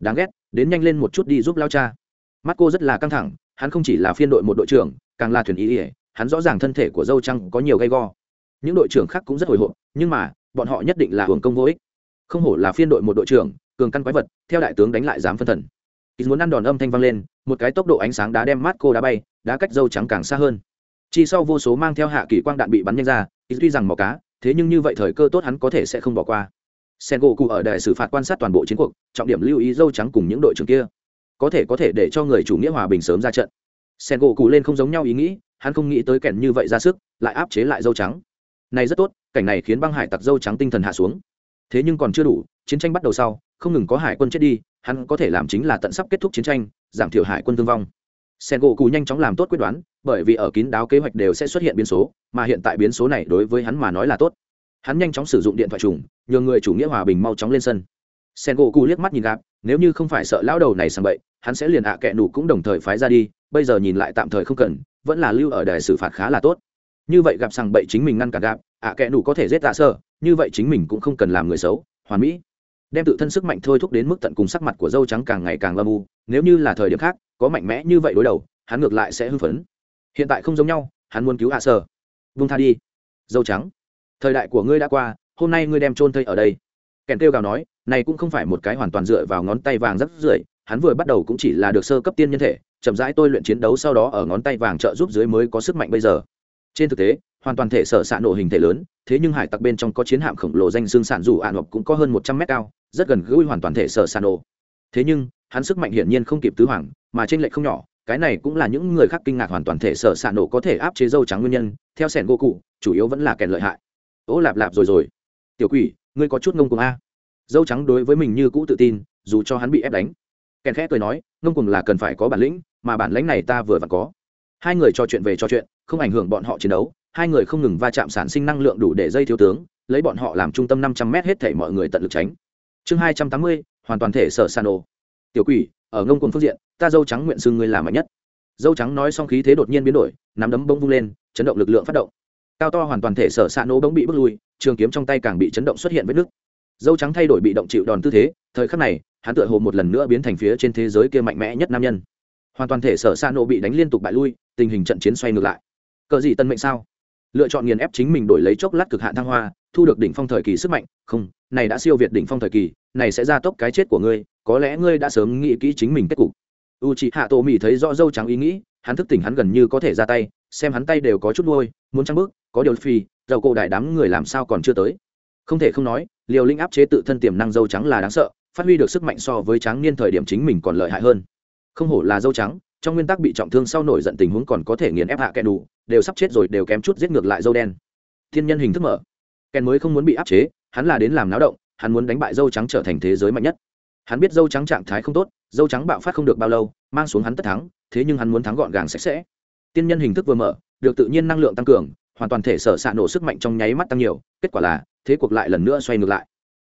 đáng ghét, đến nhanh lên một chút đi giúp lao cha. Mắt cô rất là căng thẳng, hắn không chỉ là phiên đội một đội trưởng, càng là thuyền ý ỉa hắn rõ ràng thân thể của dâu trăng có nhiều gay go. Những đội trưởng khác cũng rất hồi hộp, nhưng mà, bọn họ nhất định là hưởng công vô ích. Không hổ là phiên đội một đội trưởng, cường căn quái vật, theo đại tướng đánh lại dám phân thần. Ít muốn ăn đòn âm thanh vang lên, một cái tốc độ ánh sáng đá đem mắt cô đá bay, đá cách dâu trắng càng xa hơn. Chỉ sau vô số mang theo hạ kỳ quang đạn bị bắn nhanh ra ít tuy rằng mỏ cá, thế nhưng như vậy thời cơ tốt hắn có thể sẽ không bỏ qua sen gỗ cụ ở đài xử phạt quan sát toàn bộ chiến cuộc, trọng điểm lưu ý dâu trắng cùng những đội trưởng kia. Có thể có thể để cho người chủ nghĩa hòa bình sớm ra trận. Sen gỗ cụ lên không giống nhau ý nghĩ, hắn không nghĩ tới kẻn như vậy ra sức, lại áp chế lại dâu trắng. Này rất tốt, cảnh này khiến băng hải tặc dâu trắng tinh thần hạ xuống. Thế nhưng còn chưa đủ, chiến tranh bắt đầu sau, không ngừng có hải quân chết đi, hắn có thể làm chính là tận sắp kết thúc chiến tranh, giảm thiểu hải quân thương vong. Sen gỗ cụ nhanh chóng làm tốt quyết đoán, bởi vì ở kín đáo kế hoạch đều sẽ xuất hiện biến số, mà hiện tại biến số này đối với hắn mà nói là tốt hắn nhanh chóng sử dụng điện thoại trùng nhờ người chủ nghĩa hòa bình mau chóng lên sân. Sen gỗ cụ liếc mắt nhìn gạp nếu như không phải sợ lão đầu này sang bậy, hắn sẽ liền ạ à kẹ nủ cũng đồng thời phái ra đi, bây giờ nhìn lại tạm thời không cần, vẫn là lưu ở đài xử phạt khá là tốt. Như vậy gặp sang bậy chính mình ngăn cản gạp ạ à kẹ nủ có thể giết tạ sơ, như vậy chính mình cũng không cần làm người xấu, hoàn mỹ. Đem tự thân sức mạnh thôi thúc đến mức tận cùng sắc mặt của dâu trắng càng ngày càng âm u, nếu như là thời điểm khác, có mạnh mẽ như vậy đối đầu, hắn ngược lại sẽ hưng phấn. Hiện tại không giống nhau, hắn muốn cứu ạ sơ. Vung tha đi, dâu trắng thời đại của ngươi đã qua, hôm nay ngươi đem trôn thây ở đây. Kèn kêu gào nói, này cũng không phải một cái hoàn toàn dựa vào ngón tay vàng rất rưởi, hắn vừa bắt đầu cũng chỉ là được sơ cấp tiên nhân thể, chậm rãi tôi luyện chiến đấu sau đó ở ngón tay vàng trợ giúp dưới mới có sức mạnh bây giờ. Trên thực tế, hoàn toàn thể sở xạ nổ hình thể lớn, thế nhưng hải tặc bên trong có chiến hạm khổng lồ danh xương sản dù ạn ngọc cũng có hơn một trăm mét cao, rất gần gũi hoàn toàn thể sở xạ nổ. Thế nhưng, hắn sức mạnh hiển nhiên không kịp tứ hoàng, mà trên lệch không nhỏ, cái này cũng là những người khác kinh ngạc hoàn toàn thể sở xạ nổ có thể áp chế dâu trắng nguyên nhân, theo sẻn gỗ cụ, chủ yếu vẫn là kèn lợi hại ố lạp lạp rồi rồi. Tiểu quỷ, ngươi có chút ngông cuồng a. Dâu trắng đối với mình như cũ tự tin, dù cho hắn bị ép đánh. Kèn khẽ cười nói, ngông cuồng là cần phải có bản lĩnh, mà bản lĩnh này ta vừa vặn có. Hai người trò chuyện về trò chuyện, không ảnh hưởng bọn họ chiến đấu, hai người không ngừng va chạm sản sinh năng lượng đủ để dây thiếu tướng, lấy bọn họ làm trung tâm năm trăm mét hết thể mọi người tận lực tránh. Chương hai trăm tám mươi, hoàn toàn thể sở san ô tiểu quỷ, ở ngông cuồng phương diện, ta dâu trắng nguyện xưng ngươi làm mạnh nhất. Dâu trắng nói xong khí thế đột nhiên biến đổi, nắm đấm bông vung lên, chấn động lực lượng phát động cao to hoàn toàn thể sở xạ nổ bỗng bị bước lui, trường kiếm trong tay càng bị chấn động xuất hiện vết nứt. Dâu trắng thay đổi bị động chịu đòn tư thế, thời khắc này, hắn tựa hồ một lần nữa biến thành phía trên thế giới kia mạnh mẽ nhất nam nhân. Hoàn toàn thể sở xạ nổ bị đánh liên tục bại lui, tình hình trận chiến xoay ngược lại. Cờ gì tân mệnh sao? Lựa chọn nghiền ép chính mình đổi lấy chốc lát cực hạn thăng hoa, thu được đỉnh phong thời kỳ sức mạnh. Không, này đã siêu việt đỉnh phong thời kỳ, này sẽ ra tốc cái chết của ngươi, có lẽ ngươi đã sớm nghĩ kỹ chính mình kết cục. U c h ị hạ tổ mỹ thấy rõ dâu trắng ý nghĩ, hắn thức tỉnh hắn gần như có thể ra tay, xem hắn tay đều có chút đôi muốn trăng bước có điều phi, dầu cổ đại đám người làm sao còn chưa tới? Không thể không nói, liều linh áp chế tự thân tiềm năng dâu trắng là đáng sợ, phát huy được sức mạnh so với trắng niên thời điểm chính mình còn lợi hại hơn. Không hổ là dâu trắng, trong nguyên tắc bị trọng thương sau nổi giận tình huống còn có thể nghiền ép hạ kẻ đủ, đều sắp chết rồi đều kém chút giết ngược lại dâu đen. Thiên nhân hình thức mở. Kèn mới không muốn bị áp chế, hắn là đến làm náo động, hắn muốn đánh bại dâu trắng trở thành thế giới mạnh nhất. Hắn biết dâu trắng trạng thái không tốt, dâu trắng bạo phát không được bao lâu, mang xuống hắn tất thắng, thế nhưng hắn muốn thắng gọn gàng sạch sẽ. Tiên nhân hình thức vừa mở, được tự nhiên năng lượng tăng cường hoàn toàn thể sở xạ nổ sức mạnh trong nháy mắt tăng nhiều, kết quả là, thế cuộc lại lần nữa xoay ngược lại.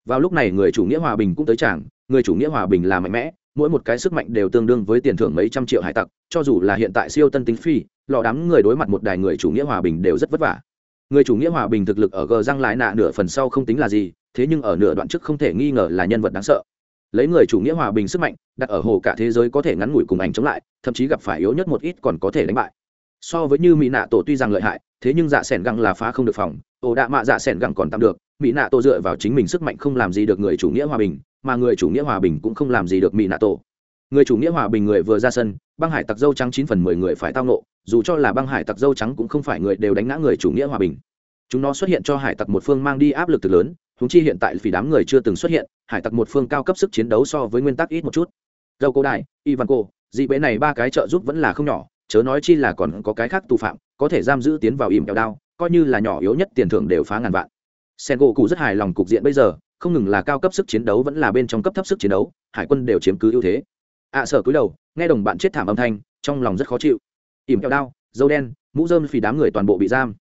Vào lúc này người chủ nghĩa hòa bình cũng tới chàng người chủ nghĩa hòa bình là mạnh mẽ, mỗi một cái sức mạnh đều tương đương với tiền thưởng mấy trăm triệu hải tặc, cho dù là hiện tại siêu tân tính phi, lò đám người đối mặt một đài người chủ nghĩa hòa bình đều rất vất vả. Người chủ nghĩa hòa bình thực lực ở gờ răng lại nạ nửa phần sau không tính là gì, thế nhưng ở nửa đoạn trước không thể nghi ngờ là nhân vật đáng sợ. Lấy người chủ nghĩa hòa bình sức mạnh, đặt ở hồ cả thế giới có thể ngắn ngủi cùng ảnh chống lại, thậm chí gặp phải yếu nhất một ít còn có thể đánh bại so với như mỹ nạ tổ tuy rằng lợi hại, thế nhưng dạ s ẻ n găng là phá không được phòng. Ổ đạ mạ dạ s ẻ n găng còn tạm được. Mỹ nạ tổ dựa vào chính mình sức mạnh không làm gì được người chủ nghĩa hòa bình, mà người chủ nghĩa hòa bình cũng không làm gì được mỹ nạ tổ. Người chủ nghĩa hòa bình người vừa ra sân, băng hải tặc dâu trắng chín phần mười người phải tao nộ, dù cho là băng hải tặc dâu trắng cũng không phải người đều đánh ngã người chủ nghĩa hòa bình. Chúng nó xuất hiện cho hải tặc một phương mang đi áp lực thực lớn húng chi hiện tại vì đám người chưa từng xuất hiện, hải tặc một phương cao cấp sức chiến đấu so với nguyên tắc ít một chút. Dâu cô đại ivan cô dị bệ này ba cái trợ giúp vẫn là không nhỏ chớ nói chi là còn có cái khác tù phạm có thể giam giữ tiến vào ỉm kẹo đao coi như là nhỏ yếu nhất tiền thưởng đều phá ngàn vạn. Sen gỗ cụ rất hài lòng cục diện bây giờ không ngừng là cao cấp sức chiến đấu vẫn là bên trong cấp thấp sức chiến đấu hải quân đều chiếm cứ ưu thế. Ạ à, sở cúi đầu nghe đồng bạn chết thảm âm thanh trong lòng rất khó chịu. Ỉm kẹo đao dâu đen mũ dơm phì đám người toàn bộ bị giam.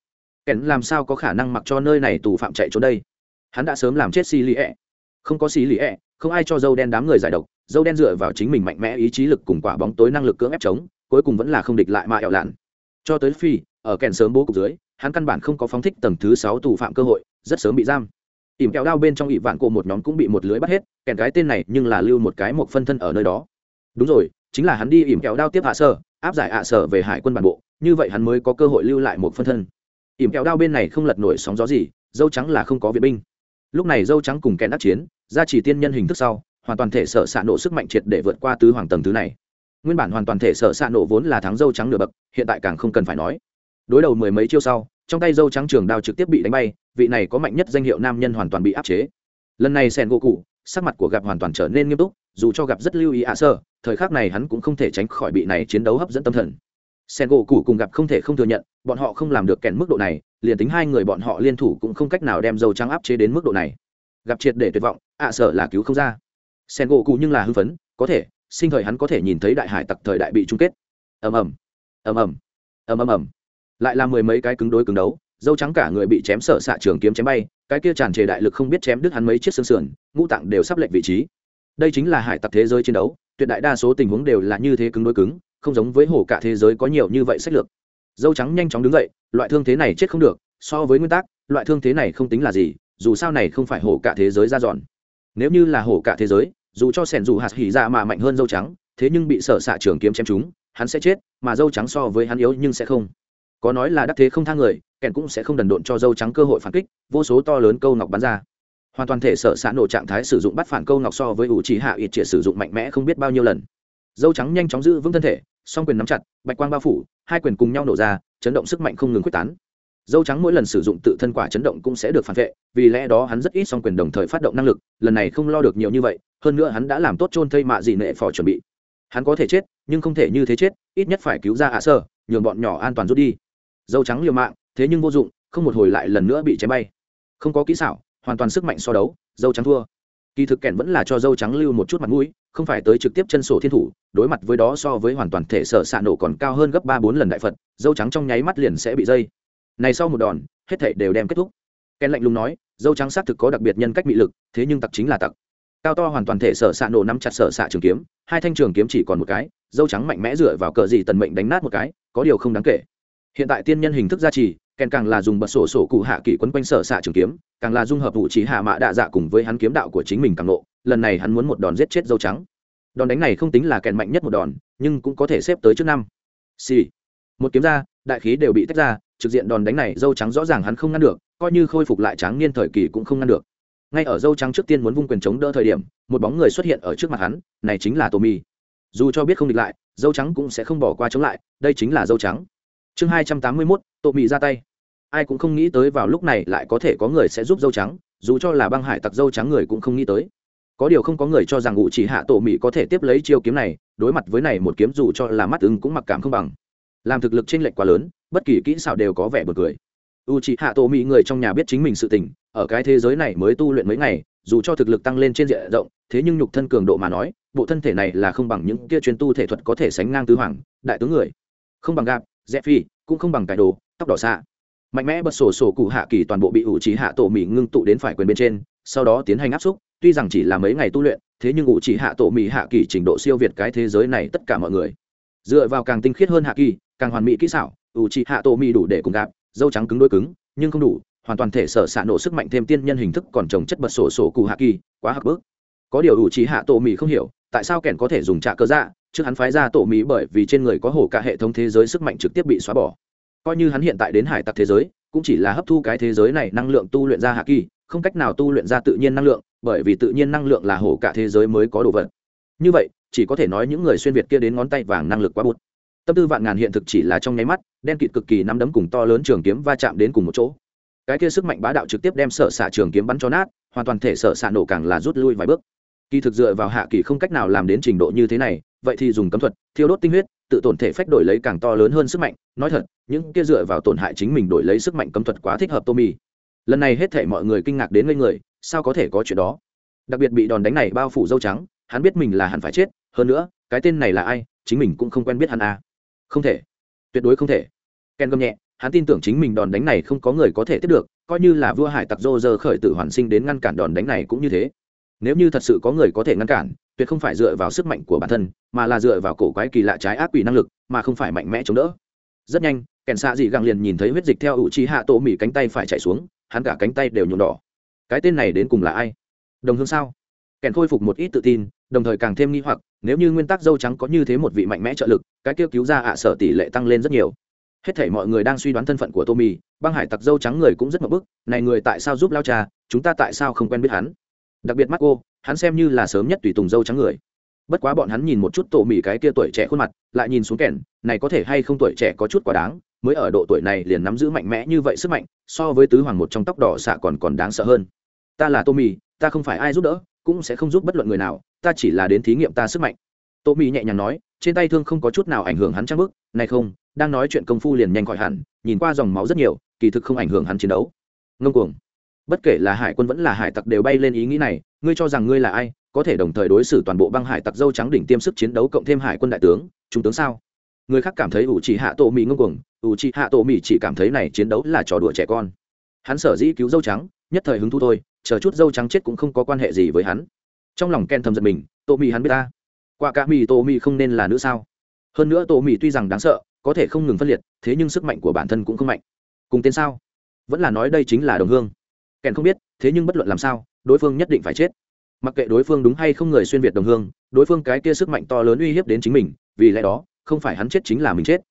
Kẻn làm sao có khả năng mặc cho nơi này tù phạm chạy trốn đây? Hắn đã sớm làm chết xì lì ẹ. Không có xì lì ẹ không ai cho dâu đen đám người giải độc. Dâu đen dựa vào chính mình mạnh mẽ ý chí lực cùng quả bóng tối năng lực cưỡng ép chống cuối cùng vẫn là không địch lại mạ ẹo lạn. Cho tới phi, ở kèn sớm bố cục dưới, hắn căn bản không có phóng thích tầng thứ sáu tù phạm cơ hội, rất sớm bị giam. Ỉm kẹo đao bên trong ỵ vạn cổ một nhóm cũng bị một lưới bắt hết, kèn cái tên này nhưng là lưu một cái một phân thân ở nơi đó. Đúng rồi, chính là hắn đi ỉm kẹo đao tiếp hạ sơ áp giải hạ sở về hải quân bản bộ, như vậy hắn mới có cơ hội lưu lại một phân thân. Ỉm kẹo đao bên này không lật nổi sóng gió gì, dâu trắng là không có viện binh. Lúc này dâu trắng cùng kèn đắc chiến, ra chỉ tiên nhân hình thức sau, hoàn toàn thể sở xạ nổ sức mạnh triệt để vượt qua tứ hoàng tầng thứ này nguyên bản hoàn toàn thể sợ ạ nổ vốn là thắng dâu trắng nửa bậc, hiện tại càng không cần phải nói. Đối đầu mười mấy chiêu sau, trong tay dâu trắng trường đao trực tiếp bị đánh bay, vị này có mạnh nhất danh hiệu nam nhân hoàn toàn bị áp chế. Lần này sen gỗ cụ sắc mặt của gặp hoàn toàn trở nên nghiêm túc, dù cho gặp rất lưu ý ạ sơ, thời khắc này hắn cũng không thể tránh khỏi bị này chiến đấu hấp dẫn tâm thần. Sen gỗ cụ cùng gặp không thể không thừa nhận, bọn họ không làm được kèn mức độ này, liền tính hai người bọn họ liên thủ cũng không cách nào đem dâu trắng áp chế đến mức độ này. Gặp triệt để tuyệt vọng, ạ sở là cứu không ra. Sen gỗ cụ nhưng là hưng phấn, có thể sinh thời hắn có thể nhìn thấy đại hải tặc thời đại bị chung kết. Ầm ầm ầm ầm ầm ầm ầm. Lại là mười mấy cái cứng đối cứng đấu, dâu trắng cả người bị chém sở xạ trường kiếm chém bay, cái kia tràn trề đại lực không biết chém đứt hắn mấy chiếc xương sườn, ngũ tạng đều sắp lệch vị trí. Đây chính là hải tặc thế giới chiến đấu, tuyệt đại đa số tình huống đều là như thế cứng đối cứng, không giống với hổ cả thế giới có nhiều như vậy sách lược. Dâu trắng nhanh chóng đứng dậy, loại thương thế này chết không được, so với nguyên tắc, loại thương thế này không tính là gì, dù sao này không phải hổ cả thế giới ra dọn. Nếu như là hổ cả thế giới dù cho sẻn dù hạt hỉ dạ mà mạnh hơn dâu trắng, thế nhưng bị sở xạ trường kiếm chém chúng hắn sẽ chết, mà dâu trắng so với hắn yếu nhưng sẽ không. Có nói là đắc thế không thang người, kèn cũng sẽ không đần độn cho dâu trắng cơ hội phản kích, vô số to lớn câu ngọc bắn ra. Hoàn toàn thể sở xạ nổ trạng thái sử dụng bắt phản câu ngọc so với ủ trí hạ ít triệt sử dụng mạnh mẽ không biết bao nhiêu lần. Dâu trắng nhanh chóng giữ vững thân thể, song quyền nắm chặt, bạch quang bao phủ, hai quyền cùng nhau nổ ra, chấn động sức mạnh không ngừng quyết tán dâu trắng mỗi lần sử dụng tự thân quả chấn động cũng sẽ được phản vệ, vì lẽ đó hắn rất ít song quyền đồng thời phát động năng lực, lần này không lo được nhiều như vậy, hơn nữa hắn đã làm tốt chôn thây mạ gì nệ phò chuẩn bị. Hắn có thể chết, nhưng không thể như thế chết, ít nhất phải cứu ra ạ sơ, nhường bọn nhỏ an toàn rút đi. Dâu trắng liều mạng, thế nhưng vô dụng, không một hồi lại lần nữa bị chém bay. Không có kỹ xảo, hoàn toàn sức mạnh so đấu, dâu trắng thua. Kỳ thực kèn vẫn là cho dâu trắng lưu một chút mặt mũi, không phải tới trực tiếp chân sổ thiên thủ, đối mặt với đó so với hoàn toàn thể sở xạ nổ còn cao hơn gấp ba bốn lần đại phật, dâu trắng trong nháy mắt liền sẽ bị dây này sau một đòn, hết thảy đều đem kết thúc. Ken lạnh lùng nói, dâu trắng xác thực có đặc biệt nhân cách bị lực, thế nhưng tặc chính là tặc. Cao to hoàn toàn thể sở xạ nổ nắm chặt sở xạ trường kiếm, hai thanh trường kiếm chỉ còn một cái, dâu trắng mạnh mẽ dựa vào cờ gì tần mệnh đánh nát một cái, có điều không đáng kể. Hiện tại tiên nhân hình thức gia trì, ken càng là dùng bật sổ sổ cụ hạ kỷ quấn quanh sở xạ trường kiếm, càng là dung hợp vũ trí hạ mã đạ dạ cùng với hắn kiếm đạo của chính mình càng nộ, lần này hắn muốn một đòn giết chết dâu trắng. Đòn đánh này không tính là kèn mạnh nhất một đòn, nhưng cũng có thể xếp tới trước năm. Xì、sì. một kiếm ra, đại khí đều bị tách ra trực diện đòn đánh này dâu trắng rõ ràng hắn không ngăn được, coi như khôi phục lại tráng niên thời kỳ cũng không ngăn được. Ngay ở dâu trắng trước tiên muốn vung quyền chống đỡ thời điểm, một bóng người xuất hiện ở trước mặt hắn, này chính là tô mi dù cho biết không địch lại, dâu trắng cũng sẽ không bỏ qua chống lại, đây chính là dâu trắng. Chương hai trăm tám mươi mốt tô mi ra tay. Ai cũng không nghĩ tới vào lúc này lại có thể có người sẽ giúp dâu trắng, dù cho là băng hải tặc dâu trắng người cũng không nghĩ tới. Có điều không có người cho rằng ngụ chỉ hạ tổ mỹ có thể tiếp lấy chiêu kiếm này, đối mặt với này một kiếm dù cho là mắt ưng cũng mặc cảm không bằng. Làm thực lực t r ê n lệch quá lớn bất kỳ kỹ xảo đều có vẻ bật cười. U chỉ hạ tổ mỹ người trong nhà biết chính mình sự tình, ở cái thế giới này mới tu luyện mấy ngày, dù cho thực lực tăng lên trên diện rộng, thế nhưng nhục thân cường độ mà nói, bộ thân thể này là không bằng những kia chuyên tu thể thuật có thể sánh ngang tứ hoàng, đại tướng người. Không bằng gạp dẹp phi cũng không bằng cải đồ, tóc đỏ xạ. Mạnh mẽ bật sổ sổ cụ hạ kỳ toàn bộ bị ủ trí hạ tổ mỹ ngưng tụ đến phải quyền bên trên, sau đó tiến hành áp xúc, tuy rằng chỉ là mấy ngày tu luyện, thế nhưng ủ trí hạ tổ mỹ hạ kỳ trình độ siêu việt cái thế giới này tất cả mọi người. Dựa vào càng tinh khiết hơn hạ kỳ, càng hoàn mỹ kỹ xảo ủ trị hạ tổ mỹ đủ để cùng gạp dâu trắng cứng đôi cứng, nhưng không đủ, hoàn toàn thể sở xạ nổ sức mạnh thêm tiên nhân hình thức còn trồng chất bật sổ sổ cụ hạ kỳ, quá hạc bước có điều ủ trí hạ tổ mỹ không hiểu, tại sao kẻn có thể dùng trạ cơ dạ trước hắn phái ra tổ mỹ bởi vì trên người có hổ cả hệ thống thế giới sức mạnh trực tiếp bị xóa bỏ. Coi như hắn hiện tại đến hải tặc thế giới, cũng chỉ là hấp thu cái thế giới này năng lượng tu luyện ra hạ kỳ, không cách nào tu luyện ra tự nhiên năng lượng, bởi vì tự nhiên năng lượng là hổ cả thế giới mới có đồ vật. Như vậy, chỉ có thể nói những người xuyên việt kia đến ngón tay vàng năng lực quá bụt tâm tư vạn ngàn hiện thực chỉ là trong nháy mắt, đen kịt cực kỳ nắm đấm cùng to lớn trường kiếm va chạm đến cùng một chỗ. Cái kia sức mạnh bá đạo trực tiếp đem sở xạ trường kiếm bắn cho nát, hoàn toàn thể sở xạ nổ càng là rút lui vài bước. Kỳ thực dựa vào hạ kỳ không cách nào làm đến trình độ như thế này, vậy thì dùng cấm thuật, thiêu đốt tinh huyết, tự tổn thể phách đổi lấy càng to lớn hơn sức mạnh. Nói thật, những kia dựa vào tổn hại chính mình đổi lấy sức mạnh cấm thuật quá thích hợp tommy. Lần này hết thể mọi người kinh ngạc đến ngây người, sao có thể có chuyện đó? Đặc biệt bị đòn đánh này bao phủ dâu trắng, hắn biết mình là hẳn phải chết, hơn nữa, cái tên này là ai, chính mình cũng không quen biết hắn à không thể. Tuyệt đối không thể. Ken gầm nhẹ, hắn tin tưởng chính mình đòn đánh này không có người có thể tiếp được, coi như là vua hải tặc dô dơ khởi tử hoàn sinh đến ngăn cản đòn đánh này cũng như thế. Nếu như thật sự có người có thể ngăn cản, tuyệt không phải dựa vào sức mạnh của bản thân, mà là dựa vào cổ quái kỳ lạ trái ác quỷ năng lực, mà không phải mạnh mẽ chống đỡ. Rất nhanh kèn xạ dị găng liền nhìn thấy huyết dịch theo ủ trí hạ tổ mỹ cánh tay phải chạy xuống, hắn cả cánh tay đều nhuộm đỏ. Cái tên này đến cùng là ai? Đồng hương sao? Kèn khôi phục một ít tự tin, đồng thời càng thêm nghi hoặc, nếu như nguyên tắc dâu trắng có như thế một vị mạnh mẽ trợ lực, cái kêu cứu ra ạ sở tỷ lệ tăng lên rất nhiều. Hết thể mọi người đang suy đoán thân phận của tommy, băng hải tặc dâu trắng người cũng rất mập bức, này người tại sao giúp lao cha, chúng ta tại sao không quen biết hắn? Đặc biệt mắt cô hắn xem như là sớm nhất tùy tùng dâu trắng người. Bất quá bọn hắn nhìn một chút tổ mỹ cái kia tuổi trẻ khuôn mặt, lại nhìn xuống kèn, này có thể hay không tuổi trẻ có chút quá đáng, mới ở độ tuổi này liền nắm giữ mạnh mẽ như vậy sức mạnh, so với tứ hoàng một trong tóc đỏ xạ còn còn đáng sợ hơn. Ta là tommy, ta không phải ai giúp đỡ cũng sẽ không giúp bất luận người nào, ta chỉ là đến thí nghiệm ta sức mạnh. Tô mỹ nhẹ nhàng nói, trên tay thương không có chút nào ảnh hưởng hắn trang bức, này không, đang nói chuyện công phu liền nhanh khỏi hẳn, nhìn qua dòng máu rất nhiều, kỳ thực không ảnh hưởng hắn chiến đấu. Ngông cuồng. Bất kể là hải quân vẫn là hải tặc đều bay lên ý nghĩ này, ngươi cho rằng ngươi là ai, có thể đồng thời đối xử toàn bộ băng hải tặc dâu trắng đỉnh tiêm sức chiến đấu cộng thêm hải quân đại tướng, trung tướng sao? Người khác cảm thấy ủ chỉ hạ tổ mỹ ngông cuồng, ủ chỉ hạ tổ mỹ chỉ cảm thấy này chiến đấu là trò đùa trẻ con. Hắn sở dĩ cứu dâu trắng, nhất thời hứng thu thôi chờ chút dâu trắng chết cũng không có quan hệ gì với hắn. Trong lòng ken thầm giật mình, tô mì hắn biết ta. Qua cả mì tô mì không nên là nữ sao? Hơn nữa tô mì tuy rằng đáng sợ, có thể không ngừng phân liệt, thế nhưng sức mạnh của bản thân cũng không mạnh. Cùng tên sao? Vẫn là nói đây chính là đồng hương. Kèn không biết, thế nhưng bất luận làm sao, đối phương nhất định phải chết. Mặc kệ đối phương đúng hay không người xuyên việt đồng hương, đối phương cái kia sức mạnh to lớn uy hiếp đến chính mình, vì lẽ đó, không phải hắn chết chính là mình chết.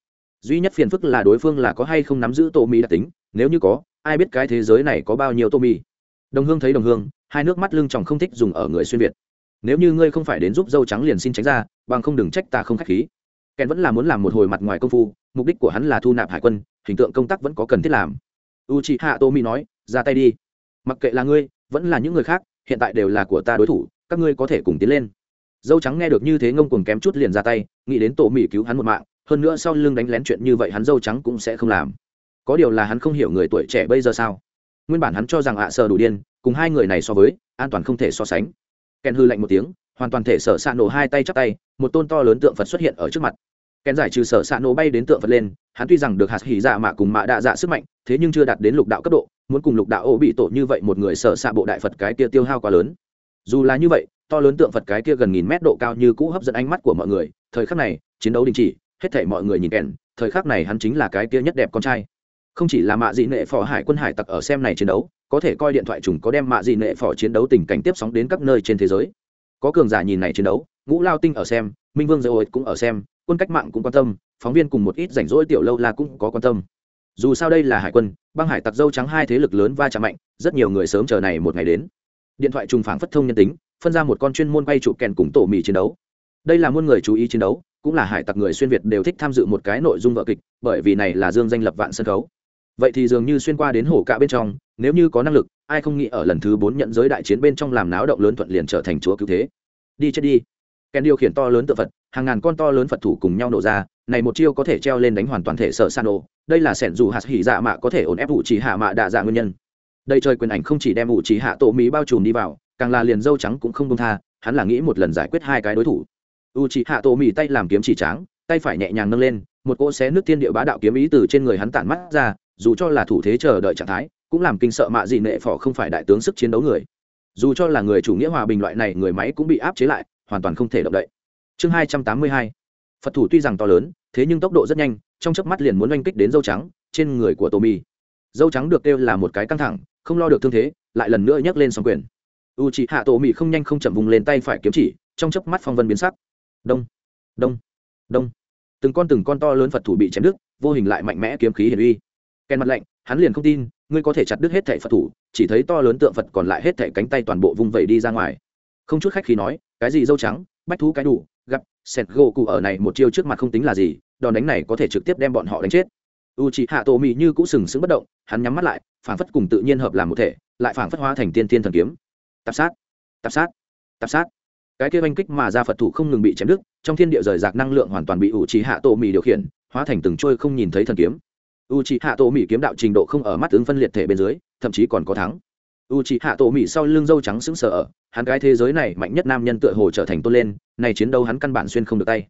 Duy nhất phiền phức là đối phương là có hay không nắm giữ tô mì đặc tính, nếu như có, ai biết cái thế giới này có bao nhiêu tô mì đồng hương thấy đồng hương, hai nước mắt lưng chồng không thích dùng ở người xuyên việt. Nếu như ngươi không phải đến giúp dâu trắng liền xin tránh ra, bằng không đừng trách ta không k h á c h khí. Kèn vẫn là muốn làm một hồi mặt ngoài công phu, mục đích của hắn là thu nạp hải quân, hình tượng công tác vẫn có cần thiết làm. U chị hạ tô mỹ nói, ra tay đi. Mặc kệ là ngươi, vẫn là những người khác, hiện tại đều là của ta đối thủ, các ngươi có thể cùng tiến lên. Dâu trắng nghe được như thế ngông cuồng kém chút liền ra tay, nghĩ đến tổ mỹ cứu hắn một mạng, hơn nữa sau lưng đánh lén chuyện như vậy hắn dâu trắng cũng sẽ không làm. Có điều là hắn không hiểu người tuổi trẻ bây giờ sao nguyên bản hắn cho rằng ạ à đủ điên, cùng hai người này so với, an toàn không thể so sánh. Kèn hư lạnh một tiếng, hoàn toàn thể sở s nổ hai tay chắp tay, một tôn to lớn tượng phật xuất hiện ở trước mặt. Kèn giải trừ sở s nổ bay đến tượng phật lên, hắn tuy rằng được hạt hỉ dạ mạ cùng mạ đạ dạ sức mạnh, thế nhưng chưa đạt đến lục đạo cấp độ, muốn cùng lục đạo ô bị tổ như vậy một người sở xạ bộ đại phật cái kia tiêu hao quá lớn. Dù là như vậy, to lớn tượng phật cái kia gần nghìn mét độ cao như cũ hấp dẫn ánh mắt của mọi người, thời khắc này, chiến đấu đình chỉ, hết thể mọi người nhìn kèn thời khắc này hắn chính là cái kia nhất đẹp con trai không chỉ là mạ dị nệ phò hải quân hải tặc ở xem này chiến đấu, có thể coi điện thoại trùng có đem mạ dị nệ phò chiến đấu tình cảnh tiếp sóng đến các nơi trên thế giới. Có cường giả nhìn này chiến đấu, ngũ lao tinh ở xem, minh vương dầu cũng ở xem, quân cách mạng cũng quan tâm, phóng viên cùng một ít rảnh rỗi tiểu lâu la cũng có quan tâm. Dù sao đây là hải quân, băng hải tặc dâu trắng hai thế lực lớn va chạm mạnh, rất nhiều người sớm chờ này một ngày đến. Điện thoại trùng phảng phất thông nhân tính, phân ra một con chuyên môn bay trụ kèn cùng tổ mì chiến đấu. Đây là muôn người chú ý chiến đấu, cũng là hải tặc người xuyên việt đều thích tham dự một cái nội dung vợ kịch, bởi vì này là dương danh lập vạn sân khấu vậy thì dường như xuyên qua đến hổ cạ bên trong, nếu như có năng lực, ai không nghĩ ở lần thứ bốn nhận giới đại chiến bên trong làm náo động lớn thuận liền trở thành chúa cứu thế. Đi chết đi. Kèn điều khiển to lớn tự phật, hàng ngàn con to lớn phật thủ cùng nhau nổ ra, này một chiêu có thể treo lên đánh hoàn toàn thể sở san ô đây là sẻn dù hạt hỉ dạ mạ có thể ổn ép ủ trí hạ mạ đạ dạ nguyên nhân. Đây trời quyền ảnh không chỉ đem ủ trí hạ tổ mỹ bao trùm đi vào, càng là liền dâu trắng cũng không công tha, hắn là nghĩ một lần giải quyết hai cái đối thủ. U trí hạ tổ mỹ tay làm kiếm chỉ tráng, tay phải nhẹ nhàng nâng lên, một cỗ xé nước thiên địa bá đạo kiếm ý từ trên người hắn tản mắt ra dù cho là thủ thế chờ đợi trạng thái, cũng làm kinh sợ mạ dị nệ phỏ không phải đại tướng sức chiến đấu người. Dù cho là người chủ nghĩa hòa bình loại này, người máy cũng bị áp chế lại, hoàn toàn không thể động đậy. Chương hai trăm tám mươi hai. Phật thủ tuy rằng to lớn, thế nhưng tốc độ rất nhanh, trong chớp mắt liền muốn oanh kích đến dâu trắng, trên người của tô mi. Dâu trắng được kêu là một cái căng thẳng, không lo được thương thế, lại lần nữa nhấc lên song quyền. U chị hạ tổ Mi không nhanh không chậm vùng lên tay phải kiếm chỉ, trong chớp mắt phong vân biến sắc. Đông đông đông. Từng con từng con to lớn phật thủ bị chém đứt, vô hình lại mạnh mẽ kiếm khí hiển uy kèn mặt lạnh, hắn liền không tin, ngươi có thể chặt đứt hết thẻ phật thủ, chỉ thấy to lớn tượng phật còn lại hết thẻ cánh tay toàn bộ vung vẩy đi ra ngoài. Không chút khách khi nói, cái gì dâu trắng, bách thú cái đủ, gặp, sẹt gỗ cụ ở này một chiêu trước mặt không tính là gì, đòn đánh này có thể trực tiếp đem bọn họ đánh chết. U c hạ tổ mỹ như cũ sừng sững bất động, hắn nhắm mắt lại, phảng phất cùng tự nhiên hợp làm một thể, lại phảng phất hóa thành tiên tiên thần kiếm. Tạp sát tạp sát tạp sát. Cái kia oanh kích mà ra phật thủ không ngừng bị chém đứt, trong thiên địa rời rạc năng lượng hoàn toàn bị u c hạ tổ mỹ điều khiển, hóa thành từng trôi không nhìn thấy thần kiếm u c h ị hạ tổ mỹ kiếm đạo trình độ không ở mắt ứng phân liệt thể bên dưới, thậm chí còn có thắng. U c h ị hạ tổ mỹ sau lưng dâu trắng xứng sở ở, hắn cái thế giới này mạnh nhất nam nhân tựa hồ trở thành tôn lên, này chiến đấu hắn căn bản xuyên không được tay.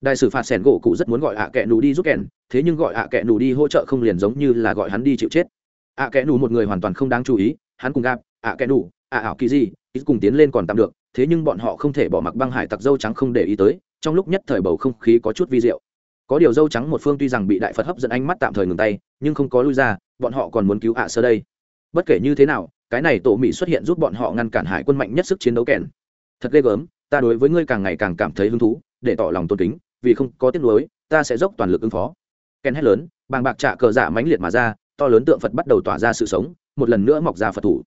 Đại sử phạt sẻn gỗ cụ rất muốn gọi ạ à kẹ nù đi giúp kèn thế nhưng gọi ạ à kẹ nù đi hỗ trợ không liền giống như là gọi hắn đi chịu chết. Ạ à kẹ nù một người hoàn toàn không đáng chú ý, hắn cùng gặp, ạ kẹ nù, ạ ảo kỳ gì ít cùng tiến lên còn tạm được, thế nhưng bọn họ không thể bỏ mặc băng hải tặc dâu trắng không để ý tới, trong lúc nhất thời bầu không khí có chút vi diệu có điều dâu trắng một phương tuy rằng bị đại phật hấp dẫn ánh mắt tạm thời ngừng tay, nhưng không có lui ra, bọn họ còn muốn cứu ạ sơ đây. Bất kể như thế nào, cái này tổ mỹ xuất hiện giúp bọn họ ngăn cản hải quân mạnh nhất sức chiến đấu kèn. Thật ghê gớm, ta đối với ngươi càng ngày càng cảm thấy hứng thú, để tỏ lòng tôn kính, vì không có tiếc nuối, ta sẽ dốc toàn lực ứng phó. Kèn hét lớn, bàng bạc trạ cờ giả mãnh liệt mà ra, to lớn tượng phật bắt đầu tỏa ra sự sống, một lần nữa mọc ra phật thủ.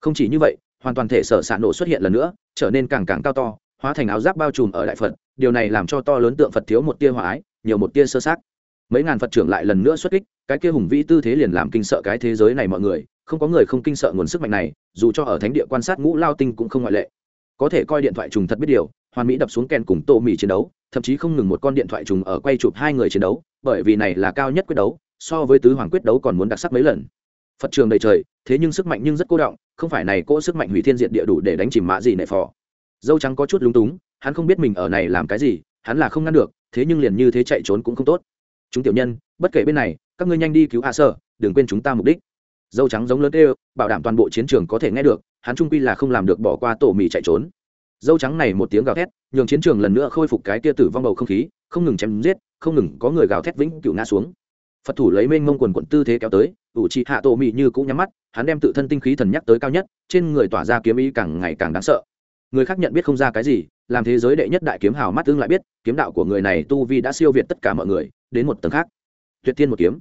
Không chỉ như vậy, hoàn toàn thể sở xạ nổ xuất hiện lần nữa, trở nên càng càng cao to, hóa thành áo giáp bao trùm ở đại phật, điều này làm cho to lớn tượng phật thiếu một tia hòa ái nhiều một tia sơ sát mấy ngàn phật trưởng lại lần nữa xuất kích, cái kia hùng vĩ tư thế liền làm kinh sợ cái thế giới này mọi người, không có người không kinh sợ nguồn sức mạnh này, dù cho ở thánh địa quan sát ngũ lao tinh cũng không ngoại lệ. Có thể coi điện thoại trùng thật biết điều, hoàn mỹ đập xuống kèn cùng tô mì chiến đấu, thậm chí không ngừng một con điện thoại trùng ở quay chụp hai người chiến đấu, bởi vì này là cao nhất quyết đấu, so với tứ hoàng quyết đấu còn muốn đặc sắc mấy lần. Phật trường đầy trời, thế nhưng sức mạnh nhưng rất cô động, không phải này cỗ sức mạnh hủy thiên diệt địa đủ để đánh chìm mã gì nệ phò. Dâu trắng có chút lúng túng, hắn không biết mình ở này làm cái gì, hắn là không ngăn được thế nhưng liền như thế chạy trốn cũng không tốt. Chúng tiểu nhân, bất kể bên này, các ngươi nhanh đi cứu hạ sơ, đừng quên chúng ta mục đích. Dâu trắng giống lớn kêu, bảo đảm toàn bộ chiến trường có thể nghe được, hắn trung quy là không làm được bỏ qua tổ mì chạy trốn. Dâu trắng này một tiếng gào thét, nhường chiến trường lần nữa khôi phục cái tia tử vong bầu không khí, không ngừng chém giết, không ngừng có người gào thét vĩnh cựu ngã xuống. Phật thủ lấy mênh mông quần quận tư thế kéo tới, ủ trị hạ tổ mị như cũng nhắm mắt, hắn đem tự thân tinh khí thần nhắc tới cao nhất, trên người tỏa ra kiếm ý càng ngày càng đáng sợ. Người khác nhận biết không ra cái gì làm thế giới đệ nhất đại kiếm hào mắt tương lại biết, kiếm đạo của người này tu vi đã siêu việt tất cả mọi người, đến một tầng khác. Tuyệt tiên một kiếm.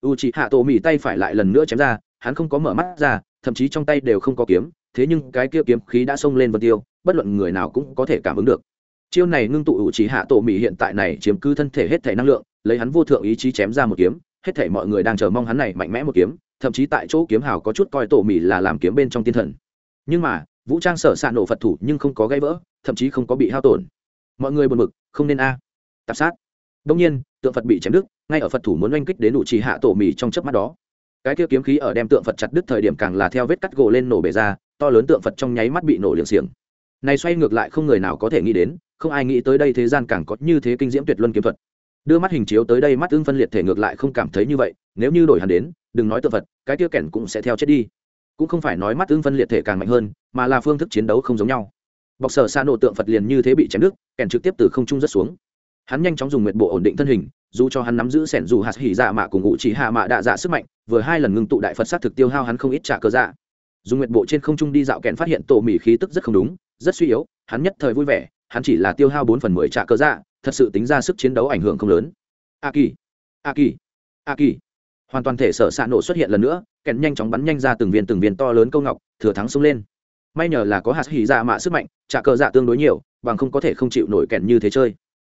U c hạ tổ mỉ tay phải lại lần nữa chém ra, hắn không có mở mắt ra, thậm chí trong tay đều không có kiếm, thế nhưng cái kia kiếm khí đã xông lên vân tiêu, bất luận người nào cũng có thể cảm ứng được. Chiêu này ngưng tụ u c hạ tổ mỉ hiện tại này chiếm cứ thân thể hết thể năng lượng, lấy hắn vô thượng ý chí chém ra một kiếm, hết thể mọi người đang chờ mong hắn này mạnh mẽ một kiếm, thậm chí tại chỗ kiếm hào có chút coi tổ mỉ là làm kiếm bên trong tiên thần. Nhưng mà vũ trang sở s nổ phật thủ nhưng không có gãy vỡ, thậm chí không có bị hao tổn. Mọi người buồn bực, không nên a. À. tạp sát. Đông nhiên, tượng phật bị chém đứt, ngay ở phật thủ muốn oanh kích đến đủ trì hạ tổ mì trong chớp mắt đó. Cái kia kiếm khí ở đem tượng phật chặt đứt thời điểm càng là theo vết cắt gỗ lên nổ bể ra, to lớn tượng phật trong nháy mắt bị nổ liệng xiềng. Này xoay ngược lại không người nào có thể nghĩ đến, không ai nghĩ tới đây thế gian càng có như thế kinh diễm tuyệt luân kiếm thuật. Đưa mắt hình chiếu tới đây mắt ưng phân liệt thể ngược lại không cảm thấy như vậy, nếu như đổi hắn đến, đừng nói tượng phật, cái kia kẻn cũng sẽ theo chết đi cũng không phải nói mắt ưng phân liệt thể càng mạnh hơn, mà là phương thức chiến đấu không giống nhau. Bọc sở xa nổ tượng phật liền như thế bị chém đứt, kèn trực tiếp từ không trung rất xuống. Hắn nhanh chóng dùng nguyệt bộ ổn định thân hình, dù cho hắn nắm giữ sẻn dù hạt hỉ dạ mạ cùng ngụ chỉ hạ mạ đạ dạ sức mạnh, vừa hai lần ngưng tụ đại phật sát thực tiêu hao hắn không ít trả cơ dạ. Dùng nguyệt bộ trên không trung đi dạo kèn phát hiện tổ mỉ khí tức rất không đúng, rất suy yếu, hắn nhất thời vui vẻ, hắn chỉ là tiêu hao bốn phần mười trả cơ dạ thật sự tính ra sức chiến đấu ảnh hưởng không lớn. A kỳ a kỳ a kỳ hoàn toàn thể sở xạ nổ xuất hiện lần nữa, kèn nhanh chóng bắn nhanh ra từng viên từng viên to lớn câu ngọc, thừa thắng xông lên. May nhờ là có hạt hỉ dạ mạ sức mạnh, trả cờ dạ tương đối nhiều, bằng không có thể không chịu nổi kèn như thế chơi.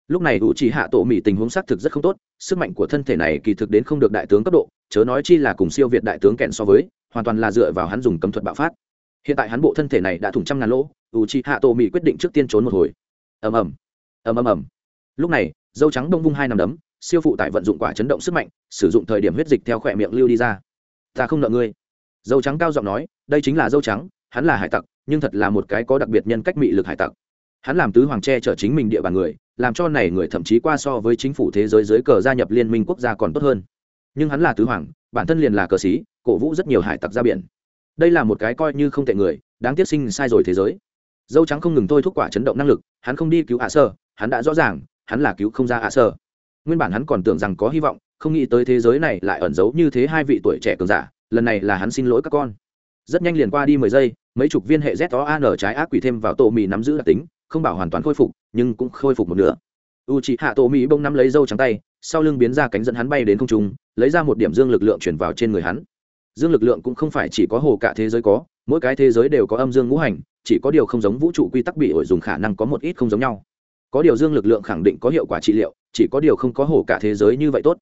Lúc này u chỉ hạ tổ mỹ tình huống xác thực rất không tốt, sức mạnh của thân thể này kỳ thực đến không được đại tướng cấp độ, chớ nói chi là cùng siêu việt đại tướng kèn so với, hoàn toàn là dựa vào hắn dùng cấm thuật bạo phát. Hiện tại hắn bộ thân thể này đã thủng trăm ngàn lỗ u chỉ hạ tổ mỹ quyết định trước tiên trốn một hồi. Ầm ầm. Ầm ầm ầm. Lúc này, dâu trắng đông vung hai nằm đấm siêu phụ tại vận dụng quả chấn động sức mạnh, sử dụng thời điểm huyết dịch theo khỏe miệng lưu đi ra. Ta không nợ ngươi. Dâu trắng cao giọng nói, đây chính là dâu trắng, hắn là hải tặc, nhưng thật là một cái có đặc biệt nhân cách mị lực hải tặc. Hắn làm tứ hoàng tre chở chính mình địa bàn người, làm cho này người thậm chí qua so với chính phủ thế giới dưới cờ gia nhập liên minh quốc gia còn tốt hơn. Nhưng hắn là tứ hoàng, bản thân liền là cờ sĩ, cổ vũ rất nhiều hải tặc ra biển. Đây là một cái coi như không tệ người, đáng tiếc sinh sai rồi thế giới. Dâu trắng không ngừng thôi thúc quả chấn động năng lực, hắn không đi cứu ạ sơ, hắn đã rõ ràng, hắn là cứu không ra ạ sơ nguyên bản hắn còn tưởng rằng có hy vọng, không nghĩ tới thế giới này lại ẩn giấu như thế hai vị tuổi trẻ cường giả, lần này là hắn xin lỗi các con. Rất nhanh liền qua đi mười giây, mấy chục viên hệ z o an trái ác quỷ thêm vào tổ mì nắm giữ đặc tính, không bảo hoàn toàn khôi phục, nhưng cũng khôi phục một nửa. U c h ị hạ tổ mì bông nắm lấy dâu trắng tay, sau lưng biến ra cánh dẫn hắn bay đến không trung, lấy ra một điểm dương lực lượng chuyển vào trên người hắn. Dương lực lượng cũng không phải chỉ có hồ cả thế giới có, mỗi cái thế giới đều có âm dương ngũ hành, chỉ có điều không giống vũ trụ quy tắc bị ổi dùng khả năng có một ít không giống nhau. Có điều dương lực lượng khẳng định có hiệu quả trị liệu chỉ có điều không có hổ cả thế giới như vậy tốt.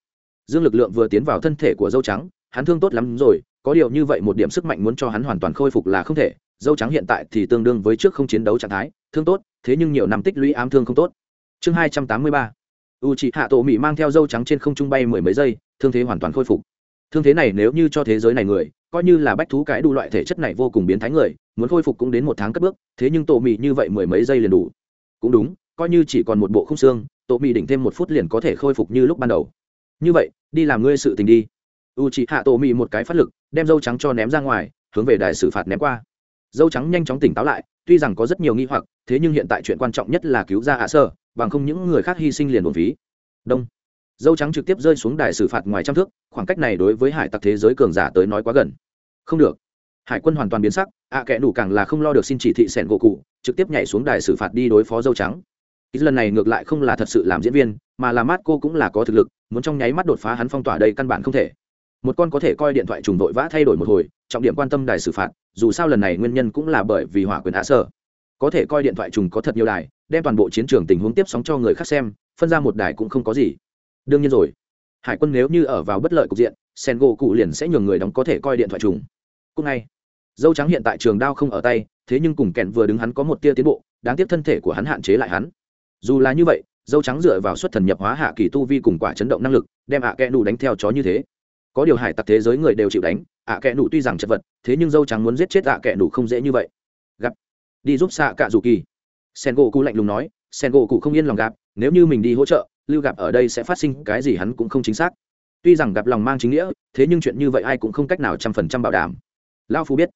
Dương lực lượng vừa tiến vào thân thể của dâu trắng, hắn thương tốt lắm rồi, có điều như vậy một điểm sức mạnh muốn cho hắn hoàn toàn khôi phục là không thể. Dâu trắng hiện tại thì tương đương với trước không chiến đấu trạng thái, thương tốt, thế nhưng nhiều năm tích lũy ám thương không tốt. Chương hai trăm tám mươi ba. U chị hạ tổ mỹ mang theo dâu trắng trên không trung bay mười mấy giây, thương thế hoàn toàn khôi phục. Thương thế này nếu như cho thế giới này người, coi như là bách thú cái đủ loại thể chất này vô cùng biến thái người, muốn khôi phục cũng đến một tháng cất bước, thế nhưng tổ mỹ như vậy mười mấy giây liền đủ. Cũng đúng, coi như chỉ còn một bộ không xương tổ mì đỉnh thêm một phút liền có thể khôi phục như lúc ban đầu. Như vậy, đi làm ngươi sự tình đi. U chị hạ tổ mì một cái phát lực, đem dâu trắng cho ném ra ngoài, hướng về đài xử phạt ném qua. Dâu trắng nhanh chóng tỉnh táo lại, tuy rằng có rất nhiều nghi hoặc, thế nhưng hiện tại chuyện quan trọng nhất là cứu ra hạ sơ, bằng không những người khác hy sinh liền một ví. đông. Dâu trắng trực tiếp rơi xuống đài xử phạt ngoài trăm thước, khoảng cách này đối với hải tặc thế giới cường giả tới nói quá gần. Không được. Hải quân hoàn toàn biến sắc, ạ kẽ đủ càng là không lo được xin chỉ thị sẻn gỗ cụ, trực tiếp nhảy xuống đài xử phạt đi đối phó dâu trắng ít lần này ngược lại không là thật sự làm diễn viên, mà là mát cô cũng là có thực lực, muốn trong nháy mắt đột phá hắn phong tỏa đây căn bản không thể. Một con có thể coi điện thoại trùng vội vã thay đổi một hồi, trọng điểm quan tâm đài xử phạt, dù sao lần này nguyên nhân cũng là bởi vì hỏa quyền hạ sở. Có thể coi điện thoại trùng có thật nhiều đài, đem toàn bộ chiến trường tình huống tiếp sóng cho người khác xem, phân ra một đài cũng không có gì. Đương nhiên rồi. Hải quân nếu như ở vào bất lợi cục diện sen gỗ cụ liền sẽ nhường người đóng có thể coi điện thoại trùng. Cũng ngay. Dâu trắng hiện tại trường đao không ở tay, thế nhưng cùng kẹn vừa đứng hắn có một tia tiến bộ, đáng tiếc thân thể của hắn hạn chế lại hắn dù là như vậy, dâu trắng dựa vào xuất thần nhập hóa hạ kỳ tu vi cùng quả chấn động năng lực, đem ạ à kẽ nụ đánh theo chó như thế. Có điều hải tặc thế giới người đều chịu đánh, ạ à kẽ nụ tuy rằng chật vật, thế nhưng dâu trắng muốn giết chết ạ à kẽ nụ không dễ như vậy. Gặp. Đi giúp xạ cạ dù kỳ. Sen gỗ cụ lạnh lùng nói sen gỗ cụ không yên lòng gặp, nếu như mình đi hỗ trợ, lưu gặp ở đây sẽ phát sinh cái gì hắn cũng không chính xác. Tuy rằng gặp lòng mang chính nghĩa, thế nhưng chuyện như vậy ai cũng không cách nào trăm phần trăm bảo đảm. Lao phu biết.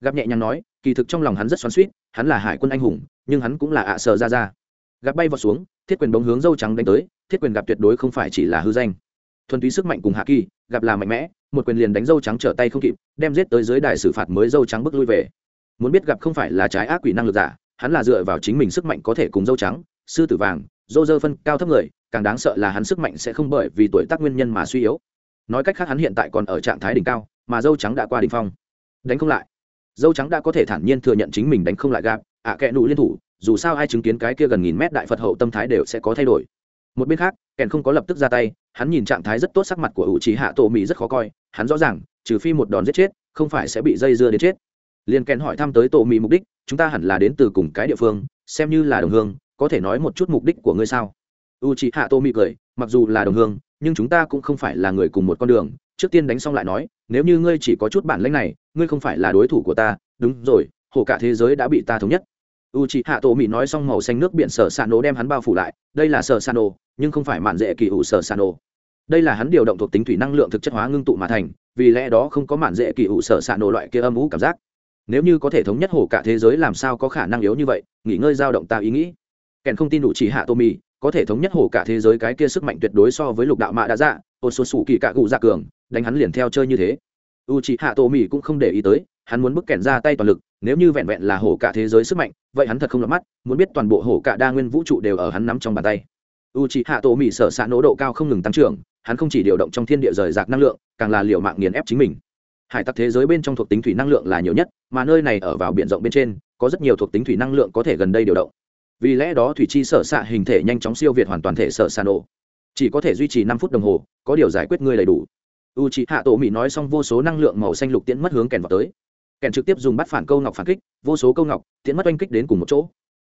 Gặp nhẹ nhàng nói, kỳ thực trong lòng hắn rất xoắn suýt hắn là hải quân anh hùng, nhưng hắn cũng là ạ sờ ra ra gặp bay vào xuống thiết quyền bóng hướng dâu trắng đánh tới thiết quyền gặp tuyệt đối không phải chỉ là hư danh. Thuần túy sức mạnh cùng hạ kỳ gặp là mạnh mẽ một quyền liền đánh dâu trắng trở tay không kịp đem giết tới dưới đài xử phạt mới dâu trắng bước lui về. Muốn biết gặp không phải là trái ác quỷ năng lực giả hắn là dựa vào chính mình sức mạnh có thể cùng dâu trắng sư tử vàng dô dơ phân cao thấp người càng đáng sợ là hắn sức mạnh sẽ không bởi vì tuổi tác nguyên nhân mà suy yếu. Nói cách khác hắn hiện tại còn ở trạng thái đỉnh cao mà dâu trắng đã qua đỉnh phong. Đánh không lại. Dâu trắng đã có thể thản nhiên thừa nhận chính mình đánh không lại gạp ạ à, kẽ nụ liên thủ dù sao ai chứng kiến cái kia gần nghìn mét đại phật hậu tâm thái đều sẽ có thay đổi. Một bên khác, kèn không có lập tức ra tay, hắn nhìn trạng thái rất tốt sắc mặt của ủ trí hạ tổ mỹ rất khó coi, hắn rõ ràng, trừ phi một đòn giết chết, không phải sẽ bị dây dưa đến chết. Liền kèn hỏi thăm tới tổ mỹ mục đích, chúng ta hẳn là đến từ cùng cái địa phương, xem như là đồng hương, có thể nói một chút mục đích của ngươi sao? U trí hạ tổ mỹ cười, mặc dù là đồng hương, nhưng chúng ta cũng không phải là người cùng một con đường. Trước tiên đánh xong lại nói, nếu như ngươi chỉ có chút bản lãnh này, ngươi không phải là đối thủ của ta, đúng rồi hồ cả thế giới đã bị ta thống nhất u c h ị hạ tổ mỹ nói xong màu xanh nước biển sở s ạ nổ đem hắn bao phủ lại. Đây là sở s ạ nổ nhưng không phải mạn dễ kỳ ủ sở s ạ nổ đây là hắn điều động thuộc tính thủy năng lượng thực chất hóa ngưng tụ mà thành, vì lẽ đó không có mạn dễ kỳ ủ sở s ạ nổ loại kia âm ủ cảm giác. Nếu như có thể thống nhất hồ cả thế giới làm sao có khả năng yếu như vậy, nghỉ ngơi dao động ta ý nghĩ. Kèn không tin đủ chỉ hạ tô mì có thể thống nhất hồ cả thế giới cái kia sức mạnh tuyệt đối so với lục đạo mạ đã dạ ô số sủ kỳ cạ cụ dạ cường đánh hắn liền theo chơi như thế. U c hạ tô mì cũng không để ý tới hắn muốn bức kèn ra tay toàn lực, nếu như vẹn vẹn là hổ cả thế giới sức mạnh, vậy hắn thật không lọt mắt, muốn biết toàn bộ hổ cả đa nguyên vũ trụ đều ở hắn nắm trong bàn tay. U c h ị hạ tổ mỹ sở s ạ nỗ độ cao không ngừng tăng trưởng, hắn không chỉ điều động trong thiên địa rời rạc năng lượng, càng là liệu mạng nghiền ép chính mình. Hải tặc thế giới bên trong thuộc tính thủy năng lượng là nhiều nhất, mà nơi này ở vào b i ể n rộng bên trên, có rất nhiều thuộc tính thủy năng lượng có thể gần đây điều động. Vì lẽ đó thủy chi sở xạ hình thể nhanh chóng siêu việt hoàn toàn thể sở s ạ nổ. Chỉ có thể duy trì năm phút đồng hồ, có điều giải quyết ngươi đầy đủ. U c h ị hạ tổ mỹ nói xong vô số năng lượng màu xanh lục tiễn mất hướng kèn vào tới kèn trực tiếp dùng bắt phản câu ngọc phản kích, vô số câu ngọc, tiễn mất oanh kích đến cùng một chỗ.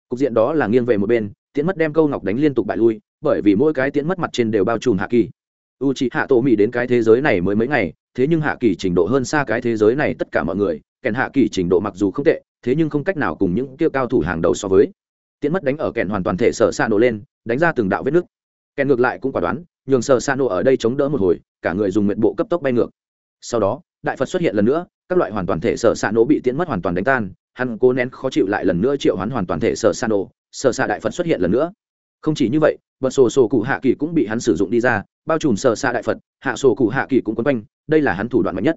Cục diện đó là nghiêng về một bên, tiễn mất đem câu ngọc đánh liên tục bại lui, bởi vì mỗi cái tiễn mất mặt trên đều bao trùm hạ kỳ. U c hạ tổ mỹ đến cái thế giới này mới mấy ngày, thế nhưng hạ kỳ trình độ hơn xa cái thế giới này tất cả mọi người, kèn hạ kỳ trình độ mặc dù không tệ, thế nhưng không cách nào cùng những kia cao thủ hàng đầu so với. Tiễn mất đánh ở kèn hoàn toàn thể sở xa nổ lên, đánh ra từng đạo vết nước kèn ngược lại cũng quả đoán, nhường sở xa nổ ở đây chống đỡ một hồi, cả người dùng nguyện bộ cấp tốc bay ngược. Sau đó, đại phật xuất hiện lần nữa các loại hoàn toàn thể sở xạ nổ bị tiễn mất hoàn toàn đánh tan, hắn cố nén khó chịu lại lần nữa triệu hắn hoàn toàn thể sở xạ nổ, sở xạ đại phật xuất hiện lần nữa. Không chỉ như vậy bật sổ sổ cụ hạ kỳ cũng bị hắn sử dụng đi ra, bao trùm sở xạ đại phật, hạ sổ cụ hạ kỳ cũng quấn quanh, đây là hắn thủ đoạn mạnh nhất.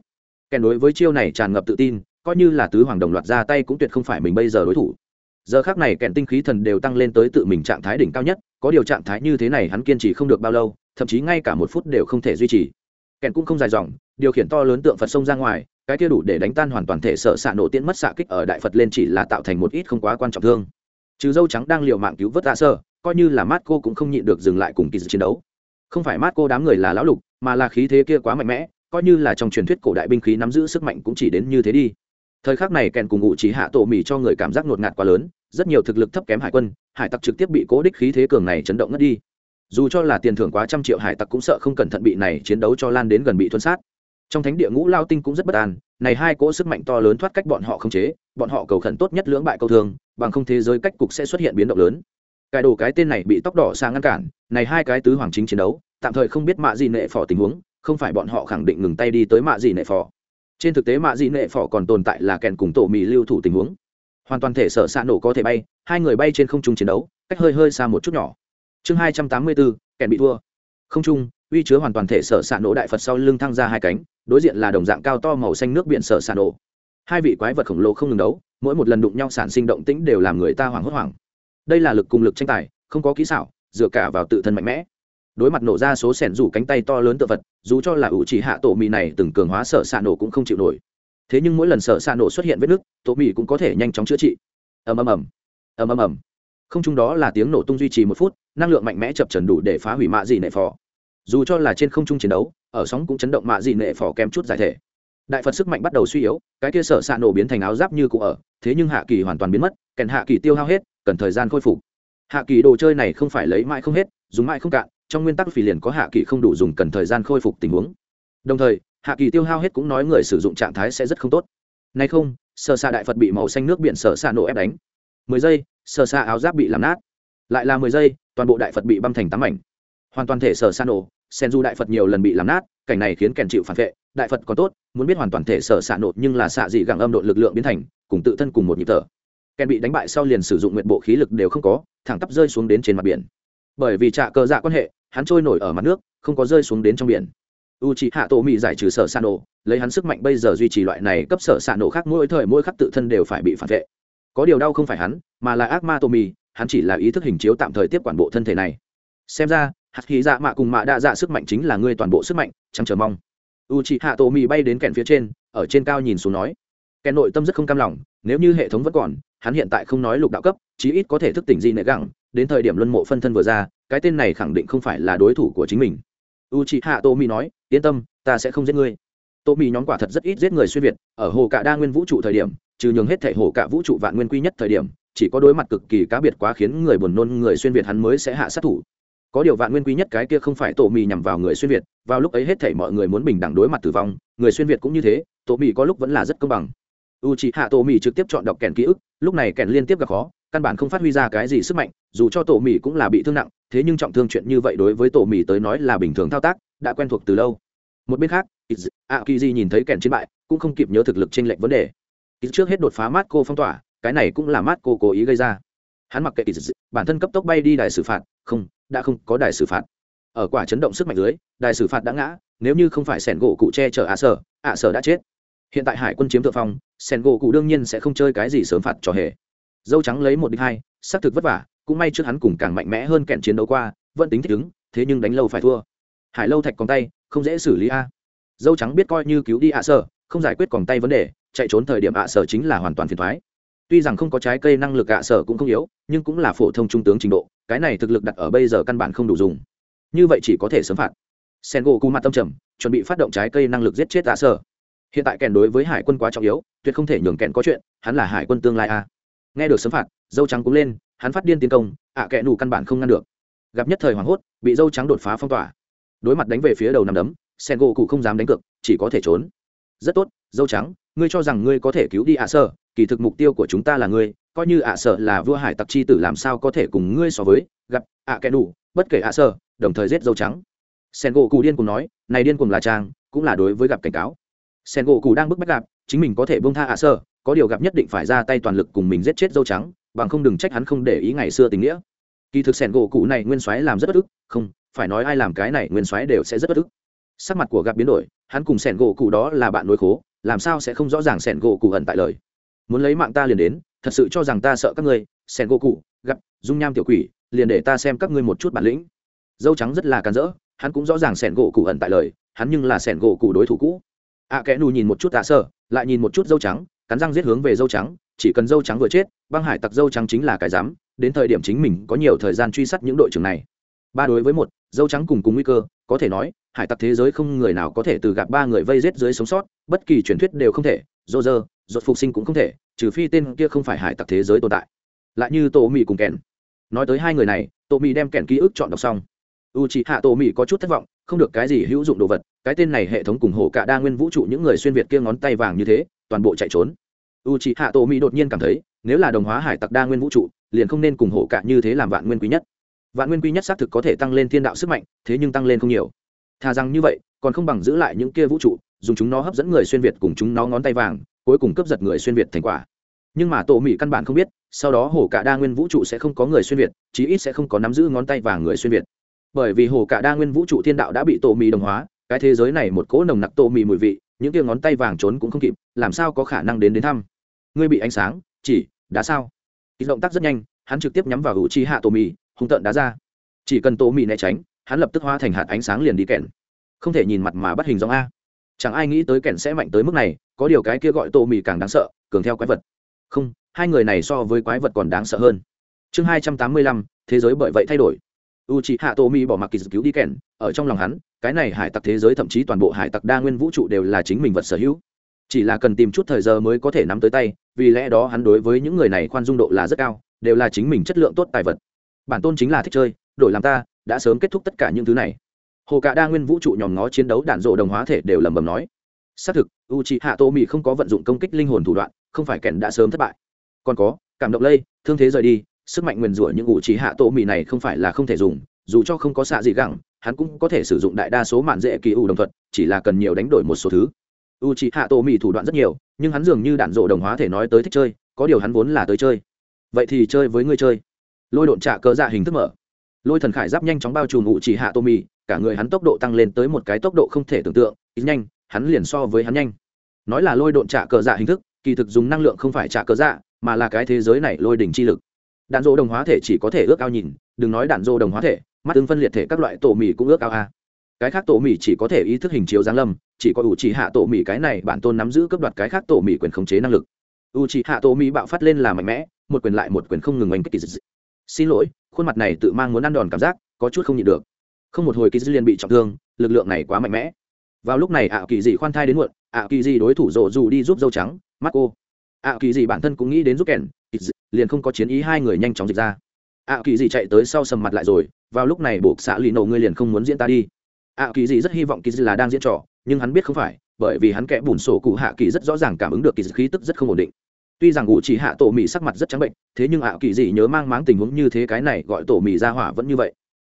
Kèn đối với chiêu này tràn ngập tự tin, coi như là tứ hoàng đồng loạt ra tay cũng tuyệt không phải mình bây giờ đối thủ. Giờ khác này kèn tinh khí thần đều tăng lên tới tự mình trạng thái đỉnh cao nhất, có điều trạng thái như thế này hắn kiên trì không được bao lâu, thậm chí ngay cả một phút đều không thể duy trì. Kèn cũng không dài dòng điều khiển to lớn tượng phật sông ra ngoài, cái kia đủ để đánh tan hoàn toàn thể sợ xạ nổ tiễn mất xạ kích ở đại phật lên chỉ là tạo thành một ít không quá quan trọng thương. Trừ dâu trắng đang liều mạng cứu vớt tạ sơ, coi như là mát cô cũng không nhịn được dừng lại cùng kỳ chiến đấu. Không phải mát cô đám người là lão lục, mà là khí thế kia quá mạnh mẽ, coi như là trong truyền thuyết cổ đại binh khí nắm giữ sức mạnh cũng chỉ đến như thế đi. Thời khắc này kèn cùng ngụ chỉ hạ tổ mì cho người cảm giác ngột ngạt quá lớn, rất nhiều thực lực thấp kém hải quân, hải tặc trực tiếp bị cố đích khí thế cường này chấn động ngất đi. Dù cho là tiền thưởng quá trăm triệu hải tặc cũng sợ không cẩn thận bị này chiến đấu cho lan đến gần bị thuân sát trong thánh địa ngũ lao tinh cũng rất bất an, này hai cỗ sức mạnh to lớn thoát cách bọn họ không chế, bọn họ cầu khẩn tốt nhất lưỡng bại câu thường bằng không thế giới cách cục sẽ xuất hiện biến động lớn. Cài đồ cái tên này bị tóc đỏ sang ngăn cản, này hai cái tứ hoàng chính chiến đấu, tạm thời không biết mạ gì nệ phò tình huống, không phải bọn họ khẳng định ngừng tay đi tới mạ gì nệ phò. Trên thực tế mạ gì nệ phò còn tồn tại là kèn cùng tổ mì lưu thủ tình huống. Hoàn toàn thể sở xạ nổ có thể bay, hai người bay trên không trung chiến đấu, cách hơi hơi xa một chút nhỏ. Chương hai trăm tám mươi bốn, kèn bị thua. Không trung uy chứa hoàn toàn thể sở xạ nổ đại phật sau lưng thăng ra hai cánh, đối diện là đồng dạng cao to màu xanh nước biển sở xạ nổ. Hai vị quái vật khổng lồ không ngừng đấu, mỗi một lần đụng nhau sản sinh động tĩnh đều làm người ta hoảng hốt hoảng. Đây là lực cùng lực tranh tài, không có kỹ xảo, dựa cả vào tự thân mạnh mẽ. Đối mặt nổ ra số sẻn rủ cánh tay to lớn tự vật, dù cho là ủ chỉ hạ tổ mì này từng cường hóa sở s ạ nổ cũng không chịu nổi. Thế nhưng mỗi lần sở s ạ nổ xuất hiện vết nứt, tổ mì cũng có thể nhanh chóng chữa trị. Ầm ầm ầm. Ầm ầm ầm. Không chung đó là tiếng nổ tung duy trì một phút, năng lượng mạnh mẽ chập trần đủ để phá hủy mạ dị nệ phò dù cho là trên không trung chiến đấu, ở sóng cũng chấn động mạ dị nệ phò kém chút giải thể. Đại phật sức mạnh bắt đầu suy yếu, cái kia sở xạ nổ biến thành áo giáp như cụ ở, thế nhưng hạ kỳ hoàn toàn biến mất, kèn hạ kỳ tiêu hao hết, cần thời gian khôi phục. Hạ kỳ đồ chơi này không phải lấy mãi không hết, dùng mãi không cạn, trong nguyên tắc phỉ liền có hạ kỳ không đủ dùng cần thời gian khôi phục tình huống. Đồng thời, hạ kỳ tiêu hao hết cũng nói người sử dụng trạng thái sẽ rất không tốt. Nay không sở xạ đại phật bị màu xanh nước biển sở xạ nổ ép đánh. Mười giây sở xạ áo giáp bị làm nát. Lại là mười giây, toàn bộ đại phật bị băm thành tám mảnh. Hoàn toàn thể sở xạ nổ sen du đại phật nhiều lần bị làm nát, cảnh này khiến kèn chịu phản vệ, đại phật còn tốt, muốn biết hoàn toàn thể sở xạ nộp nhưng là xạ dị gẳng âm độ lực lượng biến thành, cùng tự thân cùng một nhịp thở. Kèn bị đánh bại sau liền sử dụng nguyện bộ khí lực đều không có, thẳng tắp rơi xuống đến trên mặt biển. Bởi vì trạ cờ dạ quan hệ, hắn trôi nổi ở mặt nước, không có rơi xuống đến trong biển. U c hạ tổ mỹ giải trừ sở xạ nổ lấy hắn sức mạnh bây giờ duy trì loại này cấp sở xạ nổ khác mỗi thời mỗi khắc tự thân đều phải bị phản vệ. Có điều đau không phải hắn, mà là ác ma tô mì hắn chỉ là ý thức hình chiếu tạm thời tiếp quản bộ thân thể này. Xem ra hạt khí dạ mạ cùng mạ đa dạ sức mạnh chính là ngươi toàn bộ sức mạnh chẳng chờ mong. U chị hạ tổ mì bay đến kẹn phía trên, ở trên cao nhìn xuống nói. Kèn nội tâm rất không cam lòng, nếu như hệ thống vẫn còn, hắn hiện tại không nói lục đạo cấp, chí ít có thể thức tỉnh gì nệ gẳng, đến thời điểm luân mộ phân thân vừa ra, cái tên này khẳng định không phải là đối thủ của chính mình. U chị hạ tổ mì nói, yên tâm, ta sẽ không giết ngươi. Tổ mì nhóm quả thật rất ít giết người xuyên việt, ở hồ cả đa nguyên vũ trụ thời điểm, trừ nhường hết thể hồ cả vũ trụ vạn nguyên quy nhất thời điểm, chỉ có đối mặt cực kỳ cá biệt quá khiến người buồn nôn người xuyên việt hắn mới sẽ hạ sát thủ có điều vạn nguyên quý nhất cái kia không phải tổ mì nhằm vào người xuyên việt, vào lúc ấy hết thảy mọi người muốn bình đẳng đối mặt tử vong, người xuyên việt cũng như thế, tổ mì có lúc vẫn là rất công bằng. U chị hạ tổ mì trực tiếp chọn đọc kèn ký ức, lúc này kèn liên tiếp gặp khó, căn bản không phát huy ra cái gì sức mạnh, dù cho tổ mì cũng là bị thương nặng, thế nhưng trọng thương chuyện như vậy đối với tổ mì tới nói là bình thường thao tác, đã quen thuộc từ lâu. Một bên khác a kỳ di nhìn thấy kèn chiến bại, cũng không kịp nhớ thực lực trên lệnh vấn đề. Trước hết đột phá mát cô phong tỏa, cái này cũng là mát cô cố ý gây ra. Hắn mặc kệ bản thân cấp tốc bay đi đài xử phạt, không đã không có đài xử phạt. Ở quả chấn động sức mạnh dưới, đài xử phạt đã ngã, nếu như không phải sẻn gỗ cụ che chở ạ sở ạ sở đã chết. Hiện tại hải quân chiếm thượng phong, sẻn gỗ cụ đương nhiên sẽ không chơi cái gì sớm phạt cho hề. Dâu trắng lấy một đích hai, xác thực vất vả, cũng may trước hắn cùng càng mạnh mẽ hơn kẹn chiến đấu qua, vẫn tính thích ứng, thế nhưng đánh lâu phải thua. Hải lâu thạch còn tay, không dễ xử lý a. Dâu trắng biết coi như cứu đi ạ sở, không giải quyết còn tay vấn đề, chạy trốn thời điểm ạ sở chính là hoàn toàn phiền thoái tuy rằng không có trái cây năng lực ạ, sở cũng không yếu, nhưng cũng là phổ thông trung tướng trình độ, cái này thực lực đặt ở bây giờ căn bản không đủ dùng. Như vậy chỉ có thể sớm phạt. Sen gỗ cù mặt tâm trầm, chuẩn bị phát động trái cây năng lực giết chết ạ, sở. Hiện tại kèn đối với hải quân quá trọng yếu, tuyệt không thể nhường kèn có chuyện, hắn là hải quân tương lai a nghe được sớm phạt, dâu trắng cũng lên, hắn phát điên tiến công, ạ à kẹ nù căn bản không ngăn được. Gặp nhất thời hoảng hốt, bị dâu trắng đột phá phong tỏa. Đối mặt đánh về phía đầu nằm đấm sen gỗ cụ không dám đánh cược, chỉ có thể trốn. Rất tốt, dâu trắng ngươi cho rằng ngươi có thể cứu đi ạ sở, kỳ thực mục tiêu của chúng ta là ngươi, coi như ạ sở là vua hải tặc chi tử làm sao có thể cùng ngươi so với, gặp ạ kẻ đủ, bất kể ạ sở, đồng thời giết dâu trắng. Sen gỗ cụ điên cùng nói, này điên cùng là trang cũng là đối với gặp cảnh cáo. Sen gỗ cụ đang bức bách gặp, chính mình có thể bông tha ạ sở, có điều gặp nhất định phải ra tay toàn lực cùng mình giết chết dâu trắng, bằng không đừng trách hắn không để ý ngày xưa tình nghĩa. Kỳ thực sẻn gỗ cụ này nguyên soái làm rất bất ức, không, phải nói ai làm cái này nguyên soái đều sẽ rất bất ức. Sắc mặt của gặp biến đổi, hắn cùng sẻn gỗ cụ đó là bạn nối khố làm sao sẽ không rõ ràng sẻn gỗ cụ ẩn tại lời? Muốn lấy mạng ta liền đến thật sự cho rằng ta sợ các ngươi sẻn gỗ cụ gặp dung nham tiểu quỷ liền để ta xem các ngươi một chút bản lĩnh. Dâu trắng rất là càn rỡ hắn cũng rõ ràng sẻn gỗ cụ ẩn tại lời hắn nhưng là sẻn gỗ cụ đối thủ cũ. Ạ à, kẽ nù nhìn một chút tạ sợ lại nhìn một chút dâu trắng cắn răng giết hướng về dâu trắng chỉ cần dâu trắng vừa chết băng hải tặc dâu trắng chính là cái dám đến thời điểm chính mình có nhiều thời gian truy sát những đội trưởng này. Ba đối với một dâu trắng cùng cùng nguy cơ có thể nói, hải tặc thế giới không người nào có thể từ gặp ba người vây rết dưới sống sót, bất kỳ truyền thuyết đều không thể dô dơ dột phục sinh cũng không thể, trừ phi tên kia không phải hải tặc thế giới tồn tại. Lại như tổ mỹ cùng kèn. Nói tới hai người này tổ mỹ đem kèn ký ức chọn đọc xong. U c hạ tổ mỹ có chút thất vọng, không được cái gì hữu dụng đồ vật, cái tên này hệ thống cùng hổ cả đa nguyên vũ trụ những người xuyên việt kia ngón tay vàng như thế, toàn bộ chạy trốn. U c hạ tổ mỹ đột nhiên cảm thấy, nếu là đồng hóa hải tặc đa nguyên vũ trụ, liền không nên cùng hổ cả như thế làm vạn nguyên quý nhất vạn nguyên quy nhất xác thực có thể tăng lên thiên đạo sức mạnh, thế nhưng tăng lên không nhiều. Thà rằng như vậy, còn không bằng giữ lại những kia vũ trụ, dùng chúng nó hấp dẫn người xuyên việt cùng chúng nó ngón tay vàng, cuối cùng cướp giật người xuyên việt thành quả. Nhưng mà tổ mỹ căn bản không biết, sau đó hồ cả đa nguyên vũ trụ sẽ không có người xuyên việt, chí ít sẽ không có nắm giữ ngón tay vàng người xuyên việt. Bởi vì hồ cả đa nguyên vũ trụ thiên đạo đã bị tổ mỹ đồng hóa, cái thế giới này một cỗ nồng nặc tổ mỹ mùi vị, những kia ngón tay vàng trốn cũng không kịp, làm sao có khả năng đến đến thăm? Ngươi bị ánh sáng, chỉ, đã sao? Ít động tác rất nhanh, hắn trực tiếp nhắm vào hữu trí hạ tổ mỹ hung tợn đá ra. Chỉ cần tô mị né tránh, hắn lập tức hóa thành hạt ánh sáng liền đi kèn không thể nhìn mặt mà bắt hình dòng a. Chẳng ai nghĩ tới kèn sẽ mạnh tới mức này, có điều cái kia gọi tô mị càng đáng sợ, cường theo quái vật. Không, hai người này so với quái vật còn đáng sợ hơn. Chương hai trăm tám mươi lăm, thế giới bởi vậy thay đổi. U c h ị hạ tô mị bỏ mặc kỳ cứu đi kèn ở trong lòng hắn, cái này hải tặc thế giới thậm chí toàn bộ hải tặc đa nguyên vũ trụ đều là chính mình vật sở hữu. Chỉ là cần tìm chút thời giờ mới có thể nắm tới tay, vì lẽ đó hắn đối với những người này khoan dung độ là rất cao, đều là chính mình chất lượng tốt tài vật bản tôn chính là thích chơi đổi làm ta đã sớm kết thúc tất cả những thứ này. Hồ cả đa nguyên vũ trụ nhòm ngó chiến đấu đạn rộ đồng hóa thể đều lẩm bẩm nói. Xác thực u c h i hạ tô mỹ không có vận dụng công kích linh hồn thủ đoạn không phải kèn đã sớm thất bại. Còn có cảm động lây thương thế rời đi sức mạnh nguyền rủa những ủ trí hạ tổ mỹ này không phải là không thể dùng dù cho không có xạ gì gẳng hắn cũng có thể sử dụng đại đa số mạn dễ kỳ ủ đồng thuận, chỉ là cần nhiều đánh đổi một số thứ. U trí hạ tổ mỹ thủ đoạn rất nhiều nhưng hắn dường như đạn rộ đồng hóa thể nói tới thích chơi có điều hắn vốn là tới chơi. Vậy thì chơi với ngươi chơi lôi độn trạ cơ dạ hình thức mở. Lôi thần khải giáp nhanh chóng bao trùm ngụ chỉ hạ tô mì cả người hắn tốc độ tăng lên tới một cái tốc độ không thể tưởng tượng, ít nhanh, hắn liền so với hắn nhanh. Nói là lôi độn trạ cờ dạ hình thức, kỳ thực dùng năng lượng không phải trạ cờ dạ mà là cái thế giới này lôi đỉnh chi lực. Đạn dỗ đồng hóa thể chỉ có thể ước ao nhìn, đừng nói đạn dỗ đồng hóa thể, mắt tương phân liệt thể các loại tổ mì cũng ước ao a. Cái khác tổ mì chỉ có thể ý thức hình chiếu giáng lâm, chỉ có ủ chỉ hạ tổ mì cái này bản tôn nắm giữ cấp đoạt cái khác tổ mì quyền khống chế năng lực. U chỉ hạ tổ mì bạo phát lên là mạnh mẽ, một quyền lại một quyền không ngừng oanh kích kỳ dị xin lỗi, khuôn mặt này tự mang muốn ăn đòn cảm giác, có chút không nhịn được. Không một hồi kỳ dư liền bị trọng thương, lực lượng này quá mạnh mẽ. Vào lúc này ạ kỳ dị khoan thai đến muộn, ạ kỳ dị đối thủ rộ dù đi giúp dâu trắng mắt cô ạ kỳ dị bản thân cũng nghĩ đến giúp kèn liền không có chiến ý hai người nhanh chóng dịch ra. Ạ kỳ dị chạy tới sau sầm mặt lại rồi, vào lúc này buộc xã lì nổ ngươi liền không muốn diễn ta đi. Ạ kỳ dị rất hy vọng kỳ dị là đang diễn trò, nhưng hắn biết không phải, bởi vì hắn kẽ bùn sổ cụ hạ kỳ rất rõ ràng cảm ứng được kỳ dị khí tức rất không ổn định tuy rằng ngụ chỉ hạ tổ mì sắc mặt rất trắng bệnh, thế nhưng ạ kỳ dị nhớ mang máng tình huống như thế cái này gọi tổ mì ra hỏa vẫn như vậy.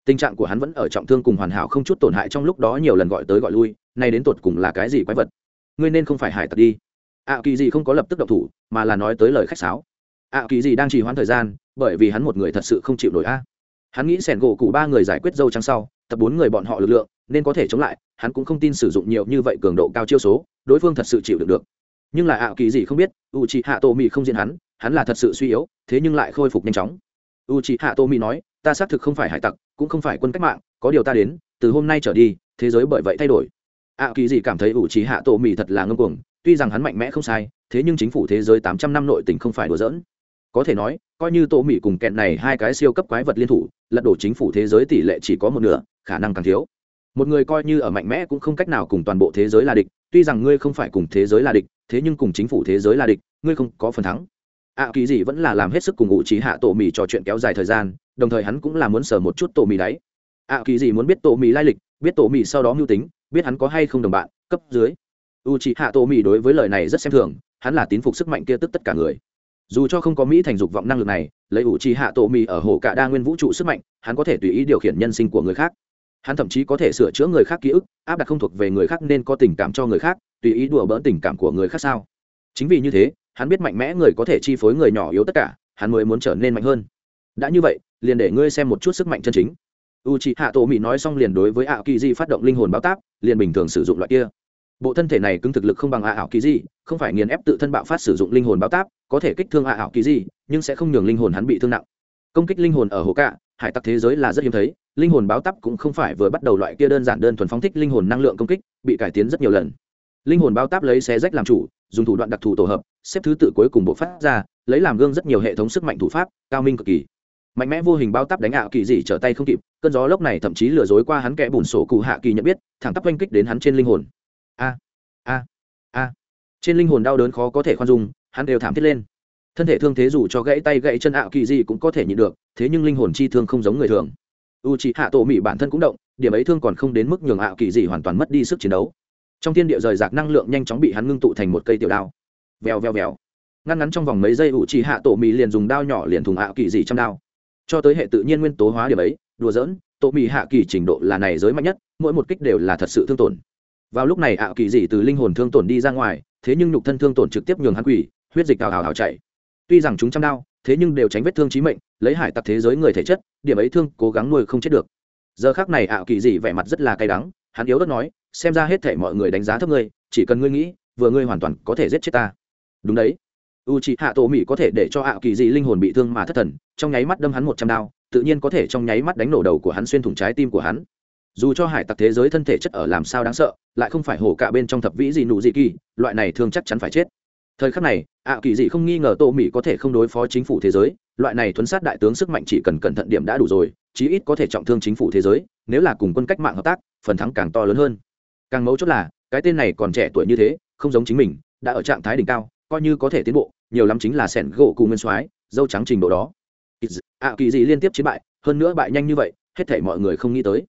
Tình trạng của hắn vẫn ở trọng thương cùng hoàn hảo không chút tổn hại trong lúc đó nhiều lần gọi tới gọi lui, nay đến tột cùng là cái gì quái vật? Ngươi nên không phải hải tặc đi. Ạ kỳ dị không có lập tức độc thủ, mà là nói tới lời khách sáo. Ạ kỳ dị đang trì hoãn thời gian, bởi vì hắn một người thật sự không chịu nổi a. Hắn nghĩ sẻn gỗ cụ ba người giải quyết dâu trắng sau, tập bốn người bọn họ lực lượng, nên có thể chống lại, hắn cũng không tin sử dụng nhiều như vậy cường độ cao chiêu số, đối phương thật sự chịu được được nhưng là ạ, kỳ gì không biết u c h i hạ tô mỹ không diễn hắn hắn là thật sự suy yếu, thế nhưng lại khôi phục nhanh chóng. U c h i hạ tô mỹ nói, ta xác thực không phải hải tặc, cũng không phải quân cách mạng, có điều ta đến, từ hôm nay trở đi, thế giới bởi vậy thay đổi. Ạ, kỳ gì cảm thấy u c h i hạ tô mỹ thật là ngâm cuồng, tuy rằng hắn mạnh mẽ không sai, thế nhưng chính phủ thế giới tám trăm năm nội tỉnh không phải đùa giỡn. Có thể nói, coi như tô mỹ cùng kẹn này hai cái siêu cấp quái vật liên thủ, lật đổ chính phủ thế giới tỷ lệ chỉ có một nửa, khả năng càng thiếu. Một người coi như ở mạnh mẽ cũng không cách nào cùng toàn bộ thế giới là địch, tuy rằng ngươi không phải cùng thế giới là địch thế nhưng cùng chính phủ thế giới là địch ngươi không có phần thắng. Ạ à, kỳ gì vẫn là làm hết sức cùng ngụ trí hạ tổ mì trò chuyện kéo dài thời gian đồng thời hắn cũng là muốn sờ một chút tổ mì đáy. Ạ à, kỳ gì muốn biết tổ mì lai lịch biết tổ mì sau đó mưu tính biết hắn có hay không đồng bạn cấp dưới. U trí hạ tổ mì đối với lời này rất xem thường hắn là tín phục sức mạnh kia tức tất cả người. Dù cho không có mỹ thành dục vọng năng lực này lấy u c hạ tổ mì ở hồ cả đa nguyên vũ trụ sức mạnh hắn có thể tùy ý điều khiển nhân sinh của người khác hắn thậm chí có thể sửa chữa người khác ký ức, áp đặt không thuộc về người khác nên có tình cảm cho người khác, tùy ý đùa bỡn tình cảm của người khác sao? Chính vì như thế, hắn biết mạnh mẽ người có thể chi phối người nhỏ yếu tất cả, hắn mới muốn trở nên mạnh hơn. Đã như vậy, liền để ngươi xem một chút sức mạnh chân chính. U c h ị hạ tổ mỹ nói xong liền đối với ảo kỳ di phát động linh hồn báo táp, liền bình thường sử dụng loại kia. Bộ thân thể này cứng thực lực không bằng ảo kỳ di không phải nghiền ép tự thân bạo phát sử dụng linh hồn báo táp, có thể kích thương ảo kỳ di nhưng sẽ không nhường linh hồn hắn bị thương nặng. Công kích linh hồn ở hồ cạ hải tặc thế giới là rất hiếm thấy, linh hồn báo tắp cũng không phải vừa bắt đầu loại kia đơn giản đơn thuần phóng thích linh hồn năng lượng công kích, bị cải tiến rất nhiều lần. Linh hồn báo táp lấy xé rách làm chủ, dùng thủ đoạn đặc thù tổ hợp, xếp thứ tự cuối cùng bộ phát ra, lấy làm gương rất nhiều hệ thống sức mạnh thủ pháp, cao minh cực kỳ. Mạnh mẽ vô hình bao táp đánh ảo kỳ dị trở tay không kịp, cơn gió lốc này thậm chí lừa dối qua hắn kẽ bùn sổ cụ hạ kỳ nhận biết, thẳng tắp oanh kích đến hắn trên linh hồn. A a a. Trên linh hồn đau đớn khó có thể khoan dung, hắn đều thảm thiết lên thân thể thương thế dù cho gãy tay gãy chân ảo kỳ gì cũng có thể nhịn được, thế nhưng linh hồn chi thương không giống người thường. U c h ị hạ tổ mỹ bản thân cũng động, điểm ấy thương còn không đến mức nhường ảo kỳ gì hoàn toàn mất đi sức chiến đấu. Trong thiên địa rời rạc năng lượng nhanh chóng bị hắn ngưng tụ thành một cây tiểu đao. Vèo vèo vèo. Ngăn ngắn trong vòng mấy giây u c h ị hạ tổ mỹ liền dùng đao nhỏ liền thùng ảo kỳ gì trong đao. Cho tới hệ tự nhiên nguyên tố hóa điểm ấy, đùa dỡn tổ mỹ hạ kỳ trình độ là này giới mạnh nhất, mỗi một kích đều là thật sự thương tổn. Vào lúc này ảo kỳ dị từ linh hồn thương tổn đi ra ngoài, thế nhưng nhục thân thương tổn trực tiếp nhường hắn quỷ huyết dịch ào ào ào chạy tuy rằng chúng chăm đau thế nhưng đều tránh vết thương chí mệnh, lấy hải tặc thế giới người thể chất, điểm ấy thương cố gắng nuôi không chết được. Giờ khác này ảo kỳ dị vẻ mặt rất là cay đắng, hắn yếu đất nói, xem ra hết thể mọi người đánh giá thấp ngươi, chỉ cần ngươi nghĩ, vừa ngươi hoàn toàn có thể giết chết ta. Đúng đấy. U c hạ tổ mỹ có thể để cho ảo kỳ dị linh hồn bị thương mà thất thần, trong nháy mắt đâm hắn một trăm đao, tự nhiên có thể trong nháy mắt đánh nổ đầu của hắn xuyên thủng trái tim của hắn. Dù cho hải tặc thế giới thân thể chất ở làm sao đáng sợ, lại không phải hổ cả bên trong thập vĩ gì nụ gì kỳ, loại này thương chắc chắn phải chết thời khắc này, ạ kỳ dị không nghi ngờ tô mỹ có thể không đối phó chính phủ thế giới, loại này thuấn sát đại tướng sức mạnh chỉ cần cẩn thận điểm đã đủ rồi, chí ít có thể trọng thương chính phủ thế giới, nếu là cùng quân cách mạng hợp tác, phần thắng càng to lớn hơn. Càng mấu chốt là, cái tên này còn trẻ tuổi như thế, không giống chính mình, đã ở trạng thái đỉnh cao, coi như có thể tiến bộ, nhiều lắm chính là sẻn gỗ cùng nguyên soái, dâu trắng trình độ đó. Ạ kỳ dị liên tiếp chiến bại, hơn nữa bại nhanh như vậy, hết thể mọi người không nghĩ tới.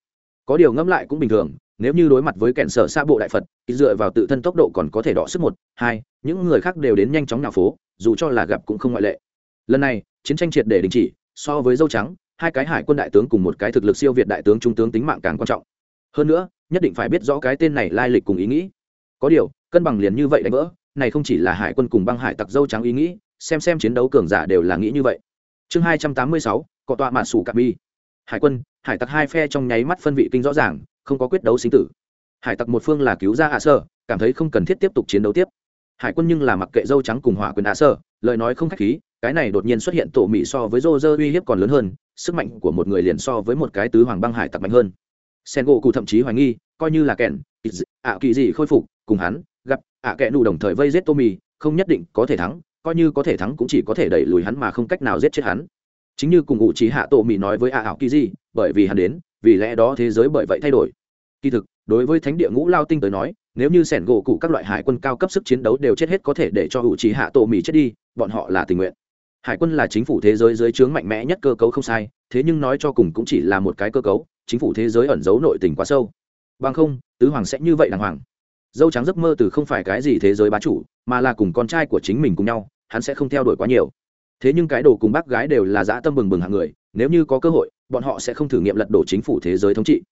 Có điều ngẫm lại cũng bình thường nếu như đối mặt với kẹn sở xa bộ đại phật dựa vào tự thân tốc độ còn có thể đọ sức một, hai, những người khác đều đến nhanh chóng nào phố, dù cho là gặp cũng không ngoại lệ. Lần này, chiến tranh triệt để đình chỉ, so với dâu trắng, hai cái hải quân đại tướng cùng một cái thực lực siêu việt đại tướng trung tướng tính mạng càng quan trọng. Hơn nữa, nhất định phải biết rõ cái tên này lai lịch cùng ý nghĩ. Có điều, cân bằng liền như vậy đánh vỡ, này không chỉ là hải quân cùng băng hải tặc dâu trắng ý nghĩ, xem xem chiến đấu cường giả đều là nghĩ như vậy. Chương hai trăm tám mươi sáu, cọ tọa mạt sủ cạp bi. Hải quân, hải tặc hai phe trong nháy mắt phân vị kinh rõ ràng không có quyết đấu sinh tử. Hải tặc một phương là cứu ra hạ sơ cảm thấy không cần thiết tiếp tục chiến đấu tiếp. Hải quân nhưng là mặc kệ dâu trắng cùng hỏa quyền hạ sơ lời nói không khách khí, cái này đột nhiên xuất hiện tổ mỹ so với rô rơ uy hiếp còn lớn hơn, sức mạnh của một người liền so với một cái tứ hoàng băng hải tặc mạnh hơn. Sen gỗ cụ thậm chí hoài nghi, coi như là kẻn ạ kỳ gì khôi phục, cùng hắn, gặp ạ kẽ nụ đồng thời vây giết tô mì không nhất định có thể thắng, coi như có thể thắng cũng chỉ có thể đẩy lùi hắn mà không cách nào giết chết hắn chính như cùng ngụ trí hạ tổ mỹ nói với ạ ảo kỳ gì bởi vì hắn đến, vì lẽ đó thế giới bởi vậy thay đổi. Kỳ thực, đối với thánh địa ngũ lao tinh tới nói, nếu như sẻn gỗ cụ các loại hải quân cao cấp sức chiến đấu đều chết hết có thể để cho hữu trí hạ tổ mỹ chết đi, bọn họ là tình nguyện. Hải quân là chính phủ thế giới dưới trướng mạnh mẽ nhất cơ cấu không sai, thế nhưng nói cho cùng cũng chỉ là một cái cơ cấu, chính phủ thế giới ẩn giấu nội tình quá sâu. Bằng không, tứ hoàng sẽ như vậy đàng hoàng. Dâu trắng giấc mơ từ không phải cái gì thế giới bá chủ, mà là cùng con trai của chính mình cùng nhau, hắn sẽ không theo đuổi quá nhiều thế nhưng cái đồ cùng bác gái đều là dã tâm bừng bừng hạng người, nếu như có cơ hội, bọn họ sẽ không thử nghiệm lật đổ chính phủ thế giới thống trị.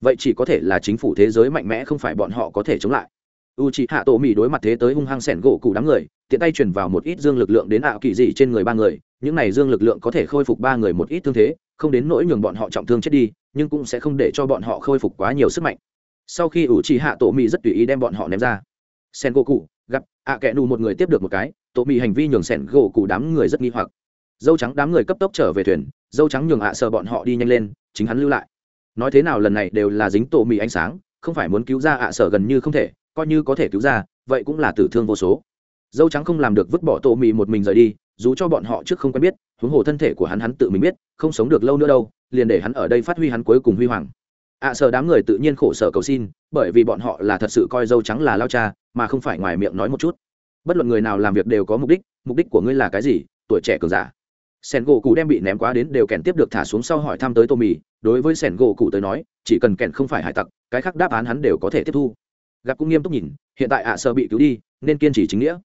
Vậy chỉ có thể là chính phủ thế giới mạnh mẽ không phải bọn họ có thể chống lại. U c h ị hạ tổ mỹ đối mặt thế tới hung hăng sẻn gỗ cụ đám người, tiện tay chuyển vào một ít dương lực lượng đến ảo kỳ dị trên người ba người, những này dương lực lượng có thể khôi phục ba người một ít thương thế, không đến nỗi nhường bọn họ trọng thương chết đi, nhưng cũng sẽ không để cho bọn họ khôi phục quá nhiều sức mạnh. Sau khi ủ trì hạ tổ mỹ rất tùy ý đem bọn họ ném ra sen gỗ cụ gặp, ạ à kẽ nù một người tiếp được một cái tổ mì hành vi nhường sen gỗ cụ đám người rất nghi hoặc. Dâu trắng đám người cấp tốc trở về thuyền, dâu trắng nhường ạ sợ bọn họ đi nhanh lên, chính hắn lưu lại. Nói thế nào lần này đều là dính tổ mì ánh sáng, không phải muốn cứu ra ạ sợ gần như không thể, coi như có thể cứu ra, vậy cũng là tử thương vô số. Dâu trắng không làm được vứt bỏ tổ mì một mình rời đi, dù cho bọn họ trước không quen biết, huống hồ thân thể của hắn hắn tự mình biết, không sống được lâu nữa đâu, liền để hắn ở đây phát huy hắn cuối cùng huy hoàng ạ sợ đám người tự nhiên khổ sở cầu xin, bởi vì bọn họ là thật sự coi dâu trắng là lao cha, mà không phải ngoài miệng nói một chút. Bất luận người nào làm việc đều có mục đích mục đích của ngươi là cái gì, tuổi trẻ cường giả. Sẻn gỗ cụ đem bị ném quá đến đều kèn tiếp được thả xuống sau hỏi thăm tới tô mì, đối với sẻn gỗ cụ tới nói, chỉ cần kèn không phải hải tặc, cái khác đáp án hắn đều có thể tiếp thu. Gặp cũng nghiêm túc nhìn, hiện tại ạ sợ bị cứu đi, nên kiên trì chính nghĩa.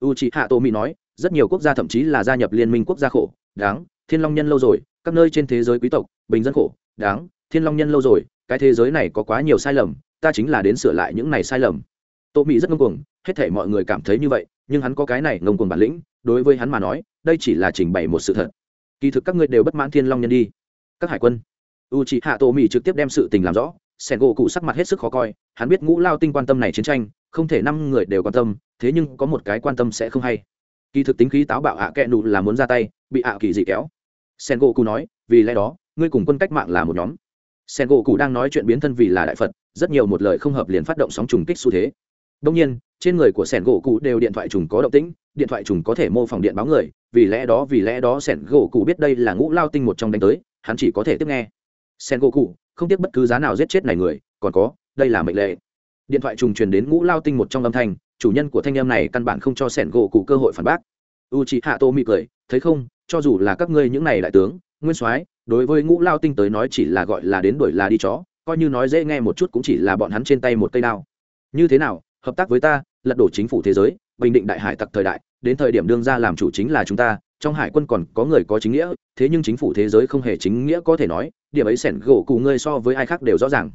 U chị hạ tô mì nói, rất nhiều quốc gia thậm chí là gia nhập liên minh quốc gia khổ, đáng, thiên long nhân lâu rồi, các nơi trên thế giới quý tộc, bình dân khổ, đáng, thiên long nhân lâu rồi cái thế giới này có quá nhiều sai lầm, ta chính là đến sửa lại những này sai lầm. Tô mỹ rất ngông cuồng, hết thể mọi người cảm thấy như vậy, nhưng hắn có cái này ngông cuồng bản lĩnh, đối với hắn mà nói, đây chỉ là trình bày một sự thật. Kỳ thực các ngươi đều bất mãn thiên long nhân đi. Các hải quân. U c hạ tô mỹ trực tiếp đem sự tình làm rõ sẻng gỗ cụ sắc mặt hết sức khó coi, hắn biết ngũ lao tinh quan tâm này chiến tranh, không thể năm người đều quan tâm, thế nhưng có một cái quan tâm sẽ không hay. Kỳ thực tính khí táo bạo hạ kẹ nụ là muốn ra tay, bị hạ kỳ dị kéo. Sen gỗ cụ nói, vì lẽ đó, ngươi cùng quân cách mạng là một nhóm sen gỗ cụ đang nói chuyện biến thân vì là đại phật, rất nhiều một lời không hợp liền phát động sóng trùng kích xu thế. Đông nhiên, trên người của sẻn gỗ cụ đều điện thoại trùng có động tĩnh, điện thoại trùng có thể mô phỏng điện báo người, vì lẽ đó, vì lẽ đó sẻn gỗ cụ biết đây là ngũ lao tinh một trong đánh tới, hắn chỉ có thể tiếp nghe. Sẻn gỗ cụ không tiếc bất cứ giá nào giết chết này người, còn có, đây là mệnh lệ. Điện thoại trùng truyền đến ngũ lao tinh một trong âm thanh, chủ nhân của thanh em này căn bản không cho sẻn gỗ cụ cơ hội phản bác. U c hạ tô mị cười, thấy không, cho dù là các ngươi những này đại tướng, nguyên soái đối với ngũ lao tinh tới nói chỉ là gọi là đến đuổi là đi chó, coi như nói dễ nghe một chút cũng chỉ là bọn hắn trên tay một cây đao. Như thế nào, hợp tác với ta, lật đổ chính phủ thế giới, bình định đại hải tặc thời đại, đến thời điểm đương ra làm chủ chính là chúng ta, trong hải quân còn có người có chính nghĩa, thế nhưng chính phủ thế giới không hề chính nghĩa có thể nói, điểm ấy sẻn gỗ cụ ngươi so với ai khác đều rõ ràng.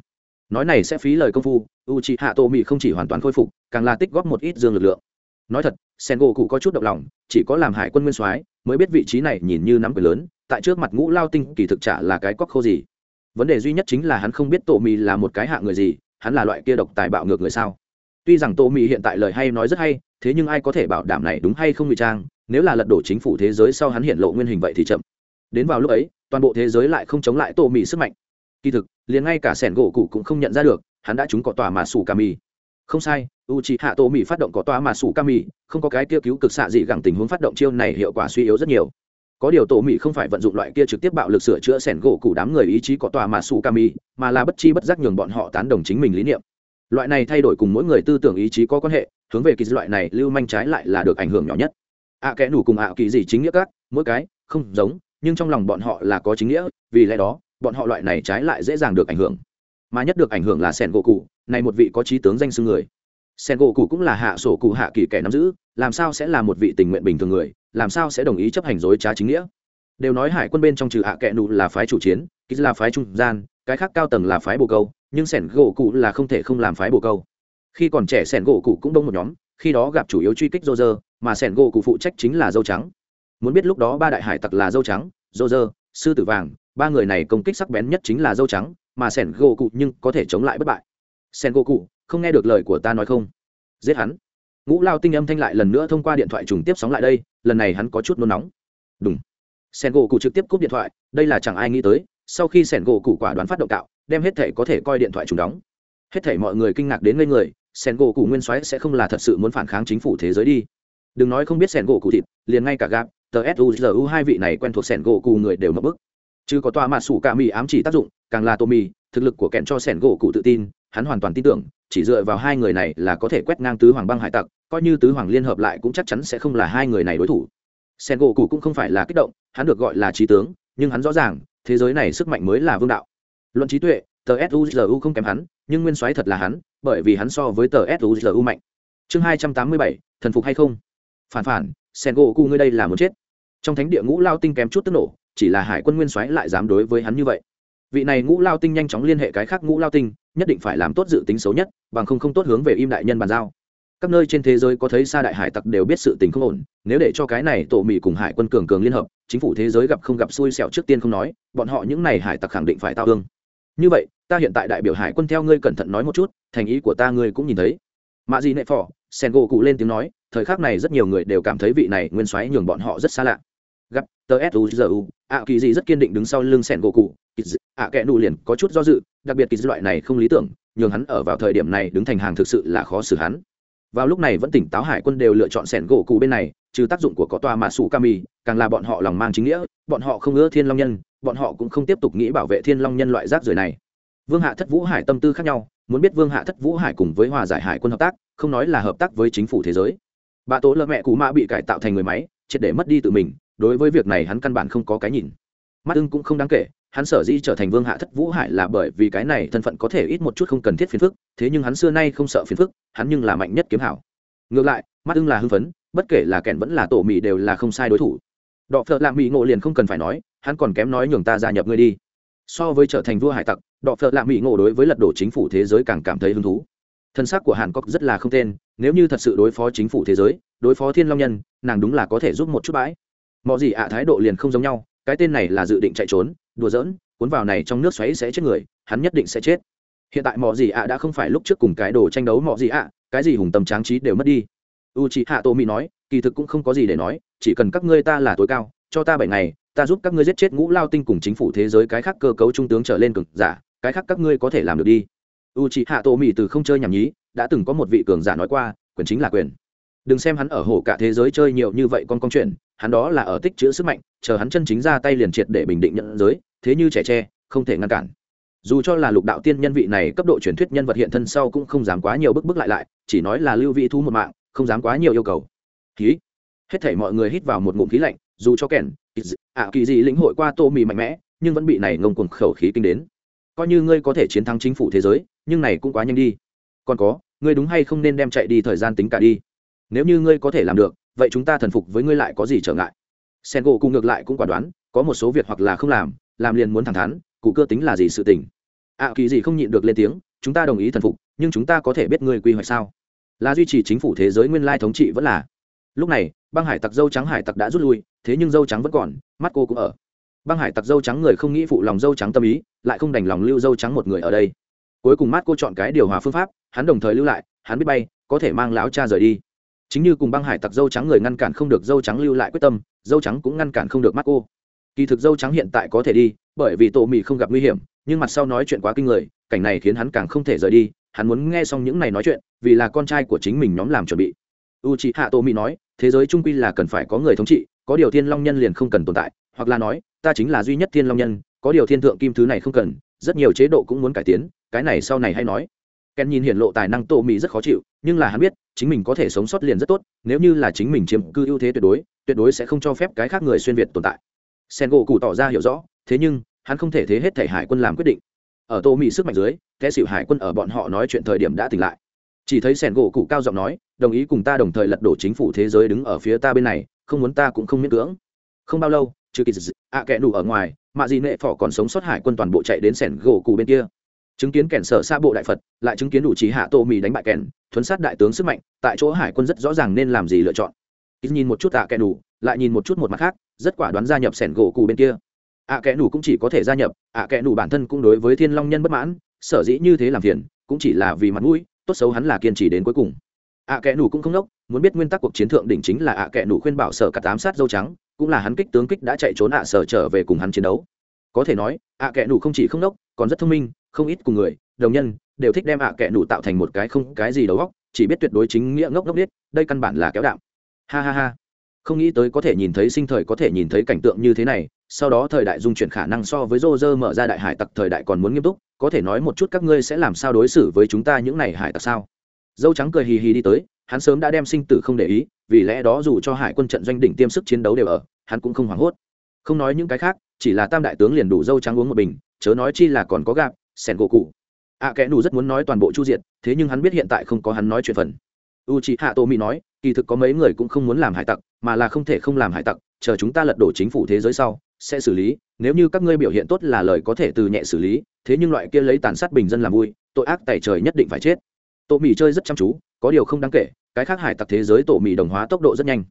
Nói này sẽ phí lời công phu u c h ị hạ tô mỹ không chỉ hoàn toàn khôi phục, càng là tích góp một ít dương lực lượng. Nói thật sen gỗ cụ có chút động lòng, chỉ có làm hải quân nguyên soái mới biết vị trí này nhìn như nắm quyền lớn tại trước mặt ngũ lao tinh kỳ thực trả là cái cóc khô gì. Vấn đề duy nhất chính là hắn không biết tổ mì là một cái hạ người gì, hắn là loại kia độc tài bạo ngược người sao? Tuy rằng tô mì hiện tại lời hay nói rất hay, thế nhưng ai có thể bảo đảm này đúng hay không ngụy trang, nếu là lật đổ chính phủ thế giới sau hắn hiện lộ nguyên hình vậy thì chậm. Đến vào lúc ấy, toàn bộ thế giới lại không chống lại tô mì sức mạnh. Kỳ thực, liền ngay cả sẻn gỗ cụ cũng không nhận ra được, hắn đã trúng có tòa mà sủ cả mì. Không sai u c h ị hạ tô mì phát động có tòa mà sủ cả mì, không có cái kia cứu cực xạ dị gẳng tình huống phát động chiêu này hiệu quả suy yếu rất nhiều có điều tổ mỹ không phải vận dụng loại kia trực tiếp bạo lực sửa chữa sẻn gỗ cụ đám người ý chí có tòa mà su kami mà là bất chi bất giác nhường bọn họ tán đồng chính mình lý niệm. Loại này thay đổi cùng mỗi người tư tưởng ý chí có quan hệ hướng về kỳ loại này lưu manh trái lại là được ảnh hưởng nhỏ nhất. Ạ à, kẽ nủ cùng ạ kỳ gì chính nghĩa các mỗi cái không giống nhưng trong lòng bọn họ là có chính nghĩa vì lẽ đó bọn họ loại này trái lại dễ dàng được ảnh hưởng. Mà nhất được ảnh hưởng là sẻn gỗ cụ này một vị có trí tướng danh xưng người. Sẻn gỗ cụ cũng là hạ sổ cụ hạ kỳ kẻ nắm giữ làm sao sẽ là một vị tình nguyện bình thường người, làm sao sẽ đồng ý chấp hành dối trá chính nghĩa? Đều nói hải quân bên trong trừ hạ kẻ nụ là phái chủ chiến ký là phái trung gian, cái khác cao tầng là phái bồ câu, nhưng sẻn gỗ cụ là không thể không làm phái bồ câu. Khi còn trẻ sẻn gỗ cụ cũng đông một nhóm, khi đó gặp chủ yếu truy kích dô dơ mà sẻn gỗ cụ phụ trách chính là dâu trắng. Muốn biết lúc đó ba đại hải tặc là dâu trắng dô dơ sư tử vàng, ba người này công kích sắc bén nhất chính là dâu trắng, mà sẻn gỗ cụ nhưng có thể chống lại bất bại. Sẻn gỗ cụ, không nghe được lời của ta nói không? Giết hắn ngũ lao tinh âm thanh lại lần nữa thông qua điện thoại trùng tiếp sóng lại đây, lần này hắn có chút nôn nóng. Đúng sen gỗ cụ trực tiếp cúp điện thoại, đây là chẳng ai nghĩ tới, sau khi sen gỗ cụ quả đoán phát động cạo đem hết thể có thể coi điện thoại trùng đóng. Hết thể mọi người kinh ngạc đến ngây người sen gỗ cụ nguyên soái sẽ không là thật sự muốn phản kháng chính phủ thế giới đi. Đừng nói không biết sen gỗ cụ thịt, liền ngay cả gạp, tờ suzu hai vị này quen thuộc sen gỗ cụ người đều mất bức. Chứ có tòa mạ sủ cả mì ám chỉ tác dụng, càng là tô mì, thực lực của kẹn cho sen gỗ cụ tự tin hắn hoàn toàn tin tưởng, chỉ dựa vào hai người này là có thể quét ngang tứ hoàng băng hải tặc, coi như tứ hoàng liên hợp lại cũng chắc chắn sẽ không là hai người này đối thủ. Sen gỗ cụ cũng không phải là kích động, hắn được gọi là trí tướng, nhưng hắn rõ ràng, thế giới này sức mạnh mới là vương đạo. Luận trí tuệ, tờ suzu không kém hắn, nhưng nguyên soái thật là hắn, bởi vì hắn so với tờ suzu mạnh. Chương hai trăm tám mươi bảy, thần phục hay không? Phản phản sen gỗ cụ ngươi đây là muốn chết. Trong thánh địa ngũ lao tinh kém chút tức nổ, chỉ là hải quân nguyên soái lại dám đối với hắn như vậy vị này ngũ lao tinh nhanh chóng liên hệ cái khác ngũ lao tinh, nhất định phải làm tốt dự tính xấu nhất, bằng không không tốt hướng về im đại nhân bàn giao. Các nơi trên thế giới có thấy xa đại hải tặc đều biết sự tình không ổn, nếu để cho cái này tổ mỹ cùng hải quân cường cường liên hợp, chính phủ thế giới gặp không gặp xui xẻo trước tiên không nói, bọn họ những này hải tặc khẳng định phải tao ương như vậy, ta hiện tại đại biểu hải quân theo ngươi cẩn thận nói một chút, thành ý của ta ngươi cũng nhìn thấy. Mạ gì nệ phỏ sen gỗ cụ lên tiếng nói, thời khắc này rất nhiều người đều cảm thấy vị này nguyên soái nhường bọn họ rất xa lạ. Gặp, tờ suzu ạ kỳ gì rất kiên định đứng sau lưng sẻn gỗ cụ. Ạ kẽ nụ liền có chút do dự, đặc biệt kỳ loại này không lý tưởng, nhường hắn ở vào thời điểm này đứng thành hàng thực sự là khó xử hắn. Vào lúc này vẫn tỉnh táo hải quân đều lựa chọn sẻn gỗ cụ bên này, trừ tác dụng của có tòa mạ sủ kami, càng là bọn họ lòng mang chính nghĩa, bọn họ không ưa thiên long nhân, bọn họ cũng không tiếp tục nghĩ bảo vệ thiên long nhân loại rác rưởi này. Vương hạ thất vũ hải tâm tư khác nhau, muốn biết vương hạ thất vũ hải cùng với hòa giải hải quân hợp tác, không nói là hợp tác với chính phủ thế giới. Bà tố lợ mẹ cụ mạ bị cải tạo thành người máy, triệt để mất đi tự mình đối với việc này hắn căn bản không có cái nhìn. Mắt ưng cũng không đáng kể, hắn sở dĩ trở thành vương hạ thất vũ hải là bởi vì cái này thân phận có thể ít một chút không cần thiết phiền phức, thế nhưng hắn xưa nay không sợ phiền phức, hắn nhưng là mạnh nhất kiếm hảo. Ngược lại, mắt ưng là hưng phấn, bất kể là kẻn vẫn là tổ mỹ đều là không sai đối thủ. Đọ phợ lạ mỹ ngộ liền không cần phải nói, hắn còn kém nói nhường ta gia nhập ngươi đi. So với trở thành vua hải tặc, đọ phợ lạ mỹ ngộ đối với lật đổ chính phủ thế giới càng cảm thấy hứng thú. Thân xác của hàn cốc rất là không tên, nếu như thật sự đối phó chính phủ thế giới, đối phó thiên long nhân, nàng đúng là có thể giúp một chút bãi mọi gì ạ, thái độ liền không giống nhau, cái tên này là dự định chạy trốn, đùa giỡn, cuốn vào này trong nước xoáy sẽ chết người, hắn nhất định sẽ chết. Hiện tại mọi gì ạ đã không phải lúc trước cùng cái đồ tranh đấu mọi gì ạ, cái gì hùng tầm tráng trí đều mất đi. U chị hạ tô mỹ nói, kỳ thực cũng không có gì để nói, chỉ cần các ngươi ta là tối cao, cho ta bảy ngày, ta giúp các ngươi giết chết ngũ lao tinh cùng chính phủ thế giới, cái khác cơ cấu trung tướng trở lên cực giả, cái khác các ngươi có thể làm được đi. U chị hạ tô mỹ từ không chơi nhảm nhí, đã từng có một vị cường giả nói qua, quyền chính là quyền. Đừng xem hắn ở hồ cả thế giới chơi nhiều như vậy con con chuyện hắn đó là ở tích chữ sức mạnh, chờ hắn chân chính ra tay liền triệt để bình định nhận giới, thế như trẻ tre, không thể ngăn cản. Dù cho là lục đạo tiên nhân vị này cấp độ truyền thuyết nhân vật hiện thân sau cũng không dám quá nhiều bức bức lại lại, chỉ nói là lưu vị thu một mạng, không dám quá nhiều yêu cầu. Khí hết thảy mọi người hít vào một ngụm khí lạnh, dù cho kèn ạ kỳ gì lĩnh hội qua tô mì mạnh mẽ, nhưng vẫn bị này ngông cuồng khẩu khí kinh đến. Coi như ngươi có thể chiến thắng chính phủ thế giới, nhưng này cũng quá nhanh đi. Còn có, ngươi đúng hay không nên đem chạy đi thời gian tính cả đi. Nếu như ngươi có thể làm được vậy chúng ta thần phục với ngươi lại có gì trở ngại? Sen gỗ cùng ngược lại cũng quả đoán có một số việc hoặc là không làm làm liền muốn thẳng thắn cụ cơ tính là gì sự tình? Ạ à, kỳ gì không nhịn được lên tiếng chúng ta đồng ý thần phục nhưng chúng ta có thể biết ngươi quy hoạch sao? Là duy trì chính phủ thế giới nguyên lai thống trị vẫn là. Lúc này băng hải tặc dâu trắng hải tặc đã rút lui thế nhưng dâu trắng vẫn còn mắt cô cũng ở. Băng hải tặc dâu trắng người không nghĩ phụ lòng dâu trắng tâm ý lại không đành lòng lưu dâu trắng một người ở đây. Cuối cùng mắt cô chọn cái điều hòa phương pháp hắn đồng thời lưu lại hắn biết bay có thể mang lão cha rời đi chính như cùng băng hải tặc dâu trắng người ngăn cản không được dâu trắng lưu lại quyết tâm, dâu trắng cũng ngăn cản không được mắt cô kỳ thực dâu trắng hiện tại có thể đi, bởi vì tổ mì không gặp nguy hiểm, nhưng mặt sau nói chuyện quá kinh người, cảnh này khiến hắn càng không thể rời đi. Hắn muốn nghe xong những này nói chuyện, vì là con trai của chính mình nhóm làm chuẩn bị. U c h ị hạ tổ mì nói, thế giới trung quy là cần phải có người thống trị, có điều thiên long nhân liền không cần tồn tại. Hoặc là nói, ta chính là duy nhất thiên long nhân, có điều thiên thượng kim thứ này không cần, rất nhiều chế độ cũng muốn cải tiến, cái này sau này hay nói ken nhìn hiện lộ tài năng tô mỹ rất khó chịu, nhưng là hắn biết, chính mình có thể sống sót liền rất tốt, nếu như là chính mình chiếm cư ưu thế tuyệt đối tuyệt đối sẽ không cho phép cái khác người xuyên việt tồn tại. Sen gỗ cụ tỏ ra hiểu rõ, thế nhưng, hắn không thể thế hết thể hải quân làm quyết định. Ở tô mỹ sức mạnh dưới, kẻ xỉu hải quân ở bọn họ nói chuyện thời điểm đã tỉnh lại. Chỉ thấy sẻn gỗ cụ cao giọng nói, đồng ý cùng ta đồng thời lật đổ chính phủ thế giới đứng ở phía ta bên này, không muốn ta cũng không miễn cưỡng. Không bao lâu, trừ kỳ dị ạ kẻ đủ ở ngoài, mạ dị nệ phỏ còn sống sót hải quân toàn bộ chạy đến sẻn gỗ cụ bên kia chứng kiến kẻn sở xa bộ đại phật, lại chứng kiến đủ trí hạ tô mì đánh bại kẻn, thuấn sát đại tướng sức mạnh, tại chỗ hải quân rất rõ ràng nên làm gì lựa chọn. Ít nhìn một chút ạ kẻ đủ lại nhìn một chút một mặt khác, rất quả đoán gia nhập sẻn gỗ cụ bên kia. Ạ kẻ đủ cũng chỉ có thể gia nhập, ạ kẻ đủ bản thân cũng đối với thiên long nhân bất mãn, sở dĩ như thế làm phiền, cũng chỉ là vì mặt mũi, tốt xấu hắn là kiên trì đến cuối cùng. Ạ kẻ đủ cũng không đốc, muốn biết nguyên tắc cuộc chiến thượng đỉnh chính là ạ kẻ đủ khuyên bảo sở cả tám sát dâu trắng, cũng là hắn kích tướng kích đã chạy trốn ạ sở trở về cùng hắn chiến đấu. Có thể nói, ạ kẻ đủ không chỉ không đốc, còn rất thông minh không ít cùng người, đồng nhân, đều thích đem ạ kẻ nụ tạo thành một cái không cái gì đầu góc chỉ biết tuyệt đối chính nghĩa ngốc ngốc biết đây căn bản là kéo đạm. ha ha ha. Không nghĩ tới có thể nhìn thấy sinh thời, có thể nhìn thấy cảnh tượng như thế này, sau đó thời đại dung chuyển khả năng so với rô rơ mở ra đại hải tặc thời đại còn muốn nghiêm túc, có thể nói một chút các ngươi sẽ làm sao đối xử với chúng ta những này hải tặc sao? Dâu trắng cười hì hì đi tới, hắn sớm đã đem sinh tử không để ý, vì lẽ đó dù cho hải quân trận doanh đỉnh tiêm sức chiến đấu đều ở, hắn cũng không hoảng hốt. Không nói những cái khác, chỉ là tam đại tướng liền đủ dâu trắng uống một bình, chớ nói chi là còn có gạp sẻn gỗ cụ ạ kẽ nù rất muốn nói toàn bộ chu diệt, thế nhưng hắn biết hiện tại không có hắn nói chuyện phần. U chị hạ tô mỹ nói, kỳ thực có mấy người cũng không muốn làm hải tặc, mà là không thể không làm hải tặc, chờ chúng ta lật đổ chính phủ thế giới sau, sẽ xử lý. Nếu như các ngươi biểu hiện tốt là lời có thể từ nhẹ xử lý, thế nhưng loại kia lấy tàn sát bình dân làm vui, tội ác tài trời nhất định phải chết. Tổ mỹ chơi rất chăm chú, có điều không đáng kể, cái khác hải tặc thế giới tổ mỹ đồng hóa tốc độ rất nhanh.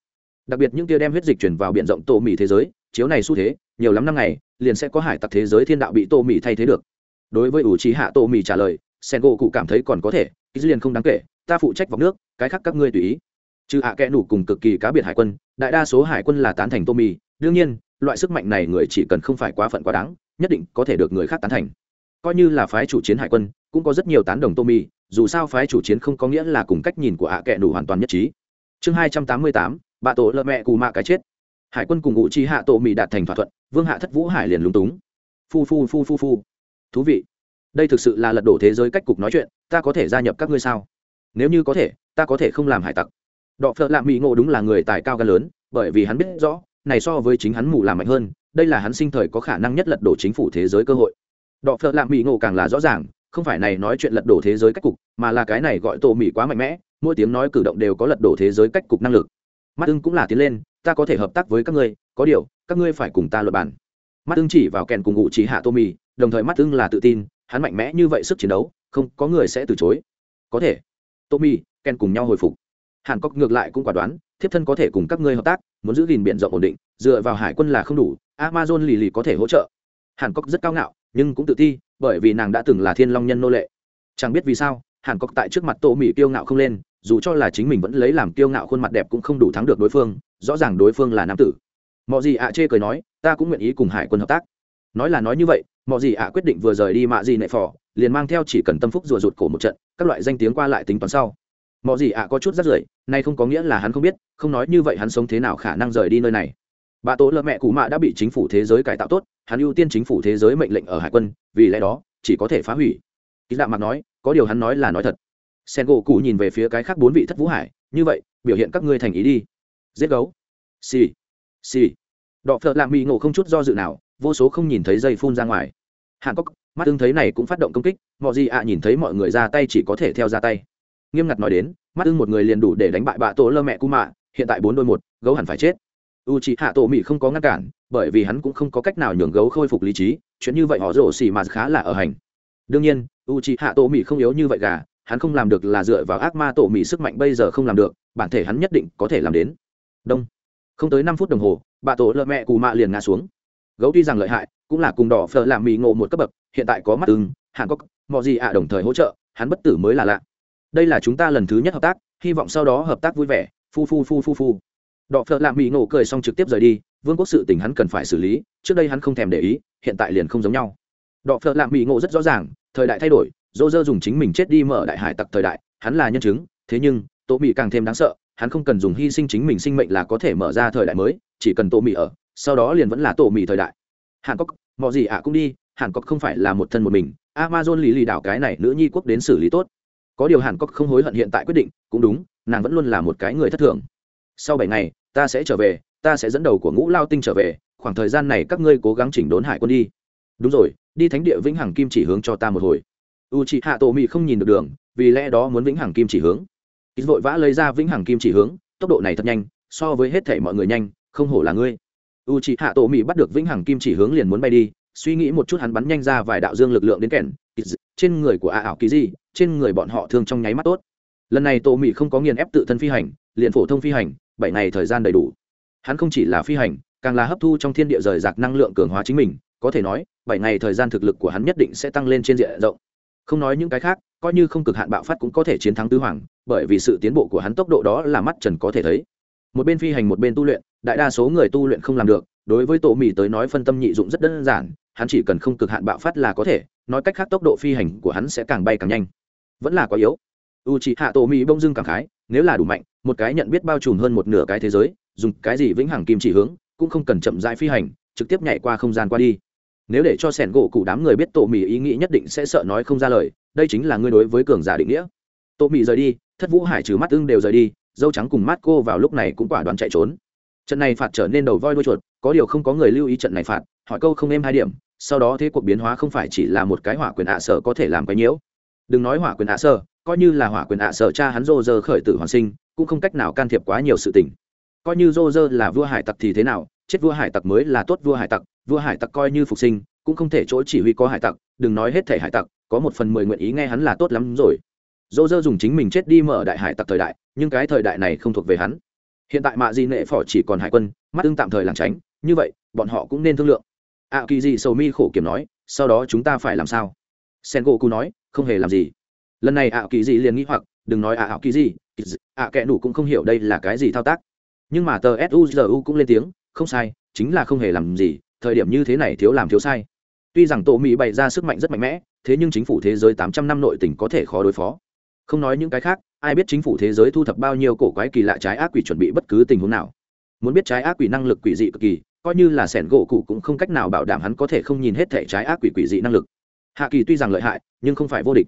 Đặc biệt những kia đem huyết dịch chuyển vào b i ể n rộng tổ mỹ thế giới, chiếu này xu thế, nhiều lắm năm ngày, liền sẽ có hải tặc thế giới thiên đạo bị tổ mỹ thay thế được đối với ủ trí hạ tổ mỹ trả lời, sen gỗ cụ cảm thấy còn có thể ý liền không đáng kể, ta phụ trách vọc nước, cái khác các ngươi tùy ý. Trừ hạ kẽ nủ cùng cực kỳ cá biệt hải quân, đại đa số hải quân là tán thành tô mì đương nhiên, loại sức mạnh này người chỉ cần không phải quá phận quá đáng, nhất định có thể được người khác tán thành. Coi như là phái chủ chiến hải quân, cũng có rất nhiều tán đồng tô mì dù sao phái chủ chiến không có nghĩa là cùng cách nhìn của hạ kẽ nủ hoàn toàn nhất trí. Chương hai trăm tám mươi tám, bà tổ lợ mẹ cù mạ cái chết. Hải quân cùng ngụ chi hạ tổ mì đạt thành thỏa thuận, vương hạ thất vũ hải liền lúng túng. Phu phu phu phu phu thú vị. Đây thực sự là lật đổ thế giới cách cục nói chuyện, ta có thể gia nhập các ngươi sao? Nếu như có thể, ta có thể không làm hải tặc. Đọ phợ lạ mỹ ngộ đúng là người tài cao gan lớn, bởi vì hắn biết rõ, này so với chính hắn mù làm mạnh hơn, đây là hắn sinh thời có khả năng nhất lật đổ chính phủ thế giới cơ hội. Đọ phợ lạ mỹ ngộ càng là rõ ràng, không phải này nói chuyện lật đổ thế giới cách cục, mà là cái này gọi tổ mỹ quá mạnh mẽ, mỗi tiếng nói cử động đều có lật đổ thế giới cách cục năng lực. Mắt ưng cũng là tiến lên, ta có thể hợp tác với các ngươi, có điều, các ngươi phải cùng ta luật bản mắt ưng chỉ vào kèn cùng ngụ chỉ hạ tô mì đồng thời mắt ưng là tự tin, hắn mạnh mẽ như vậy sức chiến đấu, không có người sẽ từ chối. Có thể tô ken cùng nhau hồi phục. Hàn cốc ngược lại cũng quả đoán, thiếp thân có thể cùng các ngươi hợp tác, muốn giữ gìn biển rộng ổn định, dựa vào hải quân là không đủ, amazon lì lì có thể hỗ trợ. Hàn cốc rất cao ngạo, nhưng cũng tự ti, bởi vì nàng đã từng là thiên long nhân nô lệ. Chẳng biết vì sao, hàn cốc tại trước mặt tô mỹ kiêu ngạo không lên, dù cho là chính mình vẫn lấy làm kiêu ngạo khuôn mặt đẹp cũng không đủ thắng được đối phương, rõ ràng đối phương là nam tử. Mọi gì ạ chê cười nói, ta cũng nguyện ý cùng hải quân hợp tác. Nói là nói như vậy mọi gì ạ quyết định vừa rời đi mạ gì nệ phò, liền mang theo chỉ cần tâm phúc rùa rụt cổ một trận, các loại danh tiếng qua lại tính toán sau. Mọi gì ạ có chút rất rưởi, nay không có nghĩa là hắn không biết, không nói như vậy hắn sống thế nào khả năng rời đi nơi này. Bà tố lợ mẹ cụ mạ đã bị chính phủ thế giới cải tạo tốt, hắn ưu tiên chính phủ thế giới mệnh lệnh ở hải quân, vì lẽ đó, chỉ có thể phá hủy. Ký dạ đạm mặt nói, có điều hắn nói là nói thật. Sen gỗ cụ nhìn về phía cái khác bốn vị thất vũ hải, như vậy, biểu hiện các ngươi thành ý đi. Giết gấu. Xì xì. Đọ phợ lạ mỹ ngộ không chút do dự nào vô số không nhìn thấy dây phun ra ngoài. Hàn cốc mắt ưng thấy này cũng phát động công kích mọi gì ạ nhìn thấy mọi người ra tay chỉ có thể theo ra tay. Nghiêm ngặt nói đến, mắt ưng một người liền đủ để đánh bại bạ tổ lơ mẹ cu mạ, hiện tại bốn đôi một, gấu hẳn phải chết. U c h ị hạ tổ mỹ không có ngăn cản, bởi vì hắn cũng không có cách nào nhường gấu khôi phục lý trí, chuyện như vậy họ rổ xì mà khá là ở hành. Đương nhiên, u c h ị hạ tổ mỹ không yếu như vậy gà, hắn không làm được là dựa vào ác ma tổ mỹ sức mạnh bây giờ không làm được, bản thể hắn nhất định có thể làm đến. Đông. Không tới năm phút đồng hồ bà tổ lợ mẹ cù mạ liền ngã xuống gấu tuy rằng lợi hại, cũng là cùng đỏ phở làm mì ngộ một cấp bậc, hiện tại có mắt ưng hàn có mọi gì ạ đồng thời hỗ trợ, hắn bất tử mới là lạ. Đây là chúng ta lần thứ nhất hợp tác, hy vọng sau đó hợp tác vui vẻ, phu phu phu phu phu. Đọ phợ lạ mỹ ngộ cười xong trực tiếp rời đi, vương quốc sự tình hắn cần phải xử lý, trước đây hắn không thèm để ý, hiện tại liền không giống nhau. Đọ phợ lạ mỹ ngộ rất rõ ràng, thời đại thay đổi, dô dơ dùng chính mình chết đi mở đại hải tặc thời đại, hắn là nhân chứng, thế nhưng tổ mỹ càng thêm đáng sợ, hắn không cần dùng hy sinh chính mình sinh mệnh là có thể mở ra thời đại mới, chỉ cần tổ mỹ ở sau đó liền vẫn là tổ mì thời đại. Hàn cốc mọi gì ạ cũng đi, hàn cốc không phải là một thân một mình, amazon lý lì đảo cái này nữ nhi quốc đến xử lý tốt. Có điều hàn cốc không hối hận hiện tại quyết định, cũng đúng, nàng vẫn luôn là một cái người thất thường. Sau bảy ngày, ta sẽ trở về, ta sẽ dẫn đầu của ngũ lao tinh trở về, khoảng thời gian này các ngươi cố gắng chỉnh đốn hải quân đi. Đúng rồi, đi thánh địa vĩnh hằng kim chỉ hướng cho ta một hồi. U chị hạ tổ mị không nhìn được đường, vì lẽ đó muốn vĩnh hằng kim chỉ hướng. Ít vội vã lấy ra vĩnh hằng kim chỉ hướng, tốc độ này thật nhanh, so với hết thể mọi người nhanh, không hổ là ngươi u chị hạ tổ mỹ bắt được vĩnh hằng kim chỉ hướng liền muốn bay đi suy nghĩ một chút hắn bắn nhanh ra vài đạo dương lực lượng đến kèn trên người của a ảo ký di, trên người bọn họ thương trong nháy mắt tốt. Lần này tổ mỹ không có nghiền ép tự thân phi hành liền phổ thông phi hành bảy ngày thời gian đầy đủ. Hắn không chỉ là phi hành càng là hấp thu trong thiên địa rời rạc năng lượng cường hóa chính mình có thể nói bảy ngày thời gian thực lực của hắn nhất định sẽ tăng lên trên diện rộng. Không nói những cái khác coi như không cực hạn bạo phát cũng có thể chiến thắng tứ hoàng bởi vì sự tiến bộ của hắn tốc độ đó là mắt trần có thể thấy. Một bên phi hành một bên tu luyện đại đa số người tu luyện không làm được, đối với tổ mì tới nói phân tâm nhị dụng rất đơn giản, hắn chỉ cần không cực hạn bạo phát là có thể, nói cách khác tốc độ phi hành của hắn sẽ càng bay càng nhanh. Vẫn là quá yếu. U c h ị hạ tổ mì bông dưng cảm khái, nếu là đủ mạnh, một cái nhận biết bao trùm hơn một nửa cái thế giới, dùng cái gì vĩnh hằng kim chỉ hướng, cũng không cần chậm rãi phi hành, trực tiếp nhảy qua không gian qua đi. Nếu để cho sẻn gỗ cụ đám người biết tổ mì ý nghĩ nhất định sẽ sợ nói không ra lời, đây chính là ngươi đối với cường giả định nghĩa. Tổ mì rời đi, thất vũ hải trừ mắt ưng đều rời đi, dâu trắng cùng mắt cô vào lúc này cũng quả đoán chạy trốn trận này phạt trở nên đầu voi đuôi chuột, có điều không có người lưu ý trận này phạt, hỏi câu không êm hai điểm, sau đó thế cuộc biến hóa không phải chỉ là một cái hỏa quyền ạ sở có thể làm cái nhiễu. Đừng nói hỏa quyền ạ sở, coi như là hỏa quyền ạ sở cha hắn rô rơ khởi tử hoàn sinh, cũng không cách nào can thiệp quá nhiều sự tình. Coi như rô rơ là vua hải tặc thì thế nào, chết vua hải tặc mới là tốt vua hải tặc, vua hải tặc coi như phục sinh, cũng không thể chỗ chỉ huy có hải tặc, đừng nói hết thể hải tặc, có một phần mười nguyện ý nghe hắn là tốt lắm rồi. Dô dơ dùng chính mình chết đi mở đại hải tặc thời đại, nhưng cái thời đại này không thuộc về hắn hiện tại mạ di nệ phỏ chỉ còn hải quân, mắt ưng tạm thời làng tránh, như vậy, bọn họ cũng nên thương lượng. Ạ kỳ dị sầu mi khổ kiểm nói, sau đó chúng ta phải làm sao? Sen gỗ cụ nói, không hề làm gì. Lần này ạ kỳ dị liền nghĩ hoặc, đừng nói ạ kỳ dị ạ kẽ đủ cũng không hiểu đây là cái gì thao tác. Nhưng mà tờ suzu cũng lên tiếng, không sai, chính là không hề làm gì, thời điểm như thế này thiếu làm thiếu sai. Tuy rằng tổ mỹ bày ra sức mạnh rất mạnh mẽ, thế nhưng chính phủ thế giới tám trăm năm nội tỉnh có thể khó đối phó không nói những cái khác, ai biết chính phủ thế giới thu thập bao nhiêu cổ quái kỳ lạ trái ác quỷ chuẩn bị bất cứ tình huống nào. Muốn biết trái ác quỷ năng lực quỷ dị cực kỳ, coi như là sẻn gỗ cụ cũng không cách nào bảo đảm hắn có thể không nhìn hết thể trái ác quỷ quỷ dị năng lực. Hạ kỳ tuy rằng lợi hại, nhưng không phải vô địch.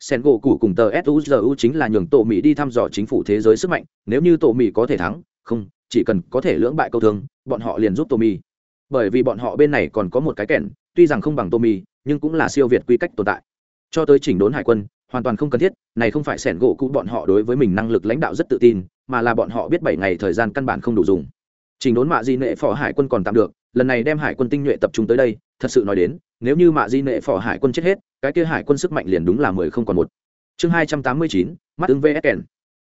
Sẻn gỗ cụ cùng tờ suzu chính là nhường tổ mỹ đi thăm dò chính phủ thế giới sức mạnh, nếu như tổ mỹ có thể thắng, không, chỉ cần có thể lưỡng bại câu thương, bọn họ liền giúp tổ mỹ bởi vì bọn họ bên này còn có một cái kẻn tuy rằng không bằng tổ mì nhưng cũng là siêu việt quy cách tồn tại. Cho tới chỉnh đốn hải quân hoàn toàn không cần thiết, này không phải sẻn gỗ cũ bọn họ đối với mình năng lực lãnh đạo rất tự tin, mà là bọn họ biết bảy ngày thời gian căn bản không đủ dùng. Trình đốn mạ di nệ phò hải quân còn tạm được, lần này đem hải quân tinh nhuệ tập trung tới đây, thật sự nói đến, nếu như mạ di nệ phò hải quân chết hết, cái kia hải quân sức mạnh liền đúng là mười không còn một. Chương hai trăm tám mươi chín, mắt ứng vsn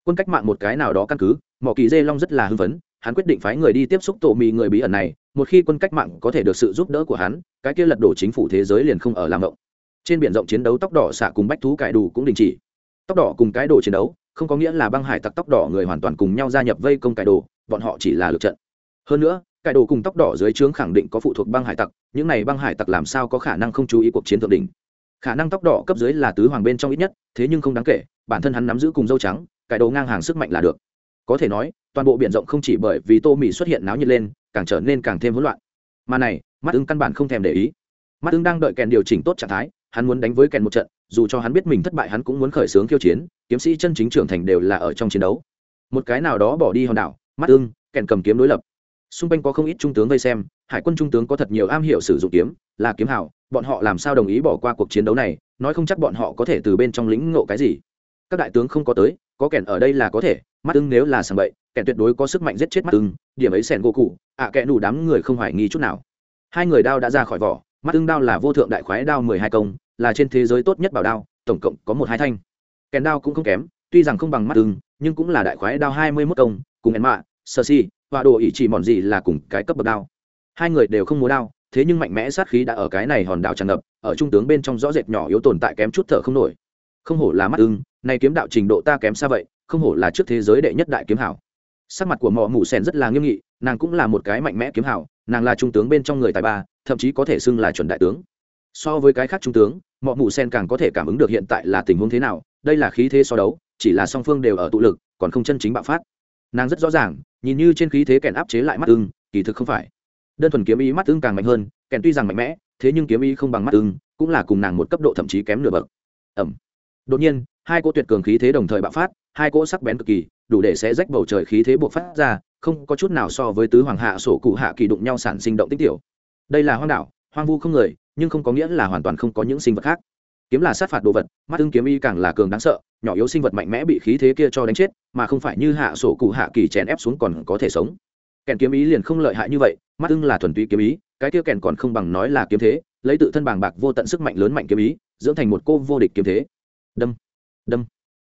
quân cách mạng một cái nào đó căn cứ mỏ kỳ dê long rất là hưng phấn, hắn quyết định phái người đi tiếp xúc tổ mì người bí ẩn này, một khi quân cách mạng có thể được sự giúp đỡ của hắn, cái kia lật đổ chính phủ thế giới liền không ở làm động trên biển rộng chiến đấu tóc đỏ xạ cùng bách thú cải đủ cũng đình chỉ. Tóc đỏ cùng cái đồ chiến đấu, không có nghĩa là băng hải tặc tóc đỏ người hoàn toàn cùng nhau gia nhập vây công cải đồ, bọn họ chỉ là lượt trận. Hơn nữa, cải đồ cùng tóc đỏ dưới trướng khẳng định có phụ thuộc băng hải tặc, những này băng hải tặc làm sao có khả năng không chú ý cuộc chiến thượng đỉnh? Khả năng tóc đỏ cấp dưới là tứ hoàng bên trong ít nhất, thế nhưng không đáng kể, bản thân hắn nắm giữ cùng dâu trắng, cải đồ ngang hàng sức mạnh là được. Có thể nói, toàn bộ biển rộng không chỉ bởi vì tô mỹ xuất hiện náo nhiệt lên, càng trở nên càng thêm hỗn loạn. Mà này, mắt ứng căn bản không thèm để ý. Mắt ứng đang đợi kèn điều chỉnh tốt trạng thái hắn muốn đánh với kèn một trận dù cho hắn biết mình thất bại hắn cũng muốn khởi xướng khiêu chiến kiếm sĩ chân chính trưởng thành đều là ở trong chiến đấu. Một cái nào đó bỏ đi hòn đảo mắt ưng kèn cầm kiếm đối lập. Xung quanh có không ít trung tướng vây xem hải quân trung tướng có thật nhiều am hiểu sử dụng kiếm là kiếm hảo bọn họ làm sao đồng ý bỏ qua cuộc chiến đấu này nói không chắc bọn họ có thể từ bên trong lĩnh ngộ cái gì. Các đại tướng không có tới có kèn ở đây là có thể mắt ưng nếu là sàng bậy kèn tuyệt đối có sức mạnh giết chết mắt ưng điểm ấy sẻn gỗ cụ ạ à, đủ đám người không hoài nghi chút nào. Hai người đao đã ra khỏi vỏ mắt ưng đao là vô thượng đại khoái đao mười hai công là trên thế giới tốt nhất bảo đao, tổng cộng có một hai thanh. Kèn đao cũng không kém, tuy rằng không bằng mắt ưng, nhưng cũng là đại khoái đao hai mươi mốt công, cùng ẻn mạ sơ si và đồ ý chỉ mòn gì là cùng cái cấp bậc đao. Hai người đều không múa đao, thế nhưng mạnh mẽ sát khí đã ở cái này hòn đảo tràn ngập, ở trung tướng bên trong rõ rệt nhỏ yếu tồn tại kém chút thở không nổi. Không hổ là mắt ưng nay kiếm đạo trình độ ta kém xa vậy, không hổ là trước thế giới đệ nhất đại kiếm hảo. Sắc mặt của mỏ mù sen rất là nghiêm nghị, nàng cũng là một cái mạnh mẽ kiếm hảo, nàng là trung tướng bên trong người tài ba, thậm chí có thể xưng là chuẩn đại tướng so với cái khác trung tướng mọi mù sen càng có thể cảm ứng được hiện tại là tình huống thế nào, đây là khí thế so đấu, chỉ là song phương đều ở tụ lực, còn không chân chính bạo phát. Nàng rất rõ ràng, nhìn như trên khí thế kèn áp chế lại mắt ưng, kỳ thực không phải. Đơn thuần kiếm ý mắt ưng càng mạnh hơn, kèn tuy rằng mạnh mẽ, thế nhưng kiếm ý không bằng mắt ưng, cũng là cùng nàng một cấp độ thậm chí kém nửa bậc. Ẩm. Đột nhiên, hai cỗ tuyệt cường khí thế đồng thời bạo phát, hai cỗ sắc bén cực kỳ, đủ để sẽ rách bầu trời khí thế buộc phát ra, không có chút nào so với tứ hoàng hạ sổ cụ hạ kỳ đụng nhau sản sinh động tích tiểu. Đây là hoang đảo, hoang vu không người nhưng không có nghĩa là hoàn toàn không có những sinh vật khác. Kiếm là sát phạt đồ vật, mắt ưng kiếm y càng là cường đáng sợ, nhỏ yếu sinh vật mạnh mẽ bị khí thế kia cho đánh chết, mà không phải như hạ sổ cụ hạ kỳ chèn ép xuống còn có thể sống. Kèn kiếm ý liền không lợi hại như vậy, mắt ưng là thuần túy kiếm ý cái kia kèn còn không bằng nói là kiếm thế, lấy tự thân bàng bạc vô tận sức mạnh lớn mạnh kiếm ý dưỡng thành một cô vô địch kiếm thế. Đâm đâm.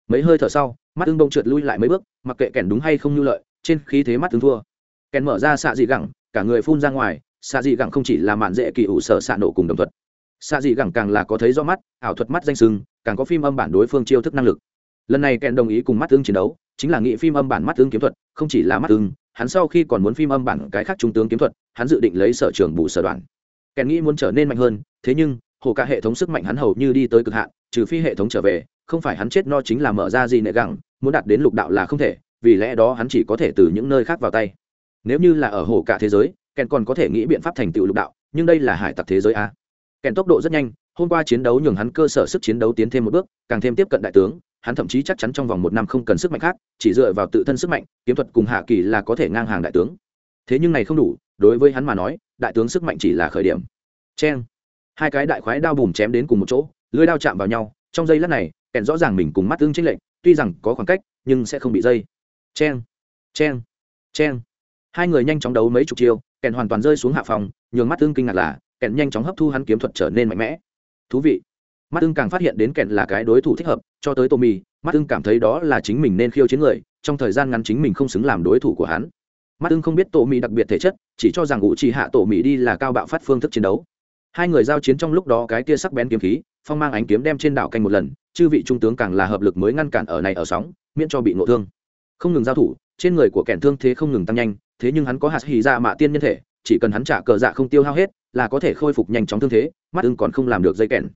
Mấy hơi thở sau, mắt ưng bông trượt lui lại mấy bước, mặc kệ kèn đúng hay không như lợi, trên khí thế mắt ưng thua. Kèn mở ra xạ dị gẳng, cả người phun ra ngoài xạ dị gẳng không chỉ là mạn dễ kỳ ủ sở xạ nổ cùng đồng thuật. Xạ dị gẳng càng là có thấy rõ mắt ảo thuật mắt danh sưng càng có phim âm bản đối phương chiêu thức năng lực. Lần này kèn đồng ý cùng mắt thương chiến đấu chính là nghị phim âm bản mắt thương kiếm thuật không chỉ là mắt thương, hắn sau khi còn muốn phim âm bản cái khác trung tướng kiếm thuật hắn dự định lấy sở trường bù sở đoàn kèn nghĩ muốn trở nên mạnh hơn thế nhưng hồ cả hệ thống sức mạnh hắn hầu như đi tới cực hạn trừ phi hệ thống trở về không phải hắn chết no chính là mở ra gì nệ gẳng muốn đạt đến lục đạo là không thể vì lẽ đó hắn chỉ có thể từ những nơi khác vào tay. Nếu như là ở hồ cả thế giới kèn còn có thể nghĩ biện pháp thành tựu lục đạo, nhưng đây là hải tặc thế giới a. Kèn tốc độ rất nhanh, hôm qua chiến đấu nhường hắn cơ sở sức chiến đấu tiến thêm một bước, càng thêm tiếp cận đại tướng, hắn thậm chí chắc chắn trong vòng một năm không cần sức mạnh khác, chỉ dựa vào tự thân sức mạnh, kiếm thuật cùng hạ kỳ là có thể ngang hàng đại tướng. Thế nhưng này không đủ, đối với hắn mà nói, đại tướng sức mạnh chỉ là khởi điểm. Cheng. Hai cái đại khoái đao bùm chém đến cùng một chỗ, lưới đao chạm vào nhau, trong giây lát này, kèn rõ ràng mình cùng mắt tương chênh lệnh tuy rằng có khoảng cách, nhưng sẽ không bị dây. Cheng. Cheng. Cheng. Hai người nhanh chóng đấu mấy chục chiêu kèn hoàn toàn rơi xuống hạ phòng, nhường mắt tương kinh ngạc là, kèn nhanh chóng hấp thu hắn kiếm thuật trở nên mạnh mẽ. Thú vị. Mắt tương càng phát hiện đến kèn là cái đối thủ thích hợp, cho tới tô mì mắt tương cảm thấy đó là chính mình nên khiêu chiến người, trong thời gian ngắn chính mình không xứng làm đối thủ của hắn. Mắt tương không biết tổ mì đặc biệt thể chất, chỉ cho rằng ngụ chỉ hạ tổ mì đi là cao bạo phát phương thức chiến đấu. Hai người giao chiến trong lúc đó cái kia sắc bén kiếm khí, phong mang ánh kiếm đem trên đảo canh một lần, chư vị trung tướng càng là hợp lực mới ngăn cản ở này ở sóng, miễn cho bị ngộ thương. Không ngừng giao thủ, trên người của kẻn thương thế không ngừng tăng nhanh thế nhưng hắn có hạt hì dạ mạ tiên nhân thể, chỉ cần hắn trả cờ dạ không tiêu hao hết, là có thể khôi phục nhanh chóng thương thế, mắt ưng còn không làm được dây kèn.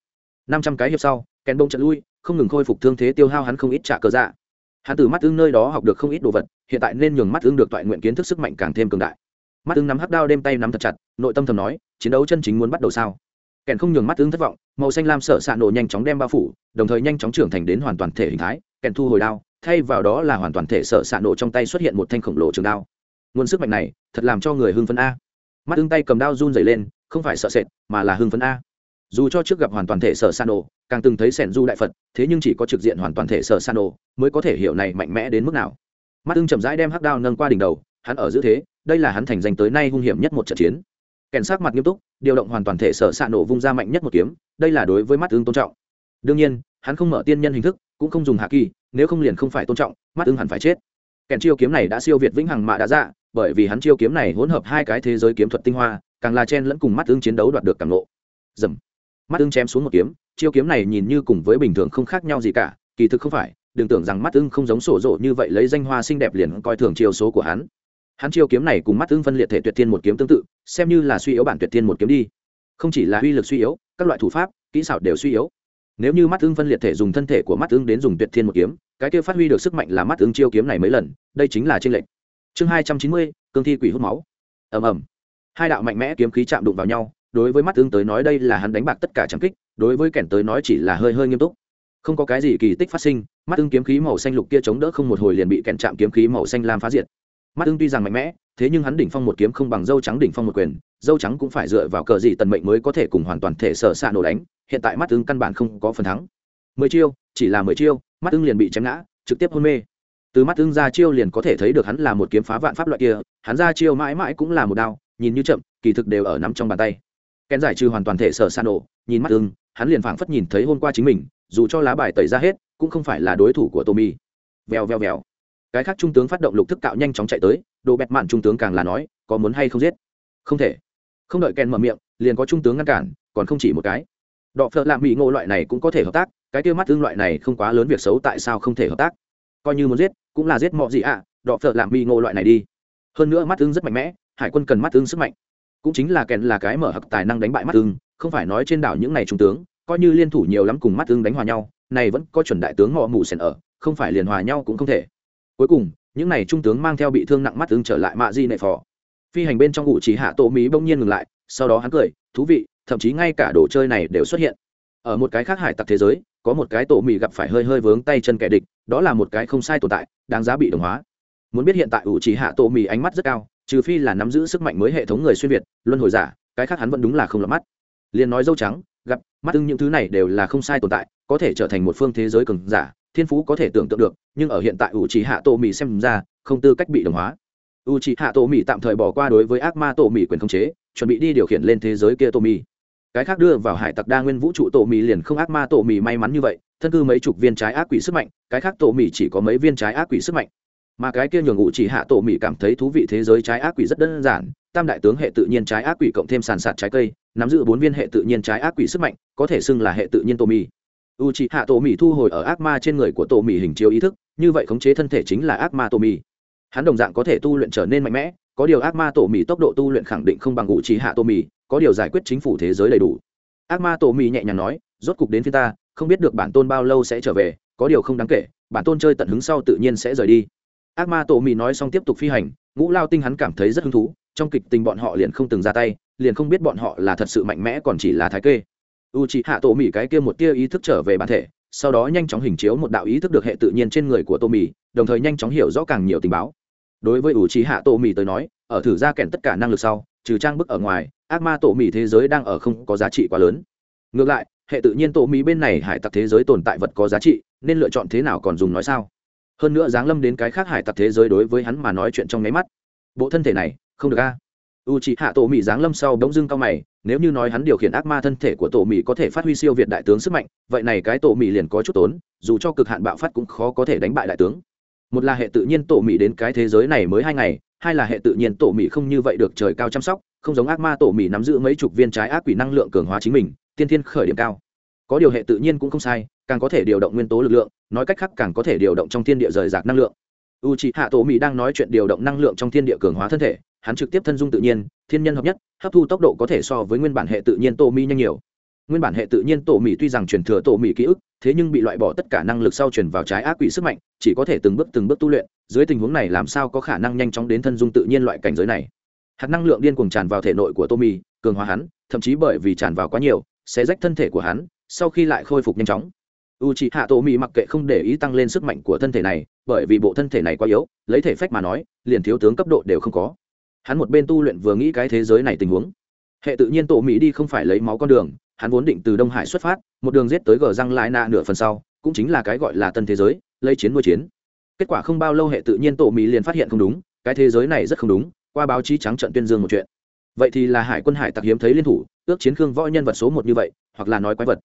Năm trăm cái hiệp sau, kèn bông trận lui, không ngừng khôi phục thương thế tiêu hao hắn không ít trả cờ dạ. Hắn từ mắt ưng nơi đó học được không ít đồ vật, hiện tại nên nhường mắt ưng được toại nguyện kiến thức sức mạnh càng thêm cường đại. Mắt ưng nắm hắc đao đêm tay nắm thật chặt, nội tâm thầm nói, chiến đấu chân chính muốn bắt đầu sao? Kèn không nhường mắt ưng thất vọng, màu xanh lam sợ xạ nổ nhanh chóng đem bao phủ, đồng thời nhanh chóng trưởng thành đến hoàn toàn thể hình thái, kèn thu hồi đao, thay vào đó là hoàn toàn thể sợ xạ nổ trong tay xuất hiện một thanh khổng lồ trường đao nguồn sức mạnh này thật làm cho người hưng phấn a. Mắt ưng tay cầm đao run dày lên, không phải sợ sệt, mà là hưng phấn a. Dù cho trước gặp hoàn toàn thể sở san đồ càng từng thấy sẻn du đại phật, thế nhưng chỉ có trực diện hoàn toàn thể sở san đồ mới có thể hiểu này mạnh mẽ đến mức nào. Mắt ưng chậm rãi đem hắc đao nâng qua đỉnh đầu, hắn ở giữ thế, đây là hắn thành danh tới nay hung hiểm nhất một trận chiến. Kèn sát mặt nghiêm túc, điều động hoàn toàn thể sở san nổ vung ra mạnh nhất một kiếm, đây là đối với mắt ưng tôn trọng. Đương nhiên, hắn không mở tiên nhân hình thức, cũng không dùng hạ kỳ, nếu không liền không phải tôn trọng, mắt ưng hẳn phải chết. Kèn chiêu kiếm này đã siêu việt vĩnh hằng mạ đã dạ bởi vì hắn chiêu kiếm này hỗn hợp hai cái thế giới kiếm thuật tinh hoa, càng là chen lẫn cùng mắt tương chiến đấu đoạt được càng lộ. Dầm. Mắt tương chém xuống một kiếm, chiêu kiếm này nhìn như cùng với bình thường không khác nhau gì cả, kỳ thực không phải, đừng tưởng rằng mắt tương không giống sổ rộ như vậy lấy danh hoa xinh đẹp liền coi thường chiêu số của hắn. Hắn chiêu kiếm này cùng mắt tương phân liệt thể tuyệt thiên một kiếm tương tự, xem như là suy yếu bản tuyệt thiên một kiếm đi. Không chỉ là uy lực suy yếu, các loại thủ pháp, kỹ xảo đều suy yếu. Nếu như mắt tương phân liệt thể dùng thân thể của mắt tương đến dùng tuyệt thiên một kiếm, cái kia phát huy được sức mạnh là mắt tương chiêu kiếm này mấy lần, đây chính là trên lệnh chương hai trăm chín mươi, cương thi quỷ hút máu. Ầm ầm. Hai đạo mạnh mẽ kiếm khí chạm đụng vào nhau, đối với mắt tương tới nói đây là hắn đánh bạc tất cả trắng kích, đối với kẻn tới nói chỉ là hơi hơi nghiêm túc. Không có cái gì kỳ tích phát sinh, mắt tương kiếm khí màu xanh lục kia chống đỡ không một hồi liền bị kẻn chạm kiếm khí màu xanh lam phá diệt. Mắt tương tuy rằng mạnh mẽ, thế nhưng hắn đỉnh phong một kiếm không bằng dâu trắng đỉnh phong một quyền, dâu trắng cũng phải dựa vào cờ gì tần mệnh mới có thể cùng hoàn toàn thể sở xạ nổ đánh, hiện tại mắt tương căn bản không có phần thắng. Mười chiêu, chỉ là mười chiêu, mắt tương liền bị chém ngã, trực tiếp hôn mê từ mắt ưng ra chiêu liền có thể thấy được hắn là một kiếm phá vạn pháp loại kia, hắn ra chiêu mãi mãi cũng là một đao, nhìn như chậm, kỳ thực đều ở nắm trong bàn tay. Kèn giải trừ hoàn toàn thể sở san ổ nhìn mắt ưng hắn liền phảng phất nhìn thấy hôm qua chính mình, dù cho lá bài tẩy ra hết, cũng không phải là đối thủ của tommy. Vèo vèo vèo. Cái khác trung tướng phát động lục thức cạo nhanh chóng chạy tới, đồ bẹt mạn trung tướng càng là nói, có muốn hay không giết? Không thể. Không đợi ken mở miệng, liền có trung tướng ngăn cản, còn không chỉ một cái. Đọ phợ lạ mỹ ngộ loại này cũng có thể hợp tác, cái kia mắt tương loại này không quá lớn việc xấu tại sao không thể hợp tác? Coi như muốn giết cũng là giết mọi gì ạ à, đọ phợ làm mỹ ngộ loại này đi. Hơn nữa mắt tương rất mạnh mẽ hải quân cần mắt tương sức mạnh. Cũng chính là kèn là cái mở hặc tài năng đánh bại mắt tương không phải nói trên đảo những này trung tướng coi như liên thủ nhiều lắm cùng mắt tương đánh hòa nhau này vẫn có chuẩn đại tướng ngọ mù sèn ở không phải liền hòa nhau cũng không thể. Cuối cùng những này trung tướng mang theo bị thương nặng mắt tương trở lại mạ di nệ phò. Phi hành bên trong ngụ chỉ hạ tổ mỹ bỗng nhiên ngừng lại sau đó hắn cười thú vị thậm chí ngay cả đồ chơi này đều xuất hiện. Ở một cái khác hải tặc thế giới có một cái tổ mì gặp phải hơi hơi vướng tay chân kẻ địch, đó là một cái không sai tồn tại, đáng giá bị đồng hóa. Muốn biết hiện tại ủ trí hạ tổ mì ánh mắt rất cao, trừ phi là nắm giữ sức mạnh mới hệ thống người xuyên việt, luân hồi giả, cái khác hắn vẫn đúng là không lọt mắt. Liền nói dâu trắng, gặp, mắt ưng những thứ này đều là không sai tồn tại, có thể trở thành một phương thế giới cường giả, thiên phú có thể tưởng tượng được, nhưng ở hiện tại ủ trí hạ tổ mì xem ra, không tư cách bị đồng hóa. U trí hạ tổ mì tạm thời bỏ qua đối với ác ma tổ mì quyền khống chế, chuẩn bị đi điều khiển lên thế giới kia tổ mì cái khác đưa vào hải tặc đa nguyên vũ trụ tổ mì liền không ác ma tổ mì may mắn như vậy, thân cư mấy chục viên trái ác quỷ sức mạnh, cái khác tổ mì chỉ có mấy viên trái ác quỷ sức mạnh mà cái kia nhường ngụ chỉ hạ tổ mì cảm thấy thú vị thế giới trái ác quỷ rất đơn giản, tam đại tướng hệ tự nhiên trái ác quỷ cộng thêm sàn sạt trái cây, nắm giữ bốn viên hệ tự nhiên trái ác quỷ sức mạnh, có thể xưng là hệ tự nhiên tổ mì. u chỉ hạ tổ mì thu hồi ở ác ma trên người của tổ mì hình chiếu ý thức, như vậy khống chế thân thể chính là ác ma tổ mì. hắn đồng dạng có thể tu luyện trở nên mạnh mẽ có điều ác ma tổ mì tốc độ tu luyện khẳng định không bằng ngụ trí hạ tổ mì, có điều giải quyết chính phủ thế giới đầy đủ. Ác ma tổ mì nhẹ nhàng nói, rốt cục đến phía ta, không biết được bản tôn bao lâu sẽ trở về, có điều không đáng kể, bản tôn chơi tận hứng sau tự nhiên sẽ rời đi. Ác ma tổ mì nói xong tiếp tục phi hành, ngũ lao tinh hắn cảm thấy rất hứng thú, trong kịch tình bọn họ liền không từng ra tay, liền không biết bọn họ là thật sự mạnh mẽ còn chỉ là thái kê. U c hạ tổ mì cái kia một tia ý thức trở về bản thể, sau đó nhanh chóng hình chiếu một đạo ý thức được hệ tự nhiên trên người của tô mì, đồng thời nhanh chóng hiểu rõ càng nhiều tình báo đối với ủ trí hạ tổ mì tới nói, ở thử ra kèn tất cả năng lực sau, trừ trang bức ở ngoài, ác ma tổ mì thế giới đang ở không có giá trị quá lớn. Ngược lại, hệ tự nhiên tổ mì bên này hải tặc thế giới tồn tại vật có giá trị, nên lựa chọn thế nào còn dùng nói sao? Hơn nữa giáng lâm đến cái khác hải tặc thế giới đối với hắn mà nói chuyện trong nháy mắt. Bộ thân thể này, không được a. U c h ị hạ tổ mỹ giáng lâm sau bỗng dưng cao mày, nếu như nói hắn điều khiển ác ma thân thể của tổ mỹ có thể phát huy siêu việt đại tướng sức mạnh, vậy này cái tổ mỹ liền có chút tốn, dù cho cực hạn bạo phát cũng khó có thể đánh bại đại tướng một là hệ tự nhiên tổ mỹ đến cái thế giới này mới hai ngày, hai là hệ tự nhiên tổ mỹ không như vậy được trời cao chăm sóc, không giống ác ma tổ mỹ nắm giữ mấy chục viên trái ác quỷ năng lượng cường hóa chính mình, tiên thiên khởi điểm cao. Có điều hệ tự nhiên cũng không sai, càng có thể điều động nguyên tố lực lượng, nói cách khác càng có thể điều động trong thiên địa rời rạc năng lượng. U c h ị hạ tổ mỹ đang nói chuyện điều động năng lượng trong thiên địa cường hóa thân thể, hắn trực tiếp thân dung tự nhiên, thiên nhân hợp nhất, hấp thu tốc độ có thể so với nguyên bản hệ tự nhiên tổ mỹ nhanh nhiều nguyên bản hệ tự nhiên tổ mỹ tuy rằng truyền thừa tổ mỹ ký ức, thế nhưng bị loại bỏ tất cả năng lực sau truyền vào trái ác quỷ sức mạnh, chỉ có thể từng bước từng bước tu luyện, dưới tình huống này làm sao có khả năng nhanh chóng đến thân dung tự nhiên loại cảnh giới này. Hạt năng lượng điên cuồng tràn vào thể nội của tô mì cường hóa hắn, thậm chí bởi vì tràn vào quá nhiều sẽ rách thân thể của hắn, sau khi lại khôi phục nhanh chóng. U c h ị hạ tổ mỹ mặc kệ không để ý tăng lên sức mạnh của thân thể này, bởi vì bộ thân thể này quá yếu, lấy thể phách mà nói, liền thiếu tướng cấp độ đều không có. Hắn một bên tu luyện vừa nghĩ cái thế giới này tình huống. Hệ tự nhiên tổ mỹ đi không phải lấy máu con đường hắn vốn định từ đông hải xuất phát, một đường giết tới gờ răng lại nạ nửa phần sau, cũng chính là cái gọi là tân thế giới, lấy chiến nuôi chiến. Kết quả không bao lâu hệ tự nhiên tổ mỹ liền phát hiện không đúng, cái thế giới này rất không đúng, qua báo chí trắng trận tuyên dương một chuyện. Vậy thì là hải quân hải tặc hiếm thấy liên thủ, ước chiến khương võ nhân vật số một như vậy, hoặc là nói quái vật.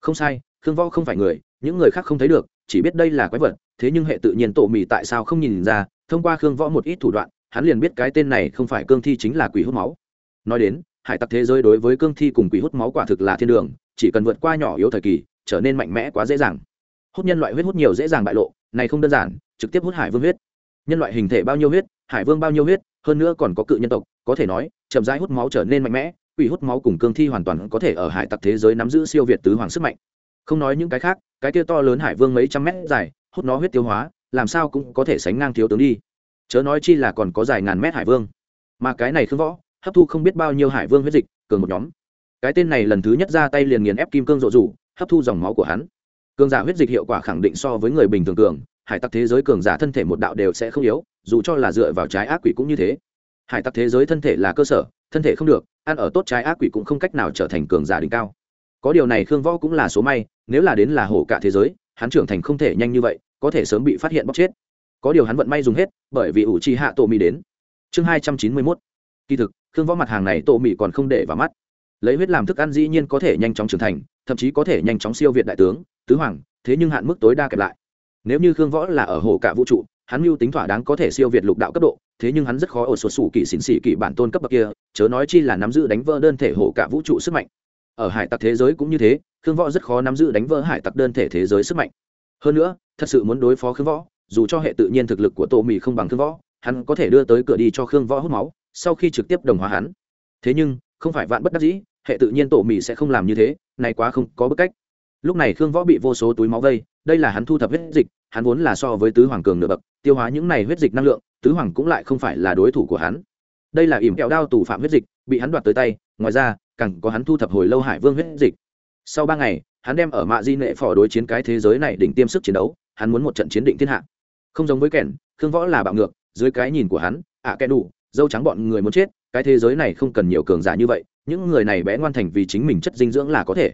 Không sai, khương võ không phải người, những người khác không thấy được, chỉ biết đây là quái vật, thế nhưng hệ tự nhiên tổ mì tại sao không nhìn ra, thông qua khương võ một ít thủ đoạn, hắn liền biết cái tên này không phải cương thi chính là quỷ hút máu. Nói đến hải tặc thế giới đối với cương thi cùng quỷ hút máu quả thực là thiên đường, chỉ cần vượt qua nhỏ yếu thời kỳ, trở nên mạnh mẽ quá dễ dàng. Hút nhân loại huyết hút nhiều dễ dàng bại lộ, này không đơn giản, trực tiếp hút hải vương huyết. Nhân loại hình thể bao nhiêu huyết, hải vương bao nhiêu huyết, hơn nữa còn có cự nhân tộc, có thể nói, chậm rãi hút máu trở nên mạnh mẽ, quỷ hút máu cùng cương thi hoàn toàn có thể ở hải tặc thế giới nắm giữ siêu việt tứ hoàng sức mạnh. Không nói những cái khác, cái kia to lớn hải vương mấy trăm mét dài, hút nó huyết tiêu hóa, làm sao cũng có thể sánh ngang thiếu tướng đi. Chớ nói chi là còn có dài ngàn mét hải vương. Mà cái này khương võ hấp thu không biết bao nhiêu hải vương huyết dịch, cường một nhóm. Cái tên này lần thứ nhất ra tay liền nghiền ép kim cương rộ rủ, hấp thu dòng máu của hắn. Cường giả huyết dịch hiệu quả khẳng định so với người bình thường cường, hải tặc thế giới cường giả thân thể một đạo đều sẽ không yếu, dù cho là dựa vào trái ác quỷ cũng như thế. Hải tặc thế giới thân thể là cơ sở, thân thể không được, ăn ở tốt trái ác quỷ cũng không cách nào trở thành cường giả đỉnh cao. Có điều này khương võ cũng là số may, nếu là đến là hổ cả thế giới, hắn trưởng thành không thể nhanh như vậy, có thể sớm bị phát hiện bóc chết. Có điều hắn vận may dùng hết, bởi vì ủ trì hạ tổ mỹ đến. Chương hai trăm chín mươi mốt. Kỳ thực khương võ mặt hàng này tổ mỹ còn không để vào mắt. Lấy huyết làm thức ăn dĩ nhiên có thể nhanh chóng trưởng thành, thậm chí có thể nhanh chóng siêu việt đại tướng, tứ hoàng, thế nhưng hạn mức tối đa kẹp lại. Nếu như khương võ là ở hồ cả vũ trụ, hắn mưu tính thỏa đáng có thể siêu việt lục đạo cấp độ, thế nhưng hắn rất khó ở sột sủ kỳ xỉn xỉ kỳ bản tôn cấp bậc kia, chớ nói chi là nắm giữ đánh vỡ đơn thể hồ cả vũ trụ sức mạnh. Ở hải tặc thế giới cũng như thế, khương võ rất khó nắm giữ đánh vỡ hải tặc đơn thể thế giới sức mạnh. Hơn nữa, thật sự muốn đối phó khương võ, dù cho hệ tự nhiên thực lực của tổ mì không bằng khương võ, hắn có thể đưa tới cửa đi cho khương võ hút máu sau khi trực tiếp đồng hóa hắn. Thế nhưng, không phải vạn bất đắc dĩ, hệ tự nhiên tổ mỉ sẽ không làm như thế, này quá không có bức cách. Lúc này khương võ bị vô số túi máu vây, đây là hắn thu thập huyết dịch, hắn vốn là so với tứ hoàng cường nửa bậc, tiêu hóa những này huyết dịch năng lượng, tứ hoàng cũng lại không phải là đối thủ của hắn. Đây là ỉm kẹo đao tù phạm huyết dịch, bị hắn đoạt tới tay, ngoài ra, càng có hắn thu thập hồi lâu hải vương huyết dịch. Sau ba ngày, hắn đem ở mạ di nệ phò đối chiến cái thế giới này đỉnh tiêm sức chiến đấu, hắn muốn một trận chiến định thiên hạ. Không giống với kẻn khương võ là bạo ngược, dưới cái nhìn của hắn, ạ à kẻ đủ dâu trắng bọn người muốn chết, cái thế giới này không cần nhiều cường giả như vậy, những người này bé ngoan thành vì chính mình chất dinh dưỡng là có thể.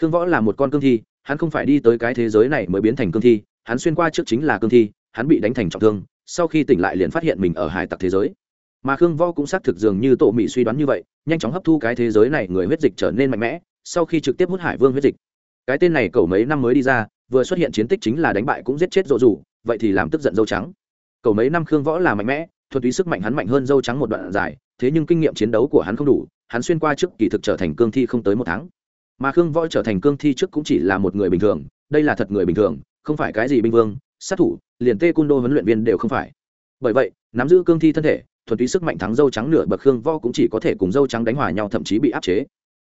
Khương võ là một con cương thi, hắn không phải đi tới cái thế giới này mới biến thành cương thi, hắn xuyên qua trước chính là cương thi, hắn bị đánh thành trọng thương, sau khi tỉnh lại liền phát hiện mình ở hải tặc thế giới. Mà khương võ cũng xác thực dường như tổ mỹ suy đoán như vậy, nhanh chóng hấp thu cái thế giới này người huyết dịch trở nên mạnh mẽ, sau khi trực tiếp hút hải vương huyết dịch. Cái tên này cầu mấy năm mới đi ra, vừa xuất hiện chiến tích chính là đánh bại cũng giết chết rộ rủ vậy thì làm tức giận dâu trắng. Cầu mấy năm khương võ là mạnh mẽ thuần túy sức mạnh hắn mạnh hơn dâu trắng một đoạn dài, thế nhưng kinh nghiệm chiến đấu của hắn không đủ, hắn xuyên qua trước kỳ thực trở thành cương thi không tới một tháng. Mà khương võ trở thành cương thi trước cũng chỉ là một người bình thường, đây là thật người bình thường, không phải cái gì binh vương, sát thủ, liền tê cung đô huấn luyện viên đều không phải. Bởi vậy, nắm giữ cương thi thân thể, thuần túy sức mạnh thắng dâu trắng nửa bậc khương võ cũng chỉ có thể cùng dâu trắng đánh hòa nhau, thậm chí bị áp chế.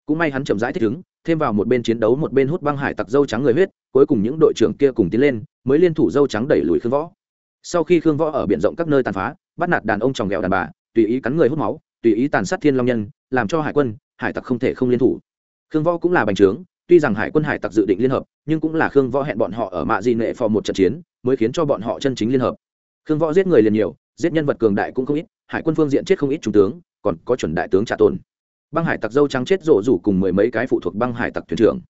Cũng may hắn chậm rãi thích ứng, thêm vào một bên chiến đấu một bên hút băng hải tặc dâu trắng người huyết, cuối cùng những đội trưởng kia cùng tiến lên, mới liên thủ dâu trắng đẩy lùi khương võ. Sau khi khương võ ở biển rộng các nơi tàn phá bắt nạt đàn ông tròng ghẹo đàn bà, tùy ý cắn người hút máu, tùy ý tàn sát thiên long nhân, làm cho hải quân, hải tặc không thể không liên thủ. Khương võ cũng là bành trướng, tuy rằng hải quân hải tặc dự định liên hợp, nhưng cũng là khương võ hẹn bọn họ ở mạ di nệ phò một trận chiến, mới khiến cho bọn họ chân chính liên hợp. Khương võ giết người liền nhiều, giết nhân vật cường đại cũng không ít, hải quân phương diện chết không ít trung tướng, còn có chuẩn đại tướng trả tôn. Băng hải tặc dâu trắng chết rộ rủ cùng mười mấy cái phụ thuộc băng hải tặc thuyền trưởng.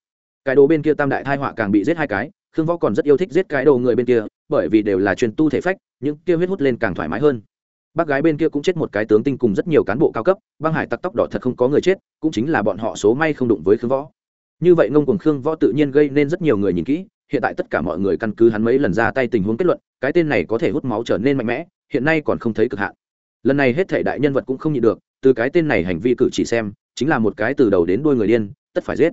Cái đồ bên kia tam đại thai họa càng bị giết hai cái, khương võ còn rất yêu thích giết cái đồ người bên kia, bởi vì đều là truyền tu thể phách, những kia huyết hút lên càng thoải mái hơn bác gái bên kia cũng chết một cái tướng tinh cùng rất nhiều cán bộ cao cấp, băng hải tặc tóc đỏ thật không có người chết, cũng chính là bọn họ số may không đụng với khương võ. Như vậy ngông cuồng khương võ tự nhiên gây nên rất nhiều người nhìn kỹ, hiện tại tất cả mọi người căn cứ hắn mấy lần ra tay tình huống kết luận, cái tên này có thể hút máu trở nên mạnh mẽ, hiện nay còn không thấy cực hạn. Lần này hết thể đại nhân vật cũng không nhịn được, từ cái tên này hành vi cử chỉ xem, chính là một cái từ đầu đến đuôi người điên, tất phải giết.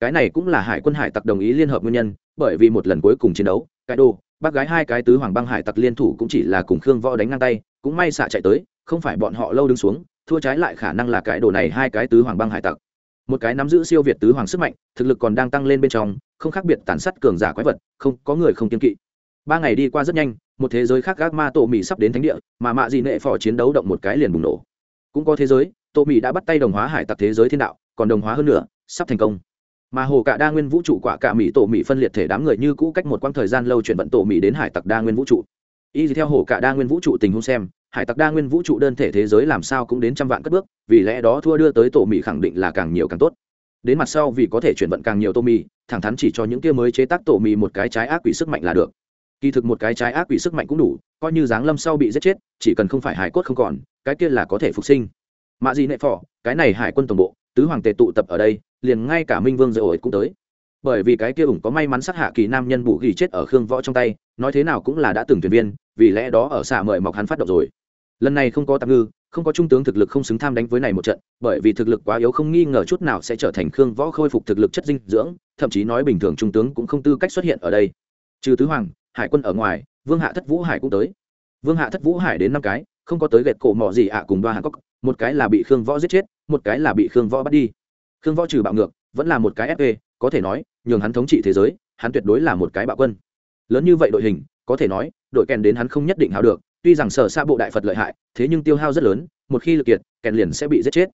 Cái này cũng là hải quân hải tặc đồng ý liên hợp nguyên nhân, bởi vì một lần cuối cùng chiến đấu, cái đồ, bác gái hai cái tứ hoàng băng hải tặc liên thủ cũng chỉ là cùng khương võ đánh ngang tay cũng may xạ chạy tới, không phải bọn họ lâu đứng xuống, thua trái lại khả năng là cái đồ này hai cái tứ hoàng băng hải tặc. Một cái nắm giữ siêu việt tứ hoàng sức mạnh, thực lực còn đang tăng lên bên trong, không khác biệt tàn sát cường giả quái vật, không, có người không kiên kỵ. Ba ngày đi qua rất nhanh, một thế giới khác gác ma tổ mỹ sắp đến thánh địa, mà mạ gì nệ phò chiến đấu động một cái liền bùng nổ. Cũng có thế giới, tổ mỹ đã bắt tay đồng hóa hải tặc thế giới thiên đạo, còn đồng hóa hơn nữa sắp thành công. Mà hồ cả đa nguyên vũ trụ quả cả mỹ tổ mỹ phân liệt thể đám người như cũ cách một quãng thời gian lâu chuyển vận tổ mỹ đến hải tặc đa nguyên vũ trụ y theo hồ cả đa nguyên vũ trụ tình huống xem, hải tặc đa nguyên vũ trụ đơn thể thế giới làm sao cũng đến trăm vạn cất bước, vì lẽ đó thua đưa tới tổ mỹ khẳng định là càng nhiều càng tốt. Đến mặt sau vì có thể chuyển vận càng nhiều tô mì thẳng thắn chỉ cho những kia mới chế tác tổ mì một cái trái ác quỷ sức mạnh là được. Kỳ thực một cái trái ác quỷ sức mạnh cũng đủ, coi như giáng lâm sau bị giết chết, chỉ cần không phải hải cốt không còn, cái kia là có thể phục sinh. Mạ gì nệ phỏ cái này hải quân tổng bộ, tứ hoàng tề tụ tập ở đây, liền ngay cả minh vương dạy ổi cũng tới. Bởi vì cái kia ủng có may mắn sát hạ kỳ nam nhân bù ghi chết ở khương võ trong tay nói thế nào cũng là đã từng thuyền viên, vì lẽ đó ở xạ mời mọc hắn phát động rồi. Lần này không có tạm ngư, không có trung tướng thực lực không xứng tham đánh với này một trận, bởi vì thực lực quá yếu không nghi ngờ chút nào sẽ trở thành khương võ khôi phục thực lực chất dinh dưỡng, thậm chí nói bình thường trung tướng cũng không tư cách xuất hiện ở đây. Trừ tứ hoàng, hải quân ở ngoài, vương hạ thất vũ hải cũng tới. Vương hạ thất vũ hải đến năm cái, không có tới gẹt cổ mỏ gì ạ cùng đoa hạng cốc, một cái là bị khương võ giết chết, một cái là bị khương võ bắt đi. Khương võ trừ bạo ngược, vẫn là một cái fp có thể nói, nhường hắn thống trị thế giới, hắn tuyệt đối là một cái bạo quân lớn như vậy đội hình, có thể nói, đội kèn đến hắn không nhất định hào được, tuy rằng sở xa bộ đại phật lợi hại, thế nhưng tiêu hao rất lớn, một khi lực kiệt, kèn liền sẽ bị giết chết.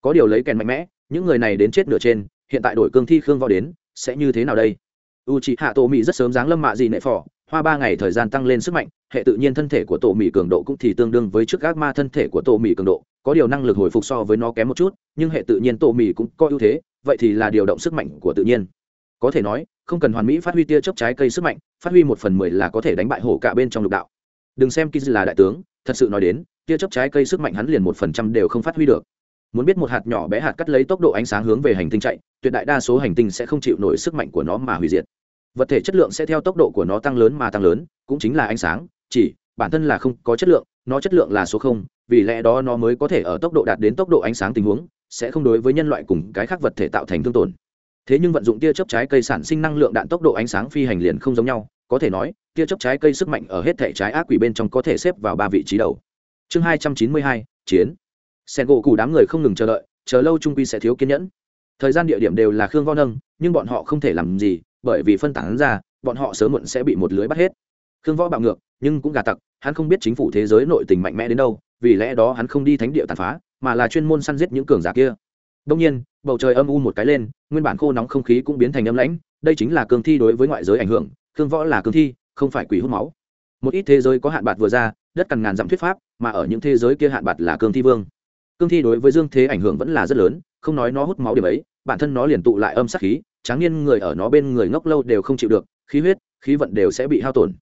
Có điều lấy kèn mạnh mẽ, những người này đến chết nửa trên, hiện tại đội cương thi khương võ đến, sẽ như thế nào đây? U chị hạ tổ mỹ rất sớm dáng lâm mạ gì nệ phò, hoa ba ngày thời gian tăng lên sức mạnh, hệ tự nhiên thân thể của tổ mỹ cường độ cũng thì tương đương với trước gác ma thân thể của tổ mỹ cường độ, có điều năng lực hồi phục so với nó kém một chút, nhưng hệ tự nhiên tổ mỹ cũng có ưu thế, vậy thì là điều động sức mạnh của tự nhiên có thể nói, không cần hoàn mỹ phát huy tia chớp trái cây sức mạnh, phát huy một phần mười là có thể đánh bại hổ cả bên trong lục đạo. Đừng xem kiz là đại tướng, thật sự nói đến, tia chớp trái cây sức mạnh hắn liền một phần trăm đều không phát huy được. Muốn biết một hạt nhỏ bé hạt cắt lấy tốc độ ánh sáng hướng về hành tinh chạy, tuyệt đại đa số hành tinh sẽ không chịu nổi sức mạnh của nó mà hủy diệt. Vật thể chất lượng sẽ theo tốc độ của nó tăng lớn mà tăng lớn, cũng chính là ánh sáng, chỉ, bản thân là không có chất lượng, nó chất lượng là số không, vì lẽ đó nó mới có thể ở tốc độ đạt đến tốc độ ánh sáng tình huống, sẽ không đối với nhân loại cùng cái khác vật thể tạo thành thương tổn thế nhưng vận dụng tia chớp trái cây sản sinh năng lượng đạn tốc độ ánh sáng phi hành liền không giống nhau, có thể nói, tia chớp trái cây sức mạnh ở hết thể trái ác quỷ bên trong có thể xếp vào ba vị trí đầu. Chương hai trăm chín mươi hai, chiến. Sen gỗ cù đám người không ngừng chờ đợi, chờ lâu trung quy sẽ thiếu kiên nhẫn. Thời gian địa điểm đều là khương vo nâng, nhưng bọn họ không thể làm gì, bởi vì phân tán ra, bọn họ sớm muộn sẽ bị một lưới bắt hết. Khương võ bạo ngược, nhưng cũng gà tặc, hắn không biết chính phủ thế giới nội tình mạnh mẽ đến đâu, vì lẽ đó hắn không đi thánh địa tàn phá, mà là chuyên môn săn giết những cường giả kia. Đông nhiên bầu trời âm u một cái lên, nguyên bản khô nóng không khí cũng biến thành âm lãnh, đây chính là cương thi đối với ngoại giới ảnh hưởng, Cương võ là cương thi, không phải quỷ hút máu. Một ít thế giới có hạn bạc vừa ra, đất cằn ngàn dặm thuyết pháp, mà ở những thế giới kia hạn bạc là cương thi vương. Cương thi đối với dương thế ảnh hưởng vẫn là rất lớn, không nói nó hút máu điểm ấy, bản thân nó liền tụ lại âm sát khí, tráng niên người ở nó bên người ngốc lâu đều không chịu được, khí huyết, khí vận đều sẽ bị hao tổn.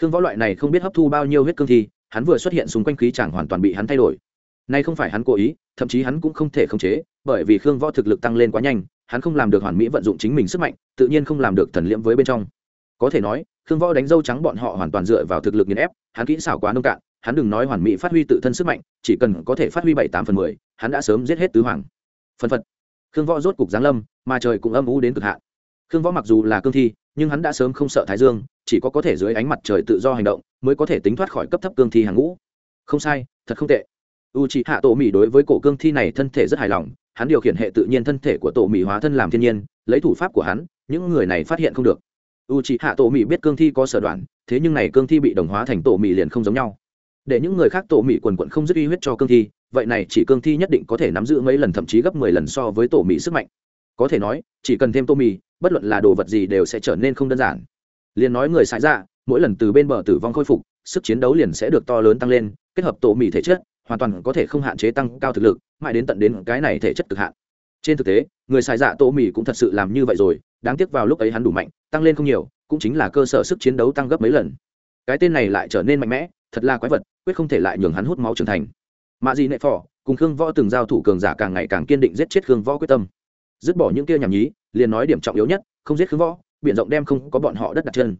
Khương võ loại này không biết hấp thu bao nhiêu huyết cương thi, hắn vừa xuất hiện xung quanh khí chẳng hoàn toàn bị hắn thay đổi. Nay không phải hắn cố ý, thậm chí hắn cũng không thể khống chế bởi vì khương võ thực lực tăng lên quá nhanh, hắn không làm được hoàn mỹ vận dụng chính mình sức mạnh, tự nhiên không làm được thần liễm với bên trong. Có thể nói, khương võ đánh dâu trắng bọn họ hoàn toàn dựa vào thực lực nghiền ép, hắn kỹ xảo quá nông cạn, hắn đừng nói hoàn mỹ phát huy tự thân sức mạnh, chỉ cần có thể phát huy bảy tám phần mười, hắn đã sớm giết hết tứ hoàng. Phân phật. Khương võ rốt cục giáng lâm, mà trời cũng âm u đến cực hạn. Khương võ mặc dù là cương thi, nhưng hắn đã sớm không sợ thái dương, chỉ có có thể dưới ánh mặt trời tự do hành động, mới có thể tính thoát khỏi cấp thấp cương thi hàng ngũ. Không sai, thật không tệ. U c hạ tổ mỹ đối với cổ cương thi này thân thể rất hài lòng hắn điều khiển hệ tự nhiên thân thể của tổ mỹ hóa thân làm thiên nhiên, lấy thủ pháp của hắn, những người này phát hiện không được. U c hạ tổ mỹ biết cương thi có sở đoạn, thế nhưng này cương thi bị đồng hóa thành tổ mỹ liền không giống nhau. Để những người khác tổ mỹ quần quận không dứt uy huyết cho cương thi, vậy này chỉ cương thi nhất định có thể nắm giữ mấy lần thậm chí gấp mười lần so với tổ mỹ sức mạnh. Có thể nói, chỉ cần thêm tô mì bất luận là đồ vật gì đều sẽ trở nên không đơn giản. Liền nói người xài ra dạ, mỗi lần từ bên bờ tử vong khôi phục, sức chiến đấu liền sẽ được to lớn tăng lên, kết hợp tổ mì thể chất hoàn toàn có thể không hạn chế tăng cao thực lực, mãi đến tận đến cái này thể chất cực hạn. Trên thực tế, người xài dạ tô mì cũng thật sự làm như vậy rồi, đáng tiếc vào lúc ấy hắn đủ mạnh, tăng lên không nhiều, cũng chính là cơ sở sức chiến đấu tăng gấp mấy lần. Cái tên này lại trở nên mạnh mẽ, thật là quái vật, quyết không thể lại nhường hắn hút máu trưởng thành. Mạ gì nệ phỏ cùng khương võ từng giao thủ cường giả càng ngày càng kiên định giết chết khương võ quyết tâm. Dứt bỏ những kia nhảm nhí, liền nói điểm trọng yếu nhất, không giết khương võ biện rộng đem không có bọn họ đất đặt chân.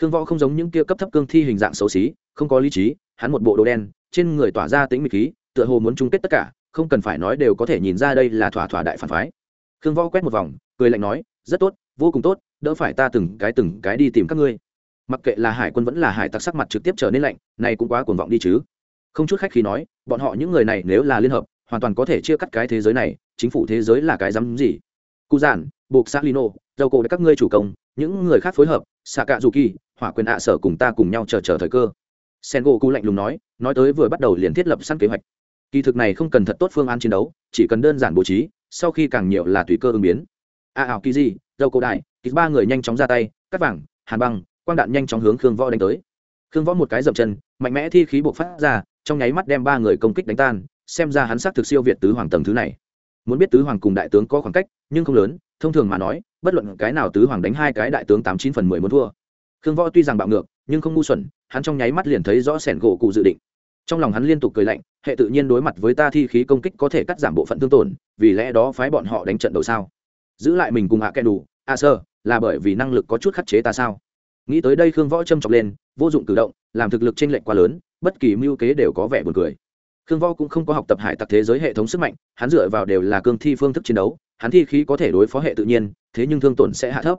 Khương võ không giống những kia cấp thấp cương thi hình dạng xấu xí, không có lý trí, hắn một bộ đồ đen trên người tỏa ra tính mịch khí, tựa hồ muốn chung kết tất cả, không cần phải nói đều có thể nhìn ra đây là thỏa thỏa đại phản phái. Khương võ quét một vòng, cười lạnh nói, rất tốt, vô cùng tốt, đỡ phải ta từng cái từng cái đi tìm các ngươi. Mặc kệ là hải quân vẫn là hải tặc sắc mặt trực tiếp trở nên lạnh, này cũng quá cuồng vọng đi chứ. Không chút khách khi nói, bọn họ những người này nếu là liên hợp, hoàn toàn có thể chia cắt cái thế giới này, chính phủ thế giới là cái dám gì? Cụ giản buộc xác lino dầu cổ các ngươi chủ công, những người khác phối hợp xạ cạ dù kỳ hỏa quyền ạ sở cùng ta cùng nhau chờ chờ thời cơ sen gỗ cụ lạnh lùng nói nói tới vừa bắt đầu liền thiết lập sẵn kế hoạch. Kỳ thực này không cần thật tốt phương án chiến đấu, chỉ cần đơn giản bố trí, sau khi càng nhiều là tùy cơ ứng biến. A ảo kỳ gì dâu cổ đại kỳ ba người nhanh chóng ra tay, cắt vàng, hàn băng, quang đạn nhanh chóng hướng khương võ đánh tới. Khương võ một cái dậm chân, mạnh mẽ thi khí buộc phát ra, trong nháy mắt đem ba người công kích đánh tan, xem ra hắn xác thực siêu việt tứ hoàng tầng thứ này. Muốn biết tứ hoàng cùng đại tướng có khoảng cách, nhưng không lớn, thông thường mà nói, bất luận cái nào tứ hoàng đánh hai cái đại tướng tám chín phần mười muốn thua. Khương võ tuy rằng bạo ngược, nhưng không ngu xuẩn hắn trong nháy mắt liền thấy rõ sẻn gỗ cụ dự định. Trong lòng hắn liên tục cười lạnh, hệ tự nhiên đối mặt với ta thi khí công kích có thể cắt giảm bộ phận thương tổn, vì lẽ đó phái bọn họ đánh trận đầu sao? Giữ lại mình cùng hạ kẻ đủ a sơ, là bởi vì năng lực có chút khắc chế ta sao? Nghĩ tới đây khương võ châm chọc lên, vô dụng cử động, làm thực lực t r ê n lệch quá lớn, bất kỳ mưu kế đều có vẻ buồn cười. Khương võ cũng không có học tập hải tặc thế giới hệ thống sức mạnh, hắn dựa vào đều là cương thi phương thức chiến đấu, hắn thi khí có thể đối phó hệ tự nhiên, thế nhưng thương tổn sẽ hạ thấp.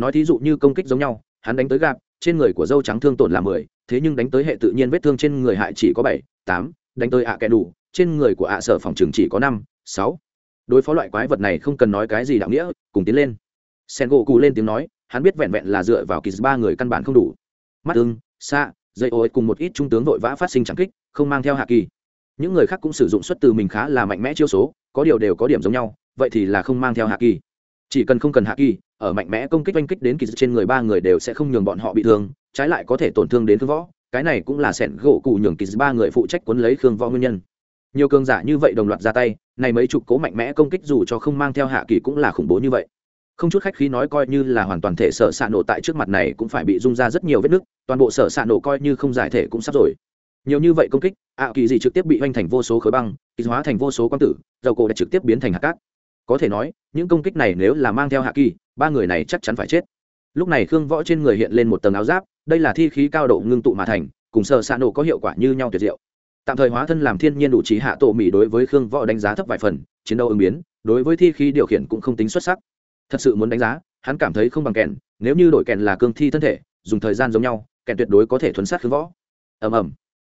Nói thí dụ như công kích giống nhau, hắn đánh tới gạp trên người của dâu trắng thương tổn là mười, thế nhưng đánh tới hệ tự nhiên vết thương trên người hại chỉ có bảy, tám, đánh tới ạ à kẻ đủ, trên người của ạ sở phòng trường chỉ có năm, sáu. Đối phó loại quái vật này không cần nói cái gì đạo nghĩa, cùng tiến lên. Sen gỗ cù lên tiếng nói, hắn biết vẹn vẹn là dựa vào kỳ ba người căn bản không đủ. Mắt ưng xa dây ô cùng một ít trung tướng vội vã phát sinh trắng kích, không mang theo hạ kỳ. Những người khác cũng sử dụng xuất từ mình khá là mạnh mẽ chiêu số, có điều đều có điểm giống nhau, vậy thì là không mang theo hạ kỳ. Chỉ cần không cần hạ kỳ ở mạnh mẽ công kích oanh kích đến kỳ trên người ba người đều sẽ không nhường bọn họ bị thương, trái lại có thể tổn thương đến thương võ. Cái này cũng là sẻn gỗ cụ nhường kỳ ba người phụ trách cuốn lấy khương võ nguyên nhân. Nhiều cường giả như vậy đồng loạt ra tay, này mấy chục cố mạnh mẽ công kích dù cho không mang theo hạ kỳ cũng là khủng bố như vậy. Không chút khách khí nói coi như là hoàn toàn thể sở s ạ nổ tại trước mặt này cũng phải bị rung ra rất nhiều vết nứt, toàn bộ sở s ạ nổ coi như không giải thể cũng sắp rồi. Nhiều như vậy công kích, ạ kỳ gì trực tiếp bị hoành thành vô số khối băng, kỳ hóa thành vô số quang tử, dầu cổ đã trực tiếp biến thành hạt cát có thể nói, những công kích này nếu là mang theo hạ kỳ, ba người này chắc chắn phải chết. Lúc này khương võ trên người hiện lên một tầng áo giáp, đây là thi khí cao độ ngưng tụ mà thành, cùng sợ xạ nổ có hiệu quả như nhau tuyệt diệu. Tạm thời hóa thân làm thiên nhiên đủ trí hạ tổ mỹ đối với khương võ đánh giá thấp vài phần, chiến đấu ứng biến, đối với thi khí điều khiển cũng không tính xuất sắc. Thật sự muốn đánh giá, hắn cảm thấy không bằng kèn, nếu như đổi kèn là cương thi thân thể, dùng thời gian giống nhau, kèn tuyệt đối có thể thuấn sát khương võ. Ầm ầm.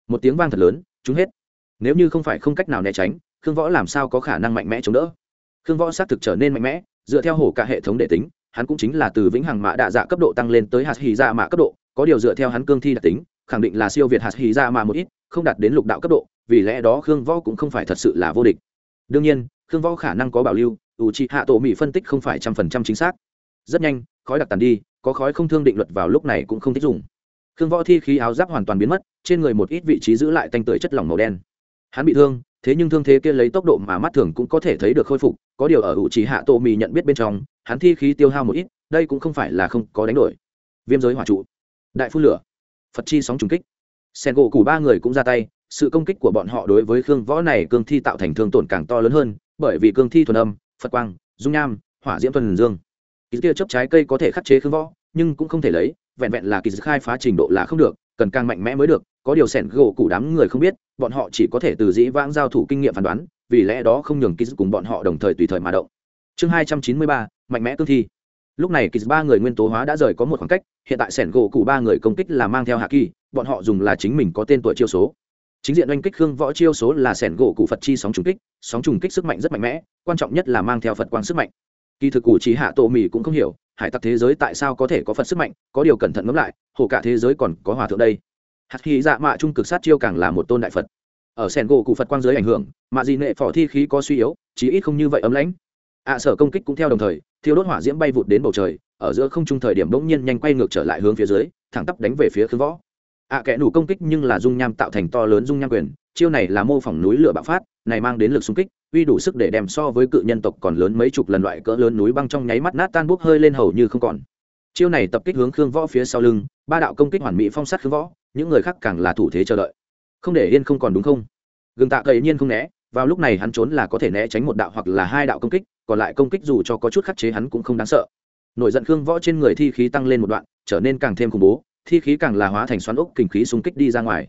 Một tiếng vang thật lớn chúng hết. Nếu như không phải không cách nào né tránh, khương võ làm sao có khả năng mạnh mẽ chống đỡ? Khương võ xác thực trở nên mạnh mẽ, dựa theo hổ cả hệ thống để tính, hắn cũng chính là từ vĩnh hằng mạ đạ dạ cấp độ tăng lên tới hạt hì dạ mạ cấp độ, có điều dựa theo hắn cương thi đặc tính, khẳng định là siêu việt hạt hì dạ mạ một ít, không đạt đến lục đạo cấp độ, vì lẽ đó khương võ cũng không phải thật sự là vô địch. Đương nhiên, khương võ khả năng có bảo lưu, ủ trị hạ tổ mỹ phân tích không phải trăm phần trăm chính xác. Rất nhanh, khói đặc tàn đi, có khói không thương định luật vào lúc này cũng không thích dùng. Khương võ thi khí áo giáp hoàn toàn biến mất, trên người một ít vị trí giữ lại tanh tưởi chất lỏng màu đen. Hắn bị thương thế nhưng thương thế kia lấy tốc độ mà mắt thường cũng có thể thấy được khôi phục, có điều ở ủ trí hạ tô mì nhận biết bên trong, hắn thi khí tiêu hao một ít, đây cũng không phải là không có đánh đổi. Viêm giới hỏa trụ. Đại phun lửa. Phật chi sóng trùng kích. Sen gỗ củ ba người cũng ra tay, sự công kích của bọn họ đối với khương võ này cương thi tạo thành thương tổn càng to lớn hơn, bởi vì cương thi thuần âm, phật quang, dung nham, hỏa diễm thuần dương. Kỳ kia chấp trái cây có thể khắc chế khương võ, nhưng cũng không thể lấy, vẹn vẹn là kỳ khai phá trình độ là không được, cần càng mạnh mẽ mới được có điều sẻn gỗ cụ đám người không biết, bọn họ chỉ có thể từ dĩ vãng giao thủ kinh nghiệm phán đoán, vì lẽ đó không nhường kỳ cùng bọn họ đồng thời tùy thời mà động. Chương hai trăm chín mươi ba, mạnh mẽ cương thi. Lúc này kỳ ba người nguyên tố hóa đã rời có một khoảng cách, hiện tại sẻn gỗ cụ ba người công kích là mang theo hạ kỳ, bọn họ dùng là chính mình có tên tuổi chiêu số. Chính diện oanh kích khương võ chiêu số là sẻn gỗ cụ phật chi sóng trùng kích, sóng trùng kích sức mạnh rất mạnh mẽ, quan trọng nhất là mang theo phật quang sức mạnh. Kỳ thực cụ trí hạ tổ mì cũng không hiểu, hải tặc thế giới tại sao có thể có phật sức mạnh, có điều cẩn thận ngẫm lại, hồ cả thế giới còn có hòa thượng đây hạt khí dạ mạ trung cực sát chiêu càng là một tôn đại phật. Ở sẻn gỗ cụ phật quang giới ảnh hưởng mạ dị nệ phỏ thi khí có suy yếu chí ít không như vậy ấm lãnh. Ạ sở công kích cũng theo đồng thời thiêu đốt hỏa diễm bay vụt đến bầu trời ở giữa không trung thời điểm bỗng nhiên nhanh quay ngược trở lại hướng phía dưới thẳng tắp đánh về phía khương võ. Ạ à, kẻ nủ công kích nhưng là dung nham tạo thành to lớn dung nham quyền chiêu này là mô phỏng núi lửa bạo phát này mang đến lực xung kích uy đủ sức để đem so với cự nhân tộc còn lớn mấy chục lần loại cỡ lớn núi băng trong nháy mắt nát tan bốc hơi lên hầu như không còn. Chiêu này tập kích hướng khương võ phía sau lưng ba đạo công kích hoàn mỹ phong sát khương võ những người khác càng là thủ thế chờ đợi. Không để yên không còn đúng không? Gừng tạ cậy nhiên không né, vào lúc này hắn trốn là có thể né tránh một đạo hoặc là hai đạo công kích, còn lại công kích dù cho có chút khắc chế hắn cũng không đáng sợ. Nổi giận khương võ trên người thi khí tăng lên một đoạn, trở nên càng thêm khủng bố, thi khí càng là hóa thành xoắn ốc kinh khí xung kích đi ra ngoài.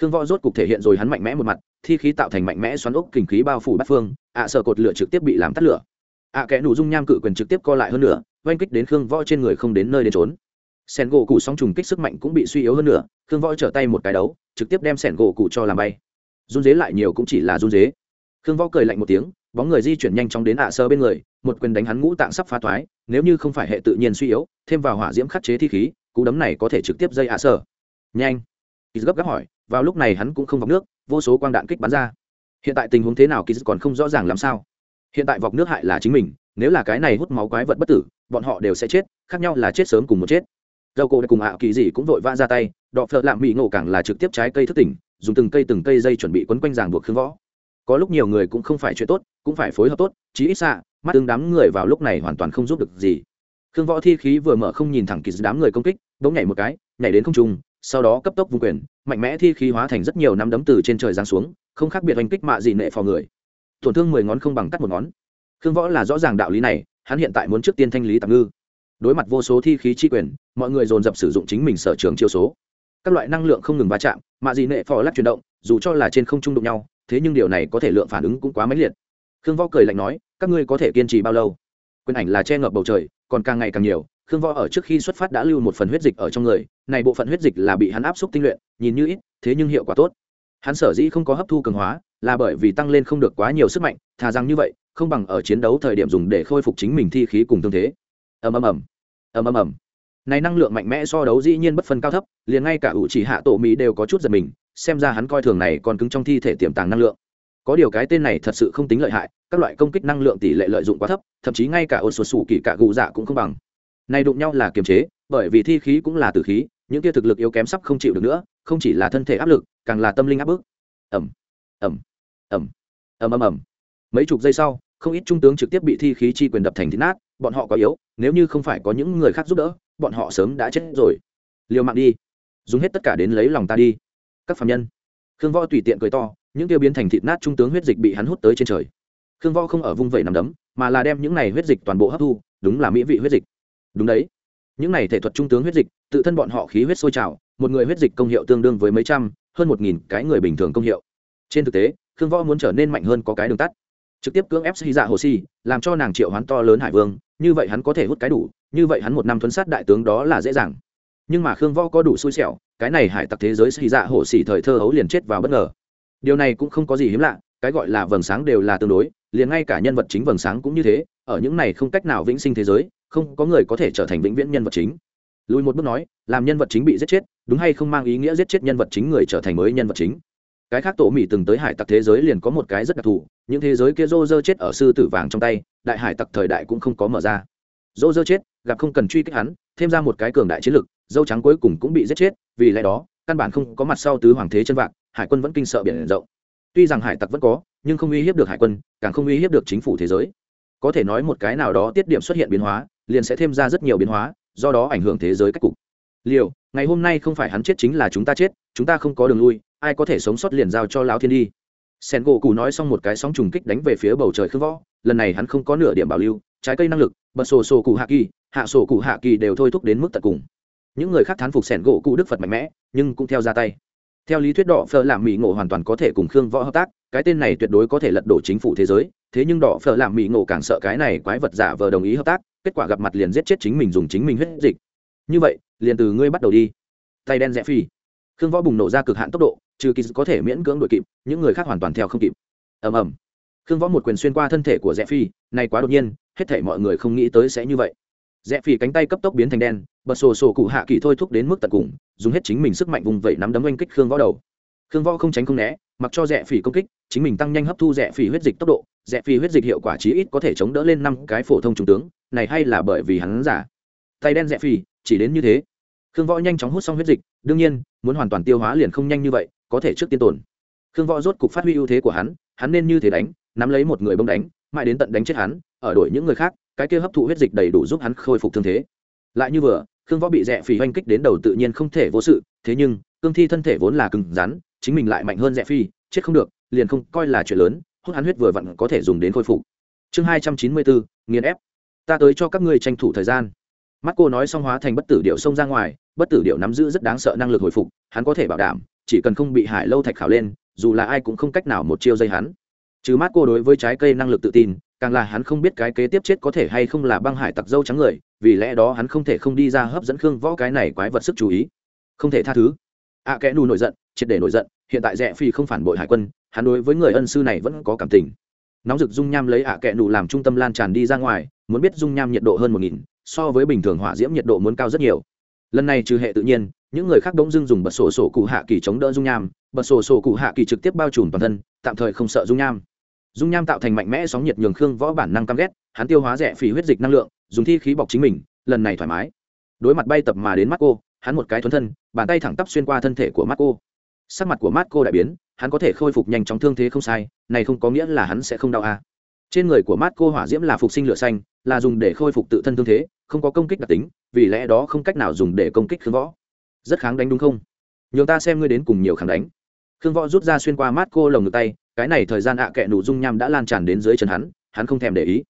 Khương võ rốt cục thể hiện rồi hắn mạnh mẽ một mặt, thi khí tạo thành mạnh mẽ xoắn ốc kinh khí bao phủ bát phương, ạ sợ cột lửa trực tiếp bị làm tắt lửa. Ạ kẽ nụ dung nham cự quyền trực tiếp co lại hơn nữa oanh kích đến khương võ trên người không đến nơi đến trốn sen gỗ cụ song trùng kích sức mạnh cũng bị suy yếu hơn nữa khương võ trở tay một cái đấu, trực tiếp đem sẻn gỗ cụ cho làm bay. Run dế lại nhiều cũng chỉ là run dế. Khương võ cười lạnh một tiếng, bóng người di chuyển nhanh chóng đến ạ sơ bên người, một quyền đánh hắn ngũ tạng sắp phá thoái, nếu như không phải hệ tự nhiên suy yếu, thêm vào hỏa diễm khắc chế thi khí, cú đấm này có thể trực tiếp dây ạ sơ. Nhanh. Kỳ gấp gáp hỏi, vào lúc này hắn cũng không vọc nước, vô số quang đạn kích bắn ra. Hiện tại tình huống thế nào kỳ còn không rõ ràng làm sao? Hiện tại vọc nước hại là chính mình, nếu là cái này hút máu quái vật bất tử, bọn họ đều sẽ chết, khác nhau là chết sớm cùng một chết. Dầu cổ cùng ạ kỳ gì cũng vội vã ra tay đọ phợ lạm bị ngộ càng là trực tiếp trái cây thức tỉnh, dùng từng cây từng cây dây chuẩn bị quấn quanh ràng buộc khương võ. Có lúc nhiều người cũng không phải chuyện tốt, cũng phải phối hợp tốt, chí ít xạ, mắt tương đám người vào lúc này hoàn toàn không giúp được gì. Khương võ thi khí vừa mở không nhìn thẳng kỳ đám người công kích, bỗng nhảy một cái, nhảy đến không trung, sau đó cấp tốc vung quyền, mạnh mẽ thi khí hóa thành rất nhiều nắm đấm từ trên trời giáng xuống, không khác biệt oanh kích mạ gì nệ phò người. Tổn thương mười ngón không bằng cắt một ngón. Khương võ là rõ ràng đạo lý này, hắn hiện tại muốn trước tiên thanh lý tạm ngư. Đối mặt vô số thi khí chi quyền, mọi người dồn dập sử dụng chính mình sở trường chiêu số các loại năng lượng không ngừng va chạm mạ dị nệ phò lắc chuyển động, dù cho là trên không trung đụng nhau, thế nhưng điều này có thể lượng phản ứng cũng quá mãnh liệt. Khương võ cười lạnh nói, các ngươi có thể kiên trì bao lâu? Quyền ảnh là che ngập bầu trời, còn càng ngày càng nhiều, khương võ ở trước khi xuất phát đã lưu một phần huyết dịch ở trong người, này bộ phận huyết dịch là bị hắn áp xúc tinh luyện, nhìn như ít, thế nhưng hiệu quả tốt. Hắn sở dĩ không có hấp thu cường hóa, là bởi vì tăng lên không được quá nhiều sức mạnh, thà rằng như vậy, không bằng ở chiến đấu thời điểm dùng để khôi phục chính mình thi khí cùng tương thế. Ầm ầm ầm. Ầm ầm ầm này năng lượng mạnh mẽ so đấu dĩ nhiên bất phân cao thấp, liền ngay cả ủ chỉ hạ tổ mỹ đều có chút giật mình, xem ra hắn coi thường này còn cứng trong thi thể tiềm tàng năng lượng. Có điều cái tên này thật sự không tính lợi hại, các loại công kích năng lượng tỷ lệ lợi dụng quá thấp, thậm chí ngay cả ồn sột sủ kỳ cả gù dạ cũng không bằng. Này đụng nhau là kiềm chế, bởi vì thi khí cũng là tử khí, những kia thực lực yếu kém sắp không chịu được nữa, không chỉ là thân thể áp lực, càng là tâm linh áp bức. Ẩm ẩm ẩm ẩm ẩm ẩm mấy chục giây sau, không ít trung tướng trực tiếp bị thi khí chi quyền đập thành thịt nát bọn họ có yếu, nếu như không phải có những người khác giúp đỡ, bọn họ sớm đã chết rồi. Liều mạng đi. Dùng hết tất cả đến lấy lòng ta đi. Các phạm nhân. Khương võ tùy tiện cười to, những tiêu biến thành thịt nát trung tướng huyết dịch bị hắn hút tới trên trời. Khương võ không ở vung vẩy nằm đấm, mà là đem những này huyết dịch toàn bộ hấp thu, đúng là mỹ vị huyết dịch. Đúng đấy. Những này thể thuật trung tướng huyết dịch, tự thân bọn họ khí huyết sôi trào, một người huyết dịch công hiệu tương đương với mấy trăm, hơn một nghìn cái người bình thường công hiệu. Trên thực tế, khương võ muốn trở nên mạnh hơn có cái đường tắt trực tiếp cưỡng ép xì dạ hồ si làm cho nàng triệu hoán to lớn hải vương, như vậy hắn có thể hút cái đủ, như vậy hắn một năm thuấn sát đại tướng đó là dễ dàng. Nhưng mà khương võ có đủ xui xẻo, cái này hải tặc thế giới xì dạ hồ xỉ thời thơ hấu liền chết vào bất ngờ. Điều này cũng không có gì hiếm lạ, cái gọi là vầng sáng đều là tương đối, liền ngay cả nhân vật chính vầng sáng cũng như thế, ở những này không cách nào vĩnh sinh thế giới, không có người có thể trở thành vĩnh viễn nhân vật chính. Lùi một bước nói, làm nhân vật chính bị giết chết, đúng hay không mang ý nghĩa giết chết nhân vật chính người trở thành mới nhân vật chính? Cái khác tổ mỹ từng tới hải tặc thế giới liền có một cái rất đặc thù, những thế giới kia rô rơ chết ở sư tử vàng trong tay, đại hải tặc thời đại cũng không có mở ra. Rô rơ chết, gặp không cần truy kích hắn, thêm ra một cái cường đại chiến lực, dâu trắng cuối cùng cũng bị giết chết, vì lẽ đó, căn bản không có mặt sau tứ hoàng thế chân vạc hải quân vẫn kinh sợ biển rộng. Tuy rằng hải tặc vẫn có, nhưng không uy hiếp được hải quân, càng không uy hiếp được chính phủ thế giới. Có thể nói một cái nào đó tiết điểm xuất hiện biến hóa, liền sẽ thêm ra rất nhiều biến hóa, do đó ảnh hưởng thế giới cách cục. Liều, ngày hôm nay không phải hắn chết chính là chúng ta chết, chúng ta không có đường lui ai có thể sống sót liền giao cho lão thiên đi. Sen gỗ cụ nói xong một cái sóng trùng kích đánh về phía bầu trời khương võ, lần này hắn không có nửa điểm bảo lưu, trái cây năng lực, bật sổ sổ cụ hạ kỳ, hạ sổ cụ hạ kỳ đều thôi thúc đến mức tận cùng. Những người khác thán phục sẻn gỗ cụ đức phật mạnh mẽ, nhưng cũng theo ra tay. Theo lý thuyết đỏ phở làm mỹ ngộ hoàn toàn có thể cùng khương võ hợp tác, cái tên này tuyệt đối có thể lật đổ chính phủ thế giới, thế nhưng đỏ phở làm mỹ ngộ càng sợ cái này quái vật giả vờ đồng ý hợp tác, kết quả gặp mặt liền giết chết chính mình dùng chính mình huyết dịch. Như vậy, liền từ ngươi bắt đầu đi. Tay đen rẽ phi khương võ bùng nổ ra cực hạn tốc độ trừ kỳ có thể miễn cưỡng đội kịp, những người khác hoàn toàn theo không kịp. Ầm ầm. Khương võ một quyền xuyên qua thân thể của rẽ phi, này quá đột nhiên, hết thể mọi người không nghĩ tới sẽ như vậy. Rẽ phi cánh tay cấp tốc biến thành đen, bật sổ sổ cụ hạ kỳ thôi thúc đến mức tận cùng, dùng hết chính mình sức mạnh vùng vẩy nắm đấm oanh kích khương võ đầu. Khương võ không tránh không né, mặc cho rẽ phỉ công kích, chính mình tăng nhanh hấp thu rẽ phỉ huyết dịch tốc độ, rẽ phỉ huyết dịch hiệu quả chí ít có thể chống đỡ lên năm cái phổ thông trung tướng, này hay là bởi vì hắn giả. Tay đen rẽ phỉ chỉ đến như thế. Khương võ nhanh chóng hút xong huyết dịch, đương nhiên, muốn hoàn toàn tiêu hóa liền không nhanh như vậy có thể trước tiên tồn. Khương võ rốt cục phát huy ưu thế của hắn hắn nên như thế đánh, nắm lấy một người bông đánh, mãi đến tận đánh chết hắn, ở đổi những người khác, cái kia hấp thụ huyết dịch đầy đủ giúp hắn khôi phục thương thế. Lại như vừa, khương võ bị rẽ phỉ oanh kích đến đầu tự nhiên không thể vô sự, thế nhưng, cương thi thân thể vốn là cứng rắn, chính mình lại mạnh hơn rẽ phi chết không được, liền không coi là chuyện lớn, hút hắn huyết vừa vặn có thể dùng đến khôi phục. Chương hai trăm chín mươi bốn, nghiền ép. Ta tới cho các ngươi tranh thủ thời gian. Mắt cô nói xong hóa thành bất tử điệu xông ra ngoài, bất tử điệu nắm giữ rất đáng sợ năng lực hồi phục, hắn có thể bảo đảm chỉ cần không bị hải lâu thạch khảo lên dù là ai cũng không cách nào một chiêu dây hắn. Trừ mắt cô đối với trái cây năng lực tự tin càng là hắn không biết cái kế tiếp chết có thể hay không là băng hải tặc dâu trắng người vì lẽ đó hắn không thể không đi ra hấp dẫn khương võ cái này quái vật sức chú ý. Không thể tha thứ. Ạ à, kẽ nù nổi giận triệt để nổi giận hiện tại rẽ phi không phản bội hải quân hắn đối với người ân sư này vẫn có cảm tình. Nóng rực dung nham lấy ạ à kẽ nù làm trung tâm lan tràn đi ra ngoài muốn biết dung nham nhiệt độ hơn một nghìn so với bình thường hỏa diễm nhiệt độ muốn cao rất nhiều. Lần này trừ hệ tự nhiên những người khác đống dưng dùng bật sổ sổ cụ hạ kỳ chống đỡ dung nham, bật sổ sổ cụ hạ kỳ trực tiếp bao trùm toàn thân, tạm thời không sợ dung nham. Dung nham tạo thành mạnh mẽ sóng nhiệt nhường khương võ bản năng căm ghét, hắn tiêu hóa rẻ phì huyết dịch năng lượng, dùng thi khí bọc chính mình, lần này thoải mái. Đối mặt bay tập mà đến mắt cô, hắn một cái thuấn thân, bàn tay thẳng tắp xuyên qua thân thể của mắt cô. Sắc mặt của mắt cô đại biến, hắn có thể khôi phục nhanh chóng thương thế không sai, này không có nghĩa là hắn sẽ không đau à. trên người của mắt cô hỏa diễm là phục sinh lửa xanh, là dùng để khôi phục tự thân thương thế, không có công kích đặc tính, vì lẽ đó không cách nào dùng để công kích khương võ rất kháng đánh đúng không? Nhường ta xem ngươi đến cùng nhiều kháng đánh. Khương võ rút ra xuyên qua mát cô lồng ngực tay, cái này thời gian ạ à kệ nụ dung nham đã lan tràn đến dưới chân hắn hắn không thèm để ý.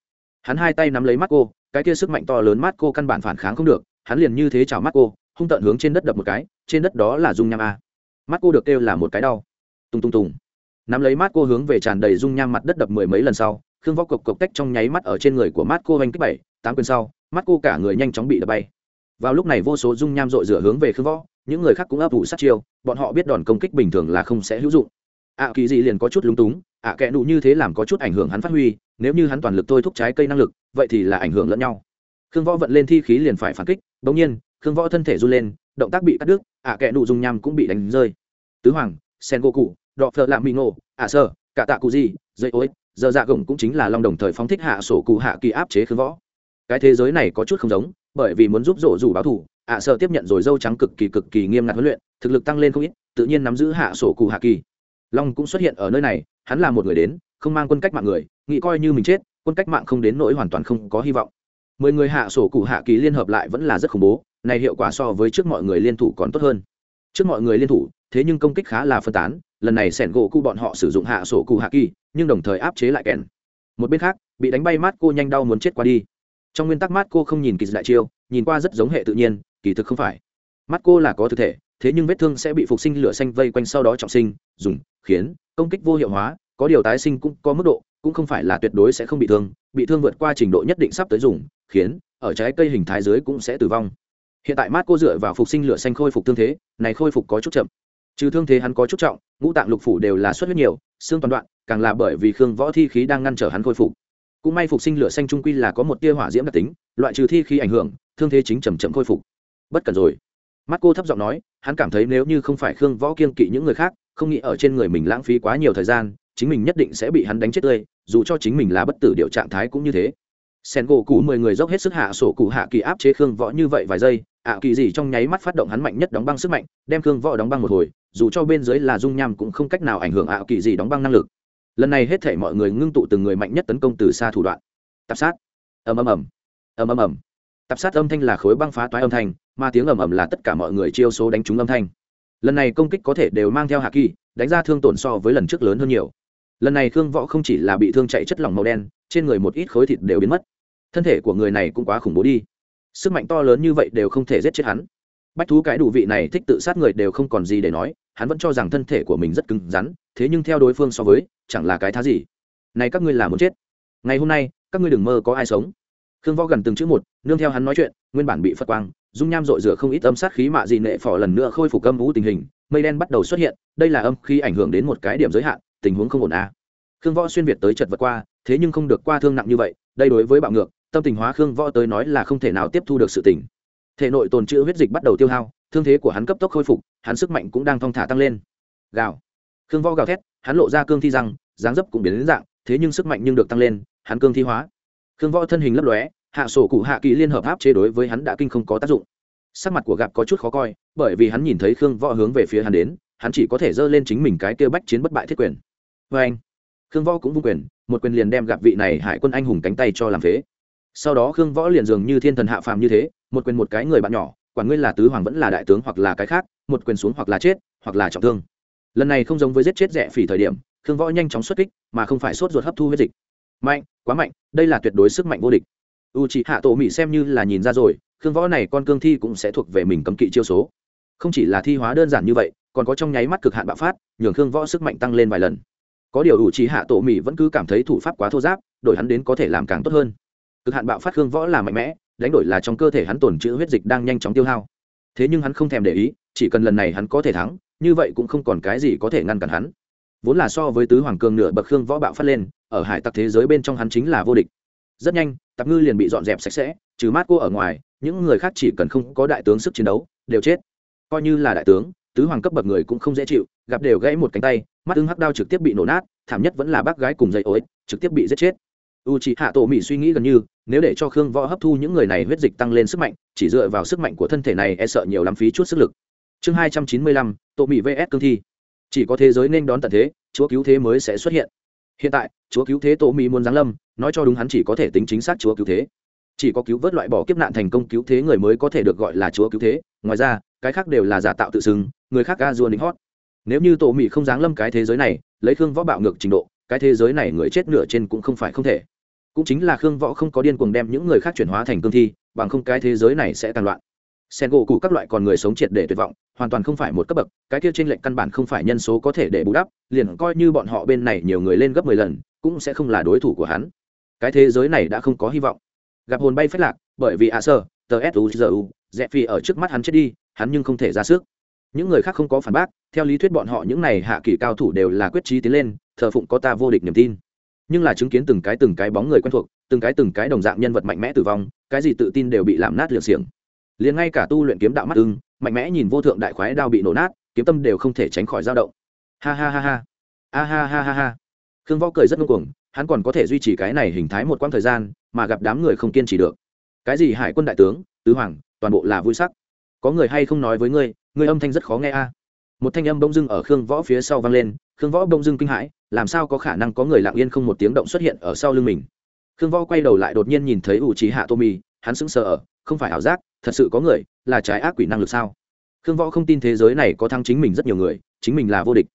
Hắn hai tay nắm lấy mắt cô, cái kia sức mạnh to lớn mắt cô căn bản phản kháng không được, hắn liền như thế chào mắt cô, hung tận hướng trên đất đập một cái, trên đất đó là dung nham a. Mắt cô được kêu là một cái đau. Tung tung tùng. Nắm lấy mắt cô hướng về tràn đầy dung nham mặt đất đập mười mấy lần sau, khương võ cộc cộc tách trong nháy mắt ở trên người của mắt cô anh kích bảy, tám quyền sau mắt cô cả người nhanh chóng bị đập bay vào lúc này vô số dung nham dội rửa hướng về khương võ, những người khác cũng ấp ủ sát chiêu, bọn họ biết đòn công kích bình thường là không sẽ hữu dụng. Ạ kỳ dị liền có chút lúng túng, ạ kẽ nụ như thế làm có chút ảnh hưởng hắn phát huy, nếu như hắn toàn lực thôi thúc trái cây năng lực, vậy thì là ảnh hưởng lẫn nhau. Khương võ vận lên thi khí liền phải phản kích, bỗng nhiên, khương võ thân thể run lên, động tác bị cắt đứt, ạ kẽ nụ dung nham cũng bị đánh rơi. Tứ hoàng sen go cụ đọ phợ lạ mỹ ngộ, ạ sơ, cả tạ cụ gì dây ối, giờ dạ gồng cũng chính là long đồng thời phóng thích hạ sổ cụ hạ kỳ áp chế khương võ. Cái thế giới này có chút không giống bởi vì muốn giúp rổ rủ báo thủ, ạ sợ tiếp nhận rồi dâu trắng cực kỳ cực kỳ nghiêm ngặt huấn luyện, thực lực tăng lên không ít, tự nhiên nắm giữ hạ sổ cụ hạ kỳ. Long cũng xuất hiện ở nơi này, hắn là một người đến, không mang quân cách mạng người, nghĩ coi như mình chết, quân cách mạng không đến nỗi hoàn toàn không có hy vọng. Mười người hạ sổ cụ hạ kỳ liên hợp lại vẫn là rất khủng bố, này hiệu quả so với trước mọi người liên thủ còn tốt hơn. Trước mọi người liên thủ, thế nhưng công kích khá là phân tán, lần này sẻn gỗ cụ bọn họ sử dụng hạ sổ cụ hạ kỳ, nhưng đồng thời áp chế lại kèn. Một bên khác, bị đánh bay mát cô nhanh đau muốn chết qua đi trong nguyên tắc mắt cô không nhìn kỳ đại chiêu, nhìn qua rất giống hệ tự nhiên, kỳ thực không phải. Mắt cô là có thực thể, thế nhưng vết thương sẽ bị phục sinh lửa xanh vây quanh sau đó trọng sinh, dùng, khiến, công kích vô hiệu hóa, có điều tái sinh cũng có mức độ, cũng không phải là tuyệt đối sẽ không bị thương bị thương vượt qua trình độ nhất định sắp tới dùng, khiến, ở trái cây hình thái dưới cũng sẽ tử vong. Hiện tại mát cô dựa vào phục sinh lửa xanh khôi phục thương thế, này khôi phục có chút chậm. Trừ thương thế hắn có chút trọng, ngũ tạng lục phủ đều là xuất huyết nhiều, xương toàn đoạn, càng là bởi vì khương võ thi khí đang ngăn trở hắn khôi phục cũng may phục sinh lửa xanh trung quy là có một tia hỏa diễm đặc tính, loại trừ thi khi ảnh hưởng, thương thế chính chầm chậm khôi phục. Bất cần rồi. Mắt cô thấp giọng nói, hắn cảm thấy nếu như không phải khương võ kiên kỵ những người khác, không nghĩ ở trên người mình lãng phí quá nhiều thời gian, chính mình nhất định sẽ bị hắn đánh chết tươi, dù cho chính mình là bất tử điệu trạng thái cũng như thế. Sen gỗ cụ mười người dốc hết sức hạ sổ cụ hạ kỳ áp chế khương võ như vậy vài giây, ạ kỳ gì trong nháy mắt phát động hắn mạnh nhất đóng băng sức mạnh, đem khương võ đóng băng một hồi, dù cho bên dưới là dung nham cũng không cách nào ảnh hưởng ạ kỳ gì đóng băng năng lực lần này hết thể mọi người ngưng tụ từng người mạnh nhất tấn công từ xa thủ đoạn. Tạp sát. Ầm ầm ầm. Ầm ầm ầm. Tạp sát âm thanh là khối băng phá toái âm thanh, mà tiếng ầm ầm là tất cả mọi người chiêu số đánh trúng âm thanh. Lần này công kích có thể đều mang theo hạ kỳ, đánh ra thương tổn so với lần trước lớn hơn nhiều. Lần này khương võ không chỉ là bị thương chạy chất lỏng màu đen, trên người một ít khối thịt đều biến mất. Thân thể của người này cũng quá khủng bố đi. Sức mạnh to lớn như vậy đều không thể giết chết hắn. Bách thú cái đủ vị này thích tự sát người đều không còn gì để nói, hắn vẫn cho rằng thân thể của mình rất cứng rắn, thế nhưng theo đối phương so với chẳng là cái thá gì. Này các ngươi là muốn chết. Ngày hôm nay, các ngươi đừng mơ có ai sống. Khương võ gần từng chữ một, nương theo hắn nói chuyện, nguyên bản bị phật quang, dung nham dội rửa không ít âm sát khí mạ dị nệ phỏ lần nữa khôi phục âm vũ tình hình, mây đen bắt đầu xuất hiện, đây là âm khi ảnh hưởng đến một cái điểm giới hạn, tình huống không ổn à. khương võ xuyên việt tới chật vật qua, thế nhưng không được qua thương nặng như vậy, đây đối với bạo ngược, tâm tình hóa khương võ tới nói là không thể nào tiếp thu được sự tình. Thể nội tồn trữ huyết dịch bắt đầu tiêu hao, thương thế của hắn cấp tốc khôi phục, hắn sức mạnh cũng đang thong thả tăng lên. Gào. Khương võ gào thét hắn lộ ra cương thi răng, dáng dấp cũng biến đến dạng, thế nhưng sức mạnh nhưng được tăng lên, hắn cương thi hóa. Khương võ thân hình lấp lóe, hạ sổ cụ hạ kỳ liên hợp áp chế đối với hắn đã kinh không có tác dụng. Sắc mặt của gặp có chút khó coi, bởi vì hắn nhìn thấy khương võ hướng về phía hắn đến, hắn chỉ có thể giơ lên chính mình cái kia bách chiến bất bại thiết quyền. Vê anh, khương võ cũng vung quyền, một quyền liền đem gặp vị này hải quân anh hùng cánh tay cho làm phế. Sau đó khương võ liền dường như thiên thần hạ phàm như thế, một quyền một cái người bạn nhỏ, quản ngươi là tứ hoàng vẫn là đại tướng hoặc là cái khác, một quyền xuống hoặc là chết, hoặc là trọng thương lần này không giống với giết chết rẻ phỉ thời điểm, khương võ nhanh chóng xuất kích, mà không phải sốt ruột hấp thu huyết dịch. Mạnh, quá mạnh, đây là tuyệt đối sức mạnh vô địch. U chị hạ tổ mỹ xem như là nhìn ra rồi, khương võ này con cương thi cũng sẽ thuộc về mình cấm kỵ chiêu số. Không chỉ là thi hóa đơn giản như vậy, còn có trong nháy mắt cực hạn bạo phát, nhường khương võ sức mạnh tăng lên vài lần. Có điều u chị hạ tổ mỹ vẫn cứ cảm thấy thủ pháp quá thô giáp, đổi hắn đến có thể làm càng tốt hơn. Cực hạn bạo phát khương võ là mạnh mẽ, đánh đổi là trong cơ thể hắn tồn chữ huyết dịch đang nhanh chóng tiêu hao. Thế nhưng hắn không thèm để ý, chỉ cần lần này hắn có thể thắng như vậy cũng không còn cái gì có thể ngăn cản hắn. Vốn là so với tứ hoàng cường nửa bậc khương võ bạo phát lên, ở hải tặc thế giới bên trong hắn chính là vô địch. Rất nhanh tạp ngư liền bị dọn dẹp sạch sẽ, trừ mát cô ở ngoài, những người khác chỉ cần không có đại tướng sức chiến đấu, đều chết. Coi như là đại tướng, tứ hoàng cấp bậc người cũng không dễ chịu, gặp đều gãy một cánh tay mắt ưng hắc đao trực tiếp bị nổ nát, thảm nhất vẫn là bác gái cùng dây ối, trực tiếp bị giết chết. U c hạ tổ mỹ suy nghĩ gần như, nếu để cho khương võ hấp thu những người này huyết dịch tăng lên sức mạnh, chỉ dựa vào sức mạnh của thân thể này e sợ nhiều lắm phí chút sức lực chương hai trăm chín mươi lăm tổ mỹ vs cương thi. Chỉ có thế giới nên đón tận thế, chúa cứu thế mới sẽ xuất hiện. Hiện tại, chúa cứu thế tổ mỹ muốn giáng lâm, nói cho đúng hắn chỉ có thể tính chính xác chúa cứu thế. Chỉ có cứu vớt loại bỏ kiếp nạn thành công cứu thế người mới có thể được gọi là chúa cứu thế. Ngoài ra, cái khác đều là giả tạo tự xưng, người khác ga dua lính hót. Nếu như tổ mỹ không giáng lâm cái thế giới này, lấy khương võ bạo ngược trình độ, cái thế giới này người chết nửa trên cũng không phải không thể. Cũng chính là khương võ không có điên cuồng đem những người khác chuyển hóa thành cương thi, bằng không cái thế giới này sẽ tàn loạn sen gỗ cụ các loại còn người sống triệt để tuyệt vọng, hoàn toàn không phải một cấp bậc, cái kia trên lệnh căn bản không phải nhân số có thể để bù đắp, liền coi như bọn họ bên này nhiều người lên gấp mười lần, cũng sẽ không là đối thủ của hắn. Cái thế giới này đã không có hy vọng. Gặp hồn bay phết lạc, bởi vì ạ sơ tờ suzu rẽ phi ở trước mắt hắn chết đi, hắn nhưng không thể ra sức. Những người khác không có phản bác, theo lý thuyết bọn họ những này hạ kỳ cao thủ đều là quyết trí tiến lên, thờ phụng có ta vô địch niềm tin. Nhưng là chứng kiến từng cái từng cái bóng người quen thuộc, từng cái từng cái đồng dạng nhân vật mạnh mẽ tử vong, cái gì tự tin đều bị làm nát liệt xiềng liền ngay cả tu luyện kiếm đạo mắt ưng, mạnh mẽ nhìn vô thượng đại khoái đao bị nổ nát, kiếm tâm đều không thể tránh khỏi dao động. Ha ha ha ha. A ha ha ha ha. Khương võ cười rất ngưng cuồng, hắn còn có thể duy trì cái này hình thái một quãng thời gian, mà gặp đám người không kiên trì được. Cái gì hải quân đại tướng, tứ hoàng, toàn bộ là vui sắc. Có người hay không nói với ngươi ngươi âm thanh rất khó nghe a. Một thanh âm bông dưng ở khương võ phía sau vang lên, khương võ bông dưng kinh hãi, làm sao có khả năng có người lặng yên không một tiếng động xuất hiện ở sau lưng mình? Khương võ quay đầu lại đột nhiên nhìn thấy ủ trí hạ tô mì hắn sững sờ ở không phải ảo giác, thật sự có người là trái ác quỷ năng lực sao? Khương võ không tin thế giới này có thăng chính mình rất nhiều người, chính mình là vô địch.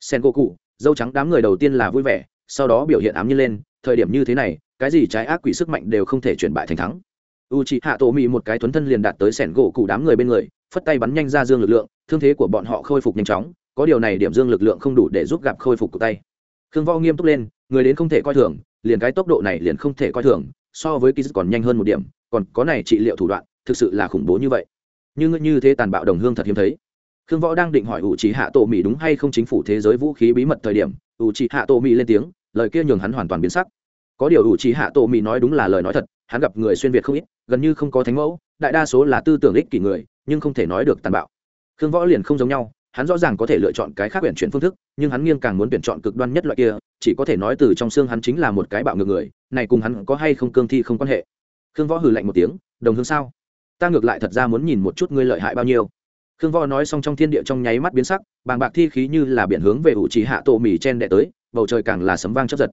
Sen gỗ cụ dâu trắng đám người đầu tiên là vui vẻ, sau đó biểu hiện ám nhiên lên, thời điểm như thế này, cái gì trái ác quỷ sức mạnh đều không thể chuyển bại thành thắng. U c hạ tổ mị một cái tuấn thân liền đạt tới sẻn gỗ cụ đám người bên người, phất tay bắn nhanh ra dương lực lượng, thương thế của bọn họ khôi phục nhanh chóng, có điều này điểm dương lực lượng không đủ để giúp gặp khôi phục cụ tay. Khương võ nghiêm túc lên, người đến không thể coi thường, liền cái tốc độ này liền không thể coi thường, so với ký còn nhanh hơn một điểm còn có này trị liệu thủ đoạn, thực sự là khủng bố như vậy. Như như thế tàn bạo đồng hương thật hiếm thấy. Khương võ đang định hỏi ủ trí hạ tổ mỹ đúng hay không chính phủ thế giới vũ khí bí mật thời điểm, ủ trí hạ tổ mỹ lên tiếng, lời kia nhường hắn hoàn toàn biến sắc. Có điều ủ trí hạ tổ mỹ nói đúng là lời nói thật, hắn gặp người xuyên việt không ít, gần như không có thánh mẫu, đại đa số là tư tưởng ích kỷ người, nhưng không thể nói được tàn bạo. Khương võ liền không giống nhau, hắn rõ ràng có thể lựa chọn cái khác quyển chuyển phương thức, nhưng hắn nghiêng càng muốn tuyển chọn cực đoan nhất loại kia, chỉ có thể nói từ trong xương hắn chính là một cái bạo ngược người, này cùng hắn có hay không cương thi không quan hệ khương võ hừ lạnh một tiếng, đồng hương sao? Ta ngược lại thật ra muốn nhìn một chút ngươi lợi hại bao nhiêu. Khương võ nói xong trong thiên địa trong nháy mắt biến sắc, bàng bạc thi khí như là biển hướng về ủ trì hạ tổ mì chen đệ tới, bầu trời càng là sấm vang chấp giật.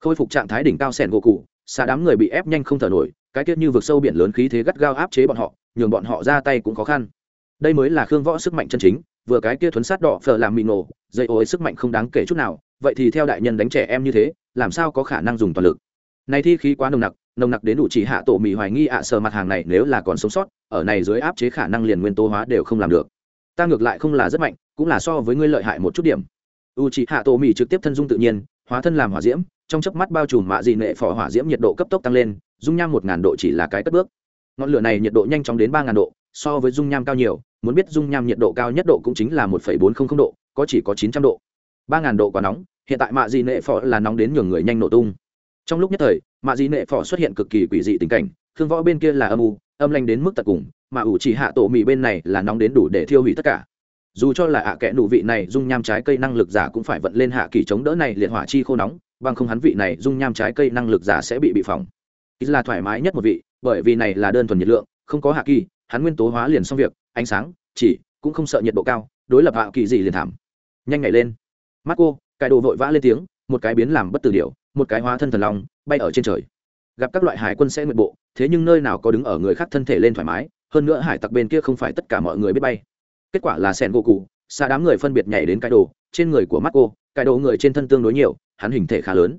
Khôi phục trạng thái đỉnh cao sẻn gỗ cụ xa đám người bị ép nhanh không thở nổi, cái tiết như vực sâu biển lớn khí thế gắt gao áp chế bọn họ, nhường bọn họ ra tay cũng khó khăn. Đây mới là khương võ sức mạnh chân chính, vừa cái kia thuấn sát đỏ phở làm mì nổ, dây ối sức mạnh không đáng kể chút nào, vậy thì theo đại nhân đánh trẻ em như thế, làm sao có khả năng dùng toàn lực? Này thi khí quá nồng nặc nồng nặc đến đủ chỉ hạ tổ mì hoài nghi ạ à sờ mặt hàng này nếu là còn sống sót, ở này dưới áp chế khả năng liền nguyên tố hóa đều không làm được. Ta ngược lại không là rất mạnh, cũng là so với ngươi lợi hại một chút điểm. U chỉ hạ tổ mì trực tiếp thân dung tự nhiên, hóa thân làm hỏa diễm, trong chớp mắt bao trùm mạ dị nệ phò hỏa diễm nhiệt độ cấp tốc tăng lên, dung nham một ngàn độ chỉ là cái cất bước. Ngọn lửa này nhiệt độ nhanh chóng đến ba ngàn độ, so với dung nham cao nhiều, muốn biết dung nham nhiệt độ cao nhất độ cũng chính là một bốn trăm độ, có chỉ có chín trăm độ. Ba ngàn độ quá nóng, hiện tại mạ dị nệ phò là nóng đến nhường người nhanh nổ tung trong lúc nhất thời, mạ dị nệ phỏ xuất hiện cực kỳ quỷ dị tình cảnh thương võ bên kia là âm u, âm lanh đến mức tận cùng, mà ủ chỉ hạ tổ mì bên này là nóng đến đủ để thiêu hủy tất cả. Dù cho là ạ à kẽ nụ vị này dung nham trái cây năng lực giả cũng phải vận lên hạ kỳ chống đỡ này liệt hỏa chi khô nóng, bằng không hắn vị này dung nham trái cây năng lực giả sẽ bị bị phỏng. Ít là thoải mái nhất một vị, bởi vì này là đơn thuần nhiệt lượng, không có hạ kỳ hắn nguyên tố hóa liền xong việc, ánh sáng, chỉ, cũng không sợ nhiệt độ cao, đối lập hạ kỳ gì liền thảm. Nhanh nhảy lên. Mắt cô cái đồ vội vã lên tiếng, một cái biến làm bất tử điều một cái hóa thân thần long, bay ở trên trời. Gặp các loại hải quân sẽ nguyện bộ, thế nhưng nơi nào có đứng ở người khác thân thể lên thoải mái, hơn nữa hải tặc bên kia không phải tất cả mọi người biết bay. Kết quả là sen gỗ cụ, xa đám người phân biệt nhảy đến cái đồ, trên người của mắt cô cái đồ người trên thân tương đối nhiều, hắn hình thể khá lớn.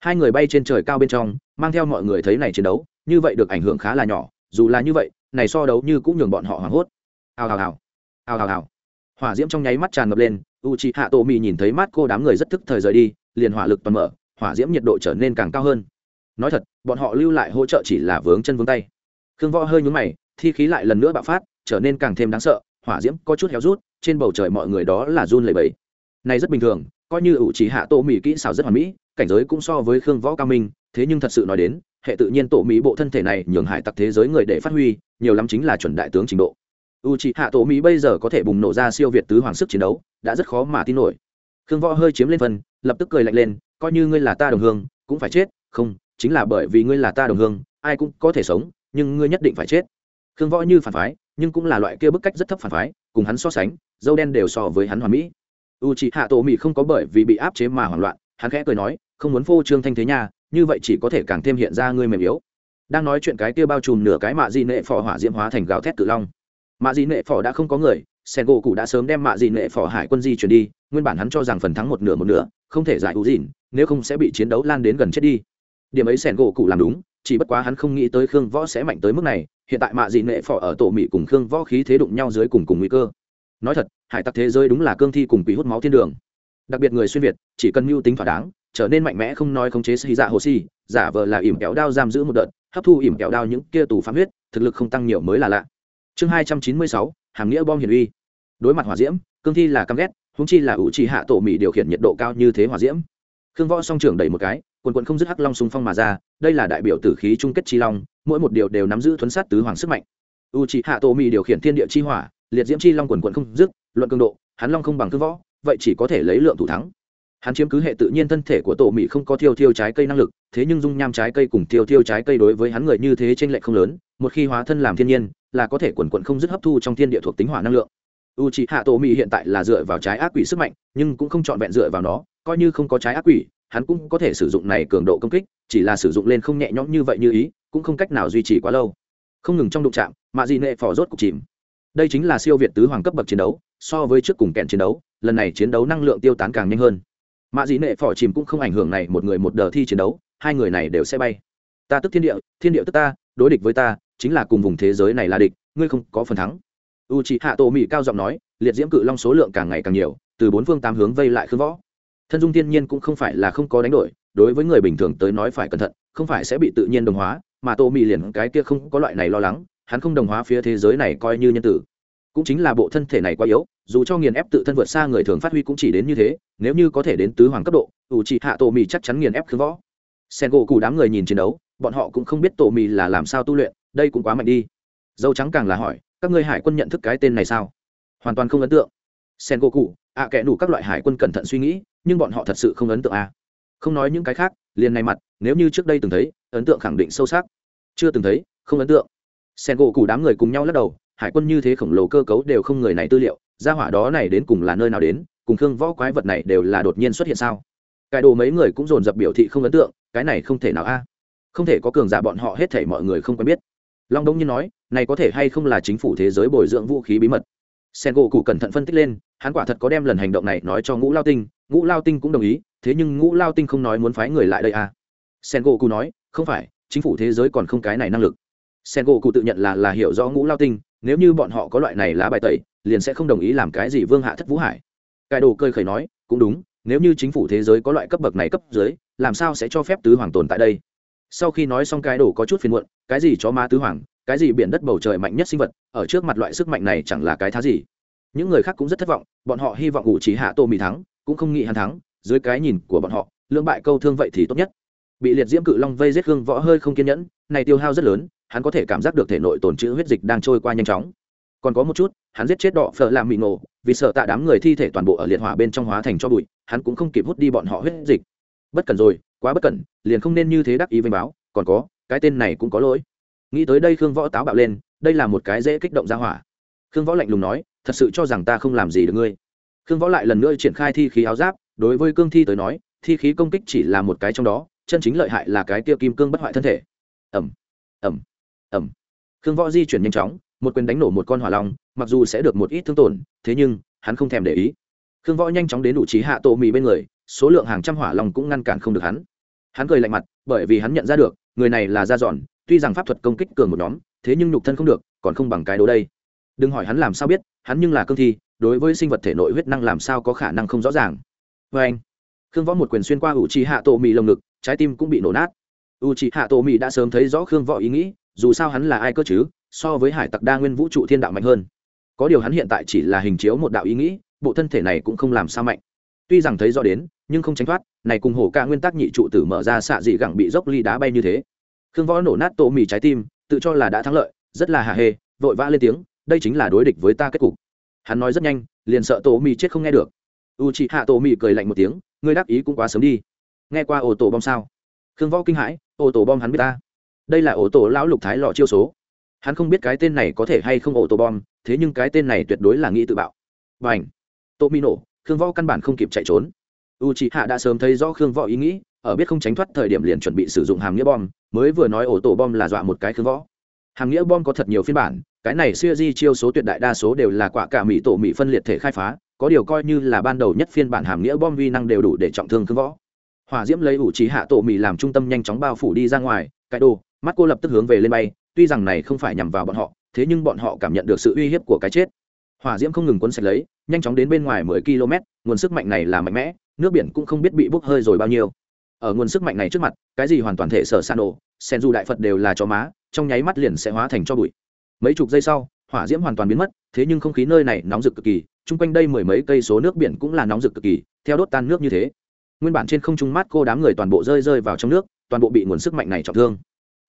Hai người bay trên trời cao bên trong, mang theo mọi người thấy này chiến đấu, như vậy được ảnh hưởng khá là nhỏ, dù là như vậy, này so đấu như cũng nhường bọn họ hoảng hốt. Hào hào hào. Hào hào hào. Hỏa diễm trong nháy mắt tràn ngập lên u c hạ tổ mì nhìn thấy mắt cô đám người rất thức thời rời đi, liền hỏa lực toàn mở hỏa diễm nhiệt độ trở nên càng cao hơn. Nói thật, bọn họ lưu lại hỗ trợ chỉ là vướng chân vướng tay. Khương võ hơi nhúng mày, thi khí lại lần nữa bạo phát, trở nên càng thêm đáng sợ, hỏa diễm có chút héo rút, trên bầu trời mọi người đó là run lẩy bẩy. Này rất bình thường, coi như ủ chỉ hạ tổ mỹ kỹ xảo rất hoàn mỹ, cảnh giới cũng so với khương võ cao minh, thế nhưng thật sự nói đến, hệ tự nhiên tổ mỹ bộ thân thể này nhường hải tặc thế giới người để phát huy, nhiều lắm chính là chuẩn đại tướng trình độ. U chỉ hạ tổ mỹ bây giờ có thể bùng nổ ra siêu việt tứ hoàng sức chiến đấu, đã rất khó mà tin nổi. Khương võ hơi chiếm lên phần, lập tức cười lạnh lên coi như ngươi là ta đồng hương cũng phải chết không chính là bởi vì ngươi là ta đồng hương ai cũng có thể sống nhưng ngươi nhất định phải chết. Khương võ như phản phái nhưng cũng là loại kia bức cách rất thấp phản phái cùng hắn so sánh dâu đen đều so với hắn hoàn mỹ. U chị hạ tổ mỹ không có bởi vì bị áp chế mà hoảng loạn hắn khẽ cười nói không muốn phô trương thanh thế nhà, như vậy chỉ có thể càng thêm hiện ra ngươi mềm yếu. Đang nói chuyện cái kia bao trùm nửa cái mạ di nệ phò hỏa diễm hóa thành gào thét cự long. Mạ di nệ phò đã không có người sen gỗ cụ đã sớm đem mạ dị nệ phò hải quân di chuyển đi, nguyên bản hắn cho rằng phần thắng một nửa một nửa, không thể giải ưu dịn, nếu không sẽ bị chiến đấu lan đến gần chết đi. Điểm ấy sen gỗ cụ làm đúng, chỉ bất quá hắn không nghĩ tới khương võ sẽ mạnh tới mức này, hiện tại mạ dị nệ phò ở tổ mỹ cùng khương võ khí thế đụng nhau dưới cùng cùng nguy cơ. Nói thật, hải tặc thế giới đúng là cương thi cùng quỷ hút máu thiên đường. Đặc biệt người xuyên việt, chỉ cần mưu tính thỏa đáng, trở nên mạnh mẽ không nói khống chế xì dạ hồ xì giả vờ là ỉm kéo đao giam giữ một đợt, hấp thu ỉm kéo đao những kia tù phán huyết, thực lực không tăng nhiều mới là lạ chương hai trăm chín mươi sáu, hàm nghĩa bom hiển uy. Đối mặt hỏa diễm, cương thi là căm ghét húng chi là ủ trì hạ tổ mỹ điều khiển nhiệt độ cao như thế hỏa diễm. Khương võ song trưởng đẩy một cái, quần quần không dứt hắc long xung phong mà ra, đây là đại biểu tử khí chung kết chi long, mỗi một điều đều nắm giữ thuấn sát tứ hoàng sức mạnh. U trì hạ tổ mỹ điều khiển thiên địa chi hỏa, liệt diễm chi long quần quần không dứt, luận cường độ, hắn long không bằng khương võ, vậy chỉ có thể lấy lượng thủ thắng. Hắn chiếm cứ hệ tự nhiên thân thể của tổ mỹ không có thiêu thiêu trái cây năng lực, thế nhưng dung nham trái cây cùng thiêu thiêu trái cây đối với hắn người như thế trên lệ không lớn, một khi hóa thân làm thiên nhiên là có thể quần quần không dứt hấp thu trong thiên địa thuộc tính hỏa năng lượng. U c hạ tổ mỹ hiện tại là dựa vào trái ác quỷ sức mạnh, nhưng cũng không chọn vẹn dựa vào nó, coi như không có trái ác quỷ, hắn cũng có thể sử dụng này cường độ công kích, chỉ là sử dụng lên không nhẹ nhõm như vậy như ý, cũng không cách nào duy trì quá lâu. Không ngừng trong đụng chạm mạ dị nệ phò rốt cục chìm. Đây chính là siêu việt tứ hoàng cấp bậc chiến đấu, so với trước cùng kẹn chiến đấu, lần này chiến đấu năng lượng tiêu tán càng nhanh hơn. Mạ dị nệ phò chìm cũng không ảnh hưởng này một người một đợt thi chiến đấu, hai người này đều sẽ bay. Ta tức thiên địa thiên địa tức ta, đối địch với ta chính là cùng vùng thế giới này là địch, ngươi không có phần thắng. U c hạ tổ mỹ cao giọng nói, liệt diễm cự long số lượng càng ngày càng nhiều, từ bốn phương tám hướng vây lại khương võ. Thân dung thiên nhiên cũng không phải là không có đánh đổi, đối với người bình thường tới nói phải cẩn thận, không phải sẽ bị tự nhiên đồng hóa, mà tô mỹ liền cái kia không có loại này lo lắng, hắn không đồng hóa phía thế giới này coi như nhân tử. Cũng chính là bộ thân thể này quá yếu, dù cho nghiền ép tự thân vượt xa người thường phát huy cũng chỉ đến như thế, nếu như có thể đến tứ hoàng cấp độ ủ trị hạ tổ mỹ chắc chắn nghiền ép khứ võ. Sen gỗ cụ đám người nhìn chiến đấu bọn họ cũng không biết tổ mì là làm sao tu luyện, đây cũng quá mạnh đi. Dâu trắng càng là hỏi, các ngươi hải quân nhận thức cái tên này sao? Hoàn toàn không ấn tượng. Sen gỗ cụ ạ à kẽ đủ các loại hải quân cẩn thận suy nghĩ, nhưng bọn họ thật sự không ấn tượng à. không nói những cái khác, liền này mặt, nếu như trước đây từng thấy, ấn tượng khẳng định sâu sắc. Chưa từng thấy, không ấn tượng. Sen gỗ cụ đám người cùng nhau lắc đầu, hải quân như thế khổng lồ cơ cấu đều không người này tư liệu ra hỏa đó này đến cùng là nơi nào đến, cùng thương võ quái vật này đều là đột nhiên xuất hiện sao? Cái đồ mấy người cũng dồn dập biểu thị không ấn tượng, cái này không thể nào a không thể có cường giả bọn họ hết thể mọi người không quen biết. Long đông như nói, này có thể hay không là chính phủ thế giới bồi dưỡng vũ khí bí mật. Sen gỗ cụ cẩn thận phân tích lên, hắn quả thật có đem lần hành động này nói cho ngũ lao tinh, ngũ lao tinh cũng đồng ý, thế nhưng ngũ lao tinh không nói muốn phái người lại đây à? Sen gỗ cụ nói, không phải, chính phủ thế giới còn không cái này năng lực. Sen gỗ cụ tự nhận là là hiểu rõ ngũ lao tinh, nếu như bọn họ có loại này lá bài tẩy, liền sẽ không đồng ý làm cái gì vương hạ thất vũ hải. Cải đồ cơi khẩy nói, cũng đúng, nếu như chính phủ thế giới có loại cấp bậc này cấp dưới, làm sao sẽ cho phép tứ hoàng tồn tại đây? Sau khi nói xong cái đồ có chút phiền muộn, cái gì chó ma tứ hoàng, cái gì biển đất bầu trời mạnh nhất sinh vật, ở trước mặt loại sức mạnh này chẳng là cái thá gì. Những người khác cũng rất thất vọng, bọn họ hy vọng ủ trí hạ tô mỹ thắng, cũng không nghĩ hắn thắng, dưới cái nhìn của bọn họ lương bại câu thương vậy thì tốt nhất. Bị liệt diễm cự long vây giết gương võ hơi không kiên nhẫn, này tiêu hao rất lớn, hắn có thể cảm giác được thể nội tồn trữ huyết dịch đang trôi qua nhanh chóng. Còn có một chút, hắn giết chết đỏ phở làm mị nổ vì sợ tạ đám người thi thể toàn bộ ở liệt hỏa bên trong hóa thành cho bụi, hắn cũng không kịp hút đi bọn họ huyết dịch. Bất cần rồi quá bất cẩn, liền không nên như thế đắc ý vênh báo, còn có, cái tên này cũng có lỗi. Nghĩ tới đây khương võ táo bạo lên, đây là một cái dễ kích động ra hỏa. Khương võ lạnh lùng nói, thật sự cho rằng ta không làm gì được ngươi. Khương võ lại lần nữa triển khai thi khí áo giáp, đối với cương thi tới nói, thi khí công kích chỉ là một cái trong đó, chân chính lợi hại là cái kia kim cương bất hoại thân thể. Ẩm ẩm ẩm khương võ di chuyển nhanh chóng, một quyền đánh nổ một con hỏa long, mặc dù sẽ được một ít thương tổn, thế nhưng, hắn không thèm để ý. Khương võ nhanh chóng đến đủ trí hạ tổ mì bên người, số lượng hàng trăm hỏa long cũng ngăn cản không được hắn hắn cười lạnh mặt, bởi vì hắn nhận ra được, người này là da giòn tuy rằng pháp thuật công kích cường một nhóm, thế nhưng nhục thân không được, còn không bằng cái đồ đây. Đừng hỏi hắn làm sao biết, hắn nhưng là cương thi, đối với sinh vật thể nội huyết năng làm sao có khả năng không rõ ràng. Vê anh, khương võ một quyền xuyên qua ủ trì hạ tổ mì lồng ngực, trái tim cũng bị nổ nát. U trì hạ tổ mì đã sớm thấy rõ khương võ ý nghĩ, dù sao hắn là ai cơ chứ, so với hải tặc đa nguyên vũ trụ thiên đạo mạnh hơn. Có điều hắn hiện tại chỉ là hình chiếu một đạo ý nghĩ, bộ thân thể này cũng không làm sao mạnh. Tuy rằng thấy rõ đến nhưng không tránh thoát, này cùng hổ ca nguyên tắc nhị trụ tử mở ra xạ dị gẳng bị dốc ly đá bay như thế. Khương võ nổ nát tổ mì trái tim, tự cho là đã thắng lợi, rất là hà hê, vội vã lên tiếng, đây chính là đối địch với ta kết cục. Hắn nói rất nhanh, liền sợ tổ mì chết không nghe được. U chị hạ tổ mì cười lạnh một tiếng, ngươi đáp ý cũng quá sớm đi. Nghe qua ổ tổ bom sao? Khương võ kinh hãi ổ tổ bom hắn biết ta. Đây là ổ tổ lão lục thái lọ chiêu số. Hắn không biết cái tên này có thể hay không ổ tổ bom, thế nhưng cái tên này tuyệt đối là nghĩ tự bạo. Và ảnh tổ mì nổ, khương võ căn bản không kịp chạy trốn u c h hạ đã sớm thấy rõ khương võ ý nghĩ, ở biết không tránh thoát thời điểm liền chuẩn bị sử dụng hàm nghĩa bom, mới vừa nói ổ tổ bom là dọa một cái khương võ. Hàm nghĩa bom có thật nhiều phiên bản, cái này siêu di chiêu số tuyệt đại đa số đều là quả cả mỹ tổ mỹ phân liệt thể khai phá, có điều coi như là ban đầu nhất phiên bản hàm nghĩa bom vi năng đều đủ để trọng thương khương võ. Hỏa diễm lấy ủ trí hạ tổ mỹ làm trung tâm nhanh chóng bao phủ đi ra ngoài, cái đồ, mắt cô lập tức hướng về lên bay, tuy rằng này không phải nhằm vào bọn họ, thế nhưng bọn họ cảm nhận được sự uy hiếp của cái chết. Hỏa diễm không ngừng cuốn sạch lấy, nhanh chóng đến bên ngoài mười km nguồn sức mạnh này là mạnh mẽ nước biển cũng không biết bị bốc hơi rồi bao nhiêu. Ở nguồn sức mạnh này trước mặt cái gì hoàn toàn thể sở san đồ, sen du đại phật đều là cho má trong nháy mắt liền sẽ hóa thành cho bụi. Mấy chục giây sau hỏa diễm hoàn toàn biến mất thế nhưng không khí nơi này nóng rực cực kỳ chung quanh đây mười mấy cây số nước biển cũng là nóng rực cực kỳ theo đốt tan nước như thế. Nguyên bản trên không trung mát cô đám người toàn bộ rơi rơi vào trong nước toàn bộ bị nguồn sức mạnh này trọng thương.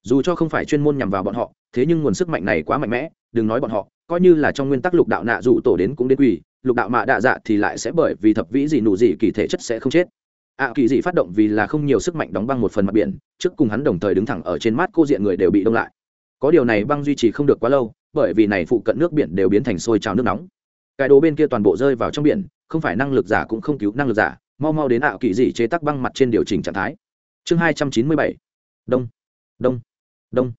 Dù cho không phải chuyên môn nhằm vào bọn họ thế nhưng nguồn sức mạnh này quá mạnh mẽ đừng nói bọn họ coi như là trong nguyên tắc lục đạo nạ dụ tổ đến cũng đến quỳ lục đạo mạ đạ dạ thì lại sẽ bởi vì thập vĩ gì nụ gì kỳ thể chất sẽ không chết. Ạ à, kỳ dị phát động vì là không nhiều sức mạnh đóng băng một phần mặt biển trước cùng hắn đồng thời đứng thẳng ở trên mát cô diện người đều bị đông lại. Có điều này băng duy trì không được quá lâu bởi vì này phụ cận nước biển đều biến thành sôi trào nước nóng. Cái đồ bên kia toàn bộ rơi vào trong biển không phải năng lực giả cũng không cứu năng lực giả mau mau đến ạ à, kỳ dị chế tắc băng mặt trên điều chỉnh trạng thái. Chương hai trăm chín mươi bảy. Đông. Đông. Đông.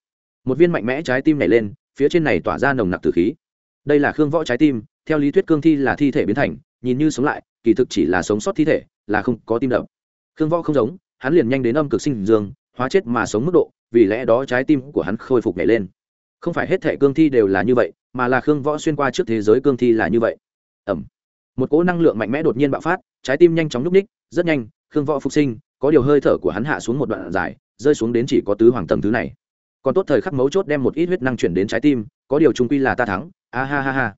Một viên mạnh mẽ trái tim nảy lên phía trên này tỏa ra nồng nặc tử khí. Đây là khương võ trái tim theo lý thuyết cương thi là thi thể biến thành, nhìn như sống lại, kỳ thực chỉ là sống sót thi thể, là không có tim đập. Khương võ không giống, hắn liền nhanh đến âm cực sinh dương, hóa chết mà sống mức độ, vì lẽ đó trái tim của hắn khôi phục nhảy lên. Không phải hết thể cương thi đều là như vậy, mà là khương võ xuyên qua trước thế giới cương thi là như vậy. Ẩm. Một cỗ năng lượng mạnh mẽ đột nhiên bạo phát, trái tim nhanh chóng nhúc ních rất nhanh, khương võ phục sinh, có điều hơi thở của hắn hạ xuống một đoạn dài, rơi xuống đến chỉ có tứ hoàng tầng thứ này. Còn tốt thời khắc mấu chốt đem một ít huyết năng chuyển đến trái tim, có điều trung quy là ta thắng. A ha ha ha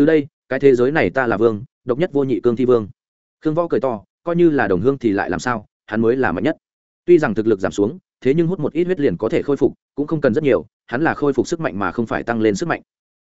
từ đây, cái thế giới này ta là vương, độc nhất vô nhị cương thi vương. Khương võ cười to, coi như là đồng hương thì lại làm sao, hắn mới là mạnh nhất. Tuy rằng thực lực giảm xuống, thế nhưng hút một ít huyết liền có thể khôi phục, cũng không cần rất nhiều, hắn là khôi phục sức mạnh mà không phải tăng lên sức mạnh.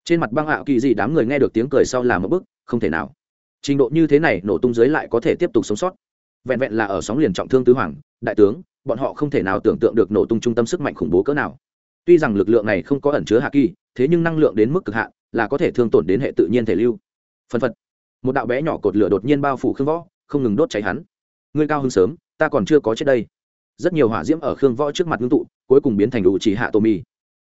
Trên mặt băng hạo kỳ dị đám người nghe được tiếng cười sau làm một bức, không thể nào. Trình độ như thế này, nổ tung dưới lại có thể tiếp tục sống sót. Vẹn vẹn là ở sóng liền trọng thương tứ hoàng, đại tướng, bọn họ không thể nào tưởng tượng được nổ tung trung tâm sức mạnh khủng bố cỡ nào tuy rằng lực lượng này không có ẩn chứa hạ kỳ, thế nhưng năng lượng đến mức cực hạn, là có thể thương tổn đến hệ tự nhiên thể lưu. Phân phật. Một đạo bé nhỏ cột lửa đột nhiên bao phủ khương võ, không ngừng đốt cháy hắn. Ngươi cao hơn sớm, ta còn chưa có chết đây. Rất nhiều hỏa diễm ở khương võ trước mặt ngưng tụ, cuối cùng biến thành ủ trì hạ tô mi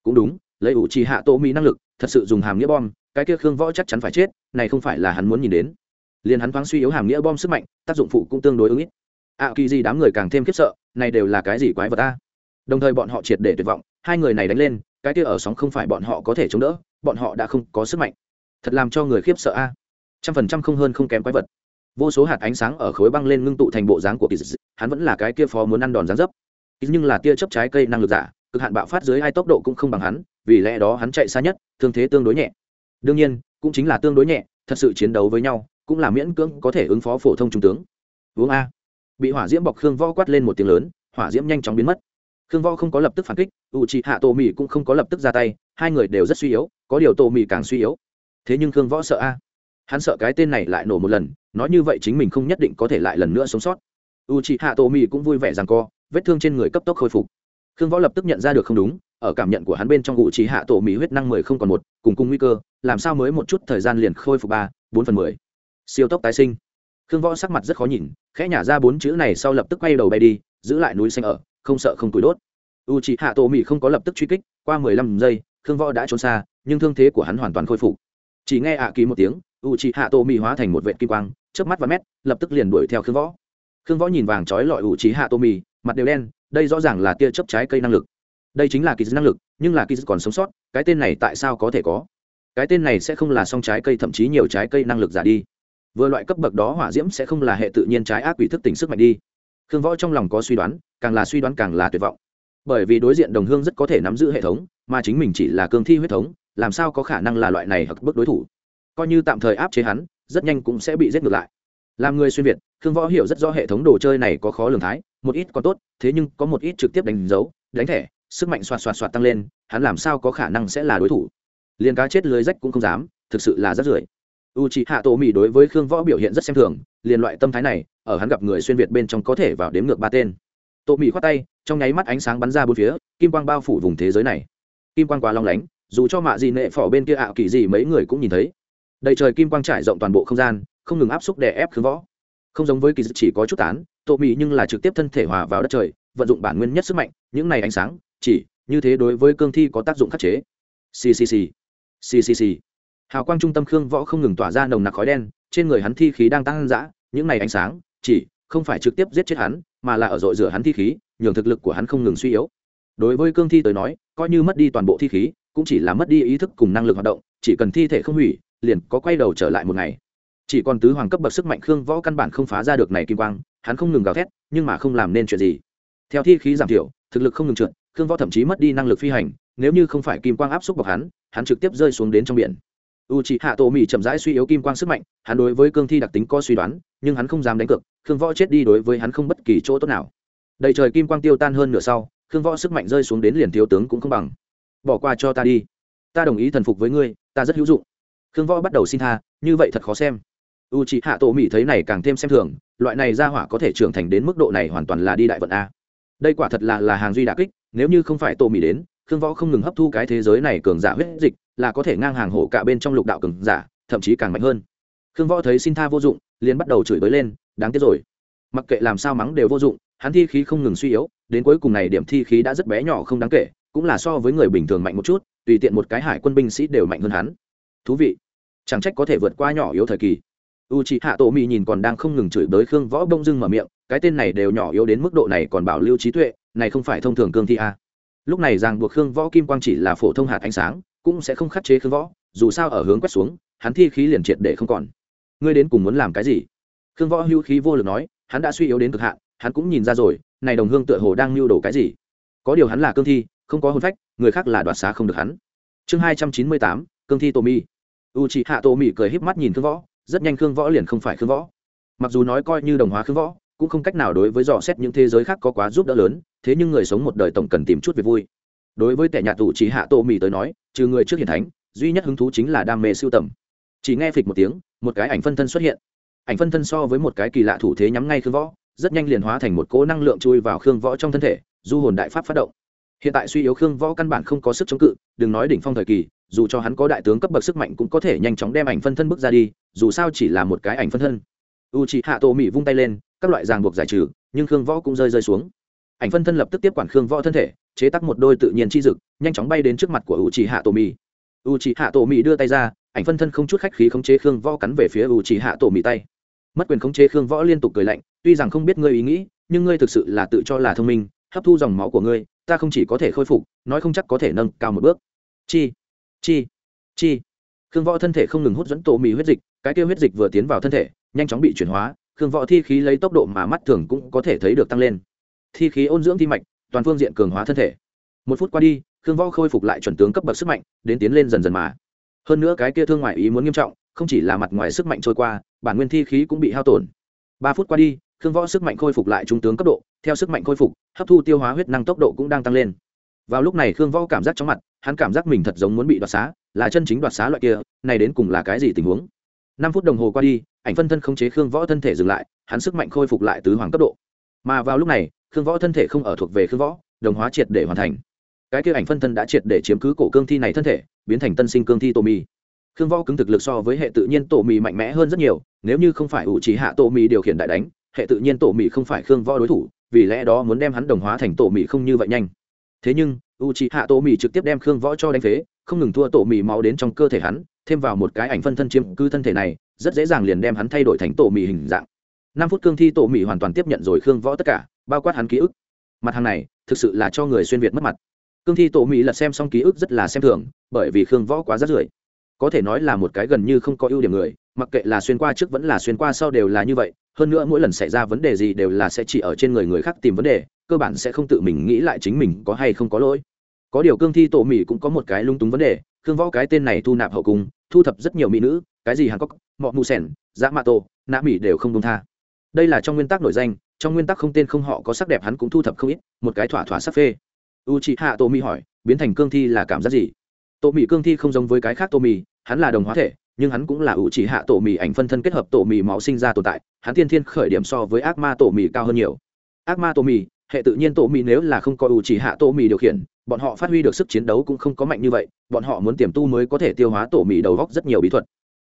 cũng đúng, lấy ủ trì hạ tô mi năng lực, thật sự dùng hàm nghĩa bom, cái kia khương võ chắc chắn phải chết, này không phải là hắn muốn nhìn đến. Liền hắn thoáng suy yếu hàm nghĩa bom sức mạnh, tác dụng phụ cũng tương đối ứng ít. Ạ kỳ gì đám người càng thêm khiếp sợ, này đều là cái gì quái vật ta? Đồng thời bọn họ triệt để tuyệt vọng, hai người này đánh lên, cái kia ở sóng không phải bọn họ có thể chống đỡ, bọn họ đã không có sức mạnh. Thật làm cho người khiếp sợ a. Trăm phần trăm không hơn không kém quái vật. Vô số hạt ánh sáng ở khối băng lên ngưng tụ thành bộ dáng của kỳ hắn vẫn là cái kia phó muốn ăn đòn dáng dấp. Nhưng là tia chấp trái cây năng lực giả, cực hạn bạo phát dưới hai tốc độ cũng không bằng hắn, vì lẽ đó hắn chạy xa nhất, thương thế tương đối nhẹ. Đương nhiên, cũng chính là tương đối nhẹ, thật sự chiến đấu với nhau, cũng là miễn cưỡng có thể ứng phó phổ thông trung tướng. Uống a. Bị hỏa diễm bọc khương võ quát lên một tiếng lớn, hỏa diễm nhanh chóng biến mất khương võ không có lập tức phản kích u c hạ tổ mỹ cũng không có lập tức ra tay, hai người đều rất suy yếu, có điều tổ mỹ càng suy yếu. Thế nhưng khương võ sợ a? Hắn sợ cái tên này lại nổ một lần, nói như vậy chính mình không nhất định có thể lại lần nữa sống sót. U c hạ tổ mỹ cũng vui vẻ rằng co, vết thương trên người cấp tốc khôi phục. Khương võ lập tức nhận ra được không đúng, ở cảm nhận của hắn bên trong u c hạ tổ mỹ huyết năng mười không còn một, cùng cung nguy cơ, làm sao mới một chút thời gian liền khôi phục ba, bốn phần mười. Siêu tốc tái sinh. Khương võ sắc mặt rất khó nhìn, khẽ nhả ra bốn chữ này sau lập tức quay đầu bay đi, giữ lại núi xanh ở không sợ không tủi đốt. U c h ị hạ tổ mỹ không có lập tức truy kích, qua mười lăm giây, khương võ đã trốn xa, nhưng thương thế của hắn hoàn toàn khôi phục. Chỉ nghe ạ kỳ một tiếng u c h ị hạ tổ mỹ hóa thành một vệ kim quang trước mắt và mét, lập tức liền đuổi theo khương võ. Khương võ nhìn vàng trói lọi u c h ị hạ tổ mỹ mặt đều đen, đây rõ ràng là tia chớp trái cây năng lực. Đây chính là kỳ năng lực, nhưng là kỳ còn sống sót, cái tên này tại sao có thể có? Cái tên này sẽ không là song trái cây, thậm chí nhiều trái cây năng lực giả đi. Vừa loại cấp bậc đó hỏa diễm sẽ không là hệ tự nhiên trái ác quỷ thức tỉnh sức mạnh đi khương võ trong lòng có suy đoán, càng là suy đoán càng là tuyệt vọng. Bởi vì đối diện đồng hương rất có thể nắm giữ hệ thống, mà chính mình chỉ là cương thi huyết thống, làm sao có khả năng là loại này hoặc bức đối thủ? Coi như tạm thời áp chế hắn, rất nhanh cũng sẽ bị giết ngược lại. Làm người xuyên việt, khương võ hiểu rất rõ hệ thống đồ chơi này có khó lường thái, một ít còn tốt, thế nhưng có một ít trực tiếp đánh dấu, đánh thẻ, sức mạnh xoạt xoạt xoạt tăng lên, hắn làm sao có khả năng sẽ là đối thủ? Liền cá chết lưới rách cũng không dám, thực sự là rất rưởi. U c h ị hạ tổ mỹ đối với khương võ biểu hiện rất xem thường, liền loại tâm thái này ở hắn gặp người xuyên việt bên trong có thể vào đếm ngược ba tên. Tổ mỹ khoát tay, trong nháy mắt ánh sáng bắn ra bốn phía, kim quang bao phủ vùng thế giới này. Kim quang quá long lánh, dù cho mạ gì nệ phỏ bên kia ạ kỳ gì mấy người cũng nhìn thấy. Đầy trời kim quang trải rộng toàn bộ không gian, không ngừng áp xúc đè ép khương võ. Không giống với kỳ chỉ có chút tán tổ mỹ nhưng là trực tiếp thân thể hòa vào đất trời, vận dụng bản nguyên nhất sức mạnh, những này ánh sáng, chỉ, như thế đối với cương thi có tác dụng khắc chế. Ccc ccc hào quang trung tâm khương võ không ngừng tỏa ra nồng nặc khói đen, trên người hắn thi khí đang tăng dã, những này ánh sáng chỉ không phải trực tiếp giết chết hắn, mà là ở dội rửa hắn thi khí, nhường thực lực của hắn không ngừng suy yếu. Đối với cương thi tới nói, coi như mất đi toàn bộ thi khí, cũng chỉ là mất đi ý thức cùng năng lực hoạt động, chỉ cần thi thể không hủy, liền có quay đầu trở lại một ngày. Chỉ còn tứ hoàng cấp bậc sức mạnh khương võ căn bản không phá ra được này kim quang, hắn không ngừng gào thét, nhưng mà không làm nên chuyện gì. Theo thi khí giảm thiểu, thực lực không ngừng trượt, khương võ thậm chí mất đi năng lực phi hành, nếu như không phải kim quang áp xúc bọc hắn hắn trực tiếp rơi xuống đến trong biển u c h ị hạ tổ mỹ chậm rãi suy yếu kim quang sức mạnh, hắn đối với cương thi đặc tính có suy đoán, nhưng hắn không dám đánh cược, khương võ chết đi đối với hắn không bất kỳ chỗ tốt nào. Đầy trời kim quang tiêu tan hơn nửa sau, khương võ sức mạnh rơi xuống đến liền thiếu tướng cũng không bằng. Bỏ qua cho ta đi. Ta đồng ý thần phục với ngươi, ta rất hữu dụng. Khương võ bắt đầu xin tha, như vậy thật khó xem. U c h ị hạ tổ mỹ thấy này càng thêm xem thường, loại này ra hỏa có thể trưởng thành đến mức độ này hoàn toàn là đi đại vận a. Đây quả thật là là hàng duy đà kích, nếu như không phải tổ mỹ đến, khương võ không ngừng hấp thu cái thế giới này cường giả huyết dịch là có thể ngang hàng hổ cả bên trong lục đạo cường giả, thậm chí càng mạnh hơn. Khương võ thấy xin tha vô dụng, liền bắt đầu chửi bới lên, đáng tiếc rồi. Mặc kệ làm sao mắng đều vô dụng, hắn thi khí không ngừng suy yếu, đến cuối cùng này điểm thi khí đã rất bé nhỏ không đáng kể, cũng là so với người bình thường mạnh một chút, tùy tiện một cái hải quân binh sĩ đều mạnh hơn hắn. Thú vị. Chẳng trách có thể vượt qua nhỏ yếu thời kỳ. U c h ị hạ tổ mỹ nhìn còn đang không ngừng chửi bới khương võ bông dưng mở miệng, cái tên này đều nhỏ yếu đến mức độ này còn bảo lưu trí tuệ, này không phải thông thường cương thi a. Lúc này ràng buộc khương võ kim quang chỉ là phổ thông hạt ánh sáng cũng sẽ không khắc chế khương võ, dù sao ở hướng quét xuống, hắn thi khí liền triệt để không còn. Ngươi đến cùng muốn làm cái gì? Khương võ hưu khí vô lực nói, hắn đã suy yếu đến cực hạn, hắn cũng nhìn ra rồi, này đồng hương tựa hồ đang mưu đồ cái gì? Có điều hắn là cương thi, không có hôn phách, người khác là đoạt xá không được hắn. Chương hai trăm chín mươi tám, cương thi tô mi u chị hạ tô mi cười híp mắt nhìn khương võ, rất nhanh khương võ liền không phải khương võ. Mặc dù nói coi như đồng hóa khương võ, cũng không cách nào đối với dò xét những thế giới khác có quá giúp đỡ lớn, thế nhưng người sống một đời tổng cần tìm chút việc vui đối với kẻ nhà tù chỉ hạ tô mì tới nói, trừ người trước hiển thánh, duy nhất hứng thú chính là đam mê sưu tầm. Chỉ nghe phịch một tiếng, một cái ảnh phân thân xuất hiện. Ảnh phân thân so với một cái kỳ lạ thủ thế nhắm ngay khương võ, rất nhanh liền hóa thành một cỗ năng lượng chui vào khương võ trong thân thể, du hồn đại pháp phát động. Hiện tại suy yếu khương võ căn bản không có sức chống cự, đừng nói đỉnh phong thời kỳ, dù cho hắn có đại tướng cấp bậc sức mạnh cũng có thể nhanh chóng đem ảnh phân thân bước ra đi, dù sao chỉ là một cái ảnh phân thân. U chị hạ tổ mỹ vung tay lên, các loại ràng buộc giải trừ, nhưng khương võ cũng rơi rơi xuống. Ảnh phân thân lập tức tiếp quản khương võ thân thể chế tắc một đôi tự nhiên chi dực, nhanh chóng bay đến trước mặt của u c hạ tổ mì u c hạ tổ mì đưa tay ra, ảnh phân thân không chút khách khí khống chế khương võ cắn về phía u c hạ tổ mì tay. Mất quyền khống chế khương võ liên tục cười lạnh, tuy rằng không biết ngươi ý nghĩ, nhưng ngươi thực sự là tự cho là thông minh, hấp thu dòng máu của ngươi, ta không chỉ có thể khôi phục, nói không chắc có thể nâng cao một bước. Chi chi chi. Khương võ thân thể không ngừng hút dẫn tổ mì huyết dịch, cái kêu huyết dịch vừa tiến vào thân thể, nhanh chóng bị chuyển hóa, khương võ thi khí lấy tốc độ mà mắt thường cũng có thể thấy được tăng lên. Thi khí ôn dưỡng thi mạch toàn phương diện cường hóa thân thể. Một phút qua đi, khương võ khôi phục lại chuẩn tướng cấp bậc sức mạnh, đến tiến lên dần dần mà. Hơn nữa cái kia thương ngoại ý muốn nghiêm trọng, không chỉ là mặt ngoài sức mạnh trôi qua, bản nguyên thi khí cũng bị hao tổn. Ba phút qua đi, khương võ sức mạnh khôi phục lại trung tướng cấp độ, theo sức mạnh khôi phục, hấp thu tiêu hóa huyết năng tốc độ cũng đang tăng lên. Vào lúc này khương võ cảm giác chóng mặt, hắn cảm giác mình thật giống muốn bị đoạt xá, là chân chính đoạt xá loại kia, này đến cùng là cái gì tình huống? Năm phút đồng hồ qua đi, ảnh phân thân khống chế khương võ thân thể dừng lại, hắn sức mạnh khôi phục lại tứ hoàng cấp độ mà vào lúc này, khương võ thân thể không ở thuộc về khương võ, đồng hóa triệt để hoàn thành. Cái kia ảnh phân thân đã triệt để chiếm cứ cổ cương thi này thân thể, biến thành tân sinh cương thi tô mì khương võ cứng thực lực so với hệ tự nhiên tổ mì mạnh mẽ hơn rất nhiều, nếu như không phải ủ trí hạ tổ mì điều khiển đại đánh, hệ tự nhiên tổ mì không phải khương võ đối thủ, vì lẽ đó muốn đem hắn đồng hóa thành tổ mì không như vậy nhanh. Thế nhưng u trí hạ tổ mì trực tiếp đem khương võ cho đánh phế, không ngừng thua tổ mì máu đến trong cơ thể hắn, thêm vào một cái ảnh phân thân chiếm cư thân thể này, rất dễ dàng liền đem hắn thay đổi thành tổ mì hình dạng năm phút cương thi tổ mỹ hoàn toàn tiếp nhận rồi khương võ tất cả, bao quát hắn ký ức. Mặt hàng này, thực sự là cho người xuyên việt mất mặt. Cương thi tổ mỹ lật xem xong ký ức rất là xem thường, bởi vì khương võ quá rất rưởi. Có thể nói là một cái gần như không có ưu điểm người, mặc kệ là xuyên qua trước vẫn là xuyên qua sau đều là như vậy, hơn nữa mỗi lần xảy ra vấn đề gì đều là sẽ chỉ ở trên người người khác tìm vấn đề, cơ bản sẽ không tự mình nghĩ lại chính mình có hay không có lỗi. Có điều cương thi tổ mỹ cũng có một cái lung túng vấn đề, khương võ cái tên này thu nạp hậu cung, thu thập rất nhiều mỹ nữ, cái gì hàn cốc mọ mù sẻn dã mạ tổ nã mỹ đều không đông tha đây là trong nguyên tắc nổi danh, trong nguyên tắc không tên không họ có sắc đẹp hắn cũng thu thập không ít, một cái thỏa thỏa sắc phê. U chị hạ tổ mỹ hỏi, biến thành cương thi là cảm giác gì? Tổ mỹ cương thi không giống với cái khác tổ mỹ hắn là đồng hóa thể, nhưng hắn cũng là ủ chỉ hạ tổ mì ảnh phân thân kết hợp tổ mì máu sinh ra tồn tại, hắn tiên thiên khởi điểm so với ác ma tổ mì cao hơn nhiều. Ác ma tổ mì hệ tự nhiên tổ mì nếu là không có ủ chỉ hạ tổ mì điều khiển, bọn họ phát huy được sức chiến đấu cũng không có mạnh như vậy, bọn họ muốn tiềm tu mới có thể tiêu hóa tổ mì đầu góc rất nhiều bí thuật.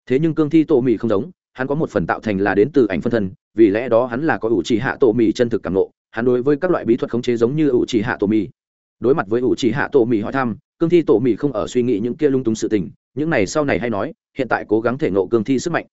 Thế nhưng cương thi tổ mì không giống hắn có một phần tạo thành là đến từ ảnh phân thân, vì lẽ đó hắn là có ủ chỉ hạ tổ mì chân thực cảm nộ hắn đối với các loại bí thuật khống chế giống như ủ chỉ hạ tổ mì. Đối mặt với ủ chỉ hạ tổ mì hỏi thăm, cương thi tổ mì không ở suy nghĩ những kia lung túng sự tình, những này sau này hay nói, hiện tại cố gắng thể nộ cương thi sức mạnh.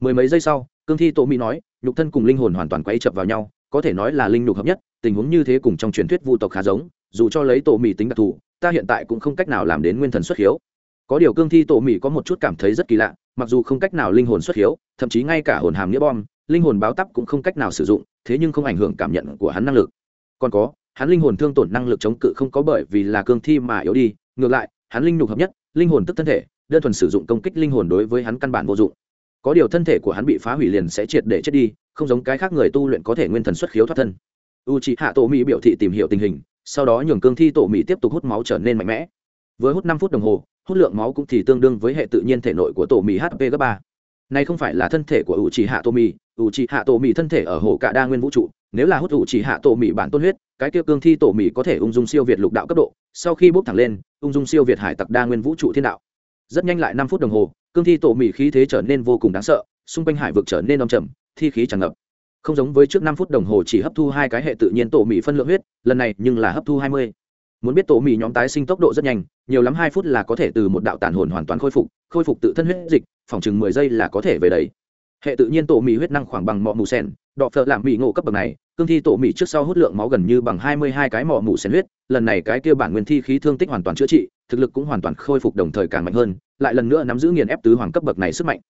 Mười mấy giây sau, cương thi tổ mì nói, nhục thân cùng linh hồn hoàn toàn quay chập vào nhau, có thể nói là linh nhục hợp nhất, tình huống như thế cùng trong truyền thuyết vu tộc khá giống, dù cho lấy tổ mì tính đặc thù, ta hiện tại cũng không cách nào làm đến nguyên thần xuất hiếu. Có điều cương thi tổ mì có một chút cảm thấy rất kỳ lạ, mặc dù không cách nào linh hồn xuất hiếu thậm chí ngay cả hồn hàm nghĩa bom, linh hồn báo tắp cũng không cách nào sử dụng, thế nhưng không ảnh hưởng cảm nhận của hắn năng lực. Còn có, hắn linh hồn thương tổn năng lực chống cự không có bởi vì là cương thi mà yếu đi, ngược lại, hắn linh nhục hợp nhất, linh hồn tức thân thể, đơn thuần sử dụng công kích linh hồn đối với hắn căn bản vô dụng. Có điều thân thể của hắn bị phá hủy liền sẽ triệt để chết đi, không giống cái khác người tu luyện có thể nguyên thần xuất khiếu thoát thân. U c hạ tổ mỹ biểu thị tìm hiểu tình hình, sau đó nhường cương thi tổ mỹ tiếp tục hút máu trở nên mạnh mẽ. Với hút năm phút đồng hồ, hút lượng máu cũng thì tương đương với hệ tự nhiên thể nội của tổ mỹ hp gấp ba này không phải là thân thể của u c hạ tổ mì, u c hạ tổ mì thân thể ở hồ cả đa nguyên vũ trụ. Nếu là hút u c hạ tổ mì bản tôn huyết cái tiêu cương thi tổ mì có thể ung dung siêu việt lục đạo cấp độ. Sau khi bốc thẳng lên ung dung siêu việt hải tặc đa nguyên vũ trụ thiên đạo. Rất nhanh lại năm phút đồng hồ cương thi tổ mì khí thế trở nên vô cùng đáng sợ xung quanh hải vực trở nên đông trầm thi khí tràn ngập. Không giống với trước năm phút đồng hồ chỉ hấp thu hai cái hệ tự nhiên tổ mì phân lượng huyết lần này nhưng là hấp thu hai mươi. Muốn biết tổ mì nhóm tái sinh tốc độ rất nhanh nhiều lắm hai phút là có thể từ một đạo tàn hồn hoàn toàn khôi phục khôi phục tự thân huyết dịch phòng chừng mười giây là có thể về đấy. Hệ tự nhiên tổ mì huyết năng khoảng bằng mọ mù sen đọ phợ làm mì ngộ cấp bậc này, cương thi tổ mì trước sau hút lượng máu gần như bằng hai mươi hai cái mọ mù sen huyết, lần này cái kia bản nguyên thi khí thương tích hoàn toàn chữa trị, thực lực cũng hoàn toàn khôi phục đồng thời càng mạnh hơn, lại lần nữa nắm giữ nghiền ép tứ hoàng cấp bậc này sức mạnh.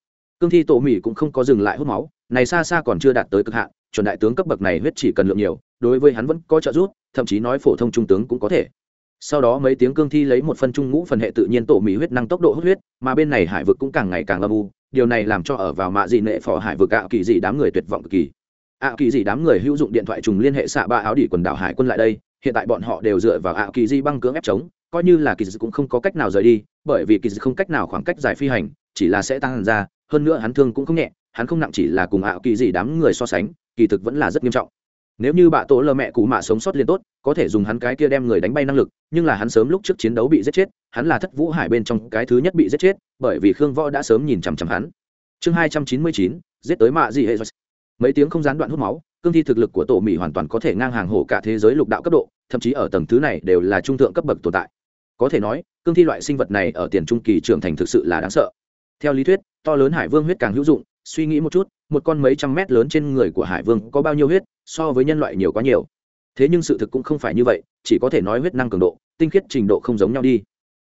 Cương thi tổ mì cũng không có dừng lại hút máu, này xa xa còn chưa đạt tới cực hạn, chuẩn đại tướng cấp bậc này huyết chỉ cần lượng nhiều, đối với hắn vẫn có trợ giúp, thậm chí nói phổ thông trung tướng cũng có thể sau đó mấy tiếng cương thi lấy một phân trung ngũ phần hệ tự nhiên tổ mỹ huyết năng tốc độ hút huyết, mà bên này hải vực cũng càng ngày càng âm u, điều này làm cho ở vào mạ dị nệ phò hải vực ạ kỳ dị đám người tuyệt vọng cực kỳ. ạ kỳ dị đám người hữu dụng điện thoại trùng liên hệ xạ ba áo đỉ quần đảo hải quân lại đây, hiện tại bọn họ đều dựa vào ạ kỳ dị băng cưỡng ép chống, coi như là kỳ dị cũng không có cách nào rời đi, bởi vì kỳ dị không cách nào khoảng cách dài phi hành, chỉ là sẽ tăng ra, hơn nữa hắn thương cũng không nhẹ, hắn không nặng chỉ là cùng ạ kỳ dị đám người so sánh, kỳ thực vẫn là rất nghiêm trọng nếu như bạ tổ lơ mẹ cụ mạ sống sót liền tốt, có thể dùng hắn cái kia đem người đánh bay năng lực, nhưng là hắn sớm lúc trước chiến đấu bị giết chết, hắn là thất vũ hải bên trong cái thứ nhất bị giết chết, bởi vì khương võ đã sớm nhìn chằm chằm hắn. Chương hai trăm chín mươi chín, giết tới mạ gì hệ mấy tiếng không gián đoạn hút máu, cương thi thực lực của tổ mỹ hoàn toàn có thể ngang hàng hổ cả thế giới lục đạo cấp độ, thậm chí ở tầng thứ này đều là trung thượng cấp bậc tồn tại. Có thể nói, cương thi loại sinh vật này ở tiền trung kỳ trưởng thành thực sự là đáng sợ. Theo lý thuyết, to lớn hải vương huyết càng hữu dụng, suy nghĩ một chút một con mấy trăm mét lớn trên người của hải vương có bao nhiêu huyết, so với nhân loại nhiều quá nhiều. Thế nhưng sự thực cũng không phải như vậy, chỉ có thể nói huyết năng cường độ, tinh khiết trình độ không giống nhau đi.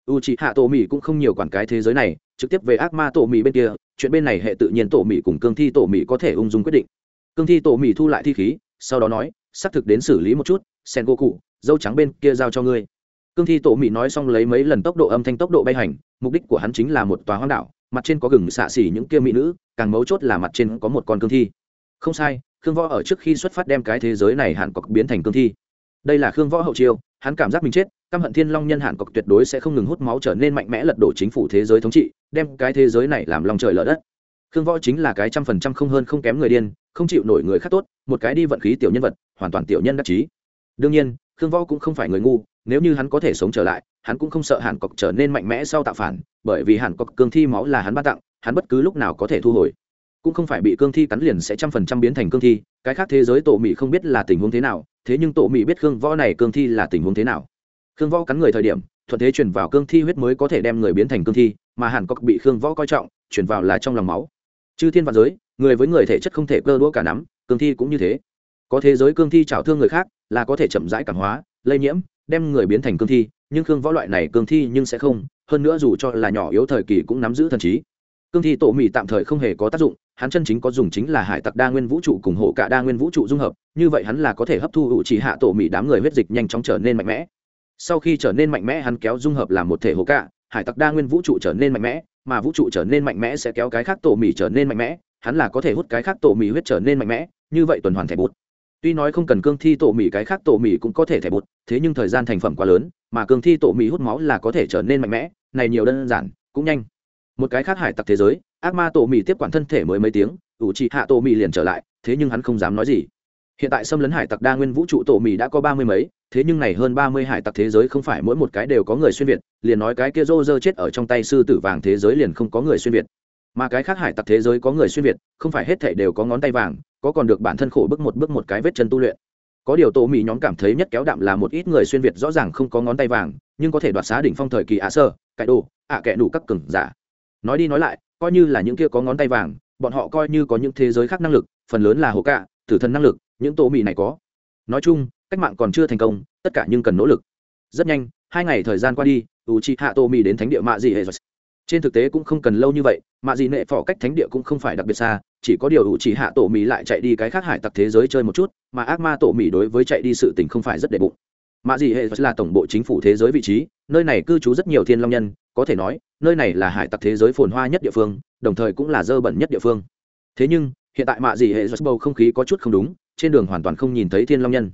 U c h ị hạ tổ mỹ cũng không nhiều quản cái thế giới này, trực tiếp về ác ma tổ mỹ bên kia, chuyện bên này hệ tự nhiên tổ mỹ cùng cương thi tổ mỹ có thể ung dung quyết định. Cương thi tổ mỹ thu lại thi khí, sau đó nói, xác thực đến xử lý một chút sen go cụ dâu trắng bên kia giao cho ngươi. Cương thi tổ mỹ nói xong lấy mấy lần tốc độ âm thanh tốc độ bay hành, mục đích của hắn chính là một tòa hoang đảo, mặt trên có gừng xạ xỉ những kia mỹ nữ càng mấu chốt là mặt trên có một con cương thi. Không sai, khương võ ở trước khi xuất phát đem cái thế giới này hàn cọc biến thành cương thi. Đây là khương võ hậu chiêu, hắn cảm giác mình chết, căm hận thiên long nhân hàn cọc tuyệt đối sẽ không ngừng hút máu trở nên mạnh mẽ lật đổ chính phủ thế giới thống trị, đem cái thế giới này làm lòng trời lở đất. Khương võ chính là cái trăm phần trăm không hơn không kém người điên, không chịu nổi người khác tốt, một cái đi vận khí tiểu nhân vật, hoàn toàn tiểu nhân đắc chí. Đương nhiên, khương võ cũng không phải người ngu, nếu như hắn có thể sống trở lại, hắn cũng không sợ hàn cọc trở nên mạnh mẽ sau tạo phản, bởi vì hàn cọc cương thi máu là hắn ban tặng hắn bất cứ lúc nào có thể thu hồi. Cũng không phải bị cương thi cắn liền sẽ trăm phần trăm biến thành cương thi, cái khác thế giới tổ mỹ không biết là tình huống thế nào, thế nhưng tổ mỹ biết khương võ này cương thi là tình huống thế nào. Khương võ cắn người thời điểm, thuận thế chuyển vào cương thi huyết mới có thể đem người biến thành cương thi, mà hàn cốc bị khương võ coi trọng chuyển vào là trong lòng máu. Chư thiên vạn giới, người với người thể chất không thể cơ đũa cả nắm, cương thi cũng như thế. Có thế giới cương thi trào thương người khác, là có thể chậm rãi cảm hóa, lây nhiễm, đem người biến thành cương thi, nhưng khương võ loại này cương thi nhưng sẽ không, hơn nữa dù cho là nhỏ yếu thời kỳ cũng nắm giữ thần trí cương thi tổ mỹ tạm thời không hề có tác dụng, hắn chân chính có dùng chính là hải tặc đa nguyên vũ trụ cùng hộ cả đa nguyên vũ trụ dung hợp, như vậy hắn là có thể hấp thu hữu chỉ hạ tổ mỹ đám người huyết dịch nhanh chóng trở nên mạnh mẽ. Sau khi trở nên mạnh mẽ, hắn kéo dung hợp làm một thể hộ cả, hải tặc đa nguyên vũ trụ trở nên mạnh mẽ, mà vũ trụ trở nên mạnh mẽ sẽ kéo cái khác tổ mỹ trở nên mạnh mẽ, hắn là có thể hút cái khác tổ mỹ huyết trở nên mạnh mẽ, như vậy tuần hoàn thẻ bút tuy nói không cần cương thi tổ mỹ cái khác tổ mỹ cũng có thể thẻ bút thế nhưng thời gian thành phẩm quá lớn, mà cương thi tổ mỹ hút máu là có thể trở nên mạnh mẽ, này nhiều đơn giản, cũng nhanh một cái khác hải tặc thế giới, ác ma tổ mì tiếp quản thân thể mới mấy tiếng, ủ trị hạ tổ mì liền trở lại, thế nhưng hắn không dám nói gì. Hiện tại xâm lấn hải tặc đa nguyên vũ trụ tổ mì đã có ba mươi mấy, thế nhưng này hơn ba mươi hải tặc thế giới không phải mỗi một cái đều có người xuyên việt, liền nói cái kia rô rơ chết ở trong tay sư tử vàng thế giới liền không có người xuyên việt. Mà cái khác hải tặc thế giới có người xuyên việt, không phải hết thể đều có ngón tay vàng, có còn được bản thân khổ bước một bước một cái vết chân tu luyện. Có điều tổ mỹ nhóm cảm thấy nhất kéo đạm là một ít người xuyên việt rõ ràng không có ngón tay vàng, nhưng có thể đoạt xá đỉnh phong thời kỳ ạ sơ, cải đồ, ạ kẻ đủ các cừng giả nói đi nói lại, coi như là những kia có ngón tay vàng, bọn họ coi như có những thế giới khác năng lực, phần lớn là hồ cạ, tử thần năng lực, những tổ mỹ này có. Nói chung, cách mạng còn chưa thành công, tất cả nhưng cần nỗ lực. Rất nhanh, hai ngày thời gian qua đi u chi hạ tổ mỹ đến thánh địa mạ dị hệ trên thực tế cũng không cần lâu như vậy, mạ dị nệ phỏ cách thánh địa cũng không phải đặc biệt xa, chỉ có điều u chi hạ tổ mỹ lại chạy đi cái khác hải tặc thế giới chơi một chút, mà ác ma tổ mỹ đối với chạy đi sự tình không phải rất đệ bụng mạ dị hệ là tổng bộ chính phủ thế giới vị trí, nơi này cư trú rất nhiều thiên long nhân, có thể nói, nơi này là hải tặc thế giới phồn hoa nhất địa phương, đồng thời cũng là dơ bẩn nhất địa phương. Thế nhưng, hiện tại mạ dị hệ bầu không khí có chút không đúng, trên đường hoàn toàn không nhìn thấy thiên long nhân.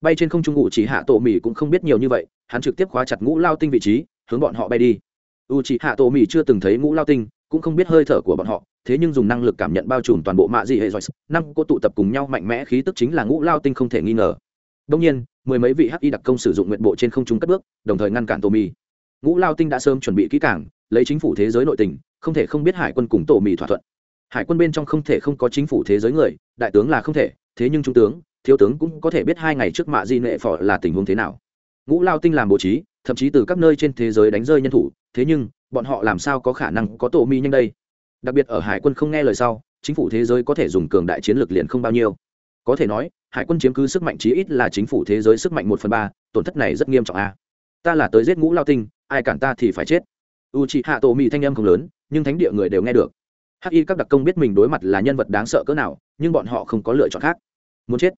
Bay trên không trung ngụ chỉ hạ tổ mỹ cũng không biết nhiều như vậy, hắn trực tiếp khóa chặt ngũ lao tinh vị trí, hướng bọn họ bay đi. U chỉ hạ tổ mỹ chưa từng thấy ngũ lao tinh, cũng không biết hơi thở của bọn họ, thế nhưng dùng năng lực cảm nhận bao trùm toàn bộ mạ dị hệ giỏi năm cô tụ tập cùng nhau mạnh mẽ, khí tức chính là ngũ lao tinh không thể nghi ngờ đông nhiên mười mấy vị hắc y đặc công sử dụng nguyện bộ trên không trung cất bước đồng thời ngăn cản Tô Mị. ngũ lao tinh đã sớm chuẩn bị kỹ càng, lấy chính phủ thế giới nội tình không thể không biết hải quân cùng Tô Mị thỏa thuận. Hải quân bên trong không thể không có chính phủ thế giới người đại tướng là không thể thế nhưng trung tướng thiếu tướng cũng có thể biết hai ngày trước mạ di nệ phò là tình huống thế nào. Ngũ lao tinh làm bố trí thậm chí từ các nơi trên thế giới đánh rơi nhân thủ thế nhưng bọn họ làm sao có khả năng có Tô mi nhanh đây? Đặc biệt ở hải quân không nghe lời sau chính phủ thế giới có thể dùng cường đại chiến lược liền không bao nhiêu có thể nói, hải quân chiếm cứ sức mạnh chí ít là chính phủ thế giới sức mạnh một phần ba, tổn thất này rất nghiêm trọng a. Ta là tới giết ngũ lao tinh, ai cản ta thì phải chết. U c h ị hạ tổ mỹ thanh âm không lớn, nhưng thánh địa người đều nghe được. Hắc y các đặc công biết mình đối mặt là nhân vật đáng sợ cỡ nào, nhưng bọn họ không có lựa chọn khác. Muốn chết.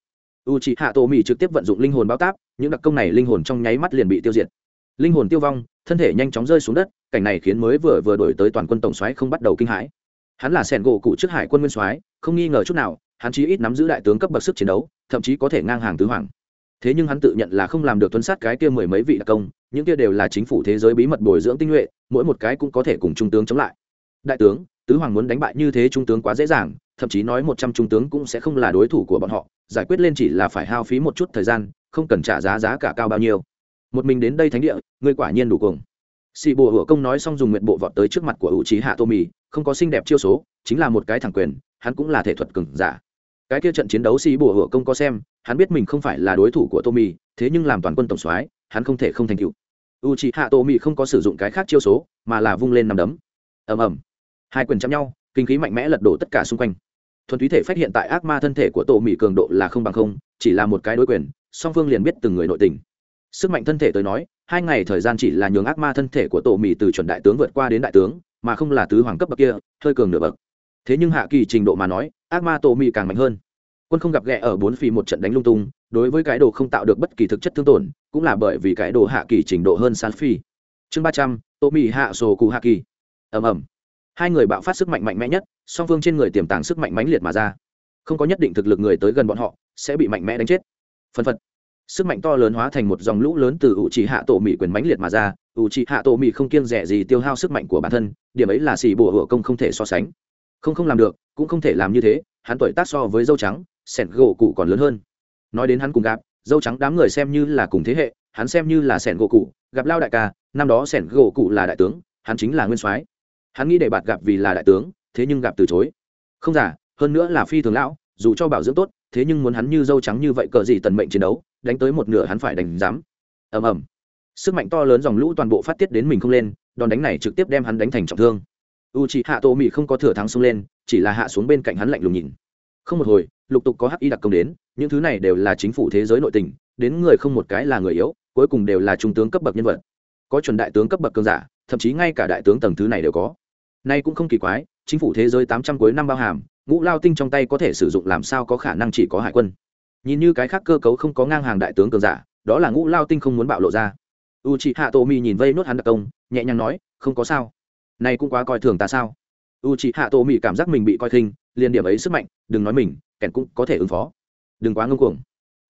U c h ị hạ tổ mỹ trực tiếp vận dụng linh hồn bao táp, những đặc công này linh hồn trong nháy mắt liền bị tiêu diệt. Linh hồn tiêu vong, thân thể nhanh chóng rơi xuống đất, cảnh này khiến mới vừa vừa đổi tới toàn quân tổng xoáy không bắt đầu kinh hãi. Hắn là sẻn gỗ cụ trước hải quân nguyên soái, không nghi ngờ chút nào hắn chí ít nắm giữ đại tướng cấp bậc sức chiến đấu, thậm chí có thể ngang hàng tứ hoàng. Thế nhưng hắn tự nhận là không làm được tuấn sát cái kia mười mấy vị đặc công, những kia đều là chính phủ thế giới bí mật bồi dưỡng tinh nhuệ, mỗi một cái cũng có thể cùng trung tướng chống lại. Đại tướng, tứ hoàng muốn đánh bại như thế trung tướng quá dễ dàng, thậm chí nói một trăm trung tướng cũng sẽ không là đối thủ của bọn họ, giải quyết lên chỉ là phải hao phí một chút thời gian, không cần trả giá giá cả cao bao nhiêu. Một mình đến đây thánh địa, ngươi quả nhiên đủ cùng xì bộ hựa công nói xong dùng nguyện bộ vọt tới trước mặt của ủ trí hạ tô mì, không có xinh đẹp chiêu số, chính là một cái thẳng quyền, hắn cũng là thể thuật cừng giả. Cái kia trận chiến đấu xì bộ hựa công có xem, hắn biết mình không phải là đối thủ của tô mì, thế nhưng làm toàn quân tổng soái, hắn không thể không thành cựu u trí hạ tô mì không có sử dụng cái khác chiêu số, mà là vung lên nằm đấm. Ầm ầm. Hai quyền chạm nhau, kinh khí mạnh mẽ lật đổ tất cả xung quanh. Thuần túy thể phát hiện tại ác ma thân thể của tổ mỹ cường độ là không bằng không, chỉ là một cái đối quyền, song phương liền biết từng người nội tình. Sức mạnh thân thể tới nói hai ngày thời gian chỉ là nhường ác ma thân thể của tổ mỹ từ chuẩn đại tướng vượt qua đến đại tướng, mà không là tứ hoàng cấp bậc kia, hơi cường nửa bậc. Thế nhưng hạ kỳ trình độ mà nói, ác ma tổ mỹ càng mạnh hơn. Quân không gặp ghẹ ở bốn phi một trận đánh lung tung, đối với cái đồ không tạo được bất kỳ thực chất thương tổn, cũng là bởi vì cái đồ hạ kỳ trình độ hơn san phi. Chương ba trăm, tổ mỹ hạ sổ cụ hạ kỳ. Ầm ầm. Hai người bạo phát sức mạnh mạnh mẽ nhất, song phương trên người tiềm tàng sức mạnh mãnh liệt mà ra. Không có nhất định thực lực người tới gần bọn họ, sẽ bị mạnh mẽ đánh chết. Phân phật sức mạnh to lớn hóa thành một dòng lũ lớn từ ủ trì hạ tổ mỹ quyền mãnh liệt mà ra. Ủ trì hạ tổ mỹ không kiêng rẻ gì tiêu hao sức mạnh của bản thân, điểm ấy là xì bùa hựa công không thể so sánh. Không không làm được, cũng không thể làm như thế, hắn tuổi tác so với dâu trắng sẻn gỗ cụ còn lớn hơn. Nói đến hắn cùng gặp, dâu trắng đám người xem như là cùng thế hệ, hắn xem như là sẻn gỗ cụ, gặp lao đại ca, năm đó sẻn gỗ cụ là đại tướng, hắn chính là nguyên soái. Hắn nghĩ để bạt gặp vì là đại tướng, thế nhưng gặp từ chối. Không giả, hơn nữa là phi thường lão, dù cho bảo dưỡng tốt thế nhưng muốn hắn như dâu trắng như vậy cờ gì tần mệnh chiến đấu, đánh tới một nửa hắn phải đánh giám. Ầm ầm. Sức mạnh to lớn dòng lũ toàn bộ phát tiết đến mình không lên, đòn đánh này trực tiếp đem hắn đánh thành trọng thương. U c hạ tô mỹ không có thừa thắng xông lên, chỉ là hạ xuống bên cạnh hắn lạnh lùng nhìn. Không một hồi, lục tục có hắc y đặc công đến, những thứ này đều là chính phủ thế giới nội tình, đến người không một cái là người yếu, cuối cùng đều là trung tướng cấp bậc nhân vật. Có chuẩn đại tướng cấp bậc cường giả, thậm chí ngay cả đại tướng tầng thứ này đều có. Nay cũng không kỳ quái, chính phủ thế giới tám trăm cuối năm bao hàm ngũ lao tinh trong tay có thể sử dụng làm sao có khả năng chỉ có hải quân. Nhìn như cái khác cơ cấu không có ngang hàng đại tướng cường giả, đó là ngũ lao tinh không muốn bạo lộ ra. U c h ị hạ tổ mi nhìn vây nốt hắn đặc công, nhẹ nhàng nói, không có sao. Này cũng quá coi thường ta sao? U c h ị hạ tổ mi cảm giác mình bị coi khinh, liền điểm ấy sức mạnh, đừng nói mình, kẻn cũng có thể ứng phó. Đừng quá ngưng cuồng.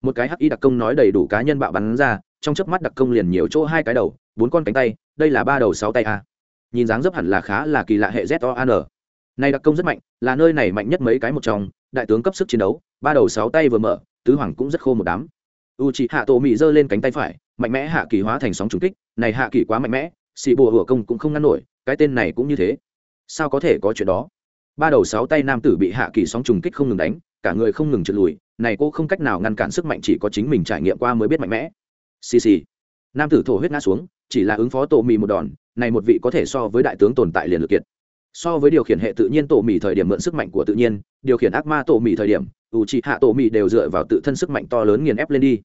Một cái hắc y đặc công nói đầy đủ cá nhân bạo bắn ra, trong chớp mắt đặc công liền nhiều chỗ hai cái đầu, bốn con cánh tay, đây là ba đầu sáu tay a. Nhìn dáng dấp hẳn là khá là kỳ lạ hệ z o an này đặc công rất mạnh, là nơi này mạnh nhất mấy cái một trong, đại tướng cấp sức chiến đấu, ba đầu sáu tay vừa mở, tứ hoàng cũng rất khô một đám. U chị hạ tổ mỹ giơ lên cánh tay phải, mạnh mẽ hạ kỳ hóa thành sóng trùng kích, này hạ kỳ quá mạnh mẽ xị bùa hửa công cũng không ngăn nổi, cái tên này cũng như thế. Sao có thể có chuyện đó? Ba đầu sáu tay nam tử bị hạ kỳ sóng trùng kích không ngừng đánh, cả người không ngừng trượt lùi, này cô không cách nào ngăn cản sức mạnh chỉ có chính mình trải nghiệm qua mới biết mạnh mẽ. Xì xì. Nam tử thổ huyết ngã xuống, chỉ là ứng phó tổ mì một đòn, này một vị có thể so với đại tướng tồn tại liền lực kiệt so với điều khiển hệ tự nhiên tổ mì thời điểm mượn sức mạnh của tự nhiên, điều khiển ác ma tổ mì thời điểm u trị hạ tổ mì đều dựa vào tự thân sức mạnh to lớn nghiền ép lên đi.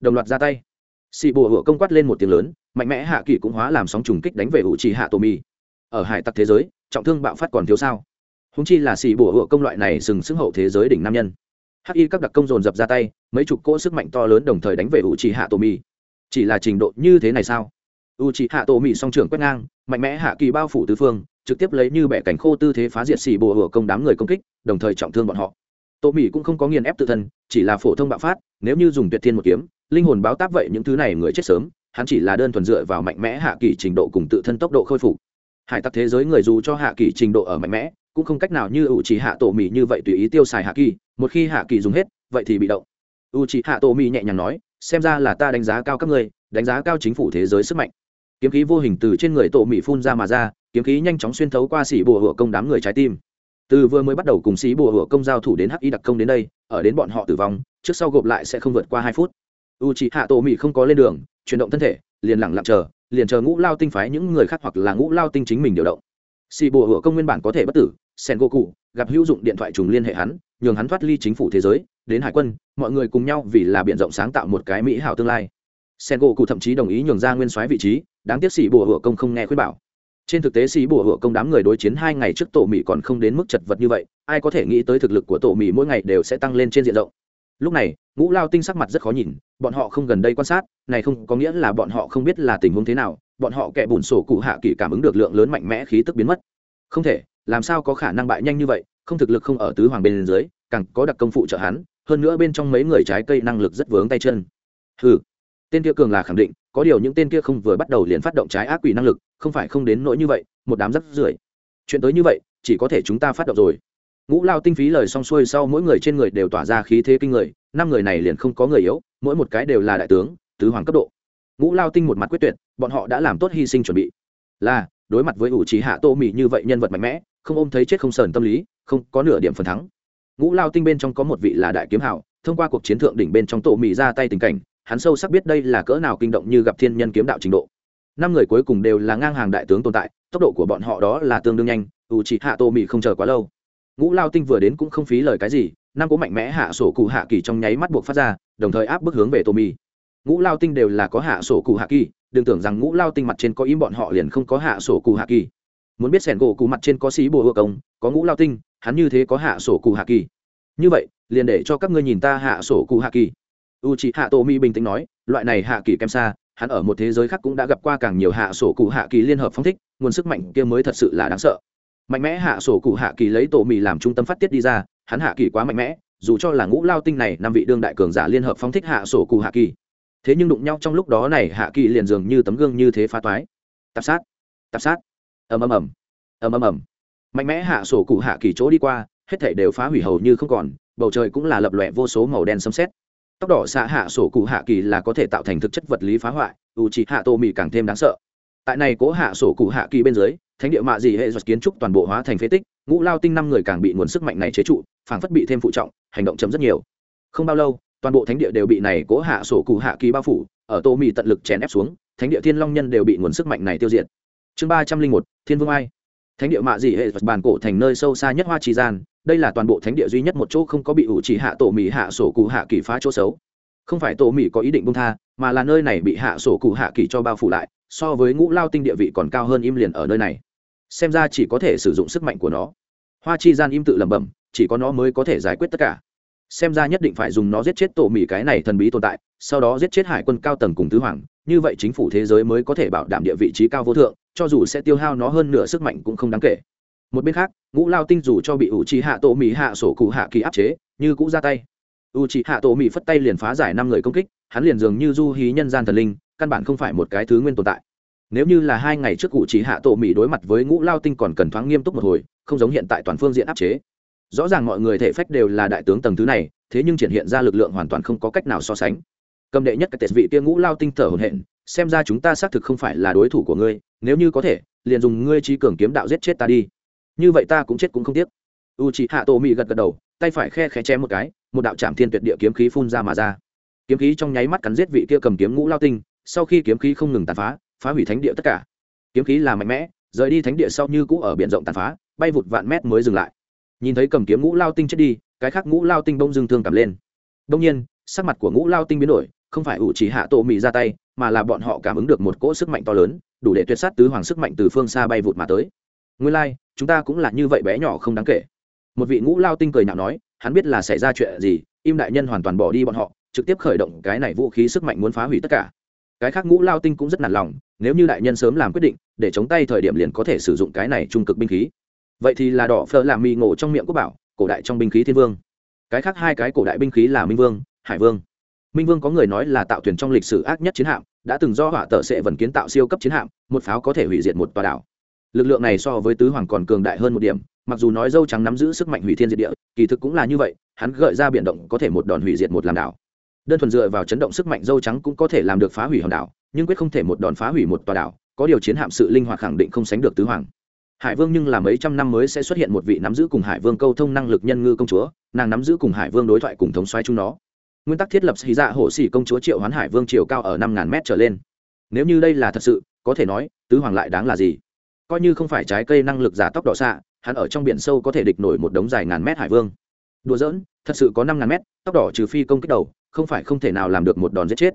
Đồng loạt ra tay. Xị bùa hựa công quát lên một tiếng lớn, mạnh mẽ hạ kỳ cũng hóa làm sóng trùng kích đánh về u trị hạ tổ mì. Ở hải tặc thế giới, trọng thương bạo phát còn thiếu sao? Húng chi là xì bùa hựa công loại này sừng sững hậu thế giới đỉnh nam nhân. Hắc y các đặc công dồn dập ra tay, mấy chục cỗ sức mạnh to lớn đồng thời đánh về u trì hạ tổ mì. Chỉ là trình độ như thế này sao? U trì hạ tổ mì song trưởng quét ngang, mạnh mẽ hạ kỳ bao phủ tứ phương trực tiếp lấy như bẻ cảnh khô tư thế phá diệt xì bùa hửa công đám người công kích, đồng thời trọng thương bọn họ. Tô mỹ cũng không có nghiền ép tự thân, chỉ là phổ thông bạo phát, nếu như dùng tuyệt thiên một kiếm, linh hồn báo táp vậy những thứ này người chết sớm, hắn chỉ là đơn thuần dựa vào mạnh mẽ hạ kỳ trình độ cùng tự thân tốc độ khôi phục. Hải tặc thế giới người dù cho hạ kỳ trình độ ở mạnh mẽ, cũng không cách nào như ủ trì hạ tổ mỹ như vậy tùy ý tiêu xài hạ kỳ một khi hạ kỳ dùng hết, vậy thì bị động. U trì hạ tổ mỹ nhẹ nhàng nói, xem ra là ta đánh giá cao các ngươi, đánh giá cao chính phủ thế giới sức mạnh. Kiếm khí vô hình từ trên người tổ mỹ phun ra mà ra kiếm khí nhanh chóng xuyên thấu qua xỉ bùa hựa công đám người trái tim. Từ vừa mới bắt đầu cùng xỉ bùa hựa công giao thủ đến hắc y đặc công đến đây, ở đến bọn họ tử vong, trước sau gộp lại sẽ không vượt qua hai phút. U c hạ tổ mỹ không có lên đường, chuyển động thân thể, liền lẳng lặng chờ, liền chờ ngũ lao tinh phái những người khác hoặc là ngũ lao tinh chính mình điều động. Xì bùa hựa công nguyên bản có thể bất tử sen go cụ gặp hữu dụng điện thoại trùng liên hệ hắn, nhường hắn thoát ly chính phủ thế giới, đến hải quân, mọi người cùng nhau vì là biện rộng sáng tạo một cái mỹ hảo tương lai. Sen go cụ thậm chí đồng ý nhường ra nguyên soái vị trí, đáng tiếc xì bùa hựa công không nghe khuyên bảo trên thực tế xí bùa hựa công đám người đối chiến hai ngày trước tổ mỹ còn không đến mức chật vật như vậy, ai có thể nghĩ tới thực lực của tổ mỹ mỗi ngày đều sẽ tăng lên trên diện rộng. Lúc này, ngũ lao tinh sắc mặt rất khó nhìn, bọn họ không gần đây quan sát, này không có nghĩa là bọn họ không biết là tình huống thế nào, bọn họ kẻ bùn sổ cụ hạ kỳ cảm ứng được lượng lớn mạnh mẽ khí tức biến mất. Không thể, làm sao có khả năng bại nhanh như vậy, không thực lực không ở tứ hoàng bên dưới, càng có đặc công phụ trợ hắn, hơn nữa bên trong mấy người trái cây năng lực rất vướng tay chân. Ừ tên kia cường là khẳng định, có điều những tên kia không vừa bắt đầu liền phát động trái ác quỷ năng lực, không phải không đến nỗi như vậy, một đám rất rưởi. Chuyện tới như vậy, chỉ có thể chúng ta phát động rồi. Ngũ lao tinh phí lời xong xuôi sau mỗi người trên người đều tỏa ra khí thế kinh người, năm người này liền không có người yếu, mỗi một cái đều là đại tướng, tứ hoàng cấp độ. Ngũ lao tinh một mặt quyết tuyệt, bọn họ đã làm tốt hy sinh chuẩn bị. Là, đối mặt với ủ trí hạ tô mỹ như vậy nhân vật mạnh mẽ, không ôm thấy chết không sờn tâm lý, không có nửa điểm phần thắng. Ngũ lao tinh bên trong có một vị là đại kiếm hảo, thông qua cuộc chiến thượng đỉnh bên trong tổ mỹ ra tay tình cảnh hắn sâu sắc biết đây là cỡ nào kinh động như gặp thiên nhân kiếm đạo trình độ. Năm người cuối cùng đều là ngang hàng đại tướng tồn tại, tốc độ của bọn họ đó là tương đương nhanh, ủ trí hạ tô mị không chờ quá lâu. Ngũ lao tinh vừa đến cũng không phí lời cái gì, năm cố mạnh mẽ hạ sổ cụ hạ kỳ trong nháy mắt buộc phát ra, đồng thời áp bức hướng về tô mị. Ngũ lao tinh đều là có hạ sổ cụ hạ kỳ, đừng tưởng rằng ngũ lao tinh mặt trên có im bọn họ liền không có hạ sổ cụ hạ kỳ. Muốn biết sẻn gỗ cụ mặt trên có xí bồ hộ công, có ngũ lao tinh, hắn như thế có hạ sổ cụ hạ kỳ. Như vậy, liền để cho các ngươi nhìn ta hạ sổ cụ hạ kỳ u c hạ tô mi bình tĩnh nói, loại này hạ kỳ kem xa, hắn ở một thế giới khác cũng đã gặp qua càng nhiều hạ sổ cụ hạ kỳ liên hợp phong thích, nguồn sức mạnh kia mới thật sự là đáng sợ. Mạnh mẽ hạ sổ cụ hạ kỳ lấy tổ mì làm trung tâm phát tiết đi ra, hắn hạ kỳ quá mạnh mẽ, dù cho là ngũ lao tinh này năm vị đương đại cường giả liên hợp phong thích hạ sổ cụ hạ kỳ thế nhưng đụng nhau trong lúc đó này hạ kỳ liền dường như tấm gương như thế phá toái. Tạp sát tạp sát. Ầm ầm ầm ầm ầm ầm. Mạnh mẽ hạ sổ cụ hạ kỳ chỗ đi qua, hết thảy đều phá hủy hầu như không còn, bầu trời cũng là lập lòe vô số màu đen sấm sét tóc đỏ xạ hạ sổ cụ hạ kỳ là có thể tạo thành thực chất vật lý phá hoại u chỉ hạ tô mì càng thêm đáng sợ. Tại này cố hạ sổ cụ hạ kỳ bên dưới, thánh địa mạ dị hệ giật kiến trúc toàn bộ hóa thành phế tích, ngũ lao tinh năm người càng bị nguồn sức mạnh này chế trụ, phảng phất bị thêm phụ trọng, hành động chấm rất nhiều. Không bao lâu, toàn bộ thánh địa đều bị này cố hạ sổ cụ hạ kỳ bao phủ, ở tô mì tận lực chèn ép xuống, thánh địa thiên long nhân đều bị nguồn sức mạnh này tiêu diệt. Chương ba trăm linh một, thiên vương ai. Thánh địa mạ dị hệ bàn cổ thành nơi sâu xa nhất hoa trì gian đây là toàn bộ thánh địa duy nhất một chỗ không có bị ủ chỉ hạ tổ mỹ hạ sổ cụ hạ kỳ phá chỗ xấu. Không phải tổ mỹ có ý định bung tha, mà là nơi này bị hạ sổ cụ hạ kỳ cho bao phủ lại, so với ngũ lao tinh địa vị còn cao hơn im liền ở nơi này. Xem ra chỉ có thể sử dụng sức mạnh của nó. Hoa chi gian im tự lẩm bẩm, chỉ có nó mới có thể giải quyết tất cả. Xem ra nhất định phải dùng nó giết chết tổ mỹ cái này thần bí tồn tại, sau đó giết chết hải quân cao tầng cùng tứ hoàng, như vậy chính phủ thế giới mới có thể bảo đảm địa vị trí cao vô thượng, cho dù sẽ tiêu hao nó hơn nửa sức mạnh cũng không đáng kể một bên khác, ngũ lao tinh dù cho bị u trí hạ tổ mỹ hạ sổ cụ hạ kỳ áp chế, như cũ ra tay. U trí hạ tổ mỹ phất tay liền phá giải năm người công kích, hắn liền dường như du hí nhân gian thần linh, căn bản không phải một cái thứ nguyên tồn tại. Nếu như là hai ngày trước cụ chỉ hạ tổ mỹ đối mặt với ngũ lao tinh còn cần thoáng nghiêm túc một hồi, không giống hiện tại toàn phương diện áp chế. Rõ ràng mọi người thể phách đều là đại tướng tầng thứ này, thế nhưng triển hiện ra lực lượng hoàn toàn không có cách nào so sánh. Cầm đệ nhất cái tệ vị kia ngũ lao tinh thở hồn hện xem ra chúng ta xác thực không phải là đối thủ của ngươi, nếu như có thể, liền dùng ngươi trí cường kiếm đạo giết chết ta đi như vậy ta cũng chết cũng không tiếc. U chị hạ tổ mị gật gật đầu tay phải khe khẽ chém một cái một đạo trạm thiên tuyệt địa kiếm khí phun ra mà ra. Kiếm khí trong nháy mắt cắn giết vị kia cầm kiếm ngũ lao tinh sau khi kiếm khí không ngừng tàn phá phá hủy thánh địa tất cả. Kiếm khí là mạnh mẽ rời đi thánh địa sau như cũ ở biển rộng tàn phá bay vụt vạn mét mới dừng lại. Nhìn thấy cầm kiếm ngũ lao tinh chết đi cái khác ngũ lao tinh bông dưng thương cảm lên. Đông nhiên sắc mặt của ngũ lao tinh biến đổi không phải ủ chỉ hạ tổ mị ra tay mà là bọn họ cảm ứng được một cỗ sức mạnh to lớn đủ để tuyệt sát tứ hoàng sức mạnh từ phương xa bay vụt mà tới. Nguyên lai、like, chúng ta cũng là như vậy bé nhỏ không đáng kể. Một vị ngũ lao tinh cười nhạo nói, hắn biết là xảy ra chuyện gì, im đại nhân hoàn toàn bỏ đi bọn họ, trực tiếp khởi động cái này vũ khí sức mạnh muốn phá hủy tất cả. Cái khác ngũ lao tinh cũng rất nản lòng, nếu như đại nhân sớm làm quyết định, để chống tay thời điểm liền có thể sử dụng cái này trung cực binh khí. Vậy thì là đỏ phơ làm mì ngộ trong miệng quốc bảo, cổ đại trong binh khí thiên vương. Cái khác hai cái cổ đại binh khí là minh vương, hải vương. Minh vương có người nói là tạo thuyền trong lịch sử ác nhất chiến hạm, đã từng do hỏa tờ sệ vần kiến tạo siêu cấp chiến hạm, một pháo có thể hủy diệt một tòa đảo lực lượng này so với tứ hoàng còn cường đại hơn một điểm, mặc dù nói dâu trắng nắm giữ sức mạnh hủy thiên diệt địa, kỳ thực cũng là như vậy, hắn gợi ra biển động có thể một đòn hủy diệt một làm đảo. Đơn thuần dựa vào chấn động sức mạnh dâu trắng cũng có thể làm được phá hủy hòn đảo, nhưng quyết không thể một đòn phá hủy một tòa đảo, có điều chiến hạm sự linh hoạt khẳng định không sánh được tứ hoàng. Hải vương nhưng là mấy trăm năm mới sẽ xuất hiện một vị nắm giữ cùng hải vương câu thông năng lực nhân ngư công chúa, nàng nắm giữ cùng hải vương đối thoại cùng thống xoáy chúng nó. Nguyên tắc thiết lập xì dạ hổ xỉ công chúa triệu hoán hải vương chiều cao ở năm ngàn mét trở lên. Nếu như đây là thật sự, có thể nói, tứ hoàng lại đáng là gì? Coi như không phải trái cây năng lực giả tốc độ xạ, hắn ở trong biển sâu có thể địch nổi một đống dài ngàn mét hải vương. Đùa giỡn, thật sự có năm ngàn mét tốc độ trừ phi công kích đầu, không phải không thể nào làm được một đòn giết chết.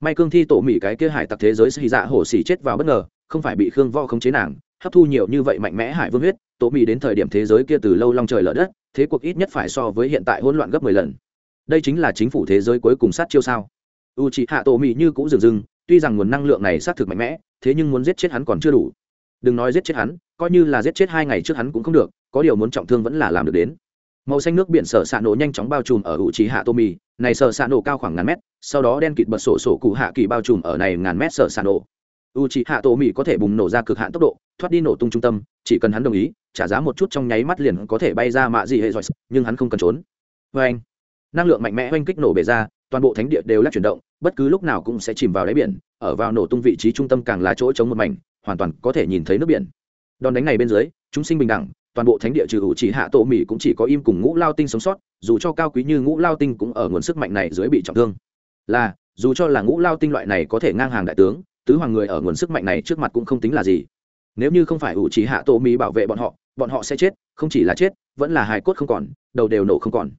May cương thi tổ mỹ cái kia hải tặc thế giới xì dạ hổ xỉ chết vào bất ngờ, không phải bị khương vo khống chế nàng, hấp thu nhiều như vậy mạnh mẽ hải vương huyết, tổ mỹ đến thời điểm thế giới kia từ lâu long trời lở đất, thế cuộc ít nhất phải so với hiện tại hỗn loạn gấp mười lần. Đây chính là chính phủ thế giới cuối cùng sát chiêu sao? U chị hạ tổ mỹ như cũ dừng dừng tuy rằng nguồn năng lượng này xác thực mạnh mẽ, thế nhưng muốn giết chết hắn còn chưa đủ đừng nói giết chết hắn, coi như là giết chết hai ngày trước hắn cũng không được, có điều muốn trọng thương vẫn là làm được đến. Màu xanh nước biển sở xạ nổ nhanh chóng bao trùm ở u trí hạ tô mì này sở xạ nổ cao khoảng ngàn mét, sau đó đen kịt bật sổ sổ cụ hạ kỳ bao trùm ở này ngàn mét sở xạ nổ. U trí hạ tô mì có thể bùng nổ ra cực hạn tốc độ, thoát đi nổ tung trung tâm, chỉ cần hắn đồng ý, trả giá một chút trong nháy mắt liền có thể bay ra mạ gì hệ giỏi nhưng hắn không cần trốn. Vê anh, năng lượng mạnh mẽ oanh kích nổ bể ra, toàn bộ thánh địa đều lắc chuyển động, bất cứ lúc nào cũng sẽ chìm vào đáy biển, ở vào nổ tung vị trí trung tâm càng là chỗ chống một mảnh hoàn toàn có thể nhìn thấy nước biển. Đòn đánh này bên dưới, chúng sinh bình đẳng, toàn bộ thánh địa trừ ủ chỉ hạ tổ mỹ cũng chỉ có im cùng ngũ lao tinh sống sót, dù cho cao quý như ngũ lao tinh cũng ở nguồn sức mạnh này dưới bị trọng thương. Là, dù cho là ngũ lao tinh loại này có thể ngang hàng đại tướng, tứ hoàng người ở nguồn sức mạnh này trước mặt cũng không tính là gì. Nếu như không phải ủ chỉ hạ tổ mỹ bảo vệ bọn họ bọn họ sẽ chết, không chỉ là chết, vẫn là hài cốt không còn, đầu đều nổ không còn.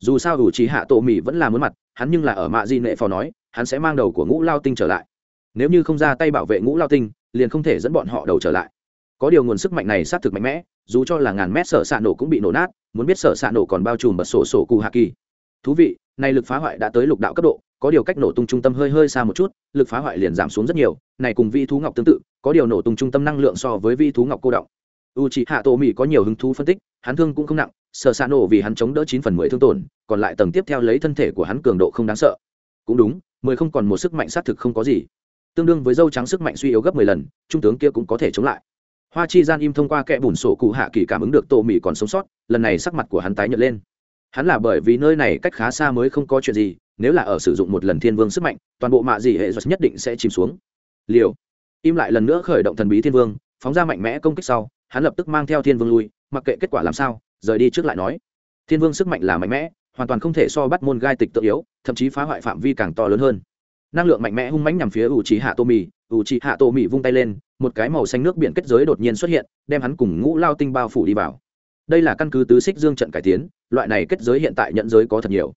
Dù sao ủ chỉ hạ tổ mỹ vẫn là muốn mặt, hắn nhưng là ở mạ di nệ phò nói, hắn sẽ mang đầu của ngũ lao tinh trở lại. Nếu như không ra tay bảo vệ ngũ lao tinh liền không thể dẫn bọn họ đầu trở lại. Có điều nguồn sức mạnh này xác thực mạnh mẽ, dù cho là ngàn mét sở xạ nổ cũng bị nổ nát, muốn biết sở xạ nổ còn bao trùm bật sổ sổ cụ hạ kỳ. Thú vị, này lực phá hoại đã tới lục đạo cấp độ, có điều cách nổ tung trung tâm hơi hơi xa một chút, lực phá hoại liền giảm xuống rất nhiều, này cùng vi thú ngọc tương tự, có điều nổ tung trung tâm năng lượng so với vi thú ngọc cô động. U c h ị hạ tổ mỹ có nhiều hứng thú phân tích, hắn thương cũng không nặng sợ xạ nổ vì hắn chống đỡ chín phần mười thương tổn, còn lại tầng tiếp theo lấy thân thể của hắn cường độ không đáng sợ. Cũng đúng, mười không còn một sức mạnh xác thực không có gì tương đương với dâu trắng sức mạnh suy yếu gấp mười lần, trung tướng kia cũng có thể chống lại. Hoa chi gian im thông qua kẽ bùn sổ cụ hạ kỳ cảm ứng được tô mỹ còn sống sót, lần này sắc mặt của hắn tái nhợt lên. Hắn là bởi vì nơi này cách khá xa mới không có chuyện gì, nếu là ở sử dụng một lần thiên vương sức mạnh, toàn bộ mạ dị hệ giật nhất định sẽ chìm xuống. Liều. Im lại lần nữa khởi động thần bí thiên vương, phóng ra mạnh mẽ công kích sau, hắn lập tức mang theo thiên vương lui, mặc kệ kết quả làm sao, rời đi trước lại nói. Thiên vương sức mạnh là mạnh mẽ, hoàn toàn không thể so bắt môn gai tịch tự yếu, thậm chí phá hoại phạm vi càng to lớn hơn năng lượng mạnh mẽ hung mãnh nhằm phía u trí hạ tô mì u trí hạ tô mì vung tay lên, một cái màu xanh nước biển kết giới đột nhiên xuất hiện, đem hắn cùng ngũ lao tinh bao phủ đi vào. Đây là căn cứ tứ xích dương trận cải tiến, loại này kết giới hiện tại nhận giới có thật nhiều.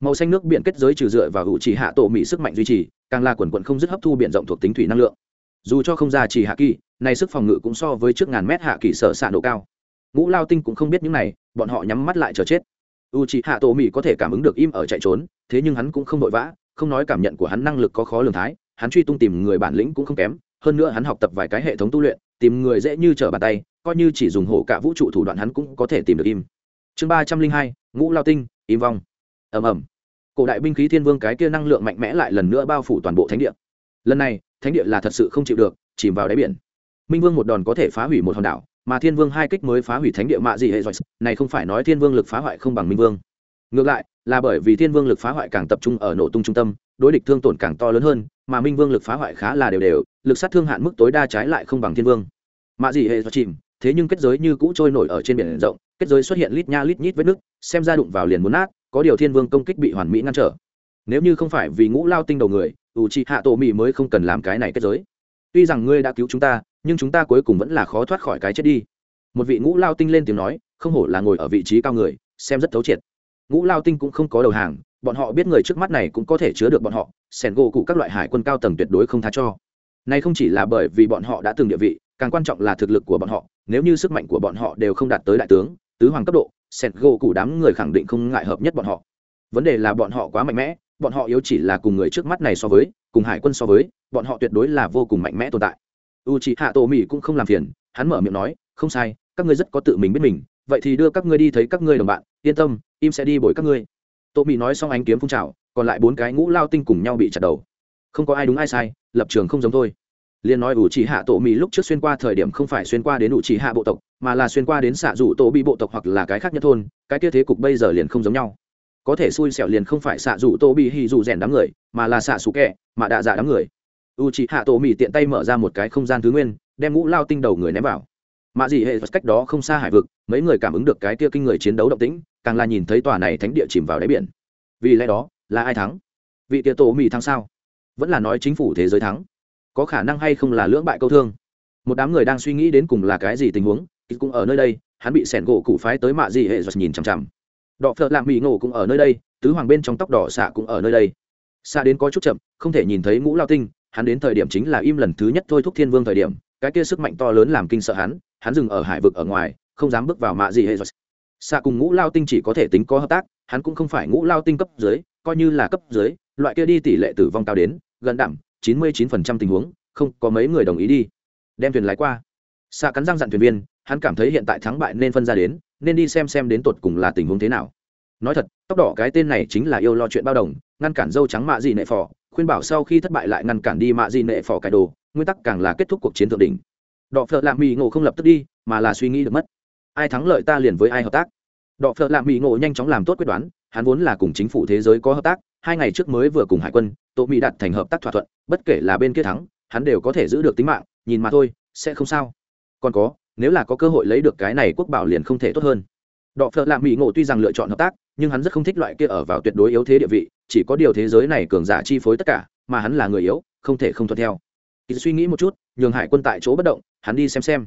Màu xanh nước biển kết giới trừ dựa vào u trí hạ tổ mỹ sức mạnh duy trì, càng là quần quận không dứt hấp thu biển rộng thuộc tính thủy năng lượng. Dù cho không ra chỉ hạ kỳ này sức phòng ngự cũng so với trước ngàn mét hạ kỳ sở xạ độ cao. Ngũ lao tinh cũng không biết những này, bọn họ nhắm mắt lại chờ chết. U c h hạ tổ mỹ có thể cảm ứng được im ở chạy trốn, thế nhưng hắn cũng không vội vã không nói cảm nhận của hắn năng lực có khó lường thái, hắn truy tung tìm người bản lĩnh cũng không kém, hơn nữa hắn học tập vài cái hệ thống tu luyện, tìm người dễ như trở bàn tay, coi như chỉ dùng hổ cả vũ trụ thủ đoạn hắn cũng có thể tìm được im. Chương ba trăm linh hai, ngũ lao tinh, im vong. Ầm ầm. Cổ đại binh khí thiên vương cái kia năng lượng mạnh mẽ lại lần nữa bao phủ toàn bộ thánh địa. Lần này, thánh địa là thật sự không chịu được, chìm vào đáy biển. Minh vương một đòn có thể phá hủy một hòn đảo, mà thiên vương hai kích mới phá hủy thánh địa mạ gì hệ giỏi này không phải nói thiên vương lực phá hoại không bằng minh vương ngược lại, là bởi vì thiên vương lực phá hoại càng tập trung ở nổ tung trung tâm, đối địch thương tổn càng to lớn hơn, mà minh vương lực phá hoại khá là đều đều, lực sát thương hạn mức tối đa trái lại không bằng thiên vương. Mạ dị hệ chìm, thế nhưng kết giới như cũ trôi nổi ở trên biển rộng, kết giới xuất hiện lít nha lít nhít vết nước xem ra đụng vào liền muốn nát, có điều thiên vương công kích bị hoàn mỹ ngăn trở. Nếu như không phải vì ngũ lao tinh đầu người, ủ trị hạ tổ mỹ mới không cần làm cái này kết giới. Tuy rằng ngươi đã cứu chúng ta, nhưng chúng ta cuối cùng vẫn là khó thoát khỏi cái chết đi. Một vị ngũ lao tinh lên tiếng nói, không hổ là ngồi ở vị trí cao người, xem rất thấu triệt ngũ lao tinh cũng không có đầu hàng, bọn họ biết người trước mắt này cũng có thể chứa được bọn họ sẻn gỗ cụ các loại hải quân cao tầng tuyệt đối không tha cho. Nay không chỉ là bởi vì bọn họ đã từng địa vị, càng quan trọng là thực lực của bọn họ, nếu như sức mạnh của bọn họ đều không đạt tới đại tướng, tứ hoàng cấp độ sẻn gỗ cụ đám người khẳng định không ngại hợp nhất bọn họ. Vấn đề là bọn họ quá mạnh mẽ, bọn họ yếu chỉ là cùng người trước mắt này so với, cùng hải quân so với, bọn họ tuyệt đối là vô cùng mạnh mẽ tồn tại. U c h ị hạ tổ mỹ cũng không làm phiền, hắn mở miệng nói, không sai, các ngươi rất có tự mình biết mình vậy thì đưa các ngươi đi thấy các ngươi đồng bạn, yên tâm, im sẽ đi bồi các ngươi. Tô mỹ nói xong ánh kiếm phun trào, còn lại bốn cái ngũ lao tinh cùng nhau bị chặt đầu. Không có ai đúng ai sai, lập trường không giống thôi. Liền nói ủ chỉ hạ tổ mỹ lúc trước xuyên qua thời điểm không phải xuyên qua đến ủ chỉ hạ bộ tộc, mà là xuyên qua đến xạ rủ tổ bị bộ tộc hoặc là cái khác nhất thôn, cái kia thế cục bây giờ liền không giống nhau. Có thể xui xẻo liền không phải xạ rủ tổ bị hì rủ rèn đám người, mà là xạ xù kẹ mà đạ dạ đám người. U chỉ hạ tổ mỹ tiện tay mở ra một cái không gian thứ nguyên, đem ngũ lao tinh đầu người ném vào mạ dị hệ cách đó không xa hải vực, mấy người cảm ứng được cái kia kinh người chiến đấu động tĩnh, càng là nhìn thấy tòa này thánh địa chìm vào đáy biển. Vì lẽ đó, là ai thắng? Vị tia tổ mỹ thắng sao? Vẫn là nói chính phủ thế giới thắng. Có khả năng hay không là lưỡng bại câu thương? Một đám người đang suy nghĩ đến cùng là cái gì tình huống cũng ở nơi đây, hắn bị sẻn gỗ cụ phái tới mạ dị hệ giật nhìn chằm chằm. Đọ phợ Lạng mỹ ngộ cũng ở nơi đây, tứ hoàng bên trong tóc đỏ xạ cũng ở nơi đây. Xa đến có chút chậm, không thể nhìn thấy ngũ lao tinh, hắn đến thời điểm chính là im lần thứ nhất thôi thúc thiên vương thời điểm, cái kia sức mạnh to lớn làm kinh sợ hắn hắn dừng ở hải vực ở ngoài, không dám bước vào mạ gì hệ rồi. Xạ cùng ngũ lao tinh chỉ có thể tính có hợp tác, hắn cũng không phải ngũ lao tinh cấp dưới, coi như là cấp dưới, loại kia đi tỷ lệ tử vong cao đến, gần đạm chín mươi chín phần trăm tình huống, không có mấy người đồng ý đi. Đem thuyền lái qua. Xạ cắn răng dặn thuyền viên, hắn cảm thấy hiện tại thắng bại nên phân ra đến, nên đi xem xem đến tột cùng là tình huống thế nào. Nói thật, tóc đỏ cái tên này chính là yêu lo chuyện bao đồng, ngăn cản dâu trắng mạ gì nệ phò, khuyên bảo sau khi thất bại lại ngăn cản đi mạ gì nệ phò cải đồ, nguyên tắc càng là kết thúc cuộc chiến thượng đỉnh đọ phợ lạ mỹ ngộ không lập tức đi, mà là suy nghĩ được mất. Ai thắng lợi ta liền với ai hợp tác. Đọ phợ lạ mỹ ngộ nhanh chóng làm tốt quyết đoán, hắn vốn là cùng chính phủ thế giới có hợp tác, hai ngày trước mới vừa cùng hải quân tổ mỹ đặt thành hợp tác thỏa thuận, bất kể là bên kia thắng, hắn đều có thể giữ được tính mạng, nhìn mà thôi, sẽ không sao. Còn có, nếu là có cơ hội lấy được cái này quốc bảo liền không thể tốt hơn. Đọ phợ lạ mỹ ngộ tuy rằng lựa chọn hợp tác, nhưng hắn rất không thích loại kia ở vào tuyệt đối yếu thế địa vị, chỉ có điều thế giới này cường giả chi phối tất cả, mà hắn là người yếu, không thể không thuận theo kỳ suy nghĩ một chút, nhường hải quân tại chỗ bất động, hắn đi xem xem.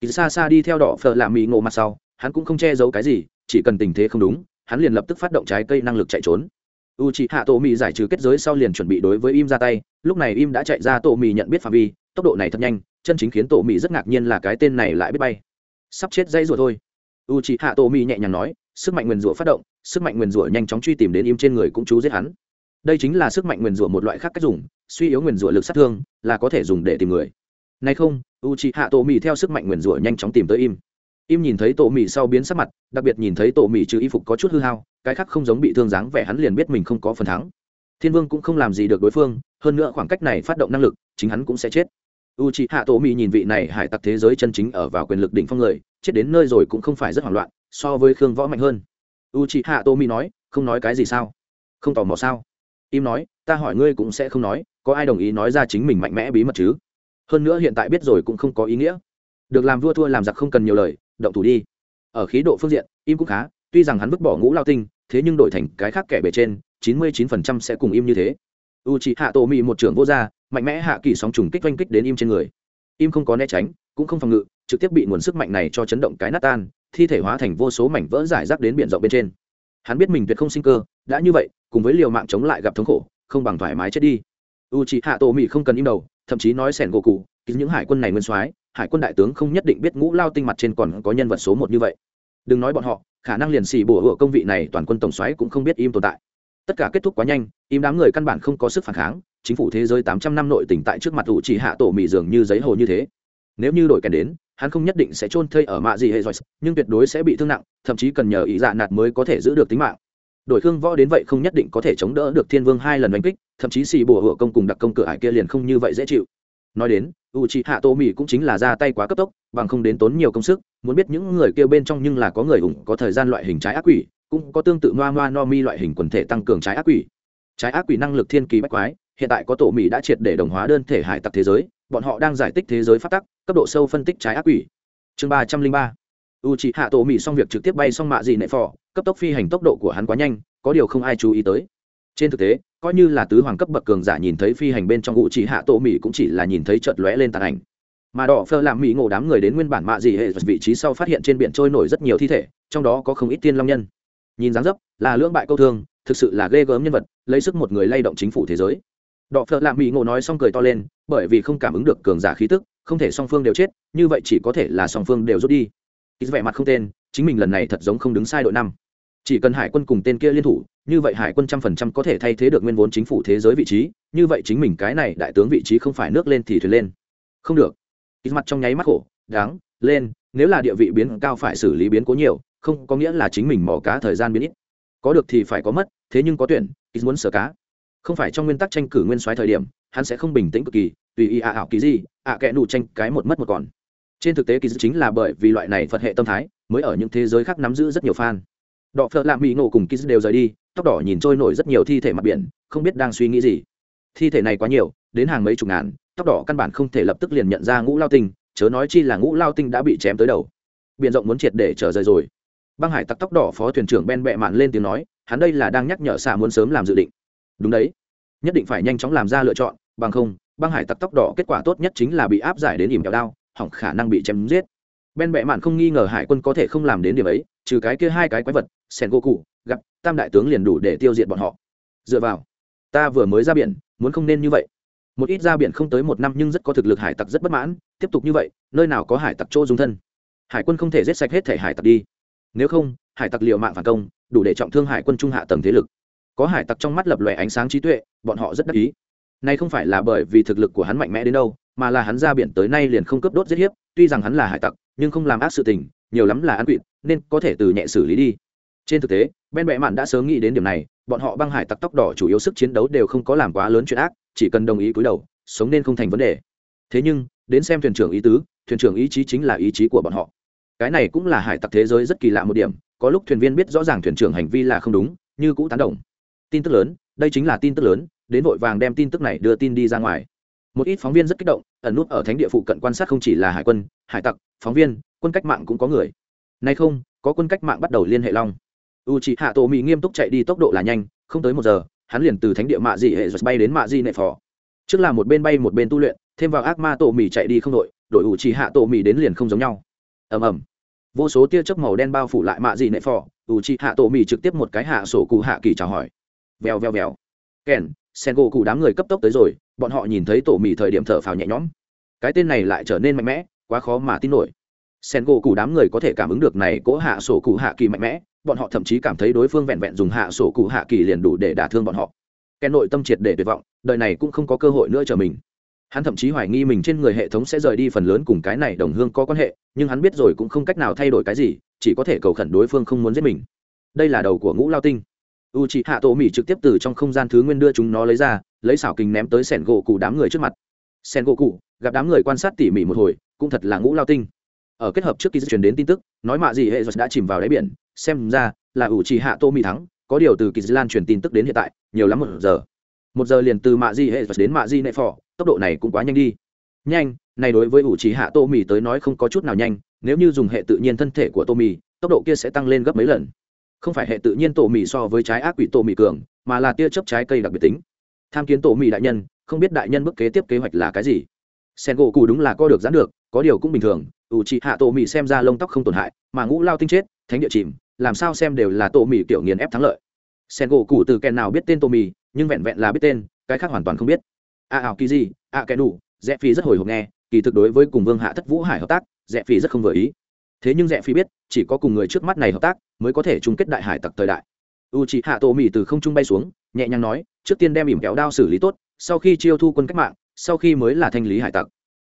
Kỳ xa xa đi theo đỏ phở làm mỹ ngộ mặt sau, hắn cũng không che giấu cái gì, chỉ cần tình thế không đúng, hắn liền lập tức phát động trái cây năng lực chạy trốn. U c hạ tổ mì giải trừ kết giới sau liền chuẩn bị đối với im ra tay, lúc này im đã chạy ra tổ mì nhận biết phạm vi, tốc độ này thật nhanh, chân chính khiến tổ mì rất ngạc nhiên là cái tên này lại biết bay. Sắp chết dây rồi thôi. U c hạ tổ mì nhẹ nhàng nói, sức mạnh nguyền rủa phát động, sức mạnh nguyền rủa nhanh chóng truy tìm đến im trên người cũng chú giết hắn đây chính là sức mạnh nguyền rủa một loại khác cách dùng, suy yếu nguyền rủa lực sát thương, là có thể dùng để tìm người. Nay không u c hạ tổ mì theo sức mạnh nguyền rủa nhanh chóng tìm tới im. Im nhìn thấy tổ mì sau biến sắc mặt, đặc biệt nhìn thấy tổ mì trừ y phục có chút hư hao, cái khác không giống bị thương dáng vẻ hắn liền biết mình không có phần thắng. Thiên vương cũng không làm gì được đối phương, hơn nữa khoảng cách này phát động năng lực, chính hắn cũng sẽ chết. U c hạ tổ mì nhìn vị này hải tặc thế giới chân chính ở vào quyền lực đỉnh phong người, chết đến nơi rồi cũng không phải rất hoảng loạn, so với khương võ mạnh hơn. U c hạ tổ mì nói, không nói cái gì sao? Không tò mò sao? Im nói, ta hỏi ngươi cũng sẽ không nói, có ai đồng ý nói ra chính mình mạnh mẽ bí mật chứ? Hơn nữa hiện tại biết rồi cũng không có ý nghĩa. Được làm vua thua làm giặc không cần nhiều lời, động thủ đi. Ở khí độ phương diện, im cũng khá, tuy rằng hắn vứt bỏ ngũ lao tinh, thế nhưng đổi thành cái khác kẻ bề trên, chín mươi chín phần trăm sẽ cùng im như thế. U c h hạ tổ mị một trưởng vô gia, mạnh mẽ hạ kỳ sóng trùng kích oanh kích đến im trên người. Im không có né tránh, cũng không phòng ngự, trực tiếp bị nguồn sức mạnh này cho chấn động cái nát tan, thi thể hóa thành vô số mảnh vỡ giải rác đến b rộng bên trên. Hắn biết mình tuyệt không sinh cơ đã như vậy, cùng với liều mạng chống lại gặp thống khổ, không bằng thoải mái chết đi. U c hạ tổ mỹ không cần im đầu, thậm chí nói sẻn gỗ cụ những hải quân này nguyên soái, hải quân đại tướng không nhất định biết ngũ lao tinh mặt trên còn có nhân vật số một như vậy. Đừng nói bọn họ, khả năng liền xì bổ ở công vị này toàn quân tổng xoáy cũng không biết im tồn tại. Tất cả kết thúc quá nhanh, im đám người căn bản không có sức phản kháng, chính phủ thế giới tám trăm năm nội tỉnh tại trước mặt ủ chỉ hạ tổ mì dường như giấy hồ như thế. Nếu như đổi kèn đến, hắn không nhất định sẽ chôn thây ở mạ gì hệ rồi, nhưng tuyệt đối sẽ bị thương nặng, thậm chí cần nhờ ý dạ nạt mới có thể giữ được tính mạng đổi thương võ đến vậy không nhất định có thể chống đỡ được thiên vương hai lần đánh kích, thậm chí xì bùa hựa công cùng đặc công cửa hải kia liền không như vậy dễ chịu. Nói đến u c h i hạ tô mỹ cũng chính là ra tay quá cấp tốc, bằng không đến tốn nhiều công sức, muốn biết những người kia bên trong nhưng là có người ủng có thời gian loại hình trái ác quỷ, cũng có tương tự noa noa no mi loại hình quần thể tăng cường trái ác quỷ. Trái ác quỷ năng lực thiên kỳ bách quái, hiện tại có tổ mỹ đã triệt để đồng hóa đơn thể hải tặc thế giới, bọn họ đang giải tích thế giới phát tắc, cấp độ sâu phân tích trái ác quỷ. Chương ba trăm linh ba. U c h i hạ tổ mỹ xong việc trực tiếp bay xong mạ gì nệ phò cấp tốc phi hành tốc độ của hắn quá nhanh, có điều không ai chú ý tới. Trên thực tế, coi như là tứ hoàng cấp bậc cường giả nhìn thấy phi hành bên trong ngụ chỉ hạ tổ mỹ cũng chỉ là nhìn thấy chợt lóe lên tàn ảnh. Mà đỏ phơ làm mỹ ngộ đám người đến nguyên bản mạ gì hệ vị trí sau phát hiện trên biển trôi nổi rất nhiều thi thể, trong đó có không ít tiên long nhân. Nhìn dáng dấp, là lưỡng bại câu thương, thực sự là ghê gớm nhân vật, lấy sức một người lay động chính phủ thế giới. Đỏ phơ làm mỹ ngộ nói xong cười to lên, bởi vì không cảm ứng được cường giả khí tức, không thể song phương đều chết, như vậy chỉ có thể là song phương đều rút đi. Ít vẻ mặt không tên, chính mình lần này thật giống không đứng sai đội năm chỉ cần hải quân cùng tên kia liên thủ, như vậy hải quân trăm phần trăm có thể thay thế được nguyên vốn chính phủ thế giới vị trí, như vậy chính mình cái này đại tướng vị trí không phải nước lên thì thuyền lên. Không được. Ít mặt trong nháy mắt khổ, đáng, lên, nếu là địa vị biến cao phải xử lý biến cố nhiều, không có nghĩa là chính mình mỏ cá thời gian biến ít. Có được thì phải có mất, thế nhưng có tuyển, ít muốn sở cá. Không phải trong nguyên tắc tranh cử nguyên soái thời điểm, hắn sẽ không bình tĩnh cực kỳ, tùy ý ạ ảo kỳ gì, ạ kẽ nụ tranh cái một mất một còn. Trên thực tế kỳ chính là bởi vì loại này phật hệ tâm thái, mới ở những thế giới khác nắm giữ rất nhiều fan đọ phợ lạ mỹ ngộ cùng kiz đều rời đi, tóc đỏ nhìn trôi nổi rất nhiều thi thể mặt biển, không biết đang suy nghĩ gì. Thi thể này quá nhiều, đến hàng mấy chục ngàn, tóc đỏ căn bản không thể lập tức liền nhận ra ngũ lao tinh, chớ nói chi là ngũ lao tinh đã bị chém tới đầu. B i ể n rộng muốn triệt để trở rời rồi. Băng hải tặc tóc đỏ phó thuyền trưởng ben bẹ mạn lên tiếng nói, hắn đây là đang nhắc nhở xạ muốn sớm làm dự định. Đúng đấy. Nhất định phải nhanh chóng làm ra lựa chọn, bằng không, băng hải tặc tóc đỏ kết quả tốt nhất chính là bị áp giải đến ỉm kẹo đao, hỏng khả năng bị chém giết. Ben bẹ mạn không nghi ngờ hải quân có thể không làm đến điểm ấy, trừ cái kia hai cái quái vật sen gỗ cụ gặp tam đại tướng liền đủ để tiêu diệt bọn họ. Dựa vào, ta vừa mới ra biển, muốn không nên như vậy. Một ít ra biển không tới một năm nhưng rất có thực lực hải tặc rất bất mãn, tiếp tục như vậy, nơi nào có hải tặc chỗ dung thân. Hải quân không thể giết sạch hết thể hải tặc đi. Nếu không, hải tặc liệu mạng phản công, đủ để trọng thương hải quân trung hạ tầng thế lực. Có hải tặc trong mắt lập lòe ánh sáng trí tuệ, bọn họ rất đắc ý. Nay không phải là bởi vì thực lực của hắn mạnh mẽ đến đâu, mà là hắn ra biển tới nay liền không cướp đốt giết hiếp, tuy rằng hắn là hải tặc, nhưng không làm ác sự tình, nhiều lắm là ăn quỵt, nên có thể từ nhẹ xử lý đi trên thực tế, ben bẹ mạn đã sớm nghĩ đến điểm này, bọn họ băng hải tặc tóc đỏ chủ yếu sức chiến đấu đều không có làm quá lớn chuyện ác, chỉ cần đồng ý cúi đầu, sống nên không thành vấn đề. Thế nhưng, đến xem thuyền trưởng ý tứ, thuyền trưởng ý chí chính là ý chí của bọn họ. Cái này cũng là hải tặc thế giới rất kỳ lạ một điểm, có lúc thuyền viên biết rõ ràng thuyền trưởng hành vi là không đúng, như cũ tán đồng. Tin tức lớn, đây chính là tin tức lớn, đến vội vàng đem tin tức này đưa tin đi ra ngoài. Một ít phóng viên rất kích động, ẩn nút ở thánh địa phụ cận quan sát không chỉ là hải quân, hải tặc, phóng viên, quân cách mạng cũng có người. Nay không, có quân cách mạng bắt đầu liên hệ long u c hạ tổ mỹ nghiêm túc chạy đi tốc độ là nhanh, không tới một giờ, hắn liền từ thánh địa mạ dị hệ bay đến mạ dị nệ phò. Trước là một bên bay một bên tu luyện, thêm vào ác ma tổ mỹ chạy đi không đội đội u c hạ tổ mỹ đến liền không giống nhau. Ầm ầm. Vô số tia chớp màu đen bao phủ lại mạ dị nệ phò u c hạ tổ mỹ trực tiếp một cái hạ sổ cụ hạ kỳ chào hỏi. Vèo vèo vèo. Kèn sen gỗ cụ đám người cấp tốc tới rồi, bọn họ nhìn thấy tổ mỹ thời điểm thở phào nhẹ nhõm. Cái tên này lại trở nên mạnh mẽ, quá khó mà tin nổi. Sen gỗ cụ đám người có thể cảm ứng được này cỗ hạ sổ cụ hạ kỳ mạnh mẽ bọn họ thậm chí cảm thấy đối phương vẹn vẹn dùng hạ sổ cụ hạ kỳ liền đủ để đả thương bọn họ. Kẻ nội tâm triệt để tuyệt vọng, đời này cũng không có cơ hội nữa trở mình. Hắn thậm chí hoài nghi mình trên người hệ thống sẽ rời đi phần lớn cùng cái này đồng hương có quan hệ, nhưng hắn biết rồi cũng không cách nào thay đổi cái gì, chỉ có thể cầu khẩn đối phương không muốn giết mình. Đây là đầu của ngũ lao tinh. U c h ị hạ tổ mỹ trực tiếp từ trong không gian thứ nguyên đưa chúng nó lấy ra, lấy xảo kinh ném tới sẻn gỗ cụ đám người trước mặt. Sẻn gỗ cụ gặp đám người quan sát tỉ mỉ một hồi, cũng thật là ngũ lao tinh ở kết hợp trước khi chuyển đến tin tức, nói mạ gì hệ đã chìm vào đáy biển, xem ra là ủ trì hạ tô mỹ thắng, có điều từ kỳ lan truyền tin tức đến hiện tại, nhiều lắm một giờ. Một giờ liền từ mạ di hệ đến mạ di nệ phò, tốc độ này cũng quá nhanh đi. Nhanh, này đối với ủ trì hạ tô mỹ tới nói không có chút nào nhanh, nếu như dùng hệ tự nhiên thân thể của tô mỹ tốc độ kia sẽ tăng lên gấp mấy lần. Không phải hệ tự nhiên tổ mỹ so với trái ác quỷ tô mỹ cường, mà là tia chấp trái cây đặc biệt tính. Tham kiến tổ mỹ đại nhân, không biết đại nhân bước kế tiếp kế hoạch là cái gì. Sen gỗ cù đúng là co được giãn được có điều cũng bình thường, ủ trị hạ tổ mỹ xem ra lông tóc không tổn hại, mà ngũ lao tinh chết, thánh địa chìm, làm sao xem đều là tổ mỹ kiểu nghiền ép thắng lợi. Sen gỗ cụ từ kèn nào biết tên tổ mỹ nhưng vẹn vẹn là biết tên, cái khác hoàn toàn không biết. A ảo kỳ gì a kẻ đủ rẽ phi rất hồi hộp nghe, kỳ thực đối với cùng vương hạ thất vũ hải hợp tác, rẽ phi rất không vừa ý. Thế nhưng rẽ phi biết, chỉ có cùng người trước mắt này hợp tác, mới có thể chung kết đại hải tặc thời đại. U chị hạ tổ mỹ từ không trung bay xuống, nhẹ nhàng nói, trước tiên đem ỉm kéo đao xử lý tốt, sau khi chiêu thu quân cách mạng, sau khi mới là thanh lý hải tặc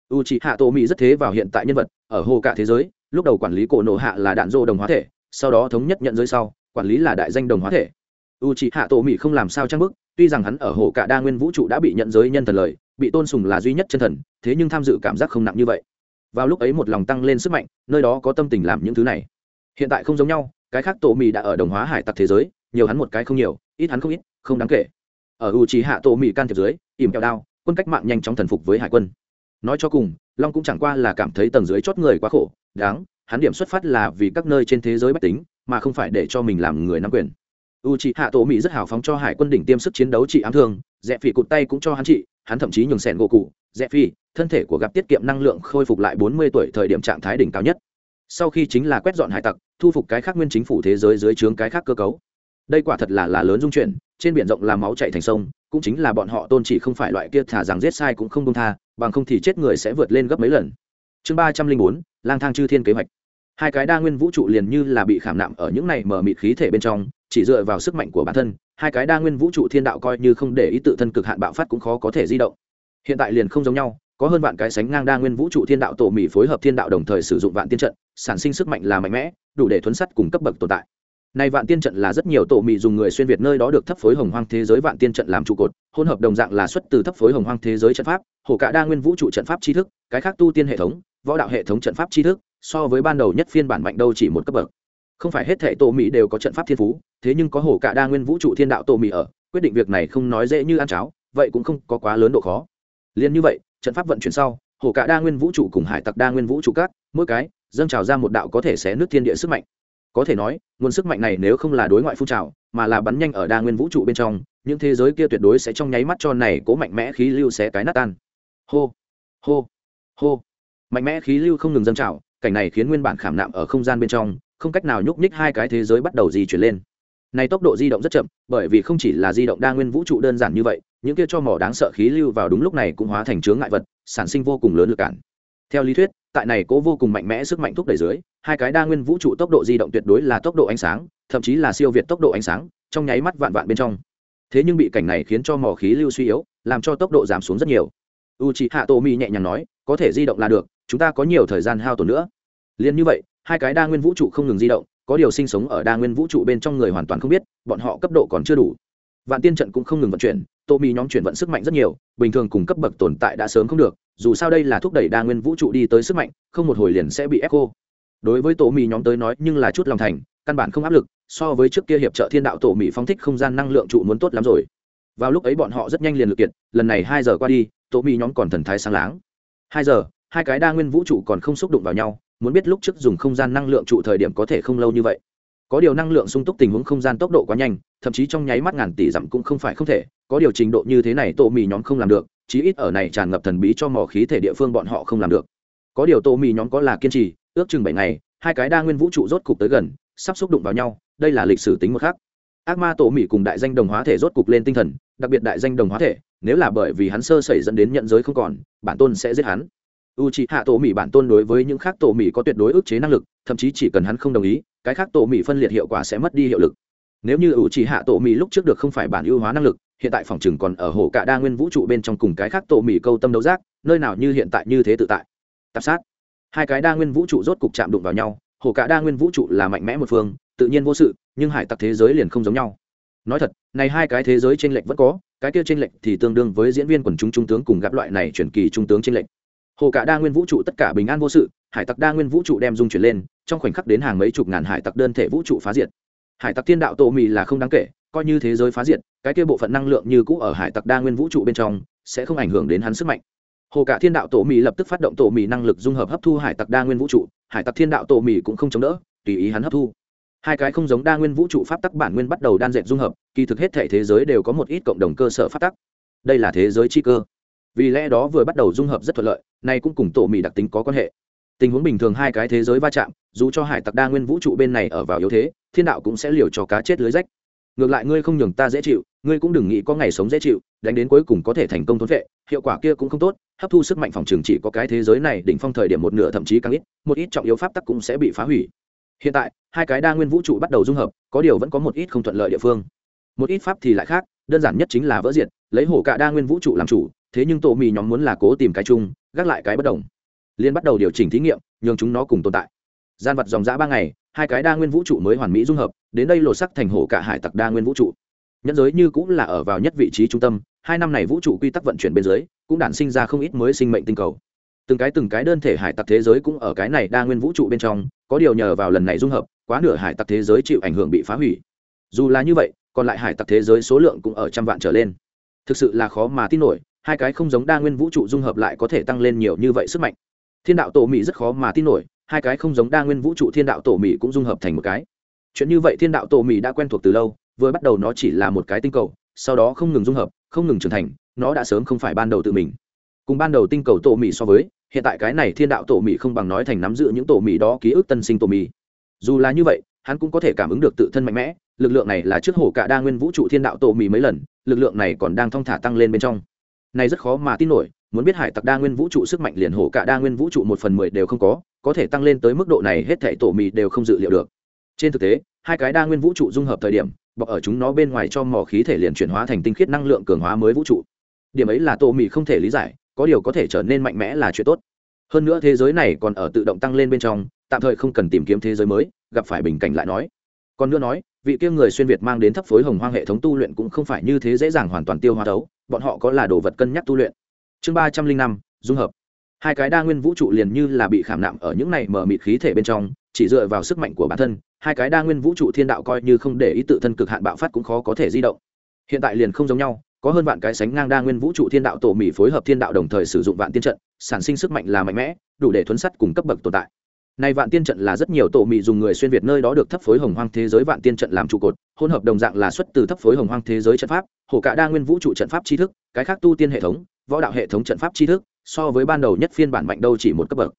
u c hạ tổ mỹ rất thế vào hiện tại nhân vật, ở hồ cả thế giới, lúc đầu quản lý cổ nổ hạ là đạn dô đồng hóa thể, sau đó thống nhất nhận giới sau, quản lý là đại danh đồng hóa thể. U c hạ tổ mỹ không làm sao trang bức tuy rằng hắn ở hồ cả đa nguyên vũ trụ đã bị nhận giới nhân thần lời, bị tôn sùng là duy nhất chân thần, thế nhưng tham dự cảm giác không nặng như vậy. Vào lúc ấy một lòng tăng lên sức mạnh, nơi đó có tâm tình làm những thứ này. Hiện tại không giống nhau, cái khác tổ mỹ đã ở đồng hóa hải tặc thế giới, nhiều hắn một cái không nhiều, ít hắn không ít, không đáng kể. Ở u trí hạ tổ mỹ can thiệp dưới ìm kẹo đao, quân cách mạng nhanh chóng thần phục với hải quân nói cho cùng, long cũng chẳng qua là cảm thấy tầng dưới chót người quá khổ, đáng, hắn điểm xuất phát là vì các nơi trên thế giới bách tính, mà không phải để cho mình làm người nắm quyền. U c hạ tổ mỹ rất hào phóng cho hải quân đỉnh tiêm sức chiến đấu trị ám thương rẽ phỉ cụt tay cũng cho hắn trị, hắn thậm chí nhường sẻn gỗ cụ rẽ phi thân thể của gặp tiết kiệm năng lượng khôi phục lại bốn mươi tuổi thời điểm trạng thái đỉnh cao nhất. Sau khi chính là quét dọn hải tặc, thu phục cái khác nguyên chính phủ thế giới dưới trướng cái khác cơ cấu. Đây quả thật là là lớn dung chuyển, trên biển rộng là máu chạy thành sông cũng chính là bọn họ tôn chỉ không phải loại kia thả rằng giết sai cũng không công tha, bằng không thì chết người sẽ vượt lên gấp mấy lần. Chương ba trăm linh bốn, lang thang chư thiên kế hoạch. Hai cái đa nguyên vũ trụ liền như là bị khảm nạm ở những này mở mịt khí thể bên trong, chỉ dựa vào sức mạnh của bản thân, hai cái đa nguyên vũ trụ thiên đạo coi như không để ý tự thân cực hạn bạo phát cũng khó có thể di động. Hiện tại liền không giống nhau, có hơn vạn cái sánh ngang đa nguyên vũ trụ thiên đạo tổ mỹ phối hợp thiên đạo đồng thời sử dụng vạn tiên trận, sản sinh sức mạnh là mạnh mẽ, đủ để thuấn sắt cùng cấp bậc tồn tại nay vạn tiên trận là rất nhiều tổ mị dùng người xuyên việt nơi đó được thấp phối hồng hoang thế giới vạn tiên trận làm trụ cột, hỗn hợp đồng dạng là xuất từ thấp phối hồng hoang thế giới trận pháp, hồ cả đa nguyên vũ trụ trận pháp tri thức, cái khác tu tiên hệ thống, võ đạo hệ thống trận pháp tri thức, so với ban đầu nhất phiên bản mạnh đâu chỉ một cấp bậc. Không phải hết thể tổ mỹ đều có trận pháp thiên phú, thế nhưng có hồ cả đa nguyên vũ trụ thiên đạo tổ mỹ ở, quyết định việc này không nói dễ như ăn cháo, vậy cũng không có quá lớn độ khó. Liên như vậy, trận pháp vận chuyển sau, hồ cả đa nguyên vũ trụ cùng hải tặc đa nguyên vũ trụ các, mỗi cái, dâng trào ra một đạo có thể xé nước thiên địa sức mạnh có thể nói, nguồn sức mạnh này nếu không là đối ngoại phun trào, mà là bắn nhanh ở đa nguyên vũ trụ bên trong, những thế giới kia tuyệt đối sẽ trong nháy mắt cho này cố mạnh mẽ khí lưu sẽ cái nát tan. Hô hô hô. Mạnh mẽ khí lưu không ngừng dâng trào, cảnh này khiến nguyên bản khảm nạm ở không gian bên trong, không cách nào nhúc nhích hai cái thế giới bắt đầu di chuyển lên. Này tốc độ di động rất chậm, bởi vì không chỉ là di động đa nguyên vũ trụ đơn giản như vậy, những kia cho mỏ đáng sợ khí lưu vào đúng lúc này cũng hóa thành chướng ngại vật, sản sinh vô cùng lớn lực cản. Theo lý thuyết, tại này cố vô cùng mạnh mẽ sức mạnh thúc đẩy dưới hai cái đa nguyên vũ trụ tốc độ di động tuyệt đối là tốc độ ánh sáng, thậm chí là siêu việt tốc độ ánh sáng, trong nháy mắt vạn vạn bên trong. Thế nhưng bị cảnh này khiến cho mỏ khí lưu suy yếu, làm cho tốc độ giảm xuống rất nhiều. U c h ị hạ tô mi nhẹ nhàng nói, có thể di động là được, chúng ta có nhiều thời gian hao tổn nữa. Liền như vậy, hai cái đa nguyên vũ trụ không ngừng di động, có điều sinh sống ở đa nguyên vũ trụ bên trong người hoàn toàn không biết, bọn họ cấp độ còn chưa đủ. Vạn tiên trận cũng không ngừng vận chuyển tô mi nhóm chuyển vận sức mạnh rất nhiều, bình thường cùng cấp bậc tồn tại đã sớm không được, dù sao đây là thúc đẩy đa nguyên vũ trụ đi tới sức mạnh, không một hồi liền sẽ bị ép cô đối với tổ mì nhóm tới nói nhưng là chút lòng thành, căn bản không áp lực, so với trước kia hiệp trợ thiên đạo tổ mỹ phóng thích không gian năng lượng trụ muốn tốt lắm rồi. Vào lúc ấy bọn họ rất nhanh liền lực kiện lần này hai giờ qua đi, tổ mỹ nhóm còn thần thái sáng láng. Hai giờ, hai cái đa nguyên vũ trụ còn không xúc đụng vào nhau, muốn biết lúc trước dùng không gian năng lượng trụ thời điểm có thể không lâu như vậy. Có điều năng lượng sung túc tình huống không gian tốc độ quá nhanh, thậm chí trong nháy mắt ngàn tỷ dặm cũng không phải không thể, có điều trình độ như thế này tổ mì nhóm không làm được, chí ít ở này tràn ngập thần bí cho mỏ khí thể địa phương bọn họ không làm được. Có điều tổ mì nhóm có là kiên trì ước chừng bảy ngày, hai cái đa nguyên vũ trụ rốt cục tới gần, sắp xúc đụng vào nhau, đây là lịch sử tính một khác ác ma tổ mỹ cùng đại danh đồng hóa thể rốt cục lên tinh thần, đặc biệt đại danh đồng hóa thể, nếu là bởi vì hắn sơ sẩy dẫn đến nhận giới không còn, bản tôn sẽ giết hắn. U c h ị hạ tổ mỹ bản tôn đối với những khác tổ mỹ có tuyệt đối ức chế năng lực, thậm chí chỉ cần hắn không đồng ý, cái khác tổ mỹ phân liệt hiệu quả sẽ mất đi hiệu lực. Nếu như u c h ị hạ tổ mỹ lúc trước được không phải bản ưu hóa năng lực, hiện tại phòng chừng còn ở hồ cả đa nguyên vũ trụ bên trong cùng cái khác tổ mỹ câu tâm đấu giác, nơi nào như hiện tại như thế tự tại. Tạp sát hai cái đa nguyên vũ trụ rốt cục chạm đụng vào nhau, hồ cả đa nguyên vũ trụ là mạnh mẽ một phương, tự nhiên vô sự, nhưng hải tặc thế giới liền không giống nhau. Nói thật, này hai cái thế giới t r ê n lệch vẫn có, cái kia t r ê n lệch thì tương đương với diễn viên quần chúng trung tướng cùng gặp loại này chuyển kỳ trung tướng t r ê n lệch. Hồ cả đa nguyên vũ trụ tất cả bình an vô sự, hải tặc đa nguyên vũ trụ đem dung chuyển lên, trong khoảnh khắc đến hàng mấy chục ngàn hải tặc đơn thể vũ trụ phá diệt. Hải tặc thiên đạo tổ mì là không đáng kể, coi như thế giới phá diệt, cái kia bộ phận năng lượng như cũ ở hải tặc đa nguyên vũ trụ bên trong, sẽ không ảnh hưởng đến hắn sức mạnh hồ cả thiên đạo tổ mì lập tức phát động tổ mì năng lực dung hợp hấp thu hải tặc đa nguyên vũ trụ, hải tặc thiên đạo tổ mì cũng không chống đỡ, tùy ý hắn hấp thu. Hai cái không giống đa nguyên vũ trụ pháp tắc bản nguyên bắt đầu đan dệt dung hợp, kỳ thực hết thể thế giới đều có một ít cộng đồng cơ sở pháp tắc. Đây là thế giới chi cơ. Vì lẽ đó vừa bắt đầu dung hợp rất thuận lợi, nay cũng cùng tổ mì đặc tính có quan hệ. Tình huống bình thường hai cái thế giới va chạm, dù cho hải tặc đa nguyên vũ trụ bên này ở vào yếu thế, thiên đạo cũng sẽ liều cho cá chết lưới rách ngược lại ngươi không nhường ta dễ chịu ngươi cũng đừng nghĩ có ngày sống dễ chịu đánh đến cuối cùng có thể thành công thốn vệ hiệu quả kia cũng không tốt hấp thu sức mạnh phòng trường chỉ có cái thế giới này đỉnh phong thời điểm một nửa thậm chí càng ít một ít trọng yếu pháp tắc cũng sẽ bị phá hủy. Hiện tại hai cái đa nguyên vũ trụ bắt đầu dung hợp có điều vẫn có một ít không thuận lợi địa phương. Một ít pháp thì lại khác đơn giản nhất chính là vỡ diện, lấy hổ cả đa nguyên vũ trụ làm chủ thế nhưng tổ mì nhóm muốn là cố tìm cái chung gác lại cái bất đồng. Liên bắt đầu điều chỉnh thí nghiệm nhường chúng nó cùng tồn tại gian vật dòng dã ba ngày, hai cái đa nguyên vũ trụ mới hoàn mỹ dung hợp, đến đây lột sắc thành hổ cả hải tặc đa nguyên vũ trụ. Nhẫn giới như cũng là ở vào nhất vị trí trung tâm, hai năm này vũ trụ quy tắc vận chuyển bên dưới, cũng đản sinh ra không ít mới sinh mệnh tinh cầu. Từng cái từng cái đơn thể hải tặc thế giới cũng ở cái này đa nguyên vũ trụ bên trong, có điều nhờ vào lần này dung hợp, quá nửa hải tặc thế giới chịu ảnh hưởng bị phá hủy. Dù là như vậy, còn lại hải tặc thế giới số lượng cũng ở trăm vạn trở lên. Thực sự là khó mà tin nổi, hai cái không giống đa nguyên vũ trụ dung hợp lại có thể tăng lên nhiều như vậy sức mạnh. Thiên đạo tổ mỹ rất khó mà tin nổi hai cái không giống đa nguyên vũ trụ thiên đạo tổ mỹ cũng dung hợp thành một cái. Chuyện như vậy thiên đạo tổ mỹ đã quen thuộc từ lâu, vừa bắt đầu nó chỉ là một cái tinh cầu, sau đó không ngừng dung hợp, không ngừng trưởng thành, nó đã sớm không phải ban đầu tự mình. Cùng ban đầu tinh cầu tổ mỹ so với, hiện tại cái này thiên đạo tổ mỹ không bằng nói thành nắm giữ những tổ mỹ đó ký ức tân sinh tổ mỹ dù là như vậy, hắn cũng có thể cảm ứng được tự thân mạnh mẽ, lực lượng này là trước hổ cả đa nguyên vũ trụ thiên đạo tổ mỹ mấy lần, lực lượng này còn đang thong thả tăng lên bên trong. Này rất khó mà tin nổi, muốn biết hải tặc đa nguyên vũ trụ sức mạnh liền hổ cả đa nguyên vũ trụ một phần mười đều không có có thể tăng lên tới mức độ này hết thảy tổ mì đều không dự liệu được. Trên thực tế, hai cái đa nguyên vũ trụ dung hợp thời điểm, bọc ở chúng nó bên ngoài cho mỏ khí thể liền chuyển hóa thành tinh khiết năng lượng cường hóa mới vũ trụ. Điểm ấy là tổ mì không thể lý giải, có điều có thể trở nên mạnh mẽ là chuyện tốt. Hơn nữa thế giới này còn ở tự động tăng lên bên trong, tạm thời không cần tìm kiếm thế giới mới, gặp phải bình cảnh lại nói. Còn nữa nói, vị kia người xuyên việt mang đến thấp phối hồng hoang hệ thống tu luyện cũng không phải như thế dễ dàng hoàn toàn tiêu hóa đấu, bọn họ có là đồ vật cân nhắc tu luyện. Chương ba trăm linh năm, dung hợp hai cái đa nguyên vũ trụ liền như là bị khảm nạm ở những này mở mịt khí thể bên trong, chỉ dựa vào sức mạnh của bản thân, hai cái đa nguyên vũ trụ thiên đạo coi như không để ý tự thân cực hạn bạo phát cũng khó có thể di động. Hiện tại liền không giống nhau, có hơn vạn cái sánh ngang đa nguyên vũ trụ thiên đạo tổ mỹ phối hợp thiên đạo đồng thời sử dụng vạn tiên trận, sản sinh sức mạnh là mạnh mẽ, đủ để thuấn sắt cùng cấp bậc tồn tại. Này vạn tiên trận là rất nhiều tổ mỹ dùng người xuyên việt nơi đó được thấp phối hồng hoang thế giới vạn tiên trận làm trụ cột, hỗn hợp đồng dạng là xuất từ thấp phối hồng hoang thế giới trận pháp, hồ cả đa nguyên vũ trụ trận pháp tri thức, cái khác tu tiên hệ thống, võ đạo hệ thống trận pháp tri thức so với ban đầu nhất phiên bản mạnh đâu chỉ một cấp bậc.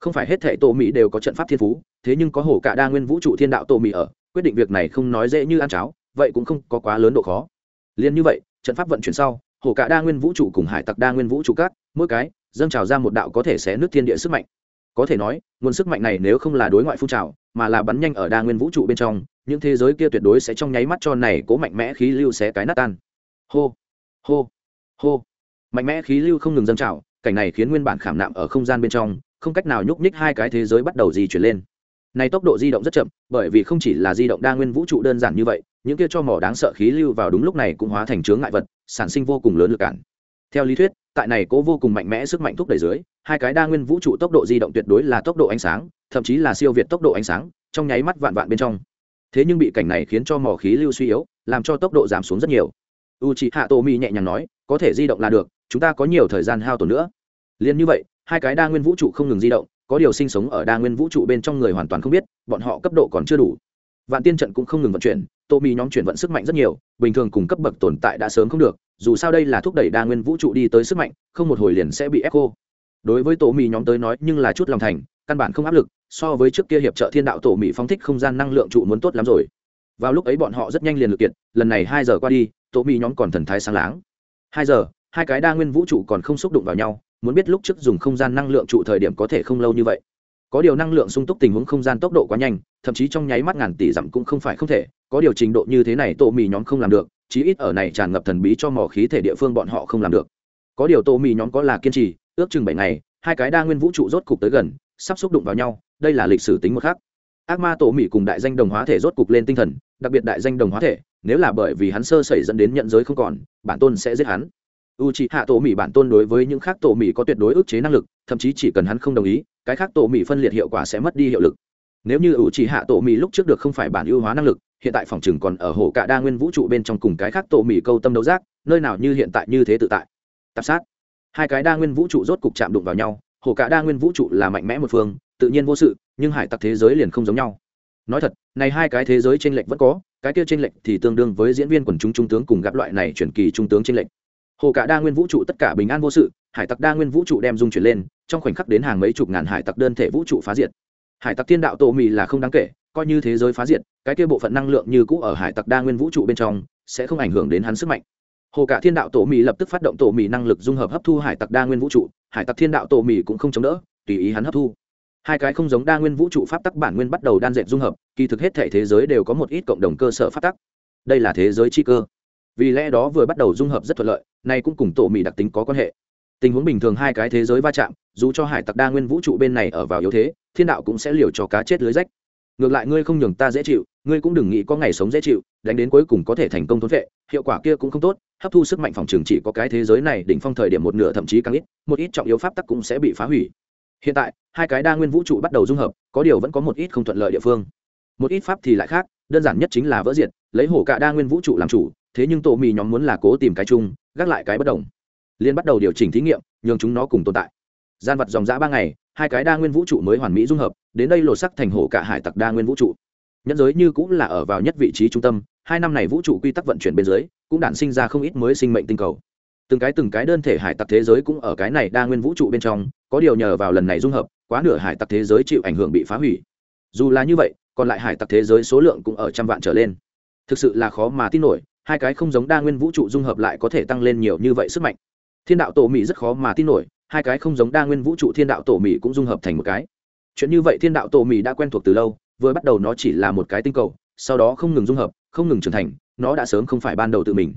Không phải hết thể tổ mỹ đều có trận pháp thiên phú, thế nhưng có hồ cả đa nguyên vũ trụ thiên đạo tổ mỹ ở, quyết định việc này không nói dễ như ăn cháo, vậy cũng không có quá lớn độ khó. Liên như vậy, trận pháp vận chuyển sau, hồ cả đa nguyên vũ trụ cùng hải tặc đa nguyên vũ trụ các, mỗi cái, dâng trào ra một đạo có thể xé nước thiên địa sức mạnh. Có thể nói, nguồn sức mạnh này nếu không là đối ngoại phun trào, mà là bắn nhanh ở đa nguyên vũ trụ bên trong, những thế giới kia tuyệt đối sẽ trong nháy mắt cho này cố mạnh mẽ khí lưu xé cái nát tan. Hô hô hô. Mạnh mẽ khí lưu không ngừng dâng trào cảnh này khiến nguyên bản khảm nạm ở không gian bên trong, không cách nào nhúc nhích hai cái thế giới bắt đầu di chuyển lên. Này tốc độ di động rất chậm, bởi vì không chỉ là di động đa nguyên vũ trụ đơn giản như vậy, những kia cho mỏ đáng sợ khí lưu vào đúng lúc này cũng hóa thành chướng ngại vật, sản sinh vô cùng lớn lực cản. Theo lý thuyết, tại này cố vô cùng mạnh mẽ sức mạnh thúc đẩy dưới, hai cái đa nguyên vũ trụ tốc độ di động tuyệt đối là tốc độ ánh sáng, thậm chí là siêu việt tốc độ ánh sáng, trong nháy mắt vạn vạn bên trong. Thế nhưng bị cảnh này khiến cho mỏ khí lưu suy yếu, làm cho tốc độ giảm xuống rất nhiều. U c hạ tô mi nhẹ nhàng nói, có thể di động là được chúng ta có nhiều thời gian hao tổn nữa. Liền như vậy, hai cái đa nguyên vũ trụ không ngừng di động, có điều sinh sống ở đa nguyên vũ trụ bên trong người hoàn toàn không biết, bọn họ cấp độ còn chưa đủ. Vạn tiên trận cũng không ngừng vận chuyển, tô mi nhóm chuyển vận sức mạnh rất nhiều, bình thường cùng cấp bậc tồn tại đã sớm không được, dù sao đây là thúc đẩy đa nguyên vũ trụ đi tới sức mạnh, không một hồi liền sẽ bị ép cô đối với tổ mì nhóm tới nói, nhưng là chút lòng thành, căn bản không áp lực, so với trước kia hiệp trợ thiên đạo tổ mỹ phóng thích không gian năng lượng trụ muốn tốt lắm rồi. Vào lúc ấy bọn họ rất nhanh liền lực kiện lần này hai giờ qua đi tổ mỹ nhóm còn thần thái sáng láng. Hai giờ hai cái đa nguyên vũ trụ còn không xúc đụng vào nhau, muốn biết lúc trước dùng không gian năng lượng trụ thời điểm có thể không lâu như vậy. Có điều năng lượng sung túc tình huống không gian tốc độ quá nhanh, thậm chí trong nháy mắt ngàn tỷ dặm cũng không phải không thể. Có điều trình độ như thế này tổ mì nhóm không làm được, chí ít ở này tràn ngập thần bí cho mỏ khí thể địa phương bọn họ không làm được. Có điều tổ mì nhóm có là kiên trì, ước chừng bảy ngày, hai cái đa nguyên vũ trụ rốt cục tới gần, sắp xúc đụng vào nhau, đây là lịch sử tính một khác ác ma tổ mì cùng đại danh đồng hóa thể rốt cục lên tinh thần, đặc biệt đại danh đồng hóa thể, nếu là bởi vì hắn sơ sẩy dẫn đến nhận giới không còn, bản tôn sẽ giết hắn u c h ị hạ tổ mỹ bản tôn đối với những khác tổ mỹ có tuyệt đối ức chế năng lực, thậm chí chỉ cần hắn không đồng ý, cái khác tổ mỹ phân liệt hiệu quả sẽ mất đi hiệu lực. Nếu như u c h ị hạ tổ mỹ lúc trước được không phải bản ưu hóa năng lực, hiện tại phòng chừng còn ở hồ cả đa nguyên vũ trụ bên trong cùng cái khác tổ mỹ câu tâm đấu giác, nơi nào như hiện tại như thế tự tại. Tạp sát. Hai cái đa nguyên vũ trụ rốt cục chạm đụng vào nhau, hồ cả đa nguyên vũ trụ là mạnh mẽ một phương, tự nhiên vô sự, nhưng hải tặc thế giới liền không giống nhau. Nói thật, này hai cái thế giới t r ê n lệch vẫn có, cái kia t r ê n lệch thì tương đương với diễn viên quần chúng trung tướng cùng gặp loại này chuyển kỳ trung tướng t r ê n lệch hồ cả đa nguyên vũ trụ tất cả bình an vô sự, hải tặc đa nguyên vũ trụ đem dung chuyển lên, trong khoảnh khắc đến hàng mấy chục ngàn hải tặc đơn thể vũ trụ phá diệt. Hải tặc thiên đạo tổ mì là không đáng kể, coi như thế giới phá diệt, cái kia bộ phận năng lượng như cũ ở hải tặc đa nguyên vũ trụ bên trong, sẽ không ảnh hưởng đến hắn sức mạnh. Hồ cả thiên đạo tổ mì lập tức phát động tổ mì năng lực dung hợp hấp thu hải tặc đa nguyên vũ trụ, hải tặc thiên đạo tổ mì cũng không chống đỡ, tùy ý hắn hấp thu. Hai cái không giống đa nguyên vũ trụ pháp tắc bản nguyên bắt đầu đan dệt dung hợp, kỳ thực hết thể thế giới đều có một ít cộng đồng cơ sở pháp tắc. Đây là thế giới chi cơ. Vì lẽ đó vừa bắt đầu dung hợp rất thuận lợi nay cũng cùng tổ mỹ đặc tính có quan hệ. Tình huống bình thường hai cái thế giới va chạm, dù cho hải tặc đa nguyên vũ trụ bên này ở vào yếu thế, thiên đạo cũng sẽ liều cho cá chết lưới rách. Ngược lại ngươi không nhường ta dễ chịu, ngươi cũng đừng nghĩ có ngày sống dễ chịu, đánh đến cuối cùng có thể thành công thốn vệ, hiệu quả kia cũng không tốt, hấp thu sức mạnh phòng trường chỉ có cái thế giới này, đỉnh phong thời điểm một nửa thậm chí càng ít, một ít trọng yếu pháp tắc cũng sẽ bị phá hủy. Hiện tại, hai cái đa nguyên vũ trụ bắt đầu dung hợp, có điều vẫn có một ít không thuận lợi địa phương. Một ít pháp thì lại khác, đơn giản nhất chính là vỡ diệt, lấy hổ cả đa nguyên vũ trụ làm chủ thế nhưng tổ mì nhóm muốn là cố tìm cái chung, gác lại cái bất đồng. Liên bắt đầu điều chỉnh thí nghiệm, nhường chúng nó cùng tồn tại. Gian vật dòng dã ba ngày, hai cái đa nguyên vũ trụ mới hoàn mỹ dung hợp, đến đây lột sắc thành hổ cả hải tặc đa nguyên vũ trụ. Nhân giới như cũng là ở vào nhất vị trí trung tâm, hai năm này vũ trụ quy tắc vận chuyển bên dưới, cũng đản sinh ra không ít mới sinh mệnh tinh cầu. Từng cái từng cái đơn thể hải tặc thế giới cũng ở cái này đa nguyên vũ trụ bên trong, có điều nhờ vào lần này dung hợp, quá nửa hải tặc thế giới chịu ảnh hưởng bị phá hủy. Dù là như vậy, còn lại hải tặc thế giới số lượng cũng ở trăm vạn trở lên. Thực sự là khó mà tin nổi hai cái không giống đa nguyên vũ trụ dung hợp lại có thể tăng lên nhiều như vậy sức mạnh. Thiên đạo tổ mỹ rất khó mà tin nổi, hai cái không giống đa nguyên vũ trụ thiên đạo tổ mỹ cũng dung hợp thành một cái. Chuyện như vậy thiên đạo tổ mỹ đã quen thuộc từ lâu, vừa bắt đầu nó chỉ là một cái tinh cầu, sau đó không ngừng dung hợp, không ngừng trưởng thành, nó đã sớm không phải ban đầu tự mình.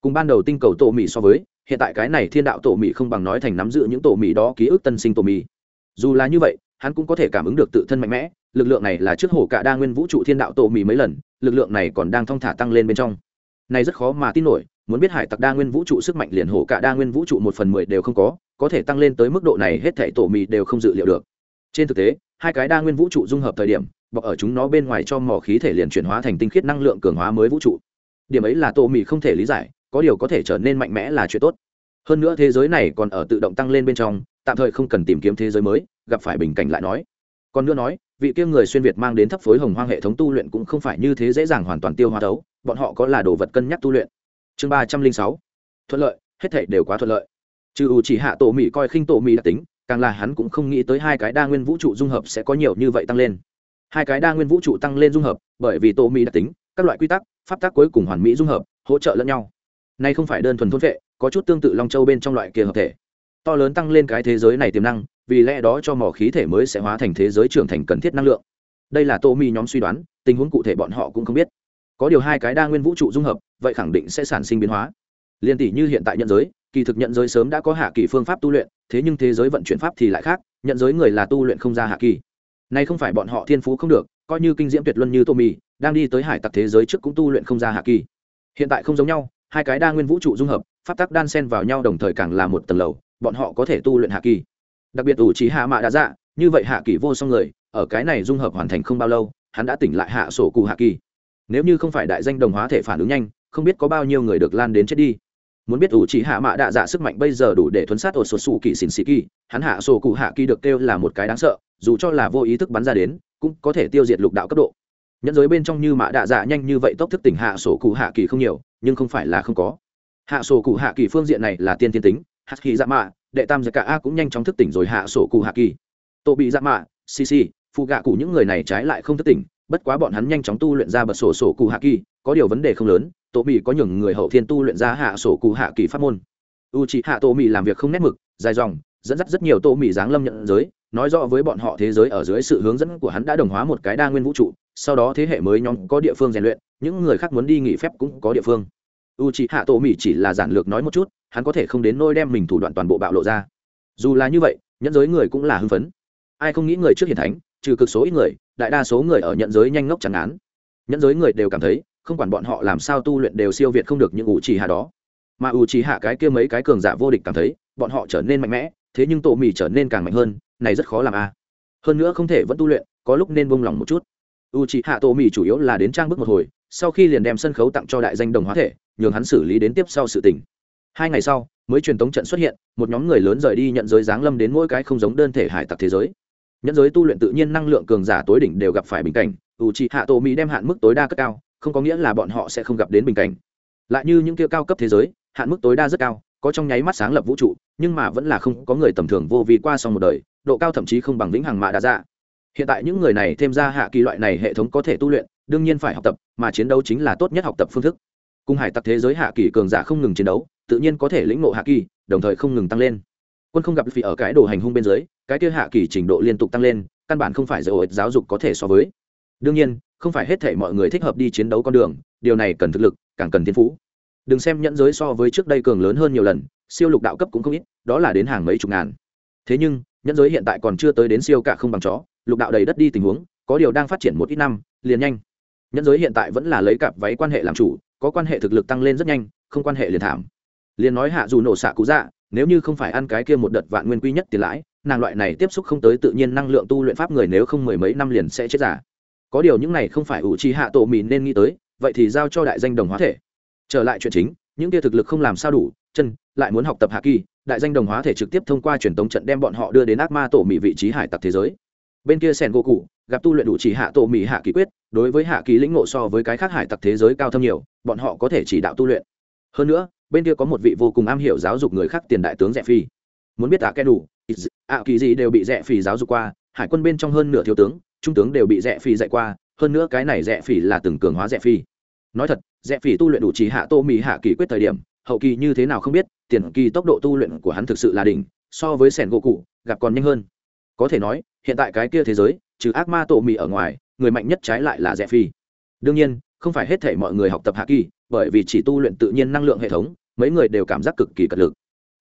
Cùng ban đầu tinh cầu tổ mỹ so với, hiện tại cái này thiên đạo tổ mỹ không bằng nói thành nắm giữ những tổ mỹ đó ký ức tân sinh tổ mỹ dù là như vậy, hắn cũng có thể cảm ứng được tự thân mạnh mẽ, lực lượng này là trước hồ cả đa nguyên vũ trụ thiên đạo tổ mỹ mấy lần, lực lượng này còn đang thong thả tăng lên bên trong này rất khó mà tin nổi, muốn biết hải tặc đa nguyên vũ trụ sức mạnh liền hổ cả đa nguyên vũ trụ một phần mười đều không có có thể tăng lên tới mức độ này hết thảy tổ mì đều không dự liệu được. Trên thực tế, hai cái đa nguyên vũ trụ dung hợp thời điểm, bọc ở chúng nó bên ngoài cho mỏ khí thể liền chuyển hóa thành tinh khiết năng lượng cường hóa mới vũ trụ. Điểm ấy là tổ mì không thể lý giải, có điều có thể trở nên mạnh mẽ là chuyện tốt. Hơn nữa thế giới này còn ở tự động tăng lên bên trong, tạm thời không cần tìm kiếm thế giới mới, gặp phải bình cảnh lại nói. Còn nữa nói vị kia người xuyên việt mang đến thấp phối hồng hoang hệ thống tu luyện cũng không phải như thế dễ dàng hoàn toàn tiêu hóa thấu bọn họ có là đồ vật cân nhắc tu luyện. Chương ba trăm linh sáu. Thuận lợi, hết thảy đều quá thuận lợi. Trừ ủ chỉ hạ tổ mỹ coi khinh tổ mỹ đặc tính, càng là hắn cũng không nghĩ tới hai cái đa nguyên vũ trụ dung hợp sẽ có nhiều như vậy tăng lên. Hai cái đa nguyên vũ trụ tăng lên dung hợp, bởi vì tổ mỹ đặc tính, các loại quy tắc, pháp tắc cuối cùng hoàn mỹ dung hợp, hỗ trợ lẫn nhau. Nay không phải đơn thuần thôn vệ, có chút tương tự long châu bên trong loại kia hợp thể. To lớn tăng lên cái thế giới này tiềm năng vì lẽ đó cho mỏ khí thể mới sẽ hóa thành thế giới trưởng thành cần thiết năng lượng. Đây là tô mi nhóm suy đoán, tình huống cụ thể bọn họ cũng không biết. Có điều hai cái đa nguyên vũ trụ dung hợp, vậy khẳng định sẽ sản sinh biến hóa. Liên tỷ như hiện tại nhận giới, kỳ thực nhận giới sớm đã có hạ kỳ phương pháp tu luyện, thế nhưng thế giới vận chuyển pháp thì lại khác, nhận giới người là tu luyện không ra hạ kỳ. Nay không phải bọn họ thiên phú không được, coi như kinh diễm tuyệt luân như tô mì đang đi tới hải tặc thế giới trước cũng tu luyện không ra hạ kỳ. Hiện tại không giống nhau, hai cái đa nguyên vũ trụ dung hợp, pháp tắc đan sen vào nhau đồng thời càng là một tầng lầu, bọn họ có thể tu luyện hạ kỳ đặc biệt ủ trí hạ mạ đã dạ như vậy hạ kỳ vô song người, ở cái này dung hợp hoàn thành không bao lâu, hắn đã tỉnh lại hạ sổ cụ hạ kỳ. Nếu như không phải đại danh đồng hóa thể phản ứng nhanh, không biết có bao nhiêu người được lan đến chết đi. Muốn biết ủ trí hạ mạ đạ dạ sức mạnh bây giờ đủ để thuấn sát ổ sột sụ kỳ xỉn xì kỳ hắn hạ sổ cụ hạ kỳ được kêu là một cái đáng sợ, dù cho là vô ý thức bắn ra đến, cũng có thể tiêu diệt lục đạo cấp độ. Nhẫn giới bên trong như mạ đạ dạ nhanh như vậy tốc thức tỉnh hạ sổ cụ hạ kỳ không nhiều, nhưng không phải là không có. Hạ sổ cụ hạ kỳ phương diện này là tiên tiên tính hạt kỳ dạ mạ đệ tam giải cả a cũng nhanh chóng thức tỉnh rồi hạ sổ cụ hạ kỳ. Tổ bị dạ mạ cc phụ gạ cụ những người này trái lại không thức tỉnh, bất quá bọn hắn nhanh chóng tu luyện ra bật sổ sổ cụ hạ kỳ, có điều vấn đề không lớn, tổ bị có nhường người hậu thiên tu luyện ra hạ sổ cụ hạ kỳ pháp môn. U chị hạ tổ mỹ làm việc không nét mực, dài dòng, dẫn dắt rất nhiều tổ mỹ giáng lâm nhận giới, nói rõ với bọn họ thế giới ở dưới sự hướng dẫn của hắn đã đồng hóa một cái đa nguyên vũ trụ, sau đó thế hệ mới nhóm có địa phương rèn luyện, những người khác muốn đi nghỉ phép cũng có địa phương u c hạ tổ mỹ chỉ là giản lược nói một chút, hắn có thể không đến nôi đem mình thủ đoạn toàn bộ bạo lộ ra. Dù là như vậy, nhẫn giới người cũng là hưng phấn. Ai không nghĩ người trước hiền thánh, trừ cực số ít người, đại đa số người ở nhận giới nhanh ngốc chẳng án. Nhẫn giới người đều cảm thấy, không quản bọn họ làm sao tu luyện đều siêu việt không được những ủ trì hạ đó. Mà ủ trì hạ cái kia mấy cái cường giả vô địch cảm thấy, bọn họ trở nên mạnh mẽ, thế nhưng tổ mì trở nên càng mạnh hơn, này rất khó làm a. Hơn nữa không thể vẫn tu luyện, có lúc nên buông lỏng một chút. U c hạ tổ mì chủ yếu là đến trang bước một hồi sau khi liền đem sân khấu tặng cho đại danh đồng hóa thể, nhường hắn xử lý đến tiếp sau sự tình. Hai ngày sau, mới truyền tống trận xuất hiện, một nhóm người lớn rời đi nhận giới giáng lâm đến mỗi cái không giống đơn thể hải tặc thế giới. Nhận giới tu luyện tự nhiên năng lượng cường giả tối đỉnh đều gặp phải bình cảnh u c hạ tổ mỹ đem hạn mức tối đa cất cao, không có nghĩa là bọn họ sẽ không gặp đến bình cảnh. Lại như những kia cao cấp thế giới, hạn mức tối đa rất cao, có trong nháy mắt sáng lập vũ trụ, nhưng mà vẫn là không có người tầm thường vô vi qua sau một đời, độ cao thậm chí không bằng vĩnh hằng mạ đa dạ. Hiện tại những người này thêm ra hạ kỳ loại này hệ thống có thể tu luyện đương nhiên phải học tập, mà chiến đấu chính là tốt nhất học tập phương thức. Cùng hải tặc thế giới hạ kỳ cường giả không ngừng chiến đấu, tự nhiên có thể lĩnh ngộ hạ kỳ, đồng thời không ngừng tăng lên. Quân không gặp phi ở cái đồ hành hung bên dưới, cái kia hạ kỳ trình độ liên tục tăng lên, căn bản không phải dạy ổ giáo dục có thể so với. Đương nhiên, không phải hết thể mọi người thích hợp đi chiến đấu con đường, điều này cần thực lực, càng cần thiên phú. Đừng xem nhẫn giới so với trước đây cường lớn hơn nhiều lần, siêu lục đạo cấp cũng không ít, đó là đến hàng mấy chục ngàn. Thế nhưng, nhẫn giới hiện tại còn chưa tới đến siêu cả không bằng chó, lục đạo đầy đất đi tình huống, có điều đang phát triển một ít năm, liền nhanh nhẫn giới hiện tại vẫn là lấy cặp váy quan hệ làm chủ, có quan hệ thực lực tăng lên rất nhanh, không quan hệ liền thảm. Liền nói hạ dù nổ xạ cú dạ nếu như không phải ăn cái kia một đợt vạn nguyên quy nhất tiền lãi, nàng loại này tiếp xúc không tới tự nhiên năng lượng tu luyện pháp người nếu không mười mấy năm liền sẽ chết giả có điều những này không phải ủ trì hạ tổ mì nên nghĩ tới, vậy thì giao cho đại danh đồng hóa thể. Trở lại chuyện chính, những kia thực lực không làm sao đủ, chân, lại muốn học tập hạ kỳ, đại danh đồng hóa thể trực tiếp thông qua truyền tống trận đem bọn họ đưa đến ác ma tổ mì vị trí hải tặc thế giới bên kia sẻn gỗ cụ, gặp tu luyện đủ chỉ hạ tổ mỹ hạ kỳ quyết, đối với hạ kỳ lĩnh ngộ so với cái khác hải tặc thế giới cao thâm nhiều, bọn họ có thể chỉ đạo tu luyện. Hơn nữa, bên kia có một vị vô cùng am hiểu giáo dục người khác tiền đại tướng rẻ phi. Muốn biết tạ cái đủ ạ kỳ gì đều bị rẻ phi giáo dục qua, hải quân bên trong hơn nửa thiếu tướng, trung tướng đều bị rẻ phi dạy qua, hơn nữa cái này rẻ phi là từng cường hóa rẻ phi. Nói thật rẽ phi tu luyện đủ chỉ hạ tô mỹ hạ kỳ quyết thời điểm, hậu kỳ như thế nào không biết, tiền kỳ tốc độ tu luyện của hắn thực sự là đỉnh, so với sẻn gỗ cụ, gặp còn nhanh hơn có thể nói, hiện tại cái kia thế giới, trừ ác ma tổ mì ở ngoài, người mạnh nhất trái lại là rẽ phi. Đương nhiên, không phải hết thể mọi người học tập hạ kỳ, bởi vì chỉ tu luyện tự nhiên năng lượng hệ thống, mấy người đều cảm giác cực kỳ cật lực.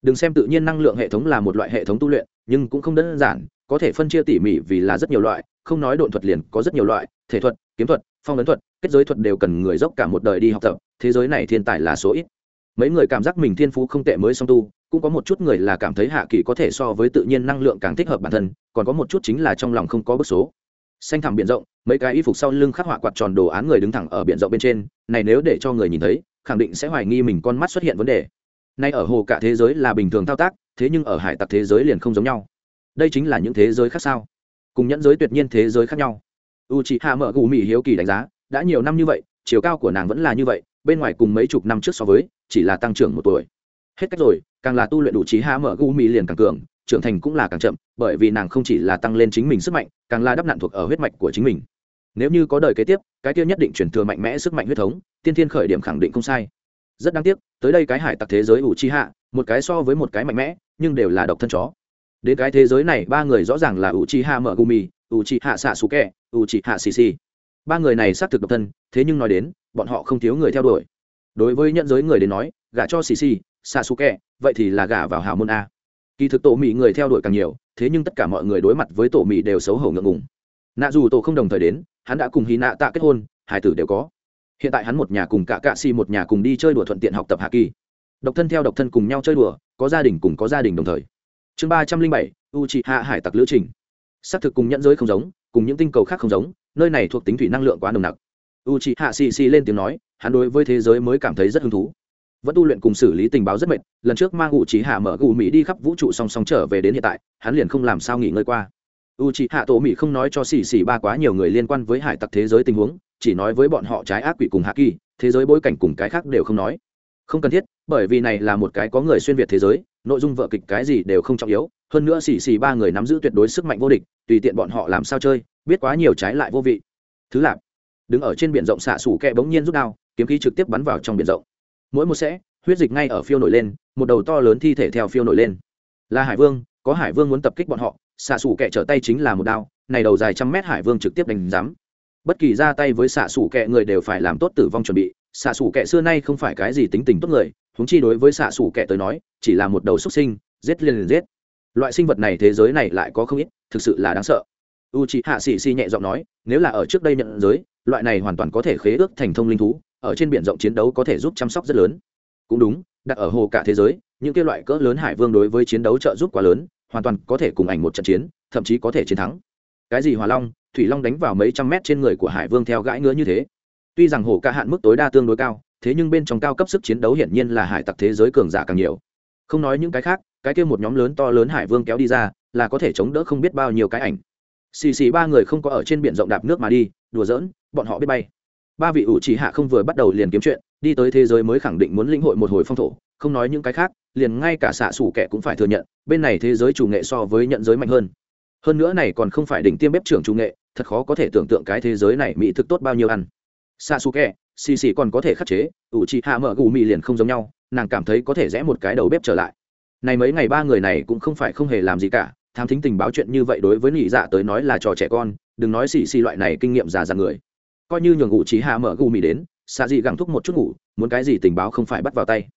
Đừng xem tự nhiên năng lượng hệ thống là một loại hệ thống tu luyện, nhưng cũng không đơn giản, có thể phân chia tỉ mỉ vì là rất nhiều loại, không nói độn thuật liền có rất nhiều loại, thể thuật, kiếm thuật, phong ấn thuật, kết giới thuật đều cần người dốc cả một đời đi học tập, thế giới này thiên tài là số ít. Mấy người cảm giác mình thiên phú không tệ mới song tu cũng có một chút người là cảm thấy hạ kỳ có thể so với tự nhiên năng lượng càng thích hợp bản thân, còn có một chút chính là trong lòng không có bức số. Xanh thẳm biển rộng, mấy cái y phục sau lưng khắc họa quạt tròn đồ án người đứng thẳng ở biển rộng bên trên, này nếu để cho người nhìn thấy, khẳng định sẽ hoài nghi mình con mắt xuất hiện vấn đề. Nay ở hồ cả thế giới là bình thường thao tác, thế nhưng ở hải tặc thế giới liền không giống nhau. Đây chính là những thế giới khác sao? Cùng nhẫn giới tuyệt nhiên thế giới khác nhau. U chị hạ mở gù mỹ hiếu kỳ đánh giá, đã nhiều năm như vậy, chiều cao của nàng vẫn là như vậy, bên ngoài cùng mấy chục năm trước so với, chỉ là tăng trưởng một tuổi. Hết cách rồi càng là tu luyện đủ trí hạ mở gu mỹ liền càng cường, trưởng thành cũng là càng chậm, bởi vì nàng không chỉ là tăng lên chính mình sức mạnh, càng là đắp nạn thuộc ở huyết mạch của chính mình. Nếu như có đời kế tiếp, cái kia nhất định chuyển thừa mạnh mẽ sức mạnh huyết thống, tiên thiên khởi điểm khẳng định không sai. Rất đáng tiếc, tới đây cái hải tặc thế giới ủ chi hạ, một cái so với một cái mạnh mẽ, nhưng đều là độc thân chó. Đến cái thế giới này, ba người rõ ràng là ủ chi hạ mở gumi ủ chi hạ xạ xù kẹ, ủ chi hạ xì xì. Ba người này xác thực độc thân, thế nhưng nói đến, bọn họ không thiếu người theo đuổi. Đối với nhận giới người đến nói, gả cho xì xì xa xù kẹ vậy thì là gả vào hào môn a. Kỳ thực tổ mỹ người theo đuổi càng nhiều, thế nhưng tất cả mọi người đối mặt với tổ mỹ đều xấu hổ ngượng ngùng. Nạ dù tổ không đồng thời đến, hắn đã cùng hy nạ tạ kết hôn hải tử đều có. Hiện tại hắn một nhà cùng cả cạ si một nhà cùng đi chơi đùa thuận tiện học tập hạ kỳ. Độc thân theo độc thân cùng nhau chơi đùa, có gia đình cùng có gia đình đồng thời. Chương ba trăm linh bảy u trị hạ hải tặc lữ trình. Xác thực cùng nhận giới không giống, cùng những tinh cầu khác không giống, nơi này thuộc tính thủy năng lượng quá nồng nặc. U trị hạ xì xì lên tiếng nói, hắn đối với thế giới mới cảm thấy rất hứng thú vẫn tu luyện cùng xử lý tình báo rất mệt, lần trước mang u trí hạ mở gù mỹ đi khắp vũ trụ song song trở về đến hiện tại, hắn liền không làm sao nghỉ ngơi qua. U trí hạ tổ mỹ không nói cho xì xì ba quá nhiều người liên quan với hải tặc thế giới tình huống, chỉ nói với bọn họ trái ác quỷ cùng hạ kỳ, thế giới bối cảnh cùng cái khác đều không nói. Không cần thiết, bởi vì này là một cái có người xuyên việt thế giới, nội dung vợ kịch cái gì đều không trọng yếu, hơn nữa xì xì ba người nắm giữ tuyệt đối sức mạnh vô địch, tùy tiện bọn họ làm sao chơi, biết quá nhiều trái lại vô vị. Thứ lạp đứng ở trên biển rộng xạ xủ kẹ bỗng nhiên rút đao, kiếm khí trực tiếp bắn vào trong biển rộng mỗi một sẽ, huyết dịch ngay ở phiêu nổi lên, một đầu to lớn thi thể theo phiêu nổi lên. Là hải vương, có hải vương muốn tập kích bọn họ, xạ xủ kẹ trở tay chính là một đao, này đầu dài trăm mét hải vương trực tiếp đánh giám. Bất kỳ ra tay với xạ xủ kẹ người đều phải làm tốt tử vong chuẩn bị, xạ xủ kẹ xưa nay không phải cái gì tính tình tốt người húng chi đối với xạ xủ kẹ tới nói, chỉ là một đầu xuất sinh, giết liền liền giết. Loại sinh vật này thế giới này lại có không ít, thực sự là đáng sợ. U c h ị hạ xì xì nhẹ giọng nói, nếu là ở trước đây nhận giới, loại này hoàn toàn có thể khế ước thành thông linh thú ở trên biển rộng chiến đấu có thể giúp chăm sóc rất lớn. Cũng đúng, đặt ở hồ cả thế giới, những cái loại cỡ lớn hải vương đối với chiến đấu trợ giúp quá lớn, hoàn toàn có thể cùng ảnh một trận chiến, thậm chí có thể chiến thắng. Cái gì hòa long, thủy long đánh vào mấy trăm mét trên người của hải vương theo gãi ngứa như thế. Tuy rằng hồ ca hạn mức tối đa tương đối cao, thế nhưng bên trong cao cấp sức chiến đấu hiển nhiên là hải tặc thế giới cường giả càng nhiều. Không nói những cái khác, cái kia một nhóm lớn to lớn hải vương kéo đi ra, là có thể chống đỡ không biết bao nhiêu cái ảnh. Xì xì ba người không có ở trên biển rộng đạp nước mà đi, đùa giỡn, bọn họ biết bay ba vị ủ chỉ hạ không vừa bắt đầu liền kiếm chuyện, đi tới thế giới mới khẳng định muốn lĩnh hội một hồi phong thổ, không nói những cái khác, liền ngay cả xạ xủ kẻ cũng phải thừa nhận, bên này thế giới chủ nghệ so với nhận giới mạnh hơn. Hơn nữa này còn không phải đỉnh tiêm bếp trưởng chủ nghệ, thật khó có thể tưởng tượng cái thế giới này mỹ thực tốt bao nhiêu ăn. Xạ xù kẻ, xì xì còn có thể khắc chế, ủ chỉ hạ mở gù mì liền không giống nhau, nàng cảm thấy có thể rẽ một cái đầu bếp trở lại. Này mấy ngày ba người này cũng không phải không hề làm gì cả, tham thính tình báo chuyện như vậy đối với nhị dạ tới nói là trò trẻ con, đừng nói xì xì loại này kinh nghiệm già dặn người coi như nhường ngụ trí hạ mở gù mì đến, xạ dị gẳng thúc một chút ngủ, muốn cái gì tình báo không phải bắt vào tay.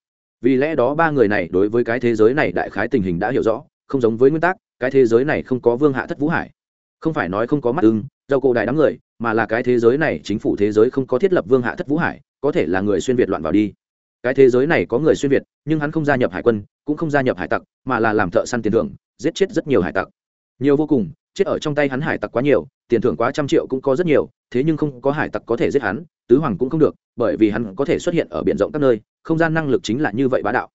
Vì lẽ đó ba người này đối với cái thế giới này đại khái tình hình đã hiểu rõ, không giống với nguyên tắc, cái thế giới này không có vương hạ thất vũ hải. Không phải nói không có mắt ưng, dầu cổ đại đám người, mà là cái thế giới này chính phủ thế giới không có thiết lập vương hạ thất vũ hải, có thể là người xuyên việt loạn vào đi. Cái thế giới này có người xuyên việt, nhưng hắn không gia nhập hải quân, cũng không gia nhập hải tặc, mà là làm thợ săn tiền thưởng, giết chết rất nhiều hải tặc. Nhiều vô cùng chết ở trong tay hắn hải tặc quá nhiều, tiền thưởng quá trăm triệu cũng có rất nhiều, thế nhưng không có hải tặc có thể giết hắn, tứ hoàng cũng không được, bởi vì hắn có thể xuất hiện ở b i ể n rộng các nơi, không gian năng lực chính là như vậy bá đạo.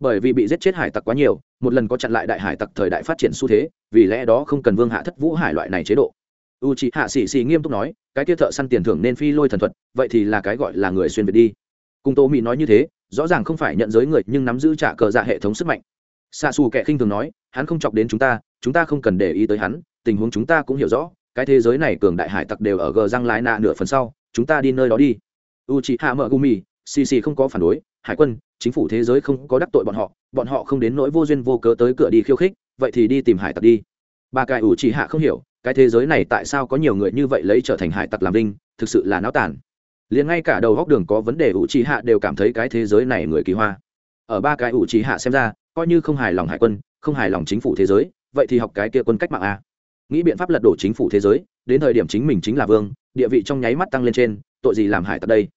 Bởi vì bị giết chết hải tặc quá nhiều, một lần có chặn lại đại hải tặc thời đại phát triển xu thế, vì lẽ đó không cần vương hạ thất vũ hải loại này chế độ. U c h ị hạ sĩ xì nghiêm túc nói, cái kia thợ săn tiền thưởng nên phi lôi thần thuật, vậy thì là cái gọi là người xuyên việt đi. Cùng tô mỹ nói như thế, rõ ràng không phải nhận giới người, nhưng nắm giữ trả cờ dạ hệ thống sức mạnh. Xa xù kẻ khinh thường nói, hắn không chọc đến chúng ta chúng ta không cần để ý tới hắn tình huống chúng ta cũng hiểu rõ, cái thế giới này cường đại hải tặc đều ở gờ răng lái nạ nửa phần sau, chúng ta đi nơi đó đi. U chị hạ mợ gumi cc không có phản đối, hải quân, chính phủ thế giới không có đắc tội bọn họ bọn họ không đến nỗi vô duyên vô cớ tới cửa đi khiêu khích, vậy thì đi tìm hải tặc đi. Ba cài ủ chị hạ không hiểu, cái thế giới này tại sao có nhiều người như vậy lấy trở thành hải tặc làm linh thực sự là náo tàn. liền ngay cả đầu góc đường có vấn đề ủ chỉ hạ đều cảm thấy cái thế giới này người kỳ hoa. Ở ba cái ủ chỉ hạ xem ra, coi như không hài lòng hải quân, không hài lòng chính phủ thế giới, vậy thì học cái kia quân cách mạng a nghĩ biện pháp lật đổ chính phủ thế giới, đến thời điểm chính mình chính là vương, địa vị trong nháy mắt tăng lên trên, tội gì làm hải tặc đây?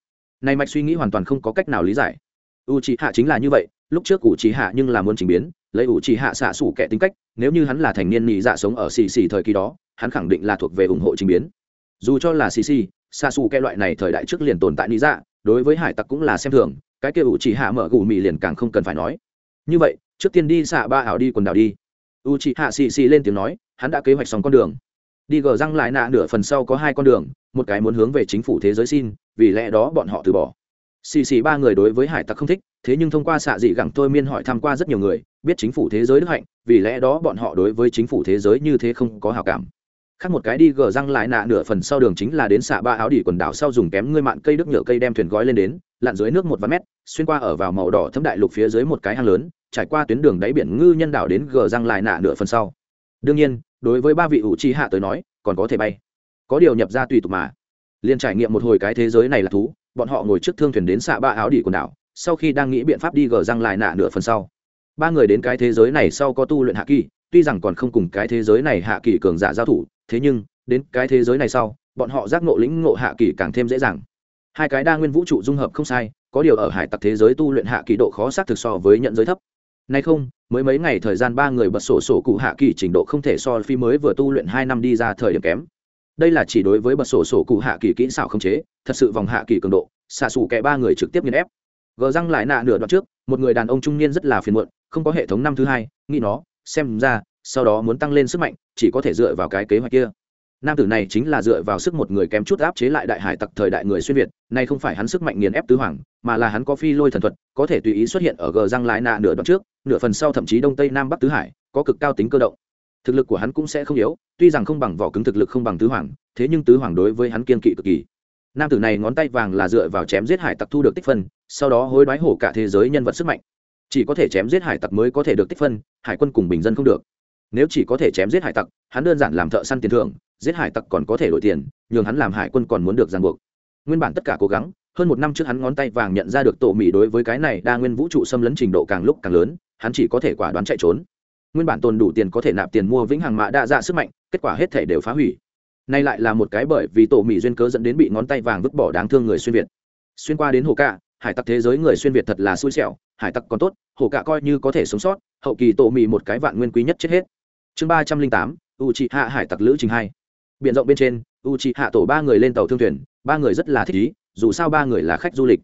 Nay mạch suy nghĩ hoàn toàn không có cách nào lý giải. U c hạ chính là như vậy, lúc trước u c hạ nhưng là muốn trình biến, lấy u c hạ xạ xủ kẻ tính cách, nếu như hắn là thành niên nhị dạ sống ở xì xì thời kỳ đó, hắn khẳng định là thuộc về ủng hộ trình biến. Dù cho là xì xì xạ xù kẻ loại này thời đại trước liền tồn tại nhị dạ đối với hải tặc cũng là xem thường, cái kia u c hạ mở gù mì liền càng không cần phải nói. Như vậy, trước tiên đi xạ ba ảo đi quần đảo đi. U c hạ xì xì lên tiếng nói hắn đã kế hoạch xong con đường. Đi gờ răng lại nạ nửa phần sau có hai con đường, một cái muốn hướng về chính phủ thế giới xin, vì lẽ đó bọn họ từ bỏ. Xì xì ba người đối với hải tặc không thích, thế nhưng thông qua xạ dị gẳng tôi miên hỏi tham q u a rất nhiều người, biết chính phủ thế giới đức hạnh, vì lẽ đó bọn họ đối với chính phủ thế giới như thế không có hào cảm. Khác một cái đi gờ răng lại nạ nửa phần sau đường chính là đến xạ ba áo đỉ quần đảo sau dùng kém ngươi mạn cây đức nhựa cây đem thuyền gói lên đến, lặn dưới nước một vài mét, xuyên qua ở vào màu đỏ thấm đại lục phía dưới một cái hang lớn, trải qua tuyến đường đáy biển ngư nhân đảo đến gờ răng lại nạ nửa phần sau đương nhiên, đối với ba vị ủ chi hạ tới nói, còn có thể bay. Có điều nhập ra tùy tục mà. Liền trải nghiệm một hồi cái thế giới này là thú, bọn họ ngồi trước thương thuyền đến xạ ba áo đỉ quần đảo, sau khi đang nghĩ biện pháp đi gờ răng lại nạ nửa phần sau. Ba người đến cái thế giới này sau có tu luyện hạ kỳ, tuy rằng còn không cùng cái thế giới này hạ kỳ cường giả giao thủ, thế nhưng, đến cái thế giới này sau, bọn họ giác ngộ lĩnh ngộ hạ kỳ càng thêm dễ dàng. Hai cái đa nguyên vũ trụ dung hợp không sai, có điều ở hải tặc thế giới tu luyện hạ kỳ độ khó xác thực so với nhận giới thấp nay không, mới mấy ngày thời gian ba người bật sổ sổ cụ hạ kỳ trình độ không thể so phi mới vừa tu luyện hai năm đi ra thời điểm kém. Đây là chỉ đối với bật sổ sổ cụ hạ kỳ kỹ xảo không chế, thật sự vòng hạ kỳ cường độ, xạ xù kẻ ba người trực tiếp nghiên ép. Gờ răng lại nạ nửa đoạn trước, một người đàn ông trung niên rất là phiền muộn, không có hệ thống năm thứ hai, nghĩ nó, xem ra, sau đó muốn tăng lên sức mạnh, chỉ có thể dựa vào cái kế hoạch kia nam tử này chính là dựa vào sức một người kém chút áp chế lại đại hải tặc thời đại người xuyên việt, nay không phải hắn sức mạnh nghiền ép tứ hoàng, mà là hắn có phi lôi thần thuật, có thể tùy ý xuất hiện ở gờ răng lái nạ nửa đoạn trước, nửa phần sau thậm chí đông tây nam bắc tứ hải, có cực cao tính cơ động. Thực lực của hắn cũng sẽ không yếu, tuy rằng không bằng vỏ cứng thực lực không bằng tứ hoàng, thế nhưng tứ hoàng đối với hắn kiên kỵ cực kỳ. Nam tử này ngón tay vàng là dựa vào chém giết hải tặc thu được tích phân, sau đó hối đoái hổ cả thế giới nhân vật sức mạnh. Chỉ có thể chém giết hải tặc mới có thể được tích phân, hải quân cùng bình dân không được. Nếu chỉ có thể chém giết hải tặc, hắn đơn giản làm thợ săn tiền thưởng giết hải tặc còn có thể đổi tiền, nhường hắn làm hải quân còn muốn được ràng buộc. Nguyên bản tất cả cố gắng, hơn một năm trước hắn ngón tay vàng nhận ra được tổ mỹ đối với cái này đa nguyên vũ trụ xâm lấn trình độ càng lúc càng lớn, hắn chỉ có thể quả đoán chạy trốn. Nguyên bản tồn đủ tiền có thể nạp tiền mua vĩnh hằng mã đa dạ sức mạnh, kết quả hết thể đều phá hủy. Nay lại là một cái bởi vì tổ mỹ duyên cớ dẫn đến bị ngón tay vàng vứt bỏ đáng thương người xuyên việt. Xuyên qua đến hồ cạ, hải tặc thế giới người xuyên việt thật là xui xẻo, hải tặc còn tốt, hồ cạ coi như có thể sống sót, hậu kỳ tổ mỹ một cái vạn nguyên quý nhất chết hết. Chương ba trăm linh tám u trị hạ hải tặc lữ trình hai biển rộng bên trên u trị hạ tổ ba người lên tàu thương thuyền, ba người rất là thích ý, dù sao ba người là khách du lịch.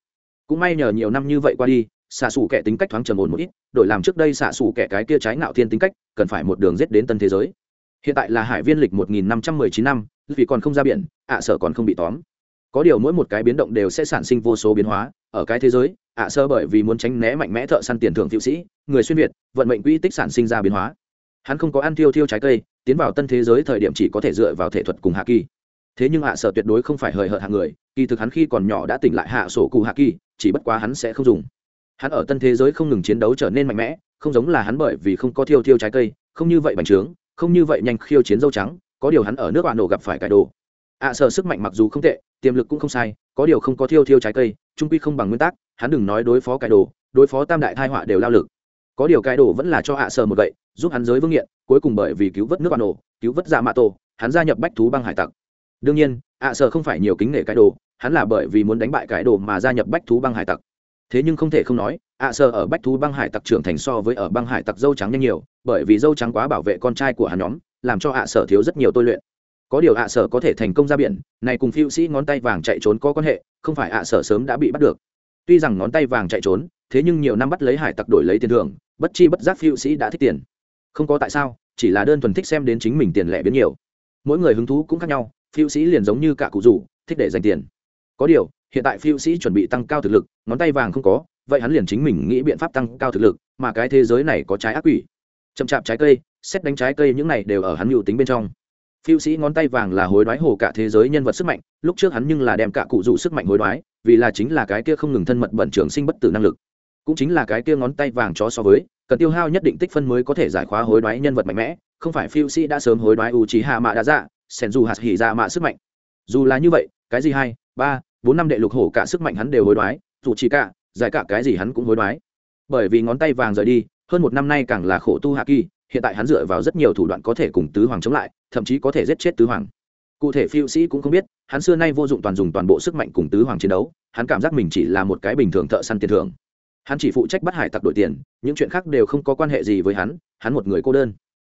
Cũng may nhờ nhiều năm như vậy qua đi, xạ xù kẻ tính cách thoáng trầm ồn một ít, đổi làm trước đây xạ xù kẻ cái kia trái ngạo thiên tính cách, cần phải một đường rết đến tân thế giới. Hiện tại là hải viên lịch một nghìn năm trăm mười chín năm, vì còn không ra biển, ạ sở còn không bị tóm. Có điều mỗi một cái biến động đều sẽ sản sinh vô số biến hóa. Ở cái thế giới, ạ sơ bởi vì muốn tránh né mạnh mẽ thợ săn tiền thưởng thiệu sĩ, người xuyên việt, vận mệnh quỹ tích sản sinh ra biến hóa. Hắn không có ăn thiêu thiêu trái cây tiến vào tân thế giới thời điểm chỉ có thể dựa vào thể thuật cùng hạ kỳ. Thế nhưng hạ sở tuyệt đối không phải hời hợt hạng người, kỳ thực hắn khi còn nhỏ đã tỉnh lại hạ sổ cụ hạ kỳ, chỉ bất quá hắn sẽ không dùng. Hắn ở tân thế giới không ngừng chiến đấu trở nên mạnh mẽ, không giống là hắn bởi vì không có thiêu thiêu trái cây, không như vậy bành trướng, không như vậy nhanh khiêu chiến dâu trắng, có điều hắn ở nước bạn nổ gặp phải cải đồ. Ạ sở sức mạnh mặc dù không tệ, tiềm lực cũng không sai, có điều không có thiêu thiêu trái cây, trung quy không bằng nguyên tắc, hắn đừng nói đối phó cải đồ, đối phó tam đại thai họa đều lao lực. Có điều cải đồ vẫn là cho ạ sở một vậy giúp hắn giới vương nghiện, cuối cùng bởi vì cứu vớt nước bạn nổ cứu vớt dạ mạ tổ hắn gia nhập bách thú băng hải tặc. Đương nhiên, ạ sợ không phải nhiều kính nể cái đồ, hắn là bởi vì muốn đánh bại cái đồ mà gia nhập bách thú băng hải tặc. Thế nhưng không thể không nói, ạ sợ ở bách thú băng hải tặc trưởng thành so với ở băng hải tặc dâu trắng nhanh nhiều, bởi vì dâu trắng quá bảo vệ con trai của hắn nhóm, làm cho ạ sợ thiếu rất nhiều tôi luyện. Có điều ạ sở có thể thành công ra biển, này cùng phiêu sĩ ngón tay vàng chạy trốn có quan hệ, không phải ạ sở sớm đã bị bắt được. Tuy rằng ngón tay vàng chạy trốn, thế nhưng nhiều năm bắt lấy hải tặc đổi lấy tiền thưởng, bất chi bất giác phiêu sĩ đã thích tiền không có tại sao, chỉ là đơn thuần thích xem đến chính mình tiền lẻ biến nhiều. Mỗi người hứng thú cũng khác nhau, phiêu sĩ liền giống như cả cụ rủ, thích để dành tiền. Có điều, hiện tại phiêu sĩ chuẩn bị tăng cao thực lực, ngón tay vàng không có, vậy hắn liền chính mình nghĩ biện pháp tăng cao thực lực, mà cái thế giới này có trái ác quỷ. Chậm chạp trái cây, xét đánh trái cây những này đều ở hắn mưu tính bên trong. Phiêu sĩ ngón tay vàng là hối đoái hồ cả thế giới nhân vật sức mạnh, lúc trước hắn nhưng là đem cả cụ dụ sức mạnh hối đoái, vì là chính là cái kia không ngừng thân mật bẩn trường sinh bất tử năng lực. Cũng chính là cái kia ngón tay vàng chó so với cần tiêu hao nhất định tích phân mới có thể giải khóa hối đoái nhân vật mạnh mẽ, không phải phiêu sĩ đã sớm hối đoái u trí hạ mạ đã dạ sen dù hạt hỉ ra dạ mạ sức mạnh. Dù là như vậy, cái gì hai, ba, bốn năm đệ lục hổ cả sức mạnh hắn đều hối đoái, dù chỉ cả, giải cả cái gì hắn cũng hối đoái. Bởi vì ngón tay vàng rời đi, hơn một năm nay càng là khổ tu hạ kỳ, hiện tại hắn dựa vào rất nhiều thủ đoạn có thể cùng tứ hoàng chống lại, thậm chí có thể giết chết tứ hoàng. Cụ thể phiêu sĩ cũng không biết, hắn xưa nay vô dụng toàn dùng toàn bộ sức mạnh cùng tứ hoàng chiến đấu, hắn cảm giác mình chỉ là một cái bình thường thợ săn tiền thưởng hắn chỉ phụ trách bắt hải tặc đổi tiền, những chuyện khác đều không có quan hệ gì với hắn hắn một người cô đơn.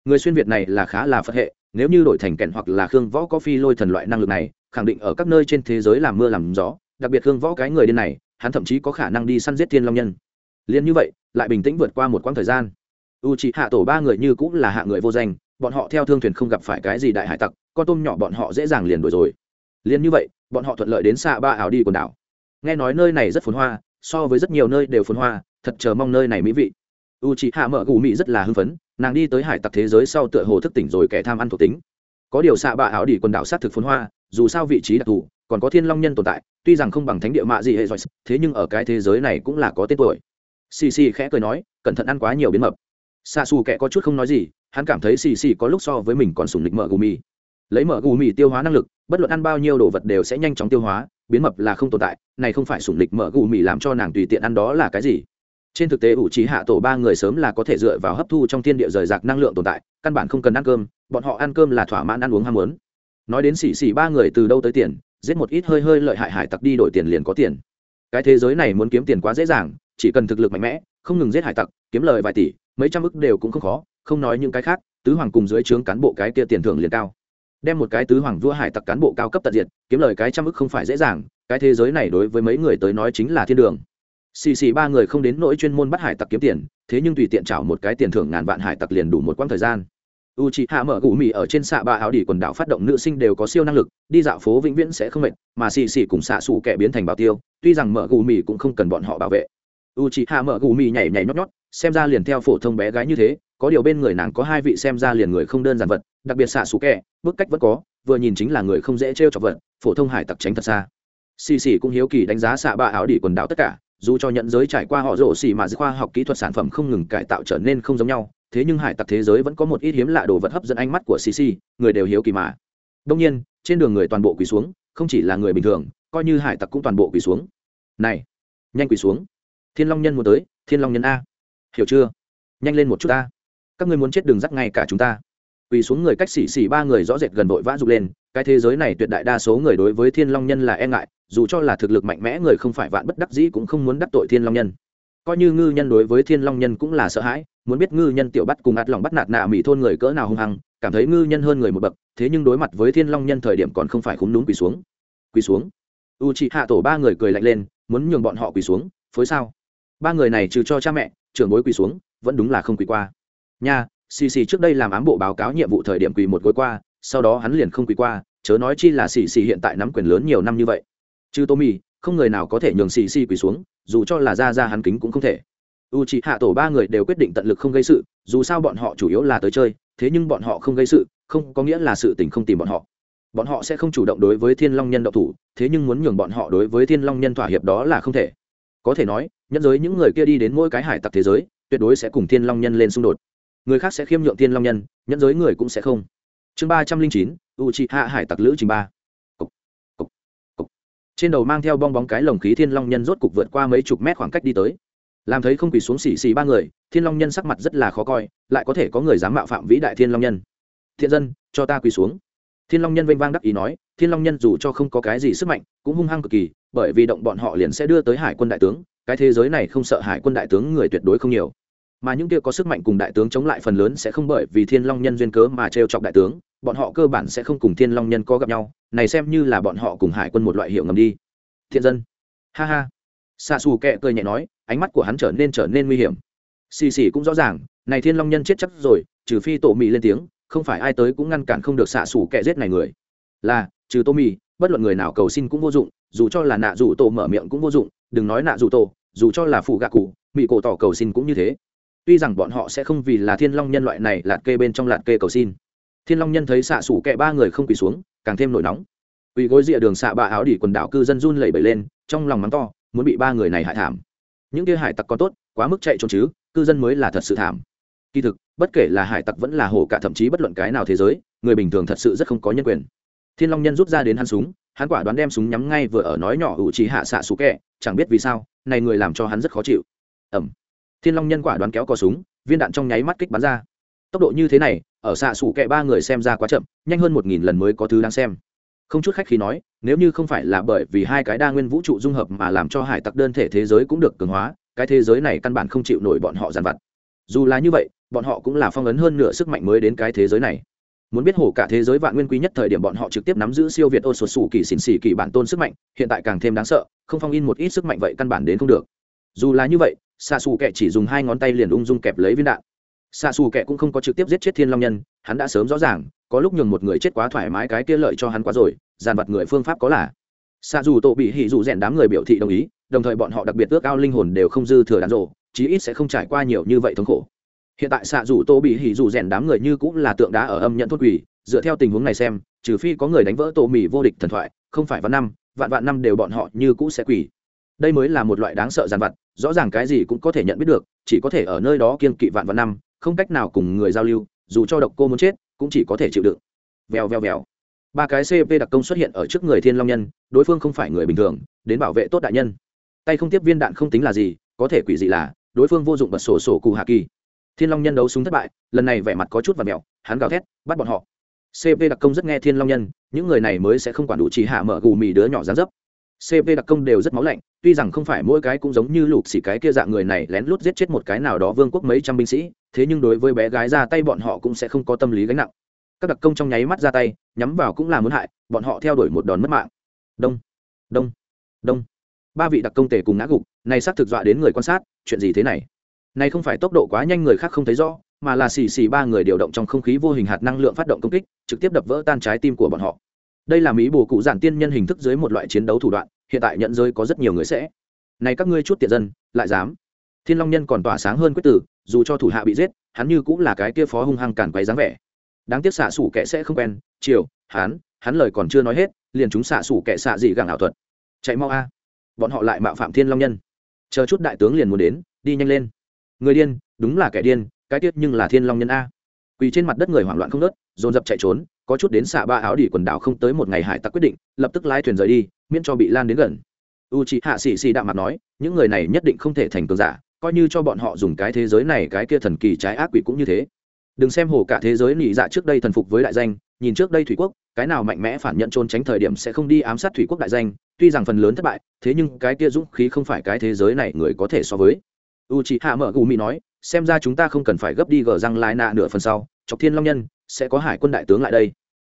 Người xuyên việt này là khá là phật hệ, nếu như đổi thành kẻn hoặc là khương võ có phi lôi thần loại năng lực này, khẳng định ở các nơi trên thế giới làm mưa làm gió, đặc biệt khương võ cái người điên này, hắn thậm chí có khả năng đi săn giết thiên long nhân. Liền như vậy, lại bình tĩnh vượt qua một quãng thời gian. U c hạ tổ ba người như cũng là hạ người vô danh, bọn họ theo thương thuyền không gặp phải cái gì đại hải tặc, con tôm nhỏ bọn họ dễ dàng liền đổi rồi. Liền như vậy, bọn họ thuận lợi đến xạ ba ảo đi quần đảo. Nghe nói nơi này rất phồn hoa so với rất nhiều nơi đều phồn hoa, thật chờ mong nơi này mỹ vị. U c h hạ mở gù mỹ rất là hưng phấn, nàng đi tới hải tặc thế giới sau tựa hồ thức tỉnh rồi kẻ tham ăn thuộc tính. Có điều xạ bạ ảo đi quần đảo s á t thực phồn hoa, dù sao vị trí đặc thù, còn có thiên long nhân tồn tại, tuy rằng không bằng thánh địa mạ gì hệ giỏi thế nhưng ở cái thế giới này cũng là có tên tuổi. Xì xì khẽ cười nói, cẩn thận ăn quá nhiều biến mập. Xa xù kẻ có chút không nói gì, hắn cảm thấy xì xì có lúc so với mình còn sùng lịch mở gù mì lấy mở gù mì tiêu hóa năng lực, bất luận ăn bao nhiêu đồ vật đều sẽ nhanh chóng tiêu hóa biến mập là không tồn tại, này không phải sủng lịch mở gù mì làm cho nàng tùy tiện ăn đó là cái gì? Trên thực tế, ủ trí hạ tổ ba người sớm là có thể dựa vào hấp thu trong thiên địa rời rạc năng lượng tồn tại, căn bản không cần ăn cơm, bọn họ ăn cơm là thỏa mãn ăn uống ham muốn. Nói đến xì xì ba người từ đâu tới tiền, giết một ít hơi hơi lợi hại hải tặc đi đổi tiền liền có tiền. Cái thế giới này muốn kiếm tiền quá dễ dàng, chỉ cần thực lực mạnh mẽ, không ngừng giết hải tặc, kiếm lời vài tỷ, mấy trăm ức đều cũng không khó, không nói những cái khác, tứ hoàng cùng dưới trướng cán bộ cái kia tiền thưởng liền cao đem một cái tứ hoàng vua hải tặc cán bộ cao cấp tận diệt, kiếm lời cái trăm ức không phải dễ dàng, cái thế giới này đối với mấy người tới nói chính là thiên đường. Xì xì ba người không đến nỗi chuyên môn bắt hải tặc kiếm tiền, thế nhưng tùy tiện trảo một cái tiền thưởng ngàn vạn hải tặc liền đủ một quãng thời gian. U c h ị hạ mở gù mì ở trên xạ ba áo đỉ quần đảo phát động nữ sinh đều có siêu năng lực, đi dạo phố vĩnh viễn sẽ không mệt, mà xì xì cùng xạ xù kẻ biến thành bảo tiêu, tuy rằng mở gù mì cũng không cần bọn họ bảo vệ. U c h ị hạ mở gù mì nhảy nhảy nhót nhót, xem ra liền theo phổ thông bé gái như thế, có điều bên người nàng có hai vị xem ra liền người không đơn giản vật, đặc biệt xạ xù kẻ bức cách vẫn có, vừa nhìn chính là người không dễ t r chọc vận phổ thông hải tặc tránh thật xa. Xì xì cũng hiếu kỳ đánh giá xạ ba áo đỉ quần đảo tất cả, dù cho nhận giới trải qua họ rổ xì mà khoa học kỹ thuật sản phẩm không ngừng cải tạo trở nên không giống nhau, thế nhưng hải tặc thế giới vẫn có một ít hiếm lạ đồ vật hấp dẫn ánh mắt của cc người đều hiếu kỳ mà. Đông nhiên, trên đường người toàn bộ quỳ xuống, không chỉ là người bình thường, coi như hải tặc cũng toàn bộ quỳ xuống. Này, nhanh quỳ xuống. Thiên long nhân muốn tới, thiên long nhân a. Hiểu chưa? Nhanh lên một chút ta các ngươi muốn chết đường dắt ngay cả chúng ta quỳ xuống người cách xỉ xỉ ba người rõ rệt gần vội vã rục lên, cái thế giới này tuyệt đại đa số người đối với thiên long nhân là e ngại, dù cho là thực lực mạnh mẽ người không phải vạn bất đắc dĩ cũng không muốn đắc tội thiên long nhân. Coi như ngư nhân đối với thiên long nhân cũng là sợ hãi, muốn biết ngư nhân tiểu bắt cùng ạt lòng bắt nạt nạ mỹ thôn người cỡ nào hung hăng, cảm thấy ngư nhân hơn người một bậc, thế nhưng đối mặt với thiên long nhân thời điểm còn không phải khúng đúng quỳ xuống. Quỳ xuống. U chị hạ tổ ba người cười lạnh lên, muốn nhường bọn họ quỳ xuống, phối sao? Ba người này trừ cho cha mẹ, trưởng bối quỳ xuống, vẫn đúng là không quỳ qua. Nha xì xì trước đây làm ám bộ báo cáo nhiệm vụ thời điểm quỳ một gối qua, sau đó hắn liền không quỳ qua, chớ nói chi là xì xì hiện tại nắm quyền lớn nhiều năm như vậy. Chứ tô mì không người nào có thể nhường xì xì quỳ xuống, dù cho là ra ra hắn kính cũng không thể. U c h ị hạ tổ ba người đều quyết định tận lực không gây sự, dù sao bọn họ chủ yếu là tới chơi, thế nhưng bọn họ không gây sự, không có nghĩa là sự tình không tìm bọn họ. Bọn họ sẽ không chủ động đối với thiên long nhân độc thủ, thế nhưng muốn nhường bọn họ đối với thiên long nhân thỏa hiệp đó là không thể. Có thể nói nhân giới những người kia đi đến mỗi cái hải tặc thế giới, tuyệt đối sẽ cùng thiên long nhân lên xung đột người khác sẽ khiêm nhượng thiên long nhân, nhẫn giới người cũng sẽ không. Chương ba trăm linh chín u c hạ hải tặc lữ trình ba. Trên đầu mang theo bong bóng cái lồng khí thiên long nhân rốt cục vượt qua mấy chục mét khoảng cách đi tới. Làm thấy không quỳ xuống xì xì ba người, thiên long nhân sắc mặt rất là khó coi, lại có thể có người dám mạo phạm vĩ đại thiên long nhân. Thiện dân, cho ta quỳ xuống. Thiên long nhân vênh vang đắc ý nói, thiên long nhân dù cho không có cái gì sức mạnh, cũng hung hăng cực kỳ, bởi vì động bọn họ liền sẽ đưa tới hải quân đại tướng, cái thế giới này không sợ hải quân đại tướng người tuyệt đối không nhiều mà những kia có sức mạnh cùng đại tướng chống lại phần lớn sẽ không bởi vì thiên long nhân duyên cớ mà trêu chọc đại tướng, bọn họ cơ bản sẽ không cùng thiên long nhân có gặp nhau, này xem như là bọn họ cùng hải quân một loại hiệu ngầm đi. Thiện dân. Ha ha. Xa xù kệ cười nhẹ nói, ánh mắt của hắn trở nên trở nên nguy hiểm. Xì xì cũng rõ ràng, này thiên long nhân chết chắc rồi, trừ phi tổ mì lên tiếng, không phải ai tới cũng ngăn cản không được xạ xù kệ giết này người. Là, trừ tô mì bất luận người nào cầu xin cũng vô dụng, dù cho là nạ dù tổ mở miệng cũng vô dụng, đừng nói nạ dù tổ, dù cho là phụ gạ cụ, mị cổ tỏ cầu xin cũng như thế tuy rằng bọn họ sẽ không vì là thiên long nhân loại này lạt kê bên trong lạt kê cầu xin. Thiên long nhân thấy xạ xủ kẹ ba người không quỳ xuống, càng thêm nổi nóng. Quỳ gối rìa đường xạ ba áo đỉ quần đảo cư dân run lẩy bẩy lên, trong lòng mắng to, muốn bị ba người này hại thảm. Những kia hải tặc còn tốt, quá mức chạy trốn chứ, cư dân mới là thật sự thảm. Kỳ thực, bất kể là hải tặc vẫn là hổ cả thậm chí bất luận cái nào thế giới, người bình thường thật sự rất không có nhân quyền. Thiên long nhân rút ra đến hắn súng, hắn quả đoán đem súng nhắm ngay vừa ở nói nhỏ ủ trí hạ xạ xú kẹ, chẳng biết vì sao, này người làm cho hắn rất khó chịu. Ẩm thiên long nhân quả đoán kéo cò súng, viên đạn trong nháy mắt kích bắn ra. Tốc độ như thế này, ở xạ xủ kệ ba người xem ra quá chậm, nhanh hơn một nghìn lần mới có thứ đang xem. Không chút khách khi nói, nếu như không phải là bởi vì hai cái đa nguyên vũ trụ dung hợp mà làm cho hải tặc đơn thể thế giới cũng được cường hóa, cái thế giới này căn bản không chịu nổi bọn họ dàn vặt. Dù là như vậy, bọn họ cũng là phong ấn hơn nửa sức mạnh mới đến cái thế giới này. Muốn biết hổ cả thế giới vạn nguyên quý nhất thời điểm bọn họ trực tiếp nắm giữ siêu việt ô sột sủ kỳ xỉn xỉ kỳ bản tôn sức mạnh, hiện tại càng thêm đáng sợ, không phong in một ít sức mạnh vậy căn bản đến không được. Dù là như vậy xạ xù Kẻ chỉ dùng hai ngón tay liền ung dung kẹp lấy viên đạn. Xạ xù Kẻ cũng không có trực tiếp giết chết thiên long nhân, hắn đã sớm rõ ràng, có lúc nhường một người chết quá thoải mái cái kia lợi cho hắn quá rồi, dàn vật người phương pháp có là. Xạ dù tổ bị hỉ dù rèn đám người biểu thị đồng ý, đồng thời bọn họ đặc biệt ước ao linh hồn đều không dư thừa đàn rộ chí ít sẽ không trải qua nhiều như vậy thống khổ. Hiện tại xạ dù tô bị hỉ dù rèn đám người như cũng là tượng đá ở âm nhận thốt quỷ, dựa theo tình huống này xem, trừ phi có người đánh vỡ tổ mì vô địch thần thoại, không phải vạn năm, vạn vạn năm đều bọn họ như cũ sẽ quỷ. Đây mới là một loại đáng sợ giàn vặt rõ ràng cái gì cũng có thể nhận biết được, chỉ có thể ở nơi đó kiên kỵ vạn vạn năm, không cách nào cùng người giao lưu, dù cho độc cô muốn chết, cũng chỉ có thể chịu đựng. Vèo vèo vèo. Ba cái cp đặc công xuất hiện ở trước người thiên long nhân, đối phương không phải người bình thường, đến bảo vệ tốt đại nhân. Tay không tiếp viên đạn không tính là gì, có thể quỷ dị là, đối phương vô dụng bật sổ sổ cụ hạ kỳ. Thiên long nhân đấu súng thất bại, lần này vẻ mặt có chút và mẹo, hắn gào thét, bắt bọn họ. Cp đặc công rất nghe thiên long nhân, những người này mới sẽ không quản đủ chỉ hạ mở gù mì đứa nhỏ dán dấp cp đặc công đều rất máu lạnh, tuy rằng không phải mỗi cái cũng giống như lục xỉ cái kia dạng người này lén lút giết chết một cái nào đó vương quốc mấy trăm binh sĩ, thế nhưng đối với bé gái ra tay bọn họ cũng sẽ không có tâm lý gánh nặng. Các đặc công trong nháy mắt ra tay, nhắm vào cũng là muốn hại, bọn họ theo đuổi một đòn mất mạng. Đông đông đông. Ba vị đặc công tề cùng ngã gục, này xác thực dọa đến người quan sát, chuyện gì thế này? Này không phải tốc độ quá nhanh người khác không thấy rõ, mà là xì xì ba người điều động trong không khí vô hình hạt năng lượng phát động công kích, trực tiếp đập vỡ tan trái tim của bọn họ đây là mỹ bồ cụ giản tiên nhân hình thức dưới một loại chiến đấu thủ đoạn, hiện tại nhận rơi có rất nhiều người sẽ. Này các ngươi chút tiện dân, lại dám. Thiên long nhân còn tỏa sáng hơn quyết tử, dù cho thủ hạ bị giết, hắn như cũng là cái kia phó hung hăng cản quấy dáng vẻ. Đáng tiếc xạ xủ kẻ sẽ không quen, chiều, hắn hắn lời còn chưa nói hết, liền chúng xạ xủ kẻ xạ gì gặng ảo thuật. Chạy mau a. Bọn họ lại mạo phạm thiên long nhân. Chờ chút đại tướng liền muốn đến, đi nhanh lên. Người điên, đúng là kẻ điên, cái tiết nhưng là thiên long nhân a. Quỳ trên mặt đất người hoảng loạn không nớt dồn dập chạy trốn, có chút đến xạ ba áo đỉ quần đảo không tới một ngày hải tặc quyết định, lập tức lái thuyền rời đi, miễn cho bị lan đến gần. U c hạ xì xì đạm mặt nói, những người này nhất định không thể thành cường giả, coi như cho bọn họ dùng cái thế giới này, cái kia thần kỳ trái ác quỷ cũng như thế. Đừng xem hồ cả thế giới nỉ dạ trước đây thần phục với đại danh, nhìn trước đây thủy quốc, cái nào mạnh mẽ phản nhận trôn tránh thời điểm sẽ không đi ám sát thủy quốc đại danh, tuy rằng phần lớn thất bại, thế nhưng cái kia dũng khí không phải cái thế giới này người có thể so với. U c hạ mở gù mỹ nói, xem ra chúng ta không cần phải gấp đi gờ răng lai nạ nửa phần sau chọc thiên long nhân, sẽ có hải quân đại tướng lại đây.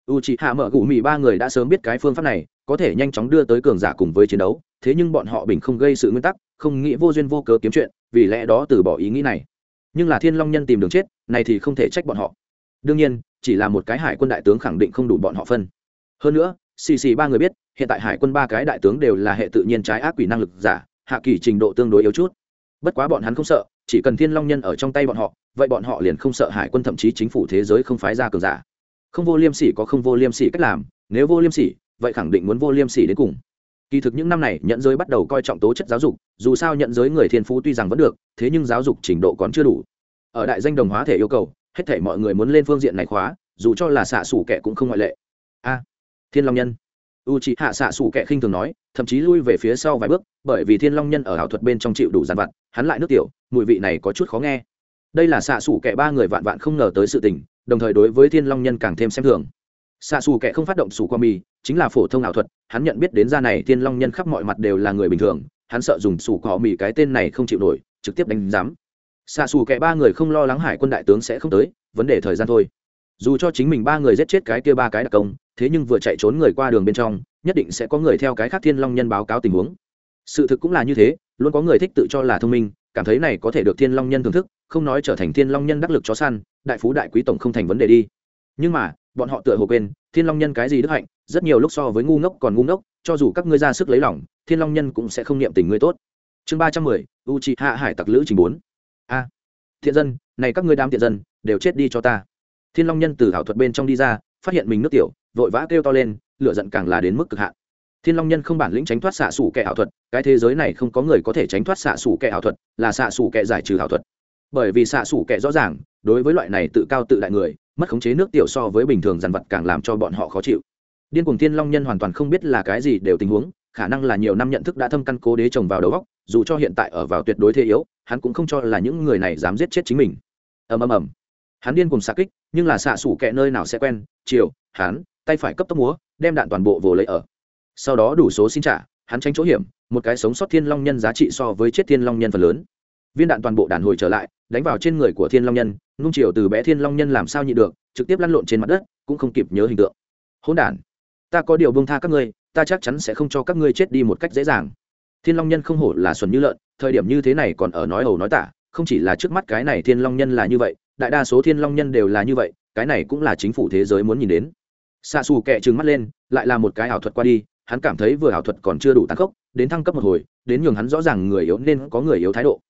U c hạ mở gù mì ba người đã sớm biết cái phương pháp này, có thể nhanh chóng đưa tới cường giả cùng với chiến đấu, thế nhưng bọn họ bình không gây sự nguyên tắc, không nghĩ vô duyên vô cớ kiếm chuyện, vì lẽ đó từ bỏ ý nghĩ này. Nhưng là thiên long nhân tìm đường chết, này thì không thể trách bọn họ. Đương nhiên, chỉ là một cái hải quân đại tướng khẳng định không đủ bọn họ phân. Hơn nữa, xì xì ba người biết, hiện tại hải quân ba cái đại tướng đều là hệ tự nhiên trái ác quỷ năng lực giả, hạ kỳ trình độ tương đối yếu chút. Bất quá bọn hắn không sợ, chỉ cần thiên long nhân ở trong tay bọn họ vậy bọn họ liền không sợ hải quân thậm chí chính phủ thế giới không phái ra cường giả. Không vô liêm sỉ có không vô liêm sỉ cách làm, nếu vô liêm sỉ, vậy khẳng định muốn vô liêm sỉ đến cùng. Kỳ thực những năm này nhận giới bắt đầu coi trọng tố chất giáo dục, dù sao nhận giới người thiên phú tuy rằng vẫn được, thế nhưng giáo dục trình độ còn chưa đủ. Ở đại danh đồng hóa thể yêu cầu, hết thể mọi người muốn lên phương diện này khóa, dù cho là xạ xủ kẻ cũng không ngoại lệ. A, thiên long nhân. U c h ị hạ xạ xủ kẻ khinh thường nói, thậm chí lui về phía sau vài bước, bởi vì thiên long nhân ở ảo thuật bên trong chịu đủ dàn vặt, hắn lại nước tiểu, mùi vị này có chút khó nghe đây là xạ xủ kẻ ba người vạn vạn không ngờ tới sự tình, đồng thời đối với thiên long nhân càng thêm xem thường. Xạ xù kẻ không phát động xù qua mì chính là phổ thông ảo thuật, hắn nhận biết đến ra này thiên long nhân khắp mọi mặt đều là người bình thường, hắn sợ dùng xù cỏ mì cái tên này không chịu nổi, trực tiếp đánh giám. Xạ xù kẻ ba người không lo lắng hải quân đại tướng sẽ không tới, vấn đề thời gian thôi. Dù cho chính mình ba người giết chết cái kia ba cái đặc công, thế nhưng vừa chạy trốn người qua đường bên trong, nhất định sẽ có người theo cái khác thiên long nhân báo cáo tình huống. Sự thực cũng là như thế, luôn có người thích tự cho là thông minh cảm thấy này có thể được thiên long nhân thưởng thức, không nói trở thành thiên long nhân đắc lực chó săn, đại phú đại quý tổng không thành vấn đề đi. Nhưng mà, bọn họ tựa hồ quên, thiên long nhân cái gì đức hạnh, rất nhiều lúc so với ngu ngốc còn ngu ngốc, cho dù các ngươi ra sức lấy lòng, thiên long nhân cũng sẽ không niệm tình ngươi tốt. Chương ba trăm mười u c hạ hải tặc lữ trình bốn. A, thiện dân, này các ngươi đám thiện dân, đều chết đi cho ta. Thiên long nhân từ thảo thuật bên trong đi ra, phát hiện mình nước tiểu, vội vã kêu to lên, lửa giận càng là đến mức cực hạn thiên long nhân không bản lĩnh tránh thoát xạ xủ kẻ ảo thuật, cái thế giới này không có người có thể tránh thoát xạ xủ kẻ ảo thuật, là xạ xủ kẻ giải trừ ảo thuật. Bởi vì xạ xủ kẻ rõ ràng, đối với loại này tự cao tự đại người, mất khống chế nước tiểu so với bình thường dằn vật càng làm cho bọn họ khó chịu. Điên cuồng thiên long nhân hoàn toàn không biết là cái gì đều tình huống, khả năng là nhiều năm nhận thức đã thâm căn cố đế trồng vào đầu góc dù cho hiện tại ở vào tuyệt đối thế yếu, hắn cũng không cho là những người này dám giết chết chính mình. Ầm ầm ầm. Hắn điên cùng xạ kích, nhưng là xạ sủ kẹ nơi nào sẽ quen, chiều, hắn, tay phải cấp tốc múa, đem đạn toàn bộ vồ lấy ở sau đó đủ số xin trả, hắn tránh chỗ hiểm, một cái sống sót thiên long nhân giá trị so với chết thiên long nhân phần lớn. Viên đạn toàn bộ đàn hồi trở lại, đánh vào trên người của thiên long nhân, nung chiều từ bé thiên long nhân làm sao nhị được, trực tiếp lăn lộn trên mặt đất, cũng không kịp nhớ hình tượng. Hỗn đản, ta có điều bông tha các ngươi, ta chắc chắn sẽ không cho các ngươi chết đi một cách dễ dàng. Thiên long nhân không hổ là xuẩn như lợn, thời điểm như thế này còn ở nói ẩu nói tả, không chỉ là trước mắt cái này thiên long nhân là như vậy, đại đa số thiên long nhân đều là như vậy, cái này cũng là chính phủ thế giới muốn nhìn đến. Xa xù kẹ trừng mắt lên, lại là một cái ảo thuật qua đi hắn cảm thấy vừa ảo thuật còn chưa đủ tăng khốc, đến thăng cấp một hồi, đến nhường hắn rõ ràng người yếu nên có người yếu thái độ.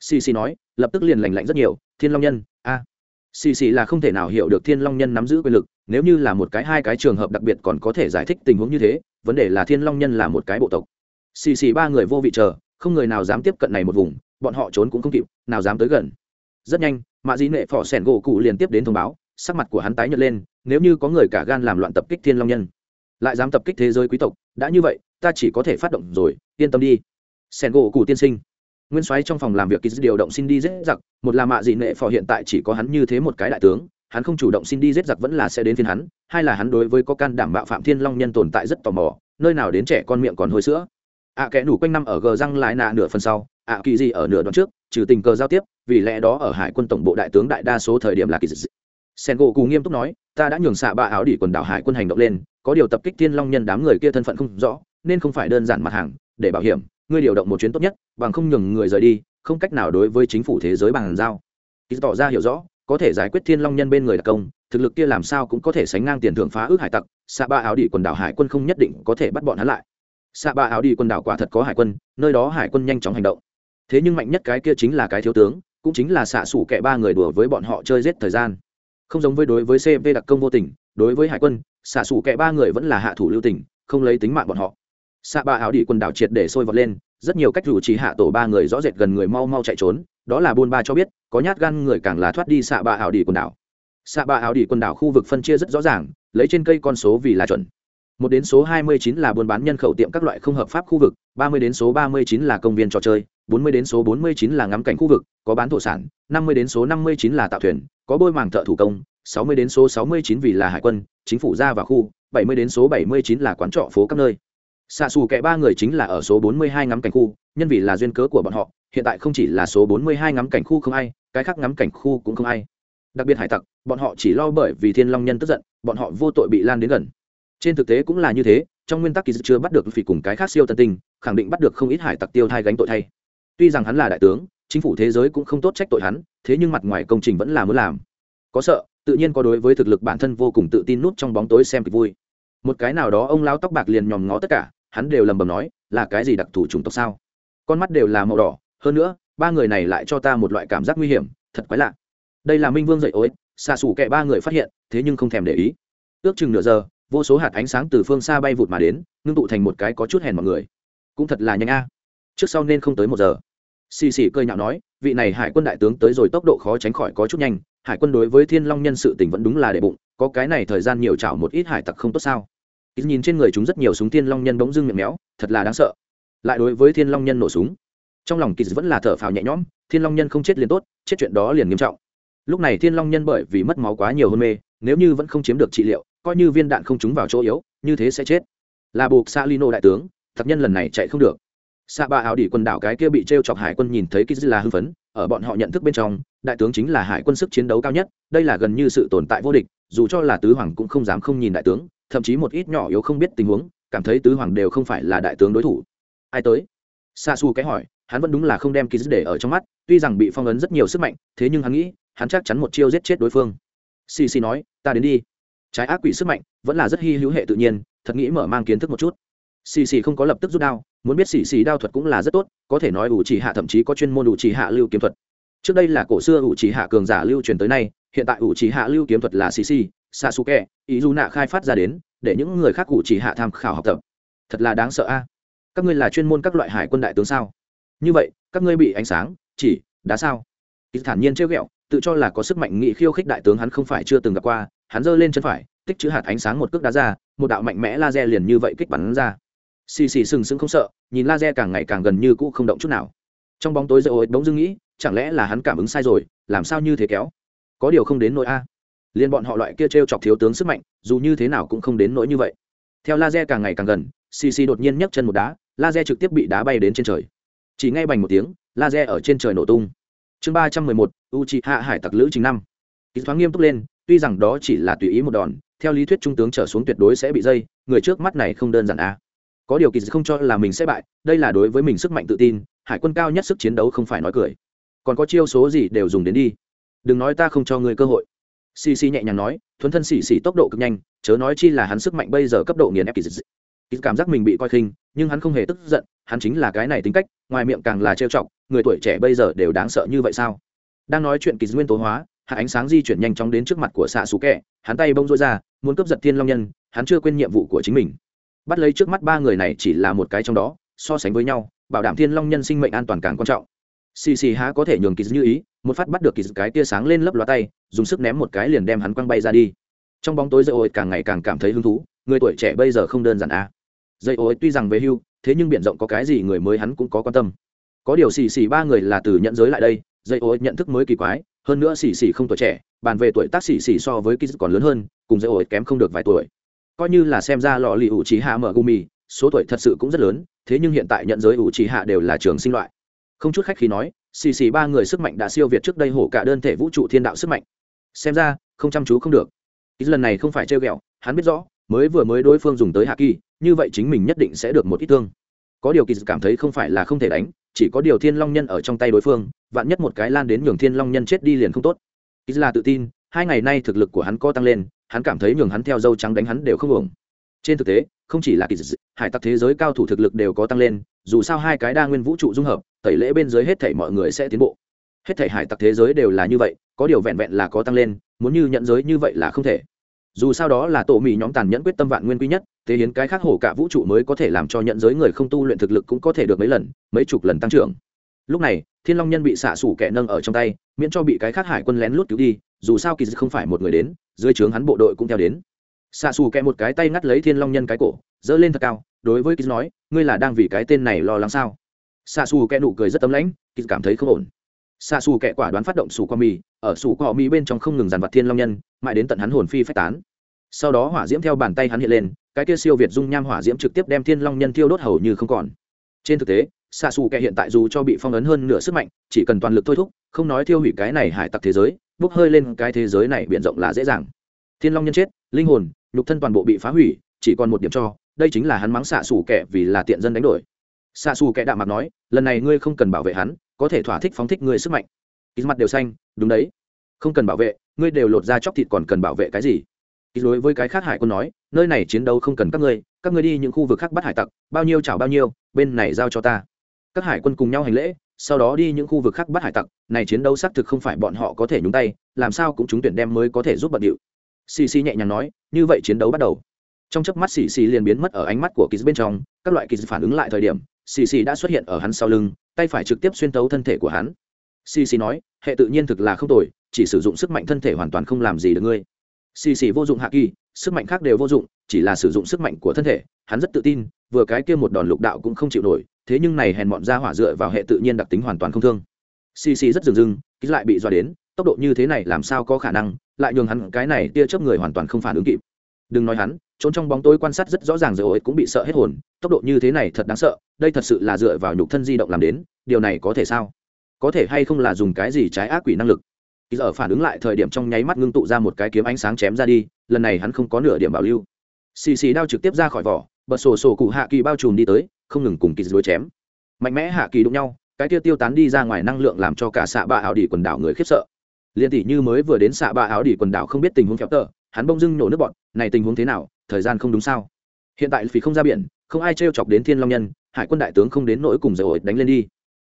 Xì xì nói, lập tức liền lành lạnh rất nhiều, thiên long nhân, a. Xì xì là không thể nào hiểu được thiên long nhân nắm giữ quyền lực, nếu như là một cái hai cái trường hợp đặc biệt còn có thể giải thích tình huống như thế, vấn đề là thiên long nhân là một cái bộ tộc. Xì xì ba người vô vị chờ, không người nào dám tiếp cận này một vùng, bọn họ trốn cũng không kịp, nào dám tới gần. Rất nhanh mạ dĩ nệ phỏ sẻn gỗ cụ liền tiếp đến thông báo, sắc mặt của hắn tái nhợt lên, nếu như có người cả gan làm loạn tập kích thiên long nhân lại dám tập kích thế giới quý tộc đã như vậy ta chỉ có thể phát động rồi yên tâm đi. Sen gỗ cụ tiên sinh. Nguyên soái trong phòng làm việc ký điều động xin đi giết giặc một là mạ dị nệ phò hiện tại chỉ có hắn như thế một cái đại tướng hắn không chủ động xin đi giết giặc vẫn là sẽ đến phiên hắn hai là hắn đối với có can đảm bạo phạm thiên long nhân tồn tại rất tò mò nơi nào đến trẻ con miệng còn hôi sữa. Ạ à, kẽ đủ quanh năm ở gờ răng lại nạ nửa phần sau ạ à, kỳ gì ở nửa đoạn trước trừ tình cờ giao tiếp vì lẽ đó ở hải quân tổng bộ đại tướng đại đa số thời điểm là kỳ dị sen gỗ cù nghiêm túc nói ta đã nhường xạ ba áo đỉ quần đảo hải quân hành động lên có điều tập kích thiên long nhân đám người kia thân phận không rõ, nên không phải đơn giản mặt hàng, để bảo hiểm, ngươi điều động một chuyến tốt nhất, bằng không nhường người rời đi, không cách nào đối với chính phủ thế giới bằng giao. Ý tỏ ra hiểu rõ, có thể giải quyết thiên long nhân bên người đặc công, thực lực kia làm sao cũng có thể sánh ngang tiền thưởng phá ước hải tặc xạ ba áo đi quần đảo hải quân không nhất định có thể bắt bọn hắn lại. Xạ ba áo đi quần đảo quả thật có hải quân, nơi đó hải quân nhanh chóng hành động. Thế nhưng mạnh nhất cái kia chính là cái thiếu tướng, cũng chính là xạ xủ kẻ ba người đùa với bọn họ chơi giết thời gian. Không giống với đối với cv đặc công vô tình đối với hải quân, xạ xù kẻ ba người vẫn là hạ thủ lưu tình, không lấy tính mạng bọn họ. Xạ ba áo đi quần đảo triệt để sôi vọt lên, rất nhiều cách rủ chỉ hạ tổ ba người rõ rệt gần người mau mau chạy trốn, đó là buôn ba cho biết, có nhát gan người càng là thoát đi xạ ba áo đi quần đảo. Xạ ba áo đi quần đảo khu vực phân chia rất rõ ràng, lấy trên cây con số vì là chuẩn. Một đến số 29 là buôn bán nhân khẩu tiệm các loại không hợp pháp khu vực 30 đến số 39 là công viên trò chơi 40 đến số 49 là ngắm cảnh khu vực, có bán thổ sản 50 đến số 59 là tạo thuyền, có bôi màng thợ thủ công 60 đến số 69 vì là hải quân, chính phủ ra vào khu 70 đến số 79 là quán trọ phố các nơi. Xạ xù kẻ ba người chính là ở số 42 ngắm cảnh khu, nhân vì là duyên cớ của bọn họ, hiện tại không chỉ là số 42 ngắm cảnh khu không ai, cái khác ngắm cảnh khu cũng không ai. Đặc biệt hải tặc, bọn họ chỉ lo bởi vì thiên long nhân tức giận, bọn họ vô tội bị lan đến gần. Trên thực tế cũng là như thế, trong nguyên tắc kỳ dự chưa bắt được phỉ cùng cái khác siêu tân tinh, khẳng định bắt được không ít hải tặc tiêu thai gánh tội thay. Tuy rằng hắn là đại tướng, chính phủ thế giới cũng không tốt trách tội hắn, thế nhưng mặt ngoài công trình vẫn là muốn làm. Có sợ tự nhiên có đối với thực lực bản thân vô cùng tự tin nút trong bóng tối xem kịch vui. Một cái nào đó ông lao tóc bạc liền nhòm ngó tất cả, hắn đều lầm bầm nói, là cái gì đặc thù chủng tộc sao? Con mắt đều là màu đỏ, hơn nữa, ba người này lại cho ta một loại cảm giác nguy hiểm, thật quái lạ. Đây là minh vương dậy ối xa xù kệ ba người phát hiện, thế nhưng không thèm để ý. Ước chừng nửa giờ, vô số hạt ánh sáng từ phương xa bay vụt mà đến, ngưng tụ thành một cái có chút hèn mọi người. Cũng thật là nhanh a. Trước sau nên không tới một giờ. Xì xì cơi nhạo nói, vị này hải quân đại tướng tới rồi tốc độ khó tránh khỏi có chút nhanh hải quân đối với thiên long nhân sự tình vẫn đúng là để bụng, có cái này thời gian nhiều chảo một ít hải tặc không tốt sao? Ít nhìn trên người chúng rất nhiều súng thiên long nhân bỗng dưng miệng méo, thật là đáng sợ. Lại đối với thiên long nhân nổ súng, trong lòng kỳ vẫn là thở phào nhẹ nhõm, thiên long nhân không chết liền tốt, chết chuyện đó liền nghiêm trọng. Lúc này thiên long nhân bởi vì mất máu quá nhiều hôn mê, nếu như vẫn không chiếm được trị liệu, coi như viên đạn không trúng vào chỗ yếu, như thế sẽ chết. Là buộc xa lino đại tướng thật nhân lần này chạy không được. Xạ ba áo đỉ quần đảo cái kia bị t r e o chọc hải quân nhìn thấy kýt là hưng phấn ở bọn họ nhận thức bên trong, đại tướng chính là hải quân sức chiến đấu cao nhất, đây là gần như sự tồn tại vô địch, dù cho là tứ hoàng cũng không dám không nhìn đại tướng, thậm chí một ít nhỏ yếu không biết tình huống, cảm thấy tứ hoàng đều không phải là đại tướng đối thủ. Ai tới? Xa xu cái hỏi, hắn vẫn đúng là không đem kýt để ở trong mắt, tuy rằng bị phong ấn rất nhiều sức mạnh, thế nhưng hắn nghĩ, hắn chắc chắn một chiêu giết chết đối phương. Xì xì nói, ta đến đi. Trái ác quỷ sức mạnh vẫn là rất hy hữu hệ tự nhiên, thật nghĩ mở mang kiến thức một chút xì xì không có lập tức rút đao, muốn biết xì xì đao thuật cũng là rất tốt, có thể nói ủ chỉ hạ thậm chí có chuyên môn ủ chỉ hạ lưu kiếm thuật. Trước đây là cổ xưa ủ chỉ hạ cường giả lưu truyền tới nay, hiện tại ủ chỉ hạ lưu kiếm thuật là xì xì, sasuke ý du nạ khai phát ra đến, để những người khác ủ chỉ hạ tham khảo học tập. Thật là đáng sợ a. Các ngươi là chuyên môn các loại hải quân đại tướng sao? Như vậy, các ngươi bị ánh sáng, chỉ, đá sao? Ít thản nhiên trêu ghẹo, tự cho là có sức mạnh nghị khiêu khích đại tướng hắn không phải chưa từng gặp qua, hắn giơ lên chân phải, tích chữ hạt ánh sáng một cước đá ra, một đạo mạnh mẽ laser liền như vậy kích bắn ra xì xì sừng sững không sợ, nhìn laser càng ngày càng gần như cũ không động chút nào. Trong bóng tối dậy ối bỗng dưng nghĩ, chẳng lẽ là hắn cảm ứng sai rồi, làm sao như thế kéo? Có điều không đến nỗi a. Liên bọn họ loại kia t r e o chọc thiếu tướng sức mạnh, dù như thế nào cũng không đến nỗi như vậy. Theo laser càng ngày càng gần, xì xì đột nhiên nhấc chân một đá, laser trực tiếp bị đá bay đến trên trời. Chỉ ngay bành một tiếng, laser ở trên trời nổ tung. Chương ba trăm mười một u chị hạ hải tặc lữ chính năm. Ký thoáng nghiêm túc lên, tuy rằng đó chỉ là tùy ý một đòn, theo lý thuyết trung tướng trở xuống tuyệt đối sẽ bị dây, người trước mắt này không đơn giản a có điều kỳ không cho là mình sẽ bại, đây là đối với mình sức mạnh tự tin, hải quân cao nhất sức chiến đấu không phải nói cười. Còn có chiêu số gì đều dùng đến đi. Đừng nói ta không cho ngươi cơ hội. Xì xì nhẹ nhàng nói, thuấn thân xì xì tốc độ cực nhanh, chớ nói chi là hắn sức mạnh bây giờ cấp độ nghiền ép kỳ dị. Cảm giác mình bị coi khinh, nhưng hắn không hề tức giận, hắn chính là cái này tính cách, ngoài miệng càng là trêu chọc, người tuổi trẻ bây giờ đều đáng sợ như vậy sao? Đang nói chuyện kỳ nguyên tố hóa, hạ ánh sáng di chuyển nhanh chóng đến trước mặt của xạ xù kẹ, hắn tay bông rối ra, muốn cướp giật thiên long nhân, hắn chưa quên nhiệm vụ của chính mình bắt lấy trước mắt ba người này chỉ là một cái trong đó, so sánh với nhau, bảo đảm thiên long nhân sinh mệnh an toàn càng quan trọng. Xì xì há có thể nhường kỳ như ý, một phát bắt được kỳ cái tia sáng lên lấp loa tay, dùng sức ném một cái liền đem hắn quăng bay ra đi. Trong bóng tối dây ôi càng ngày càng cảm thấy hứng thú, người tuổi trẻ bây giờ không đơn giản à. dây ôi tuy rằng về hưu, thế nhưng biển rộng có cái gì người mới hắn cũng có quan tâm. Có điều xì xì ba người là từ nhận giới lại đây, dây ôi nhận thức mới kỳ quái, hơn nữa xì xì không tuổi trẻ, bàn về tuổi tác xì xì so với kỳ còn lớn hơn, cùng dây ôi kém không được vài tuổi coi như là xem ra lò lì ủ trí hạ mở gumi số tuổi thật sự cũng rất lớn, thế nhưng hiện tại nhận giới ủ trí hạ đều là trường sinh loại. Không chút khách khi nói, xì xì ba người sức mạnh đã siêu việt trước đây hổ cả đơn thể vũ trụ thiên đạo sức mạnh. Xem ra, không chăm chú không được. Ít lần này không phải trêu ghẹo, hắn biết rõ, mới vừa mới đối phương dùng tới hạ kỳ, như vậy chính mình nhất định sẽ được một ít thương. Có điều kỳ cảm thấy không phải là không thể đánh, chỉ có điều thiên long nhân ở trong tay đối phương, vạn nhất một cái lan đến nhường thiên long nhân chết đi liền không tốt. Ít là tự tin, hai ngày nay thực lực của hắn có tăng lên hắn cảm thấy nhường hắn theo dâu trắng đánh hắn đều không ổng trên thực tế, không chỉ là kỳ hải tặc thế giới cao thủ thực lực đều có tăng lên, dù sao hai cái đa nguyên vũ trụ dung hợp, tẩy lễ bên dưới hết thảy mọi người sẽ tiến bộ. Hết thảy hải tặc thế giới đều là như vậy, có điều vẹn vẹn là có tăng lên, muốn như nhận giới như vậy là không thể. Dù sao đó là tổ mỹ nhóm tàn nhẫn quyết tâm vạn nguyên quý nhất, thế hiến cái khác hổ cả vũ trụ mới có thể làm cho nhận giới người không tu luyện thực lực cũng có thể được mấy lần, mấy chục lần tăng trưởng. Lúc này, thiên long nhân bị xạ sủ kẻ nâng ở trong tay, miễn cho bị cái khác hải quân lén lút cứu đi dù sao kỳ dư không phải một người đến, dưới trướng hắn bộ đội cũng theo đến. Xạ xù kẹ một cái tay ngắt lấy thiên long nhân cái cổ dỡ lên thật cao, đối với kỳ nói, ngươi là đang vì cái tên này lo lắng sao? Xạ xù kẹ nụ cười rất tấm lãnh kỳ cảm thấy không ổn. Xạ xù kẹ quả đoán phát động sủ qua mì, ở sủ qua mì bên trong không ngừng dàn vặt thiên long nhân, mãi đến tận hắn hồn phi phách tán. Sau đó hỏa diễm theo bàn tay hắn hiện lên, cái kia siêu việt dung nham hỏa diễm trực tiếp đem thiên long nhân thiêu đốt hầu như không còn. Trên thực tế xạ xù kẹ hiện tại dù cho bị phong ấn hơn nửa sức mạnh, chỉ cần toàn lực thôi thúc, không nói thiêu hủy cái này hải tặc thế giới bốc hơi lên cái thế giới này biển rộng là dễ dàng. Thiên long nhân chết, linh hồn, nhục thân toàn bộ bị phá hủy, chỉ còn một điểm cho, đây chính là hắn mắng xạ xù kẹ vì là tiện dân đánh đổi. Xạ xù kẹ đạm mặt nói, lần này ngươi không cần bảo vệ hắn, có thể thỏa thích phóng thích ngươi sức mạnh. Ít mặt đều xanh, đúng đấy. Không cần bảo vệ, ngươi đều lột ra chóc thịt còn cần bảo vệ cái gì? Ít đối với cái khác hải quân nói, nơi này chiến đấu không cần các ngươi các ngươi đi những khu vực khác bắt hải tặc, bao nhiêu chảo bao nhiêu, bên này giao cho ta. Các hải quân cùng nhau hành lễ sau đó đi những khu vực khác bắt hải tặc, này chiến đấu xác thực không phải bọn họ có thể nhúng tay, làm sao cũng chúng tuyển đem mới có thể giúp bận điệu. Xì xì nhẹ nhàng nói, như vậy chiến đấu bắt đầu. Trong chớp mắt xì xì liền biến mất ở ánh mắt của kỳ bên trong, các loại kỳ phản ứng lại thời điểm, xì xì đã xuất hiện ở hắn sau lưng, tay phải trực tiếp xuyên tấu thân thể của hắn. Xì xì nói, hệ tự nhiên thực là không tồi, chỉ sử dụng sức mạnh thân thể hoàn toàn không làm gì được ngươi xì xì vô dụng hạ kỳ, sức mạnh khác đều vô dụng, chỉ là sử dụng sức mạnh của thân thể, hắn rất tự tin, vừa cái kia một đòn lục đạo cũng không chịu nổi, thế nhưng này hèn mọn ra hỏa dựa vào hệ tự nhiên đặc tính hoàn toàn không thương. Xì xì rất dừng dưng ký lại bị dọa đến, tốc độ như thế này làm sao có khả năng, lại nhường hắn cái này tia chớp người hoàn toàn không phản ứng kịp. Đừng nói hắn, trốn trong bóng tối quan sát rất rõ ràng rồi cũng bị sợ hết hồn, tốc độ như thế này thật đáng sợ, đây thật sự là dựa vào nhục thân di động làm đến, điều này có thể sao? Có thể hay không là dùng cái gì trái ác quỷ năng lực? Kỳ giờ phản ứng lại thời điểm trong nháy mắt ngưng tụ ra một cái kiếm ánh sáng chém ra đi, lần này hắn không có nửa điểm bảo lưu. Xì xì đao trực tiếp ra khỏi vỏ, bật sổ sổ cụ hạ kỳ bao trùm đi tới, không ngừng cùng kỳ đối chém. Mạnh mẽ hạ kỳ đụng nhau, cái kia tiêu tán đi ra ngoài năng lượng làm cho cả xạ bạ áo đỉ quần đảo người khiếp sợ. Liên tỷ như mới vừa đến xạ bạ áo đỉ quần đảo không biết tình huống phèo tờ, hắn bông dưng nổ nước bọn này tình huống thế nào, thời gian không đúng sao? Hiện tại phí không ra biển, không ai trêu chọc đến thiên long nhân, hải quân đại tướng không đến nỗi cùng dầu đánh lên đi.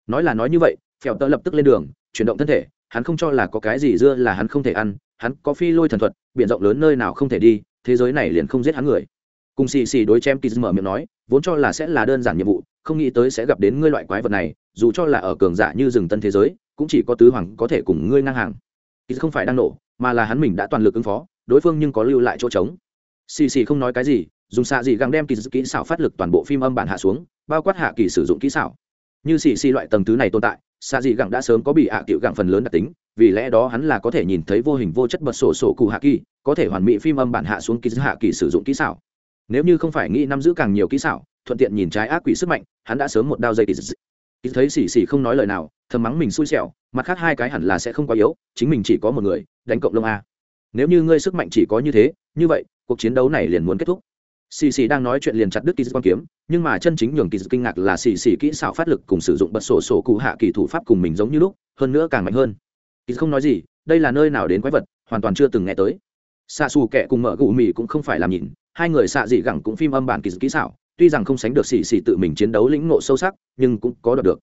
Nói là nói như vậy phèo tờ lập tức lên đường, chuyển động thân thể hắn không cho là có cái gì dưa là hắn không thể ăn, hắn có phi lôi thần thuật, biển rộng lớn nơi nào không thể đi, thế giới này liền không giết hắn người. Cùng xì xì đối chém kỳ mở miệng nói, vốn cho là sẽ là đơn giản nhiệm vụ, không nghĩ tới sẽ gặp đến ngươi loại quái vật này, dù cho là ở cường giả như rừng tân thế giới, cũng chỉ có tứ hoàng có thể cùng ngươi ngang hàng. Kỳ không phải đang nổ, mà là hắn mình đã toàn lực ứng phó, đối phương nhưng có lưu lại chỗ trống. Xì xì không nói cái gì, dùng xạ gì găng đem kỳ kỹ xảo phát lực toàn bộ phim âm bản hạ xuống, bao quát hạ kỳ sử dụng kỹ xảo. Như xì xì loại tầng thứ này tồn tại xạ dị gẳng đã sớm có bị hạ à gẳng phần lớn đặc tính, vì lẽ đó hắn là có thể nhìn thấy vô hình vô chất bật sổ sổ cụ hạ kỳ, có thể hoàn mỹ phim âm bản hạ xuống ký hạ kỳ sử dụng kỹ xảo. Nếu như không phải nghĩ nắm giữ càng nhiều kỹ xảo, thuận tiện nhìn trái ác quỷ sức mạnh, hắn đã sớm một đao dây kỳ. Kỳ thấy xì xì không nói lời nào, thầm mắng mình xui xẻo, mặt khác hai cái hẳn là sẽ không quá yếu, chính mình chỉ có một người, đánh cộng lông a. Nếu như ngươi sức mạnh chỉ có như thế, như vậy, cuộc chiến đấu này liền muốn kết thúc xì xì đang nói chuyện liền chặt đứt kỳ quan kiếm, nhưng mà chân chính nhường kỳ kinh ngạc là xì xì kỹ xảo phát lực cùng sử dụng bật sổ sổ cụ hạ kỳ thủ pháp cùng mình giống như lúc, hơn nữa càng mạnh hơn. Kỳ không nói gì, đây là nơi nào đến quái vật, hoàn toàn chưa từng nghe tới. Xạ xù kẹ cùng mở gù mì cũng không phải làm nhìn hai người xạ dị gẳng cũng phim âm bản kỳ kỹ xảo, tuy rằng không sánh được xì xì tự mình chiến đấu lĩnh ngộ sâu sắc, nhưng cũng có đọc được.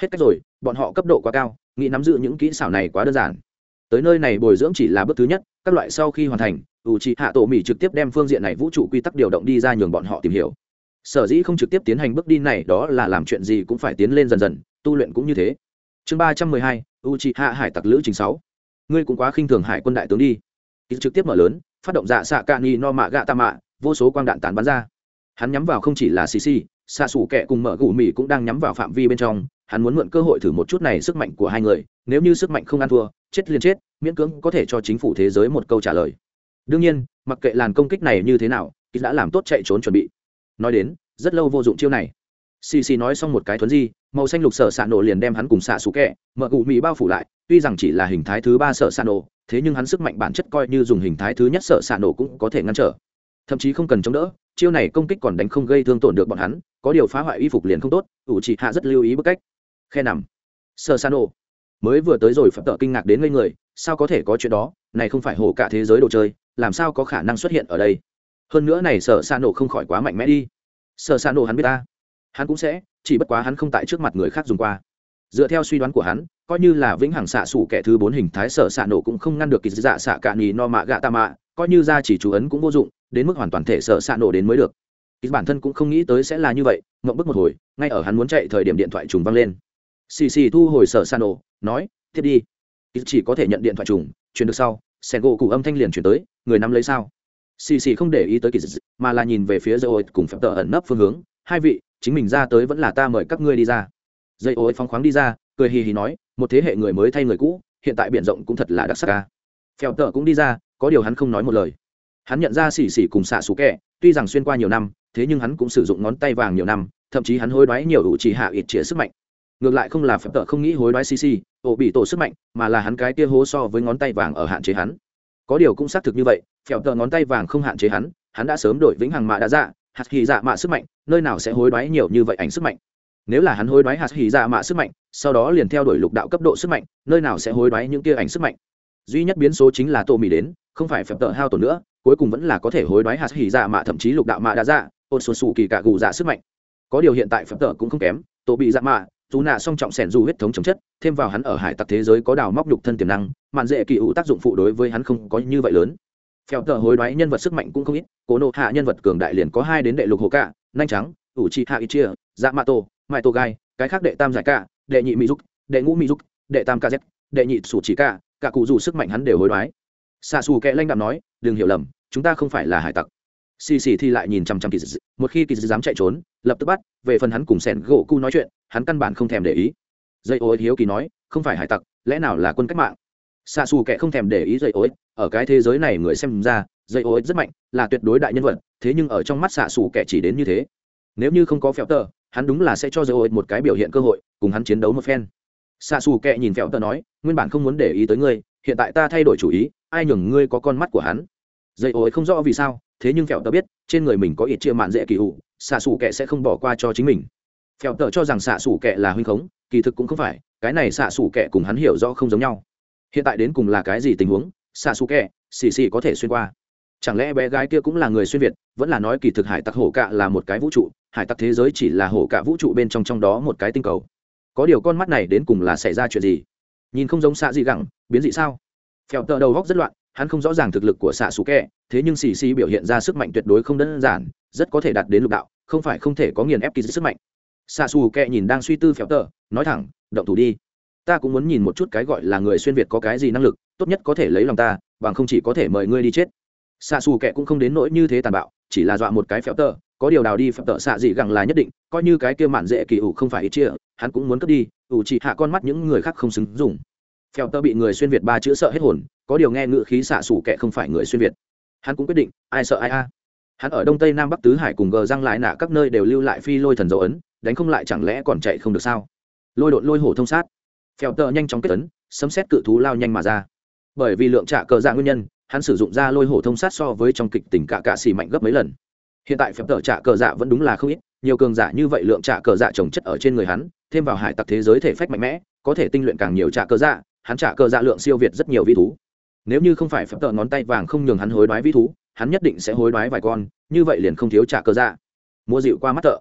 Hết cách rồi, bọn họ cấp độ quá cao, nghĩ nắm giữ những kỹ xảo này quá đơn giản. Tới nơi này bồi dưỡng chỉ là bước thứ nhất các loại sau khi hoàn thành u c hạ tổ mỹ trực tiếp đem phương diện này vũ trụ quy tắc điều động đi ra nhường bọn họ tìm hiểu. Sở dĩ không trực tiếp tiến hành bước đi này đó là làm chuyện gì cũng phải tiến lên dần dần, tu luyện cũng như thế. Chương ba trăm mười hai u c hạ hải tặc lữ trình sáu. Ngươi cũng quá khinh thường hải quân đại tướng đi. Trực tiếp mở lớn, phát động dạ xạ cạn no mạ gạ tạ mạ, vô số quang đạn tán bắn ra. Hắn nhắm vào không chỉ là xì xì, xạ xủ kẹ cùng mở gù mì cũng đang nhắm vào phạm vi bên trong. Hắn muốn mượn cơ hội thử một chút này sức mạnh của hai người, nếu như sức mạnh không ăn thua chết liền chết, miễn cưỡng có thể cho chính phủ thế giới một câu trả lời. Đương nhiên, mặc kệ làn công kích này như thế nào kýt đã làm tốt chạy trốn chuẩn bị. Nói đến, rất lâu vô dụng chiêu này. Xì xì nói xong một cái thuấn di, màu xanh lục sở s ạ nổ liền đem hắn cùng xạ xú kẹ, mở cụ mỹ bao phủ lại, tuy rằng chỉ là hình thái thứ ba sở s ạ nổ, thế nhưng hắn sức mạnh bản chất coi như dùng hình thái thứ nhất sở s ạ nổ cũng có thể ngăn trở. Thậm chí không cần chống đỡ, chiêu này công kích còn đánh không gây thương tổn được bọn hắn, có điều phá hoại y phục liền không tốt, ủ chị hạ rất lưu ý bức cách. Khe nằm. Sở s ạ nổ mới vừa tới rồi phật tợ kinh ngạc đến ngây người, sao có thể có chuyện đó, này không phải hổ cả thế giới đồ chơi, làm sao có khả năng xuất hiện ở đây? Hơn nữa này sợ xạ nổ không khỏi quá mạnh mẽ đi. Sợ xạ nổ hắn biết ta. Hắn cũng sẽ, chỉ bất quá hắn không tại trước mặt người khác dùng qua. Dựa theo suy đoán của hắn, coi như là vĩnh hằng xạ sủ kẻ thứ bốn hình thái sở xạ nổ cũng không ngăn được kỳ dạ xạ cạn nhì no mạ gạ tạ mạ, coi như ra chỉ chú ấn cũng vô dụng, đến mức hoàn toàn thể sở xạ nổ đến mới được. Kỳ bản thân cũng không nghĩ tới sẽ là như vậy, ngậm bức một hồi, ngay ở hắn muốn chạy thời điểm điện thoại trùng văng lên xì xì thu hồi sở san ổ nói, tiếp đi. Ít chỉ có thể nhận điện thoại trùng, chuyển được sau, sen gỗ cụ âm thanh liền chuyển tới, người nắm lấy sao? Xì xì không để ý tới kỳ mà là nhìn về phía dây ôi cùng phép tờ ẩn nấp phương hướng, hai vị, chính mình ra tới vẫn là ta mời các ngươi đi ra. Dây ôi phóng khoáng đi ra, cười hì hì nói, một thế hệ người mới thay người cũ, hiện tại biển rộng cũng thật là đặc sắc ca phèo tờ cũng đi ra, có điều hắn không nói một lời. Hắn nhận ra xì xì cùng xạ xú kẹ tuy rằng xuyên qua nhiều năm, thế nhưng hắn cũng sử dụng ngón tay vàng nhiều năm, thậm chí hắn hối đoái nhiều đủ chỉ hạ ít chĩa sức mạnh ngược lại không là phép tợ không nghĩ hối đoái cc ổ bị tổ sức mạnh, mà là hắn cái kia hố so với ngón tay vàng ở hạn chế hắn. Có điều cũng xác thực như vậy phèo tợ ngón tay vàng không hạn chế hắn hắn đã sớm đổi vĩnh hằng mạ đã dạ hạt kỳ dạ mạ sức mạnh, nơi nào sẽ hối đoái nhiều như vậy ảnh sức mạnh? Nếu là hắn hối đoái hạt hỉ dạ mạ sức mạnh, sau đó liền theo đuổi lục đạo cấp độ sức mạnh, nơi nào sẽ hối đoái những kia ảnh sức mạnh? Duy nhất biến số chính là tô mì đến, không phải phép tợ hao tổn nữa, cuối cùng vẫn là có thể hối đoái hạt hỉ dạ mạ, thậm chí lục đạo mạ đã dạ ôn xuân xù kỳ cả gù dạ sức mạnh. Có điều hiện tại phép tợ cũng không kém, tô bị dạ mạ dù nạ song trọng sẻn dù huyết thống chống chất, thêm vào hắn ở hải tặc thế giới có đào móc nhục thân tiềm năng, mạn dễ kỳ ủ tác dụng phụ đối với hắn không có như vậy lớn. Phèo tờ hối đoái nhân vật sức mạnh cũng không ít, cố nộ hạ nhân vật cường đại liền có hai đến đệ lục hồ cạ nhanh trắng, ủ chi hạ ít chia dạ mạ tô mãi tô gai, cái khác đệ tam giải cả đệ nhị mỹ dục, đệ ngũ mỹ dục, đệ tam kz đệ nhị sủ chỉ cả cả cụ dù sức mạnh hắn đều hối đoái. Xa xù kệ lanh đạm nói, đừng hiểu lầm, chúng ta không phải là hải tặc xì xì thì lại nhìn chăm chăm kỳ dị một khi kỳ dị dám chạy trốn, lập tức bắt, về phần hắn cùng sẻn gỗ cu nói chuyện, hắn căn bản không thèm để ý. Dây ô hiếu kỳ nói, không phải hải tặc, lẽ nào là quân cách mạng? Xa xù kệ không thèm để ý dây ô ở cái thế giới này người xem ra, dây ô rất mạnh, là tuyệt đối đại nhân vật, thế nhưng ở trong mắt xạ xù kệ chỉ đến như thế. Nếu như không có phèo tờ, hắn đúng là sẽ cho dây ô một cái biểu hiện cơ hội, cùng hắn chiến đấu một phen. Xa xù kệ nhìn phèo tờ nói, nguyên bản không muốn để ý tới ngươi, hiện tại ta thay đổi chủ ý, ai nhường ngươi có con mắt của hắn? Dây ô không rõ vì sao thế nhưng phèo tờ biết, trên người mình có ít chia mạn dễ kỳ hụ, xạ xù kệ sẽ không bỏ qua cho chính mình. Phèo tờ cho rằng xạ xù kệ là huynh khống, kỳ thực cũng không phải, cái này xạ xù kệ cùng hắn hiểu rõ không giống nhau. Hiện tại đến cùng là cái gì tình huống, xạ xù kệ xì xì có thể xuyên qua. Chẳng lẽ bé gái kia cũng là người xuyên việt, vẫn là nói kỳ thực hải tặc hổ cạ là một cái vũ trụ, hải tặc thế giới chỉ là hổ cạ vũ trụ bên trong trong đó một cái tinh cầu. Có điều con mắt này đến cùng là xảy ra chuyện gì? Nhìn không giống xạ gì gẳng, biến dị sao? Phèo tờ đầu góc rất loạn hắn không rõ ràng thực lực của xạ xù kẹ, thế nhưng xì xì biểu hiện ra sức mạnh tuyệt đối không đơn giản, rất có thể đạt đến lục đạo, không phải không thể có nghiền ép kỳ sức mạnh. Xạ xù kẹ nhìn đang suy tư phéo tờ, nói thẳng, động thủ đi. Ta cũng muốn nhìn một chút cái gọi là người xuyên việt có cái gì năng lực, tốt nhất có thể lấy lòng ta, bằng không chỉ có thể mời ngươi đi chết. Xạ xù kẹ cũng không đến nỗi như thế tàn bạo, chỉ là dọa một cái phéo tờ, có điều đào đi phèo tờ, xạ gì gẳng là nhất định, coi như cái kia mạn dễ kỳ ủ không phải ít chia, hắn cũng muốn cất đi, ủ chỉ hạ con mắt những người khác không xứng dùng phèo tơ bị người xuyên việt ba chữ sợ hết hồn, có điều nghe ngự khí xạ xủ kệ không phải người xuyên việt. Hắn cũng quyết định, ai sợ ai a. Hắn ở đông tây nam bắc tứ hải cùng gờ răng lại nạ các nơi đều lưu lại phi lôi thần dấu ấn, đánh không lại chẳng lẽ còn chạy không được sao? Lôi đột lôi hổ thông sát. Phèo tơ nhanh chóng kết ấn, sấm xét cự thú lao nhanh mà ra. Bởi vì lượng trả cờ dạ nguyên nhân, hắn sử dụng ra lôi hổ thông sát so với trong kịch tình cạ cạ xì mạnh gấp mấy lần. Hiện tại phép tờ trả cờ dạ vẫn đúng là không ít, nhiều cường giả như vậy lượng trả cờ dạ trồng chất ở trên người hắn, thêm vào hải tặc thế giới thể phách mạnh mẽ, có thể tinh luyện càng nhiều trả cờ dạ hắn trả cờ dạ lượng siêu việt rất nhiều vi thú. Nếu như không phải phép tợ ngón tay vàng không nhường hắn hối đoái vi thú, hắn nhất định sẽ hối đoái vài con, như vậy liền không thiếu trả cờ dạ. Mua dịu qua mắt tợ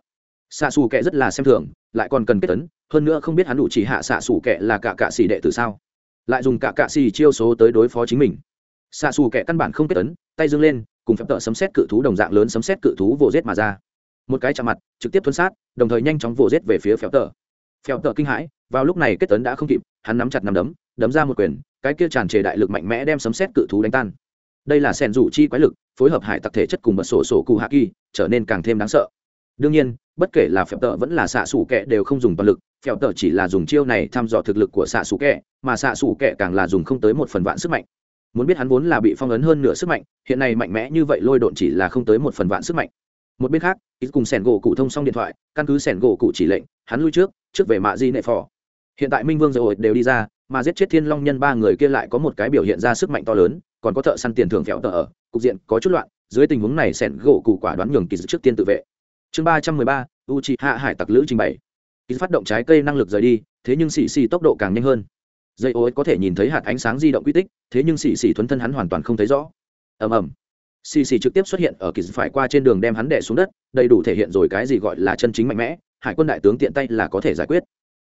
xạ xù kệ rất là xem thường, lại còn cần kết tấn, hơn nữa không biết hắn đủ chỉ hạ xạ xù kệ là cả cạ xì đệ từ sao. Lại dùng cả cạ xì chiêu số tới đối phó chính mình. Xạ xù kệ căn bản không kết tấn, tay dâng lên, cùng phép tợ sấm xét cự thú đồng dạng lớn sấm xét cự thú vồ rết mà ra. Một cái chạm mặt, trực tiếp thuấn sát, đồng thời nhanh chóng vồ rết về phía phép tợ. Phèo tợ kinh hãi vào lúc này kết tấn đã không kịp, hắn nắm chặt nắm đấm đấm ra một quyền, cái kia tràn trề đại lực mạnh mẽ đem sấm xét cự thú đánh tan. Đây là sen rủ chi quái lực, phối hợp hải tặc thể chất cùng bật sổ sổ cụ hạ kỳ, trở nên càng thêm đáng sợ. Đương nhiên, bất kể là phèo tợ vẫn là xạ xủ kẹ đều không dùng toàn lực, phèo tợ chỉ là dùng chiêu này thăm dò thực lực của xạ xủ kẹ, mà xạ xủ kẹ càng là dùng không tới một phần vạn sức mạnh. Muốn biết hắn vốn là bị phong ấn hơn nửa sức mạnh, hiện nay mạnh mẽ như vậy lôi độn chỉ là không tới một phần vạn sức mạnh. Một bên khác ít cùng sẻn gỗ cụ thông xong điện thoại, căn cứ sẻn gỗ cụ chỉ lệnh, hắn lui trước trước về mạ di nệ phò hiện tại minh vương rồi đều đi ra, mà giết chết thiên long nhân ba người kia lại có một cái biểu hiện ra sức mạnh to lớn, còn có thợ săn tiền thưởng phèo tờ ở, cục diện có chút loạn, dưới tình huống này sẻn gỗ cụ quả đoán nhường kỳ trước tiên tự vệ. Chương ba trăm mười ba u trị hạ hải tặc lữ trình bày kỳ phát động trái cây năng lực rời đi, thế nhưng xì xì tốc độ càng nhanh hơn. Dây ô có thể nhìn thấy hạt ánh sáng di động quy tích, thế nhưng xì xì thuấn thân hắn hoàn toàn không thấy rõ. Ầm ầm. Xì xì trực tiếp xuất hiện ở kỳ phải qua trên đường đem hắn đè xuống đất, đầy đủ thể hiện rồi cái gì gọi là chân chính mạnh mẽ, hải quân đại tướng tiện tay là có thể giải quyết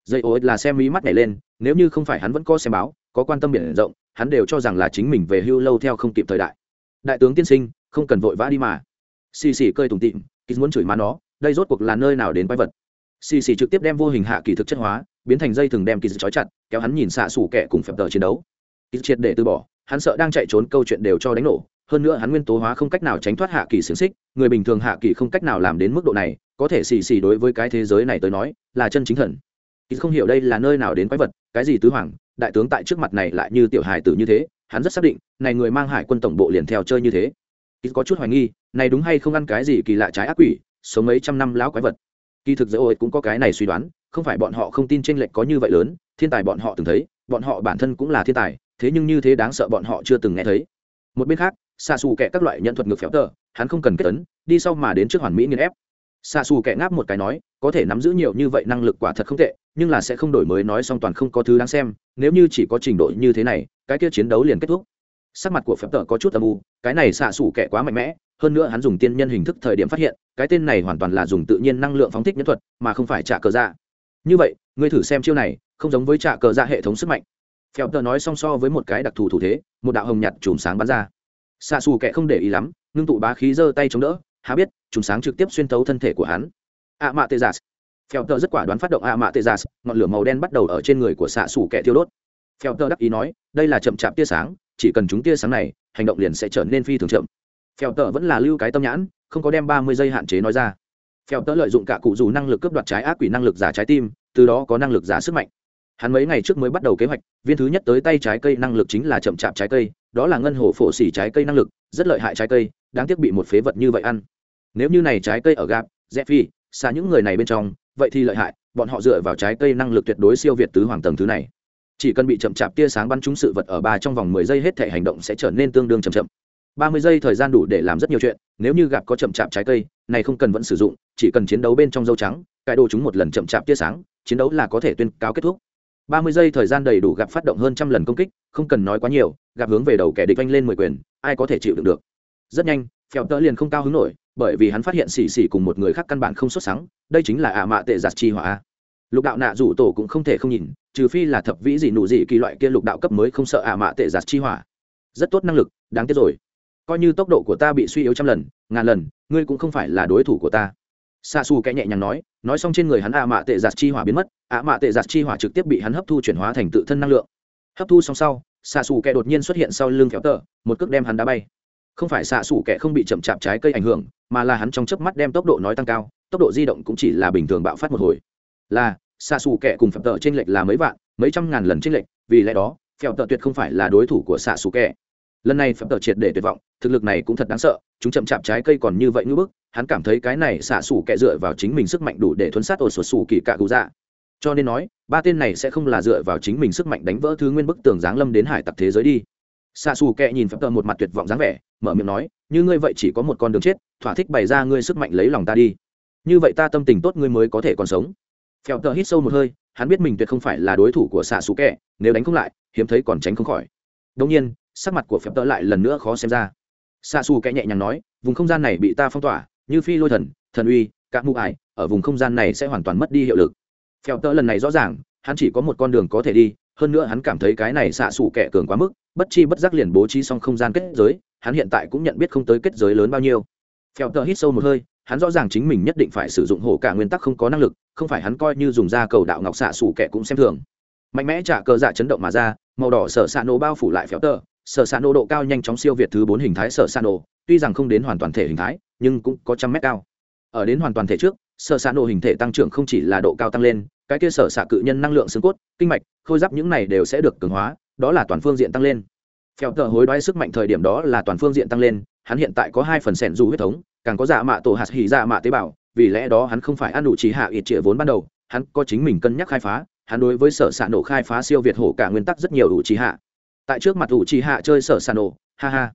dây ô là xem mí mắt nhảy lên, nếu như không phải hắn vẫn có xem báo, có quan tâm biển rộng, hắn đều cho rằng là chính mình về hưu lâu theo không kịp thời đại. Đại tướng tiên sinh, không cần vội vã đi mà. Xì xì cơi tùng tịm kỳ muốn chửi má nó, đây rốt cuộc là nơi nào đến quái vật? Xì xì trực tiếp đem vô hình hạ kỳ thực chất hóa, biến thành dây thừng đem kỳ trói chặt, kéo hắn nhìn xạ xủ kẻ cùng phẹp tờ chiến đấu. Kỳ triệt để từ bỏ, hắn sợ đang chạy trốn câu chuyện đều cho đánh nổ, hơn nữa hắn nguyên tố hóa không cách nào tránh thoát hạ kỳ xiềng xích, người bình thường hạ kỳ không cách nào làm đến mức độ này, có thể xì xì đối với cái thế giới này tới nói, là chân chính thần ít không hiểu đây là nơi nào đến quái vật, cái gì tứ hoàng, đại tướng tại trước mặt này lại như tiểu hài tử như thế, hắn rất xác định, này người mang hải quân tổng bộ liền theo chơi như thế. Ít có chút hoài nghi, này đúng hay không ăn cái gì kỳ lạ trái ác quỷ sống mấy trăm năm lão quái vật. Kỳ thực dễ ôi cũng có cái này suy đoán, không phải bọn họ không tin tranh lệch có như vậy lớn, thiên tài bọn họ từng thấy, bọn họ bản thân cũng là thiên tài, thế nhưng như thế đáng sợ bọn họ chưa từng nghe thấy. Một bên khác xa xù kẹ các loại nhận thuật ngược phéo tờ, hắn không cần kết tấn đi sau mà đến trước hoàn mỹ nghiên ép. Xa xù kẹ ngáp một cái nói, có thể nắm giữ nhiều như vậy năng lực quả thật không tệ nhưng là sẽ không đổi mới nói xong toàn không có thứ đáng xem, nếu như chỉ có trình độ như thế này, cái kia chiến đấu liền kết thúc. Sắc mặt của phép tờ có chút âm u, cái này xạ xủ kẻ quá mạnh mẽ, hơn nữa hắn dùng tiên nhân hình thức thời điểm phát hiện, cái tên này hoàn toàn là dùng tự nhiên năng lượng phóng thích nhân thuật, mà không phải trả cờ dạ. Như vậy, ngươi thử xem chiêu này, không giống với trả cờ dạ hệ thống sức mạnh. Phèo tờ nói song so với một cái đặc thù thủ thế, một đạo hồng nhạt chùm sáng bắn ra. Xạ xù kẻ không để ý lắm, ngưng tụ bá khí giơ tay chống đỡ, há biết, chùm sáng trực tiếp xuyên tấu thân thể của hắn. Ạ mạ tê giả phèo tờ rất quả đoán phát động a mạ tê giả ngọn lửa màu đen bắt đầu ở trên người của xạ sủ kẻ thiêu đốt. Phèo tờ đắc ý nói, đây là chậm chạp tia sáng, chỉ cần chúng tia sáng này, hành động liền sẽ trở nên phi thường chậm. Phèo tờ vẫn là lưu cái tâm nhãn, không có đem ba mươi giây hạn chế nói ra. Phèo tờ lợi dụng cả cụ dù năng lực cướp đoạt trái ác quỷ năng lực giả trái tim, từ đó có năng lực giả sức mạnh. Hắn mấy ngày trước mới bắt đầu kế hoạch, viên thứ nhất tới tay trái cây năng lực chính là chậm chạp trái cây, đó là ngân hồ phổ xỉ trái cây năng lực, rất lợi hại trái cây, đáng tiếc bị một phế vật như vậy ăn. Nếu như này trái cây ở gạp rẽ phi xa những người này bên trong vậy thì lợi hại, bọn họ dựa vào trái cây năng lực tuyệt đối siêu việt tứ hoàng tầng thứ này. Chỉ cần bị chậm chạp tia sáng bắn trúng sự vật ở ba trong vòng mười giây hết thể hành động sẽ trở nên tương đương chậm chậm. Ba mươi giây thời gian đủ để làm rất nhiều chuyện, nếu như gặp có chậm chạp trái cây, này không cần vẫn sử dụng, chỉ cần chiến đấu bên trong dâu trắng, cải đồ chúng một lần chậm chạp tia sáng, chiến đấu là có thể tuyên cáo kết thúc. Ba mươi giây thời gian đầy đủ gặp phát động hơn trăm lần công kích, không cần nói quá nhiều, gặp hướng về đầu kẻ địch vanh lên mười quyền, ai có thể chịu đựng được? Rất nhanh, phèo tớ liền không cao hứng nổi bởi vì hắn phát hiện xì xì cùng một người khác căn bản không xuất sáng, đây chính là ả mạ tệ giặt chi hỏa. Lục đạo nạ rủ tổ cũng không thể không nhìn, trừ phi là thập vĩ gì nụ gì kỳ loại kia lục đạo cấp mới không sợ ả mạ tệ giặt chi hỏa. Rất tốt năng lực, đáng tiếc rồi. Coi như tốc độ của ta bị suy yếu trăm lần, ngàn lần, ngươi cũng không phải là đối thủ của ta. Xa xù kẽ nhẹ nhàng nói nói xong trên người hắn ả mạ tệ giặt chi hỏa biến mất ả mạ tệ giặt chi hỏa trực tiếp bị hắn hấp thu chuyển hóa thành tự thân năng lượng. Hấp thu xong sau xa xù kẽ đột nhiên xuất hiện sau lưng kéo tờ, một cước đem hắn đá bay không phải xạ xủ kẻ không bị chậm chạp trái cây ảnh hưởng, mà là hắn trong chớp mắt đem tốc độ nói tăng cao, tốc độ di động cũng chỉ là bình thường bạo phát một hồi. Là, xạ xù Kẻ cùng phèo tờ trên lệch là mấy vạn, mấy trăm ngàn lần trên lệch, vì lẽ đó, phèo Tợ tuyệt không phải là đối thủ của xạ xù Kẻ. lần này phèo tờ triệt để tuyệt vọng, thực lực này cũng thật đáng sợ, chúng chậm chạp trái cây còn như vậy ngưỡng bức, hắn cảm thấy cái này xạ xủ kẹ dựa vào chính mình sức mạnh đủ để thuấn sát ổ sột xù kỳ cạ cụ dạ. Cho nên nói, ba tên này sẽ không là dựa vào chính mình sức mạnh đánh vỡ thứ nguyên bức tường giáng lâm đến hải tặc thế giới đi xạ xù Kệ nhìn phép tờ một mặt tuyệt vọng dáng vẻ mở miệng nói như ngươi vậy chỉ có một con đường chết thỏa thích bày ra ngươi sức mạnh lấy lòng ta đi. Như vậy ta tâm tình tốt ngươi mới có thể còn sống. Phèo tờ hít sâu một hơi hắn biết mình tuyệt không phải là đối thủ của xạ xù Kệ, nếu đánh không lại hiếm thấy còn tránh không khỏi. Đông nhiên sắc mặt của phép tờ lại lần nữa khó xem ra. Xạ xù Kệ nhẹ nhàng nói vùng không gian này bị ta phong tỏa như phi lôi thần thần uy các mụ ải ở vùng không gian này sẽ hoàn toàn mất đi hiệu lực. Phèo tờ lần này rõ ràng hắn chỉ có một con đường có thể đi hơn nữa hắn cảm thấy cái này xạ xù kẻ cường quá mức, bất chi bất giác liền bố trí xong không gian kết giới, hắn hiện tại cũng nhận biết không tới kết giới lớn bao nhiêu. Phèo tờ hít sâu một hơi, hắn rõ ràng chính mình nhất định phải sử dụng hổ cả nguyên tắc không có năng lực, không phải hắn coi như dùng da cầu đạo ngọc xạ xù kẻ cũng xem thường. Mạnh mẽ trả cờ dạ chấn động mà ra, màu đỏ sở xạ nổ bao phủ lại phèo tờ, sở xạ nổ độ cao nhanh chóng siêu việt thứ bốn hình thái sở xạ nổ, tuy rằng không đến hoàn toàn thể hình thái, nhưng cũng có trăm mét cao. Ở đến hoàn toàn thể trước, sở xạ nổ hình thể tăng trưởng không chỉ là độ cao tăng lên cái kia sở xạ cự nhân năng lượng xương cốt, kinh mạch, khôi giáp những này đều sẽ được cường hóa, đó là toàn phương diện tăng lên. Phèo tờ hối đoái sức mạnh thời điểm đó là toàn phương diện tăng lên, hắn hiện tại có hai phần sẻn dù huyết thống, càng có dạ mạ tổ hạt hỉ dạ mạ tế bào, vì lẽ đó hắn không phải ăn đủ trí hạ ít trịa vốn ban đầu, hắn có chính mình cân nhắc khai phá, hắn đối với sở xạ nổ khai phá siêu việt hổ cả nguyên tắc rất nhiều đủ trí hạ. Tại trước mặt đủ trí hạ chơi sở xạ nổ, ha ha.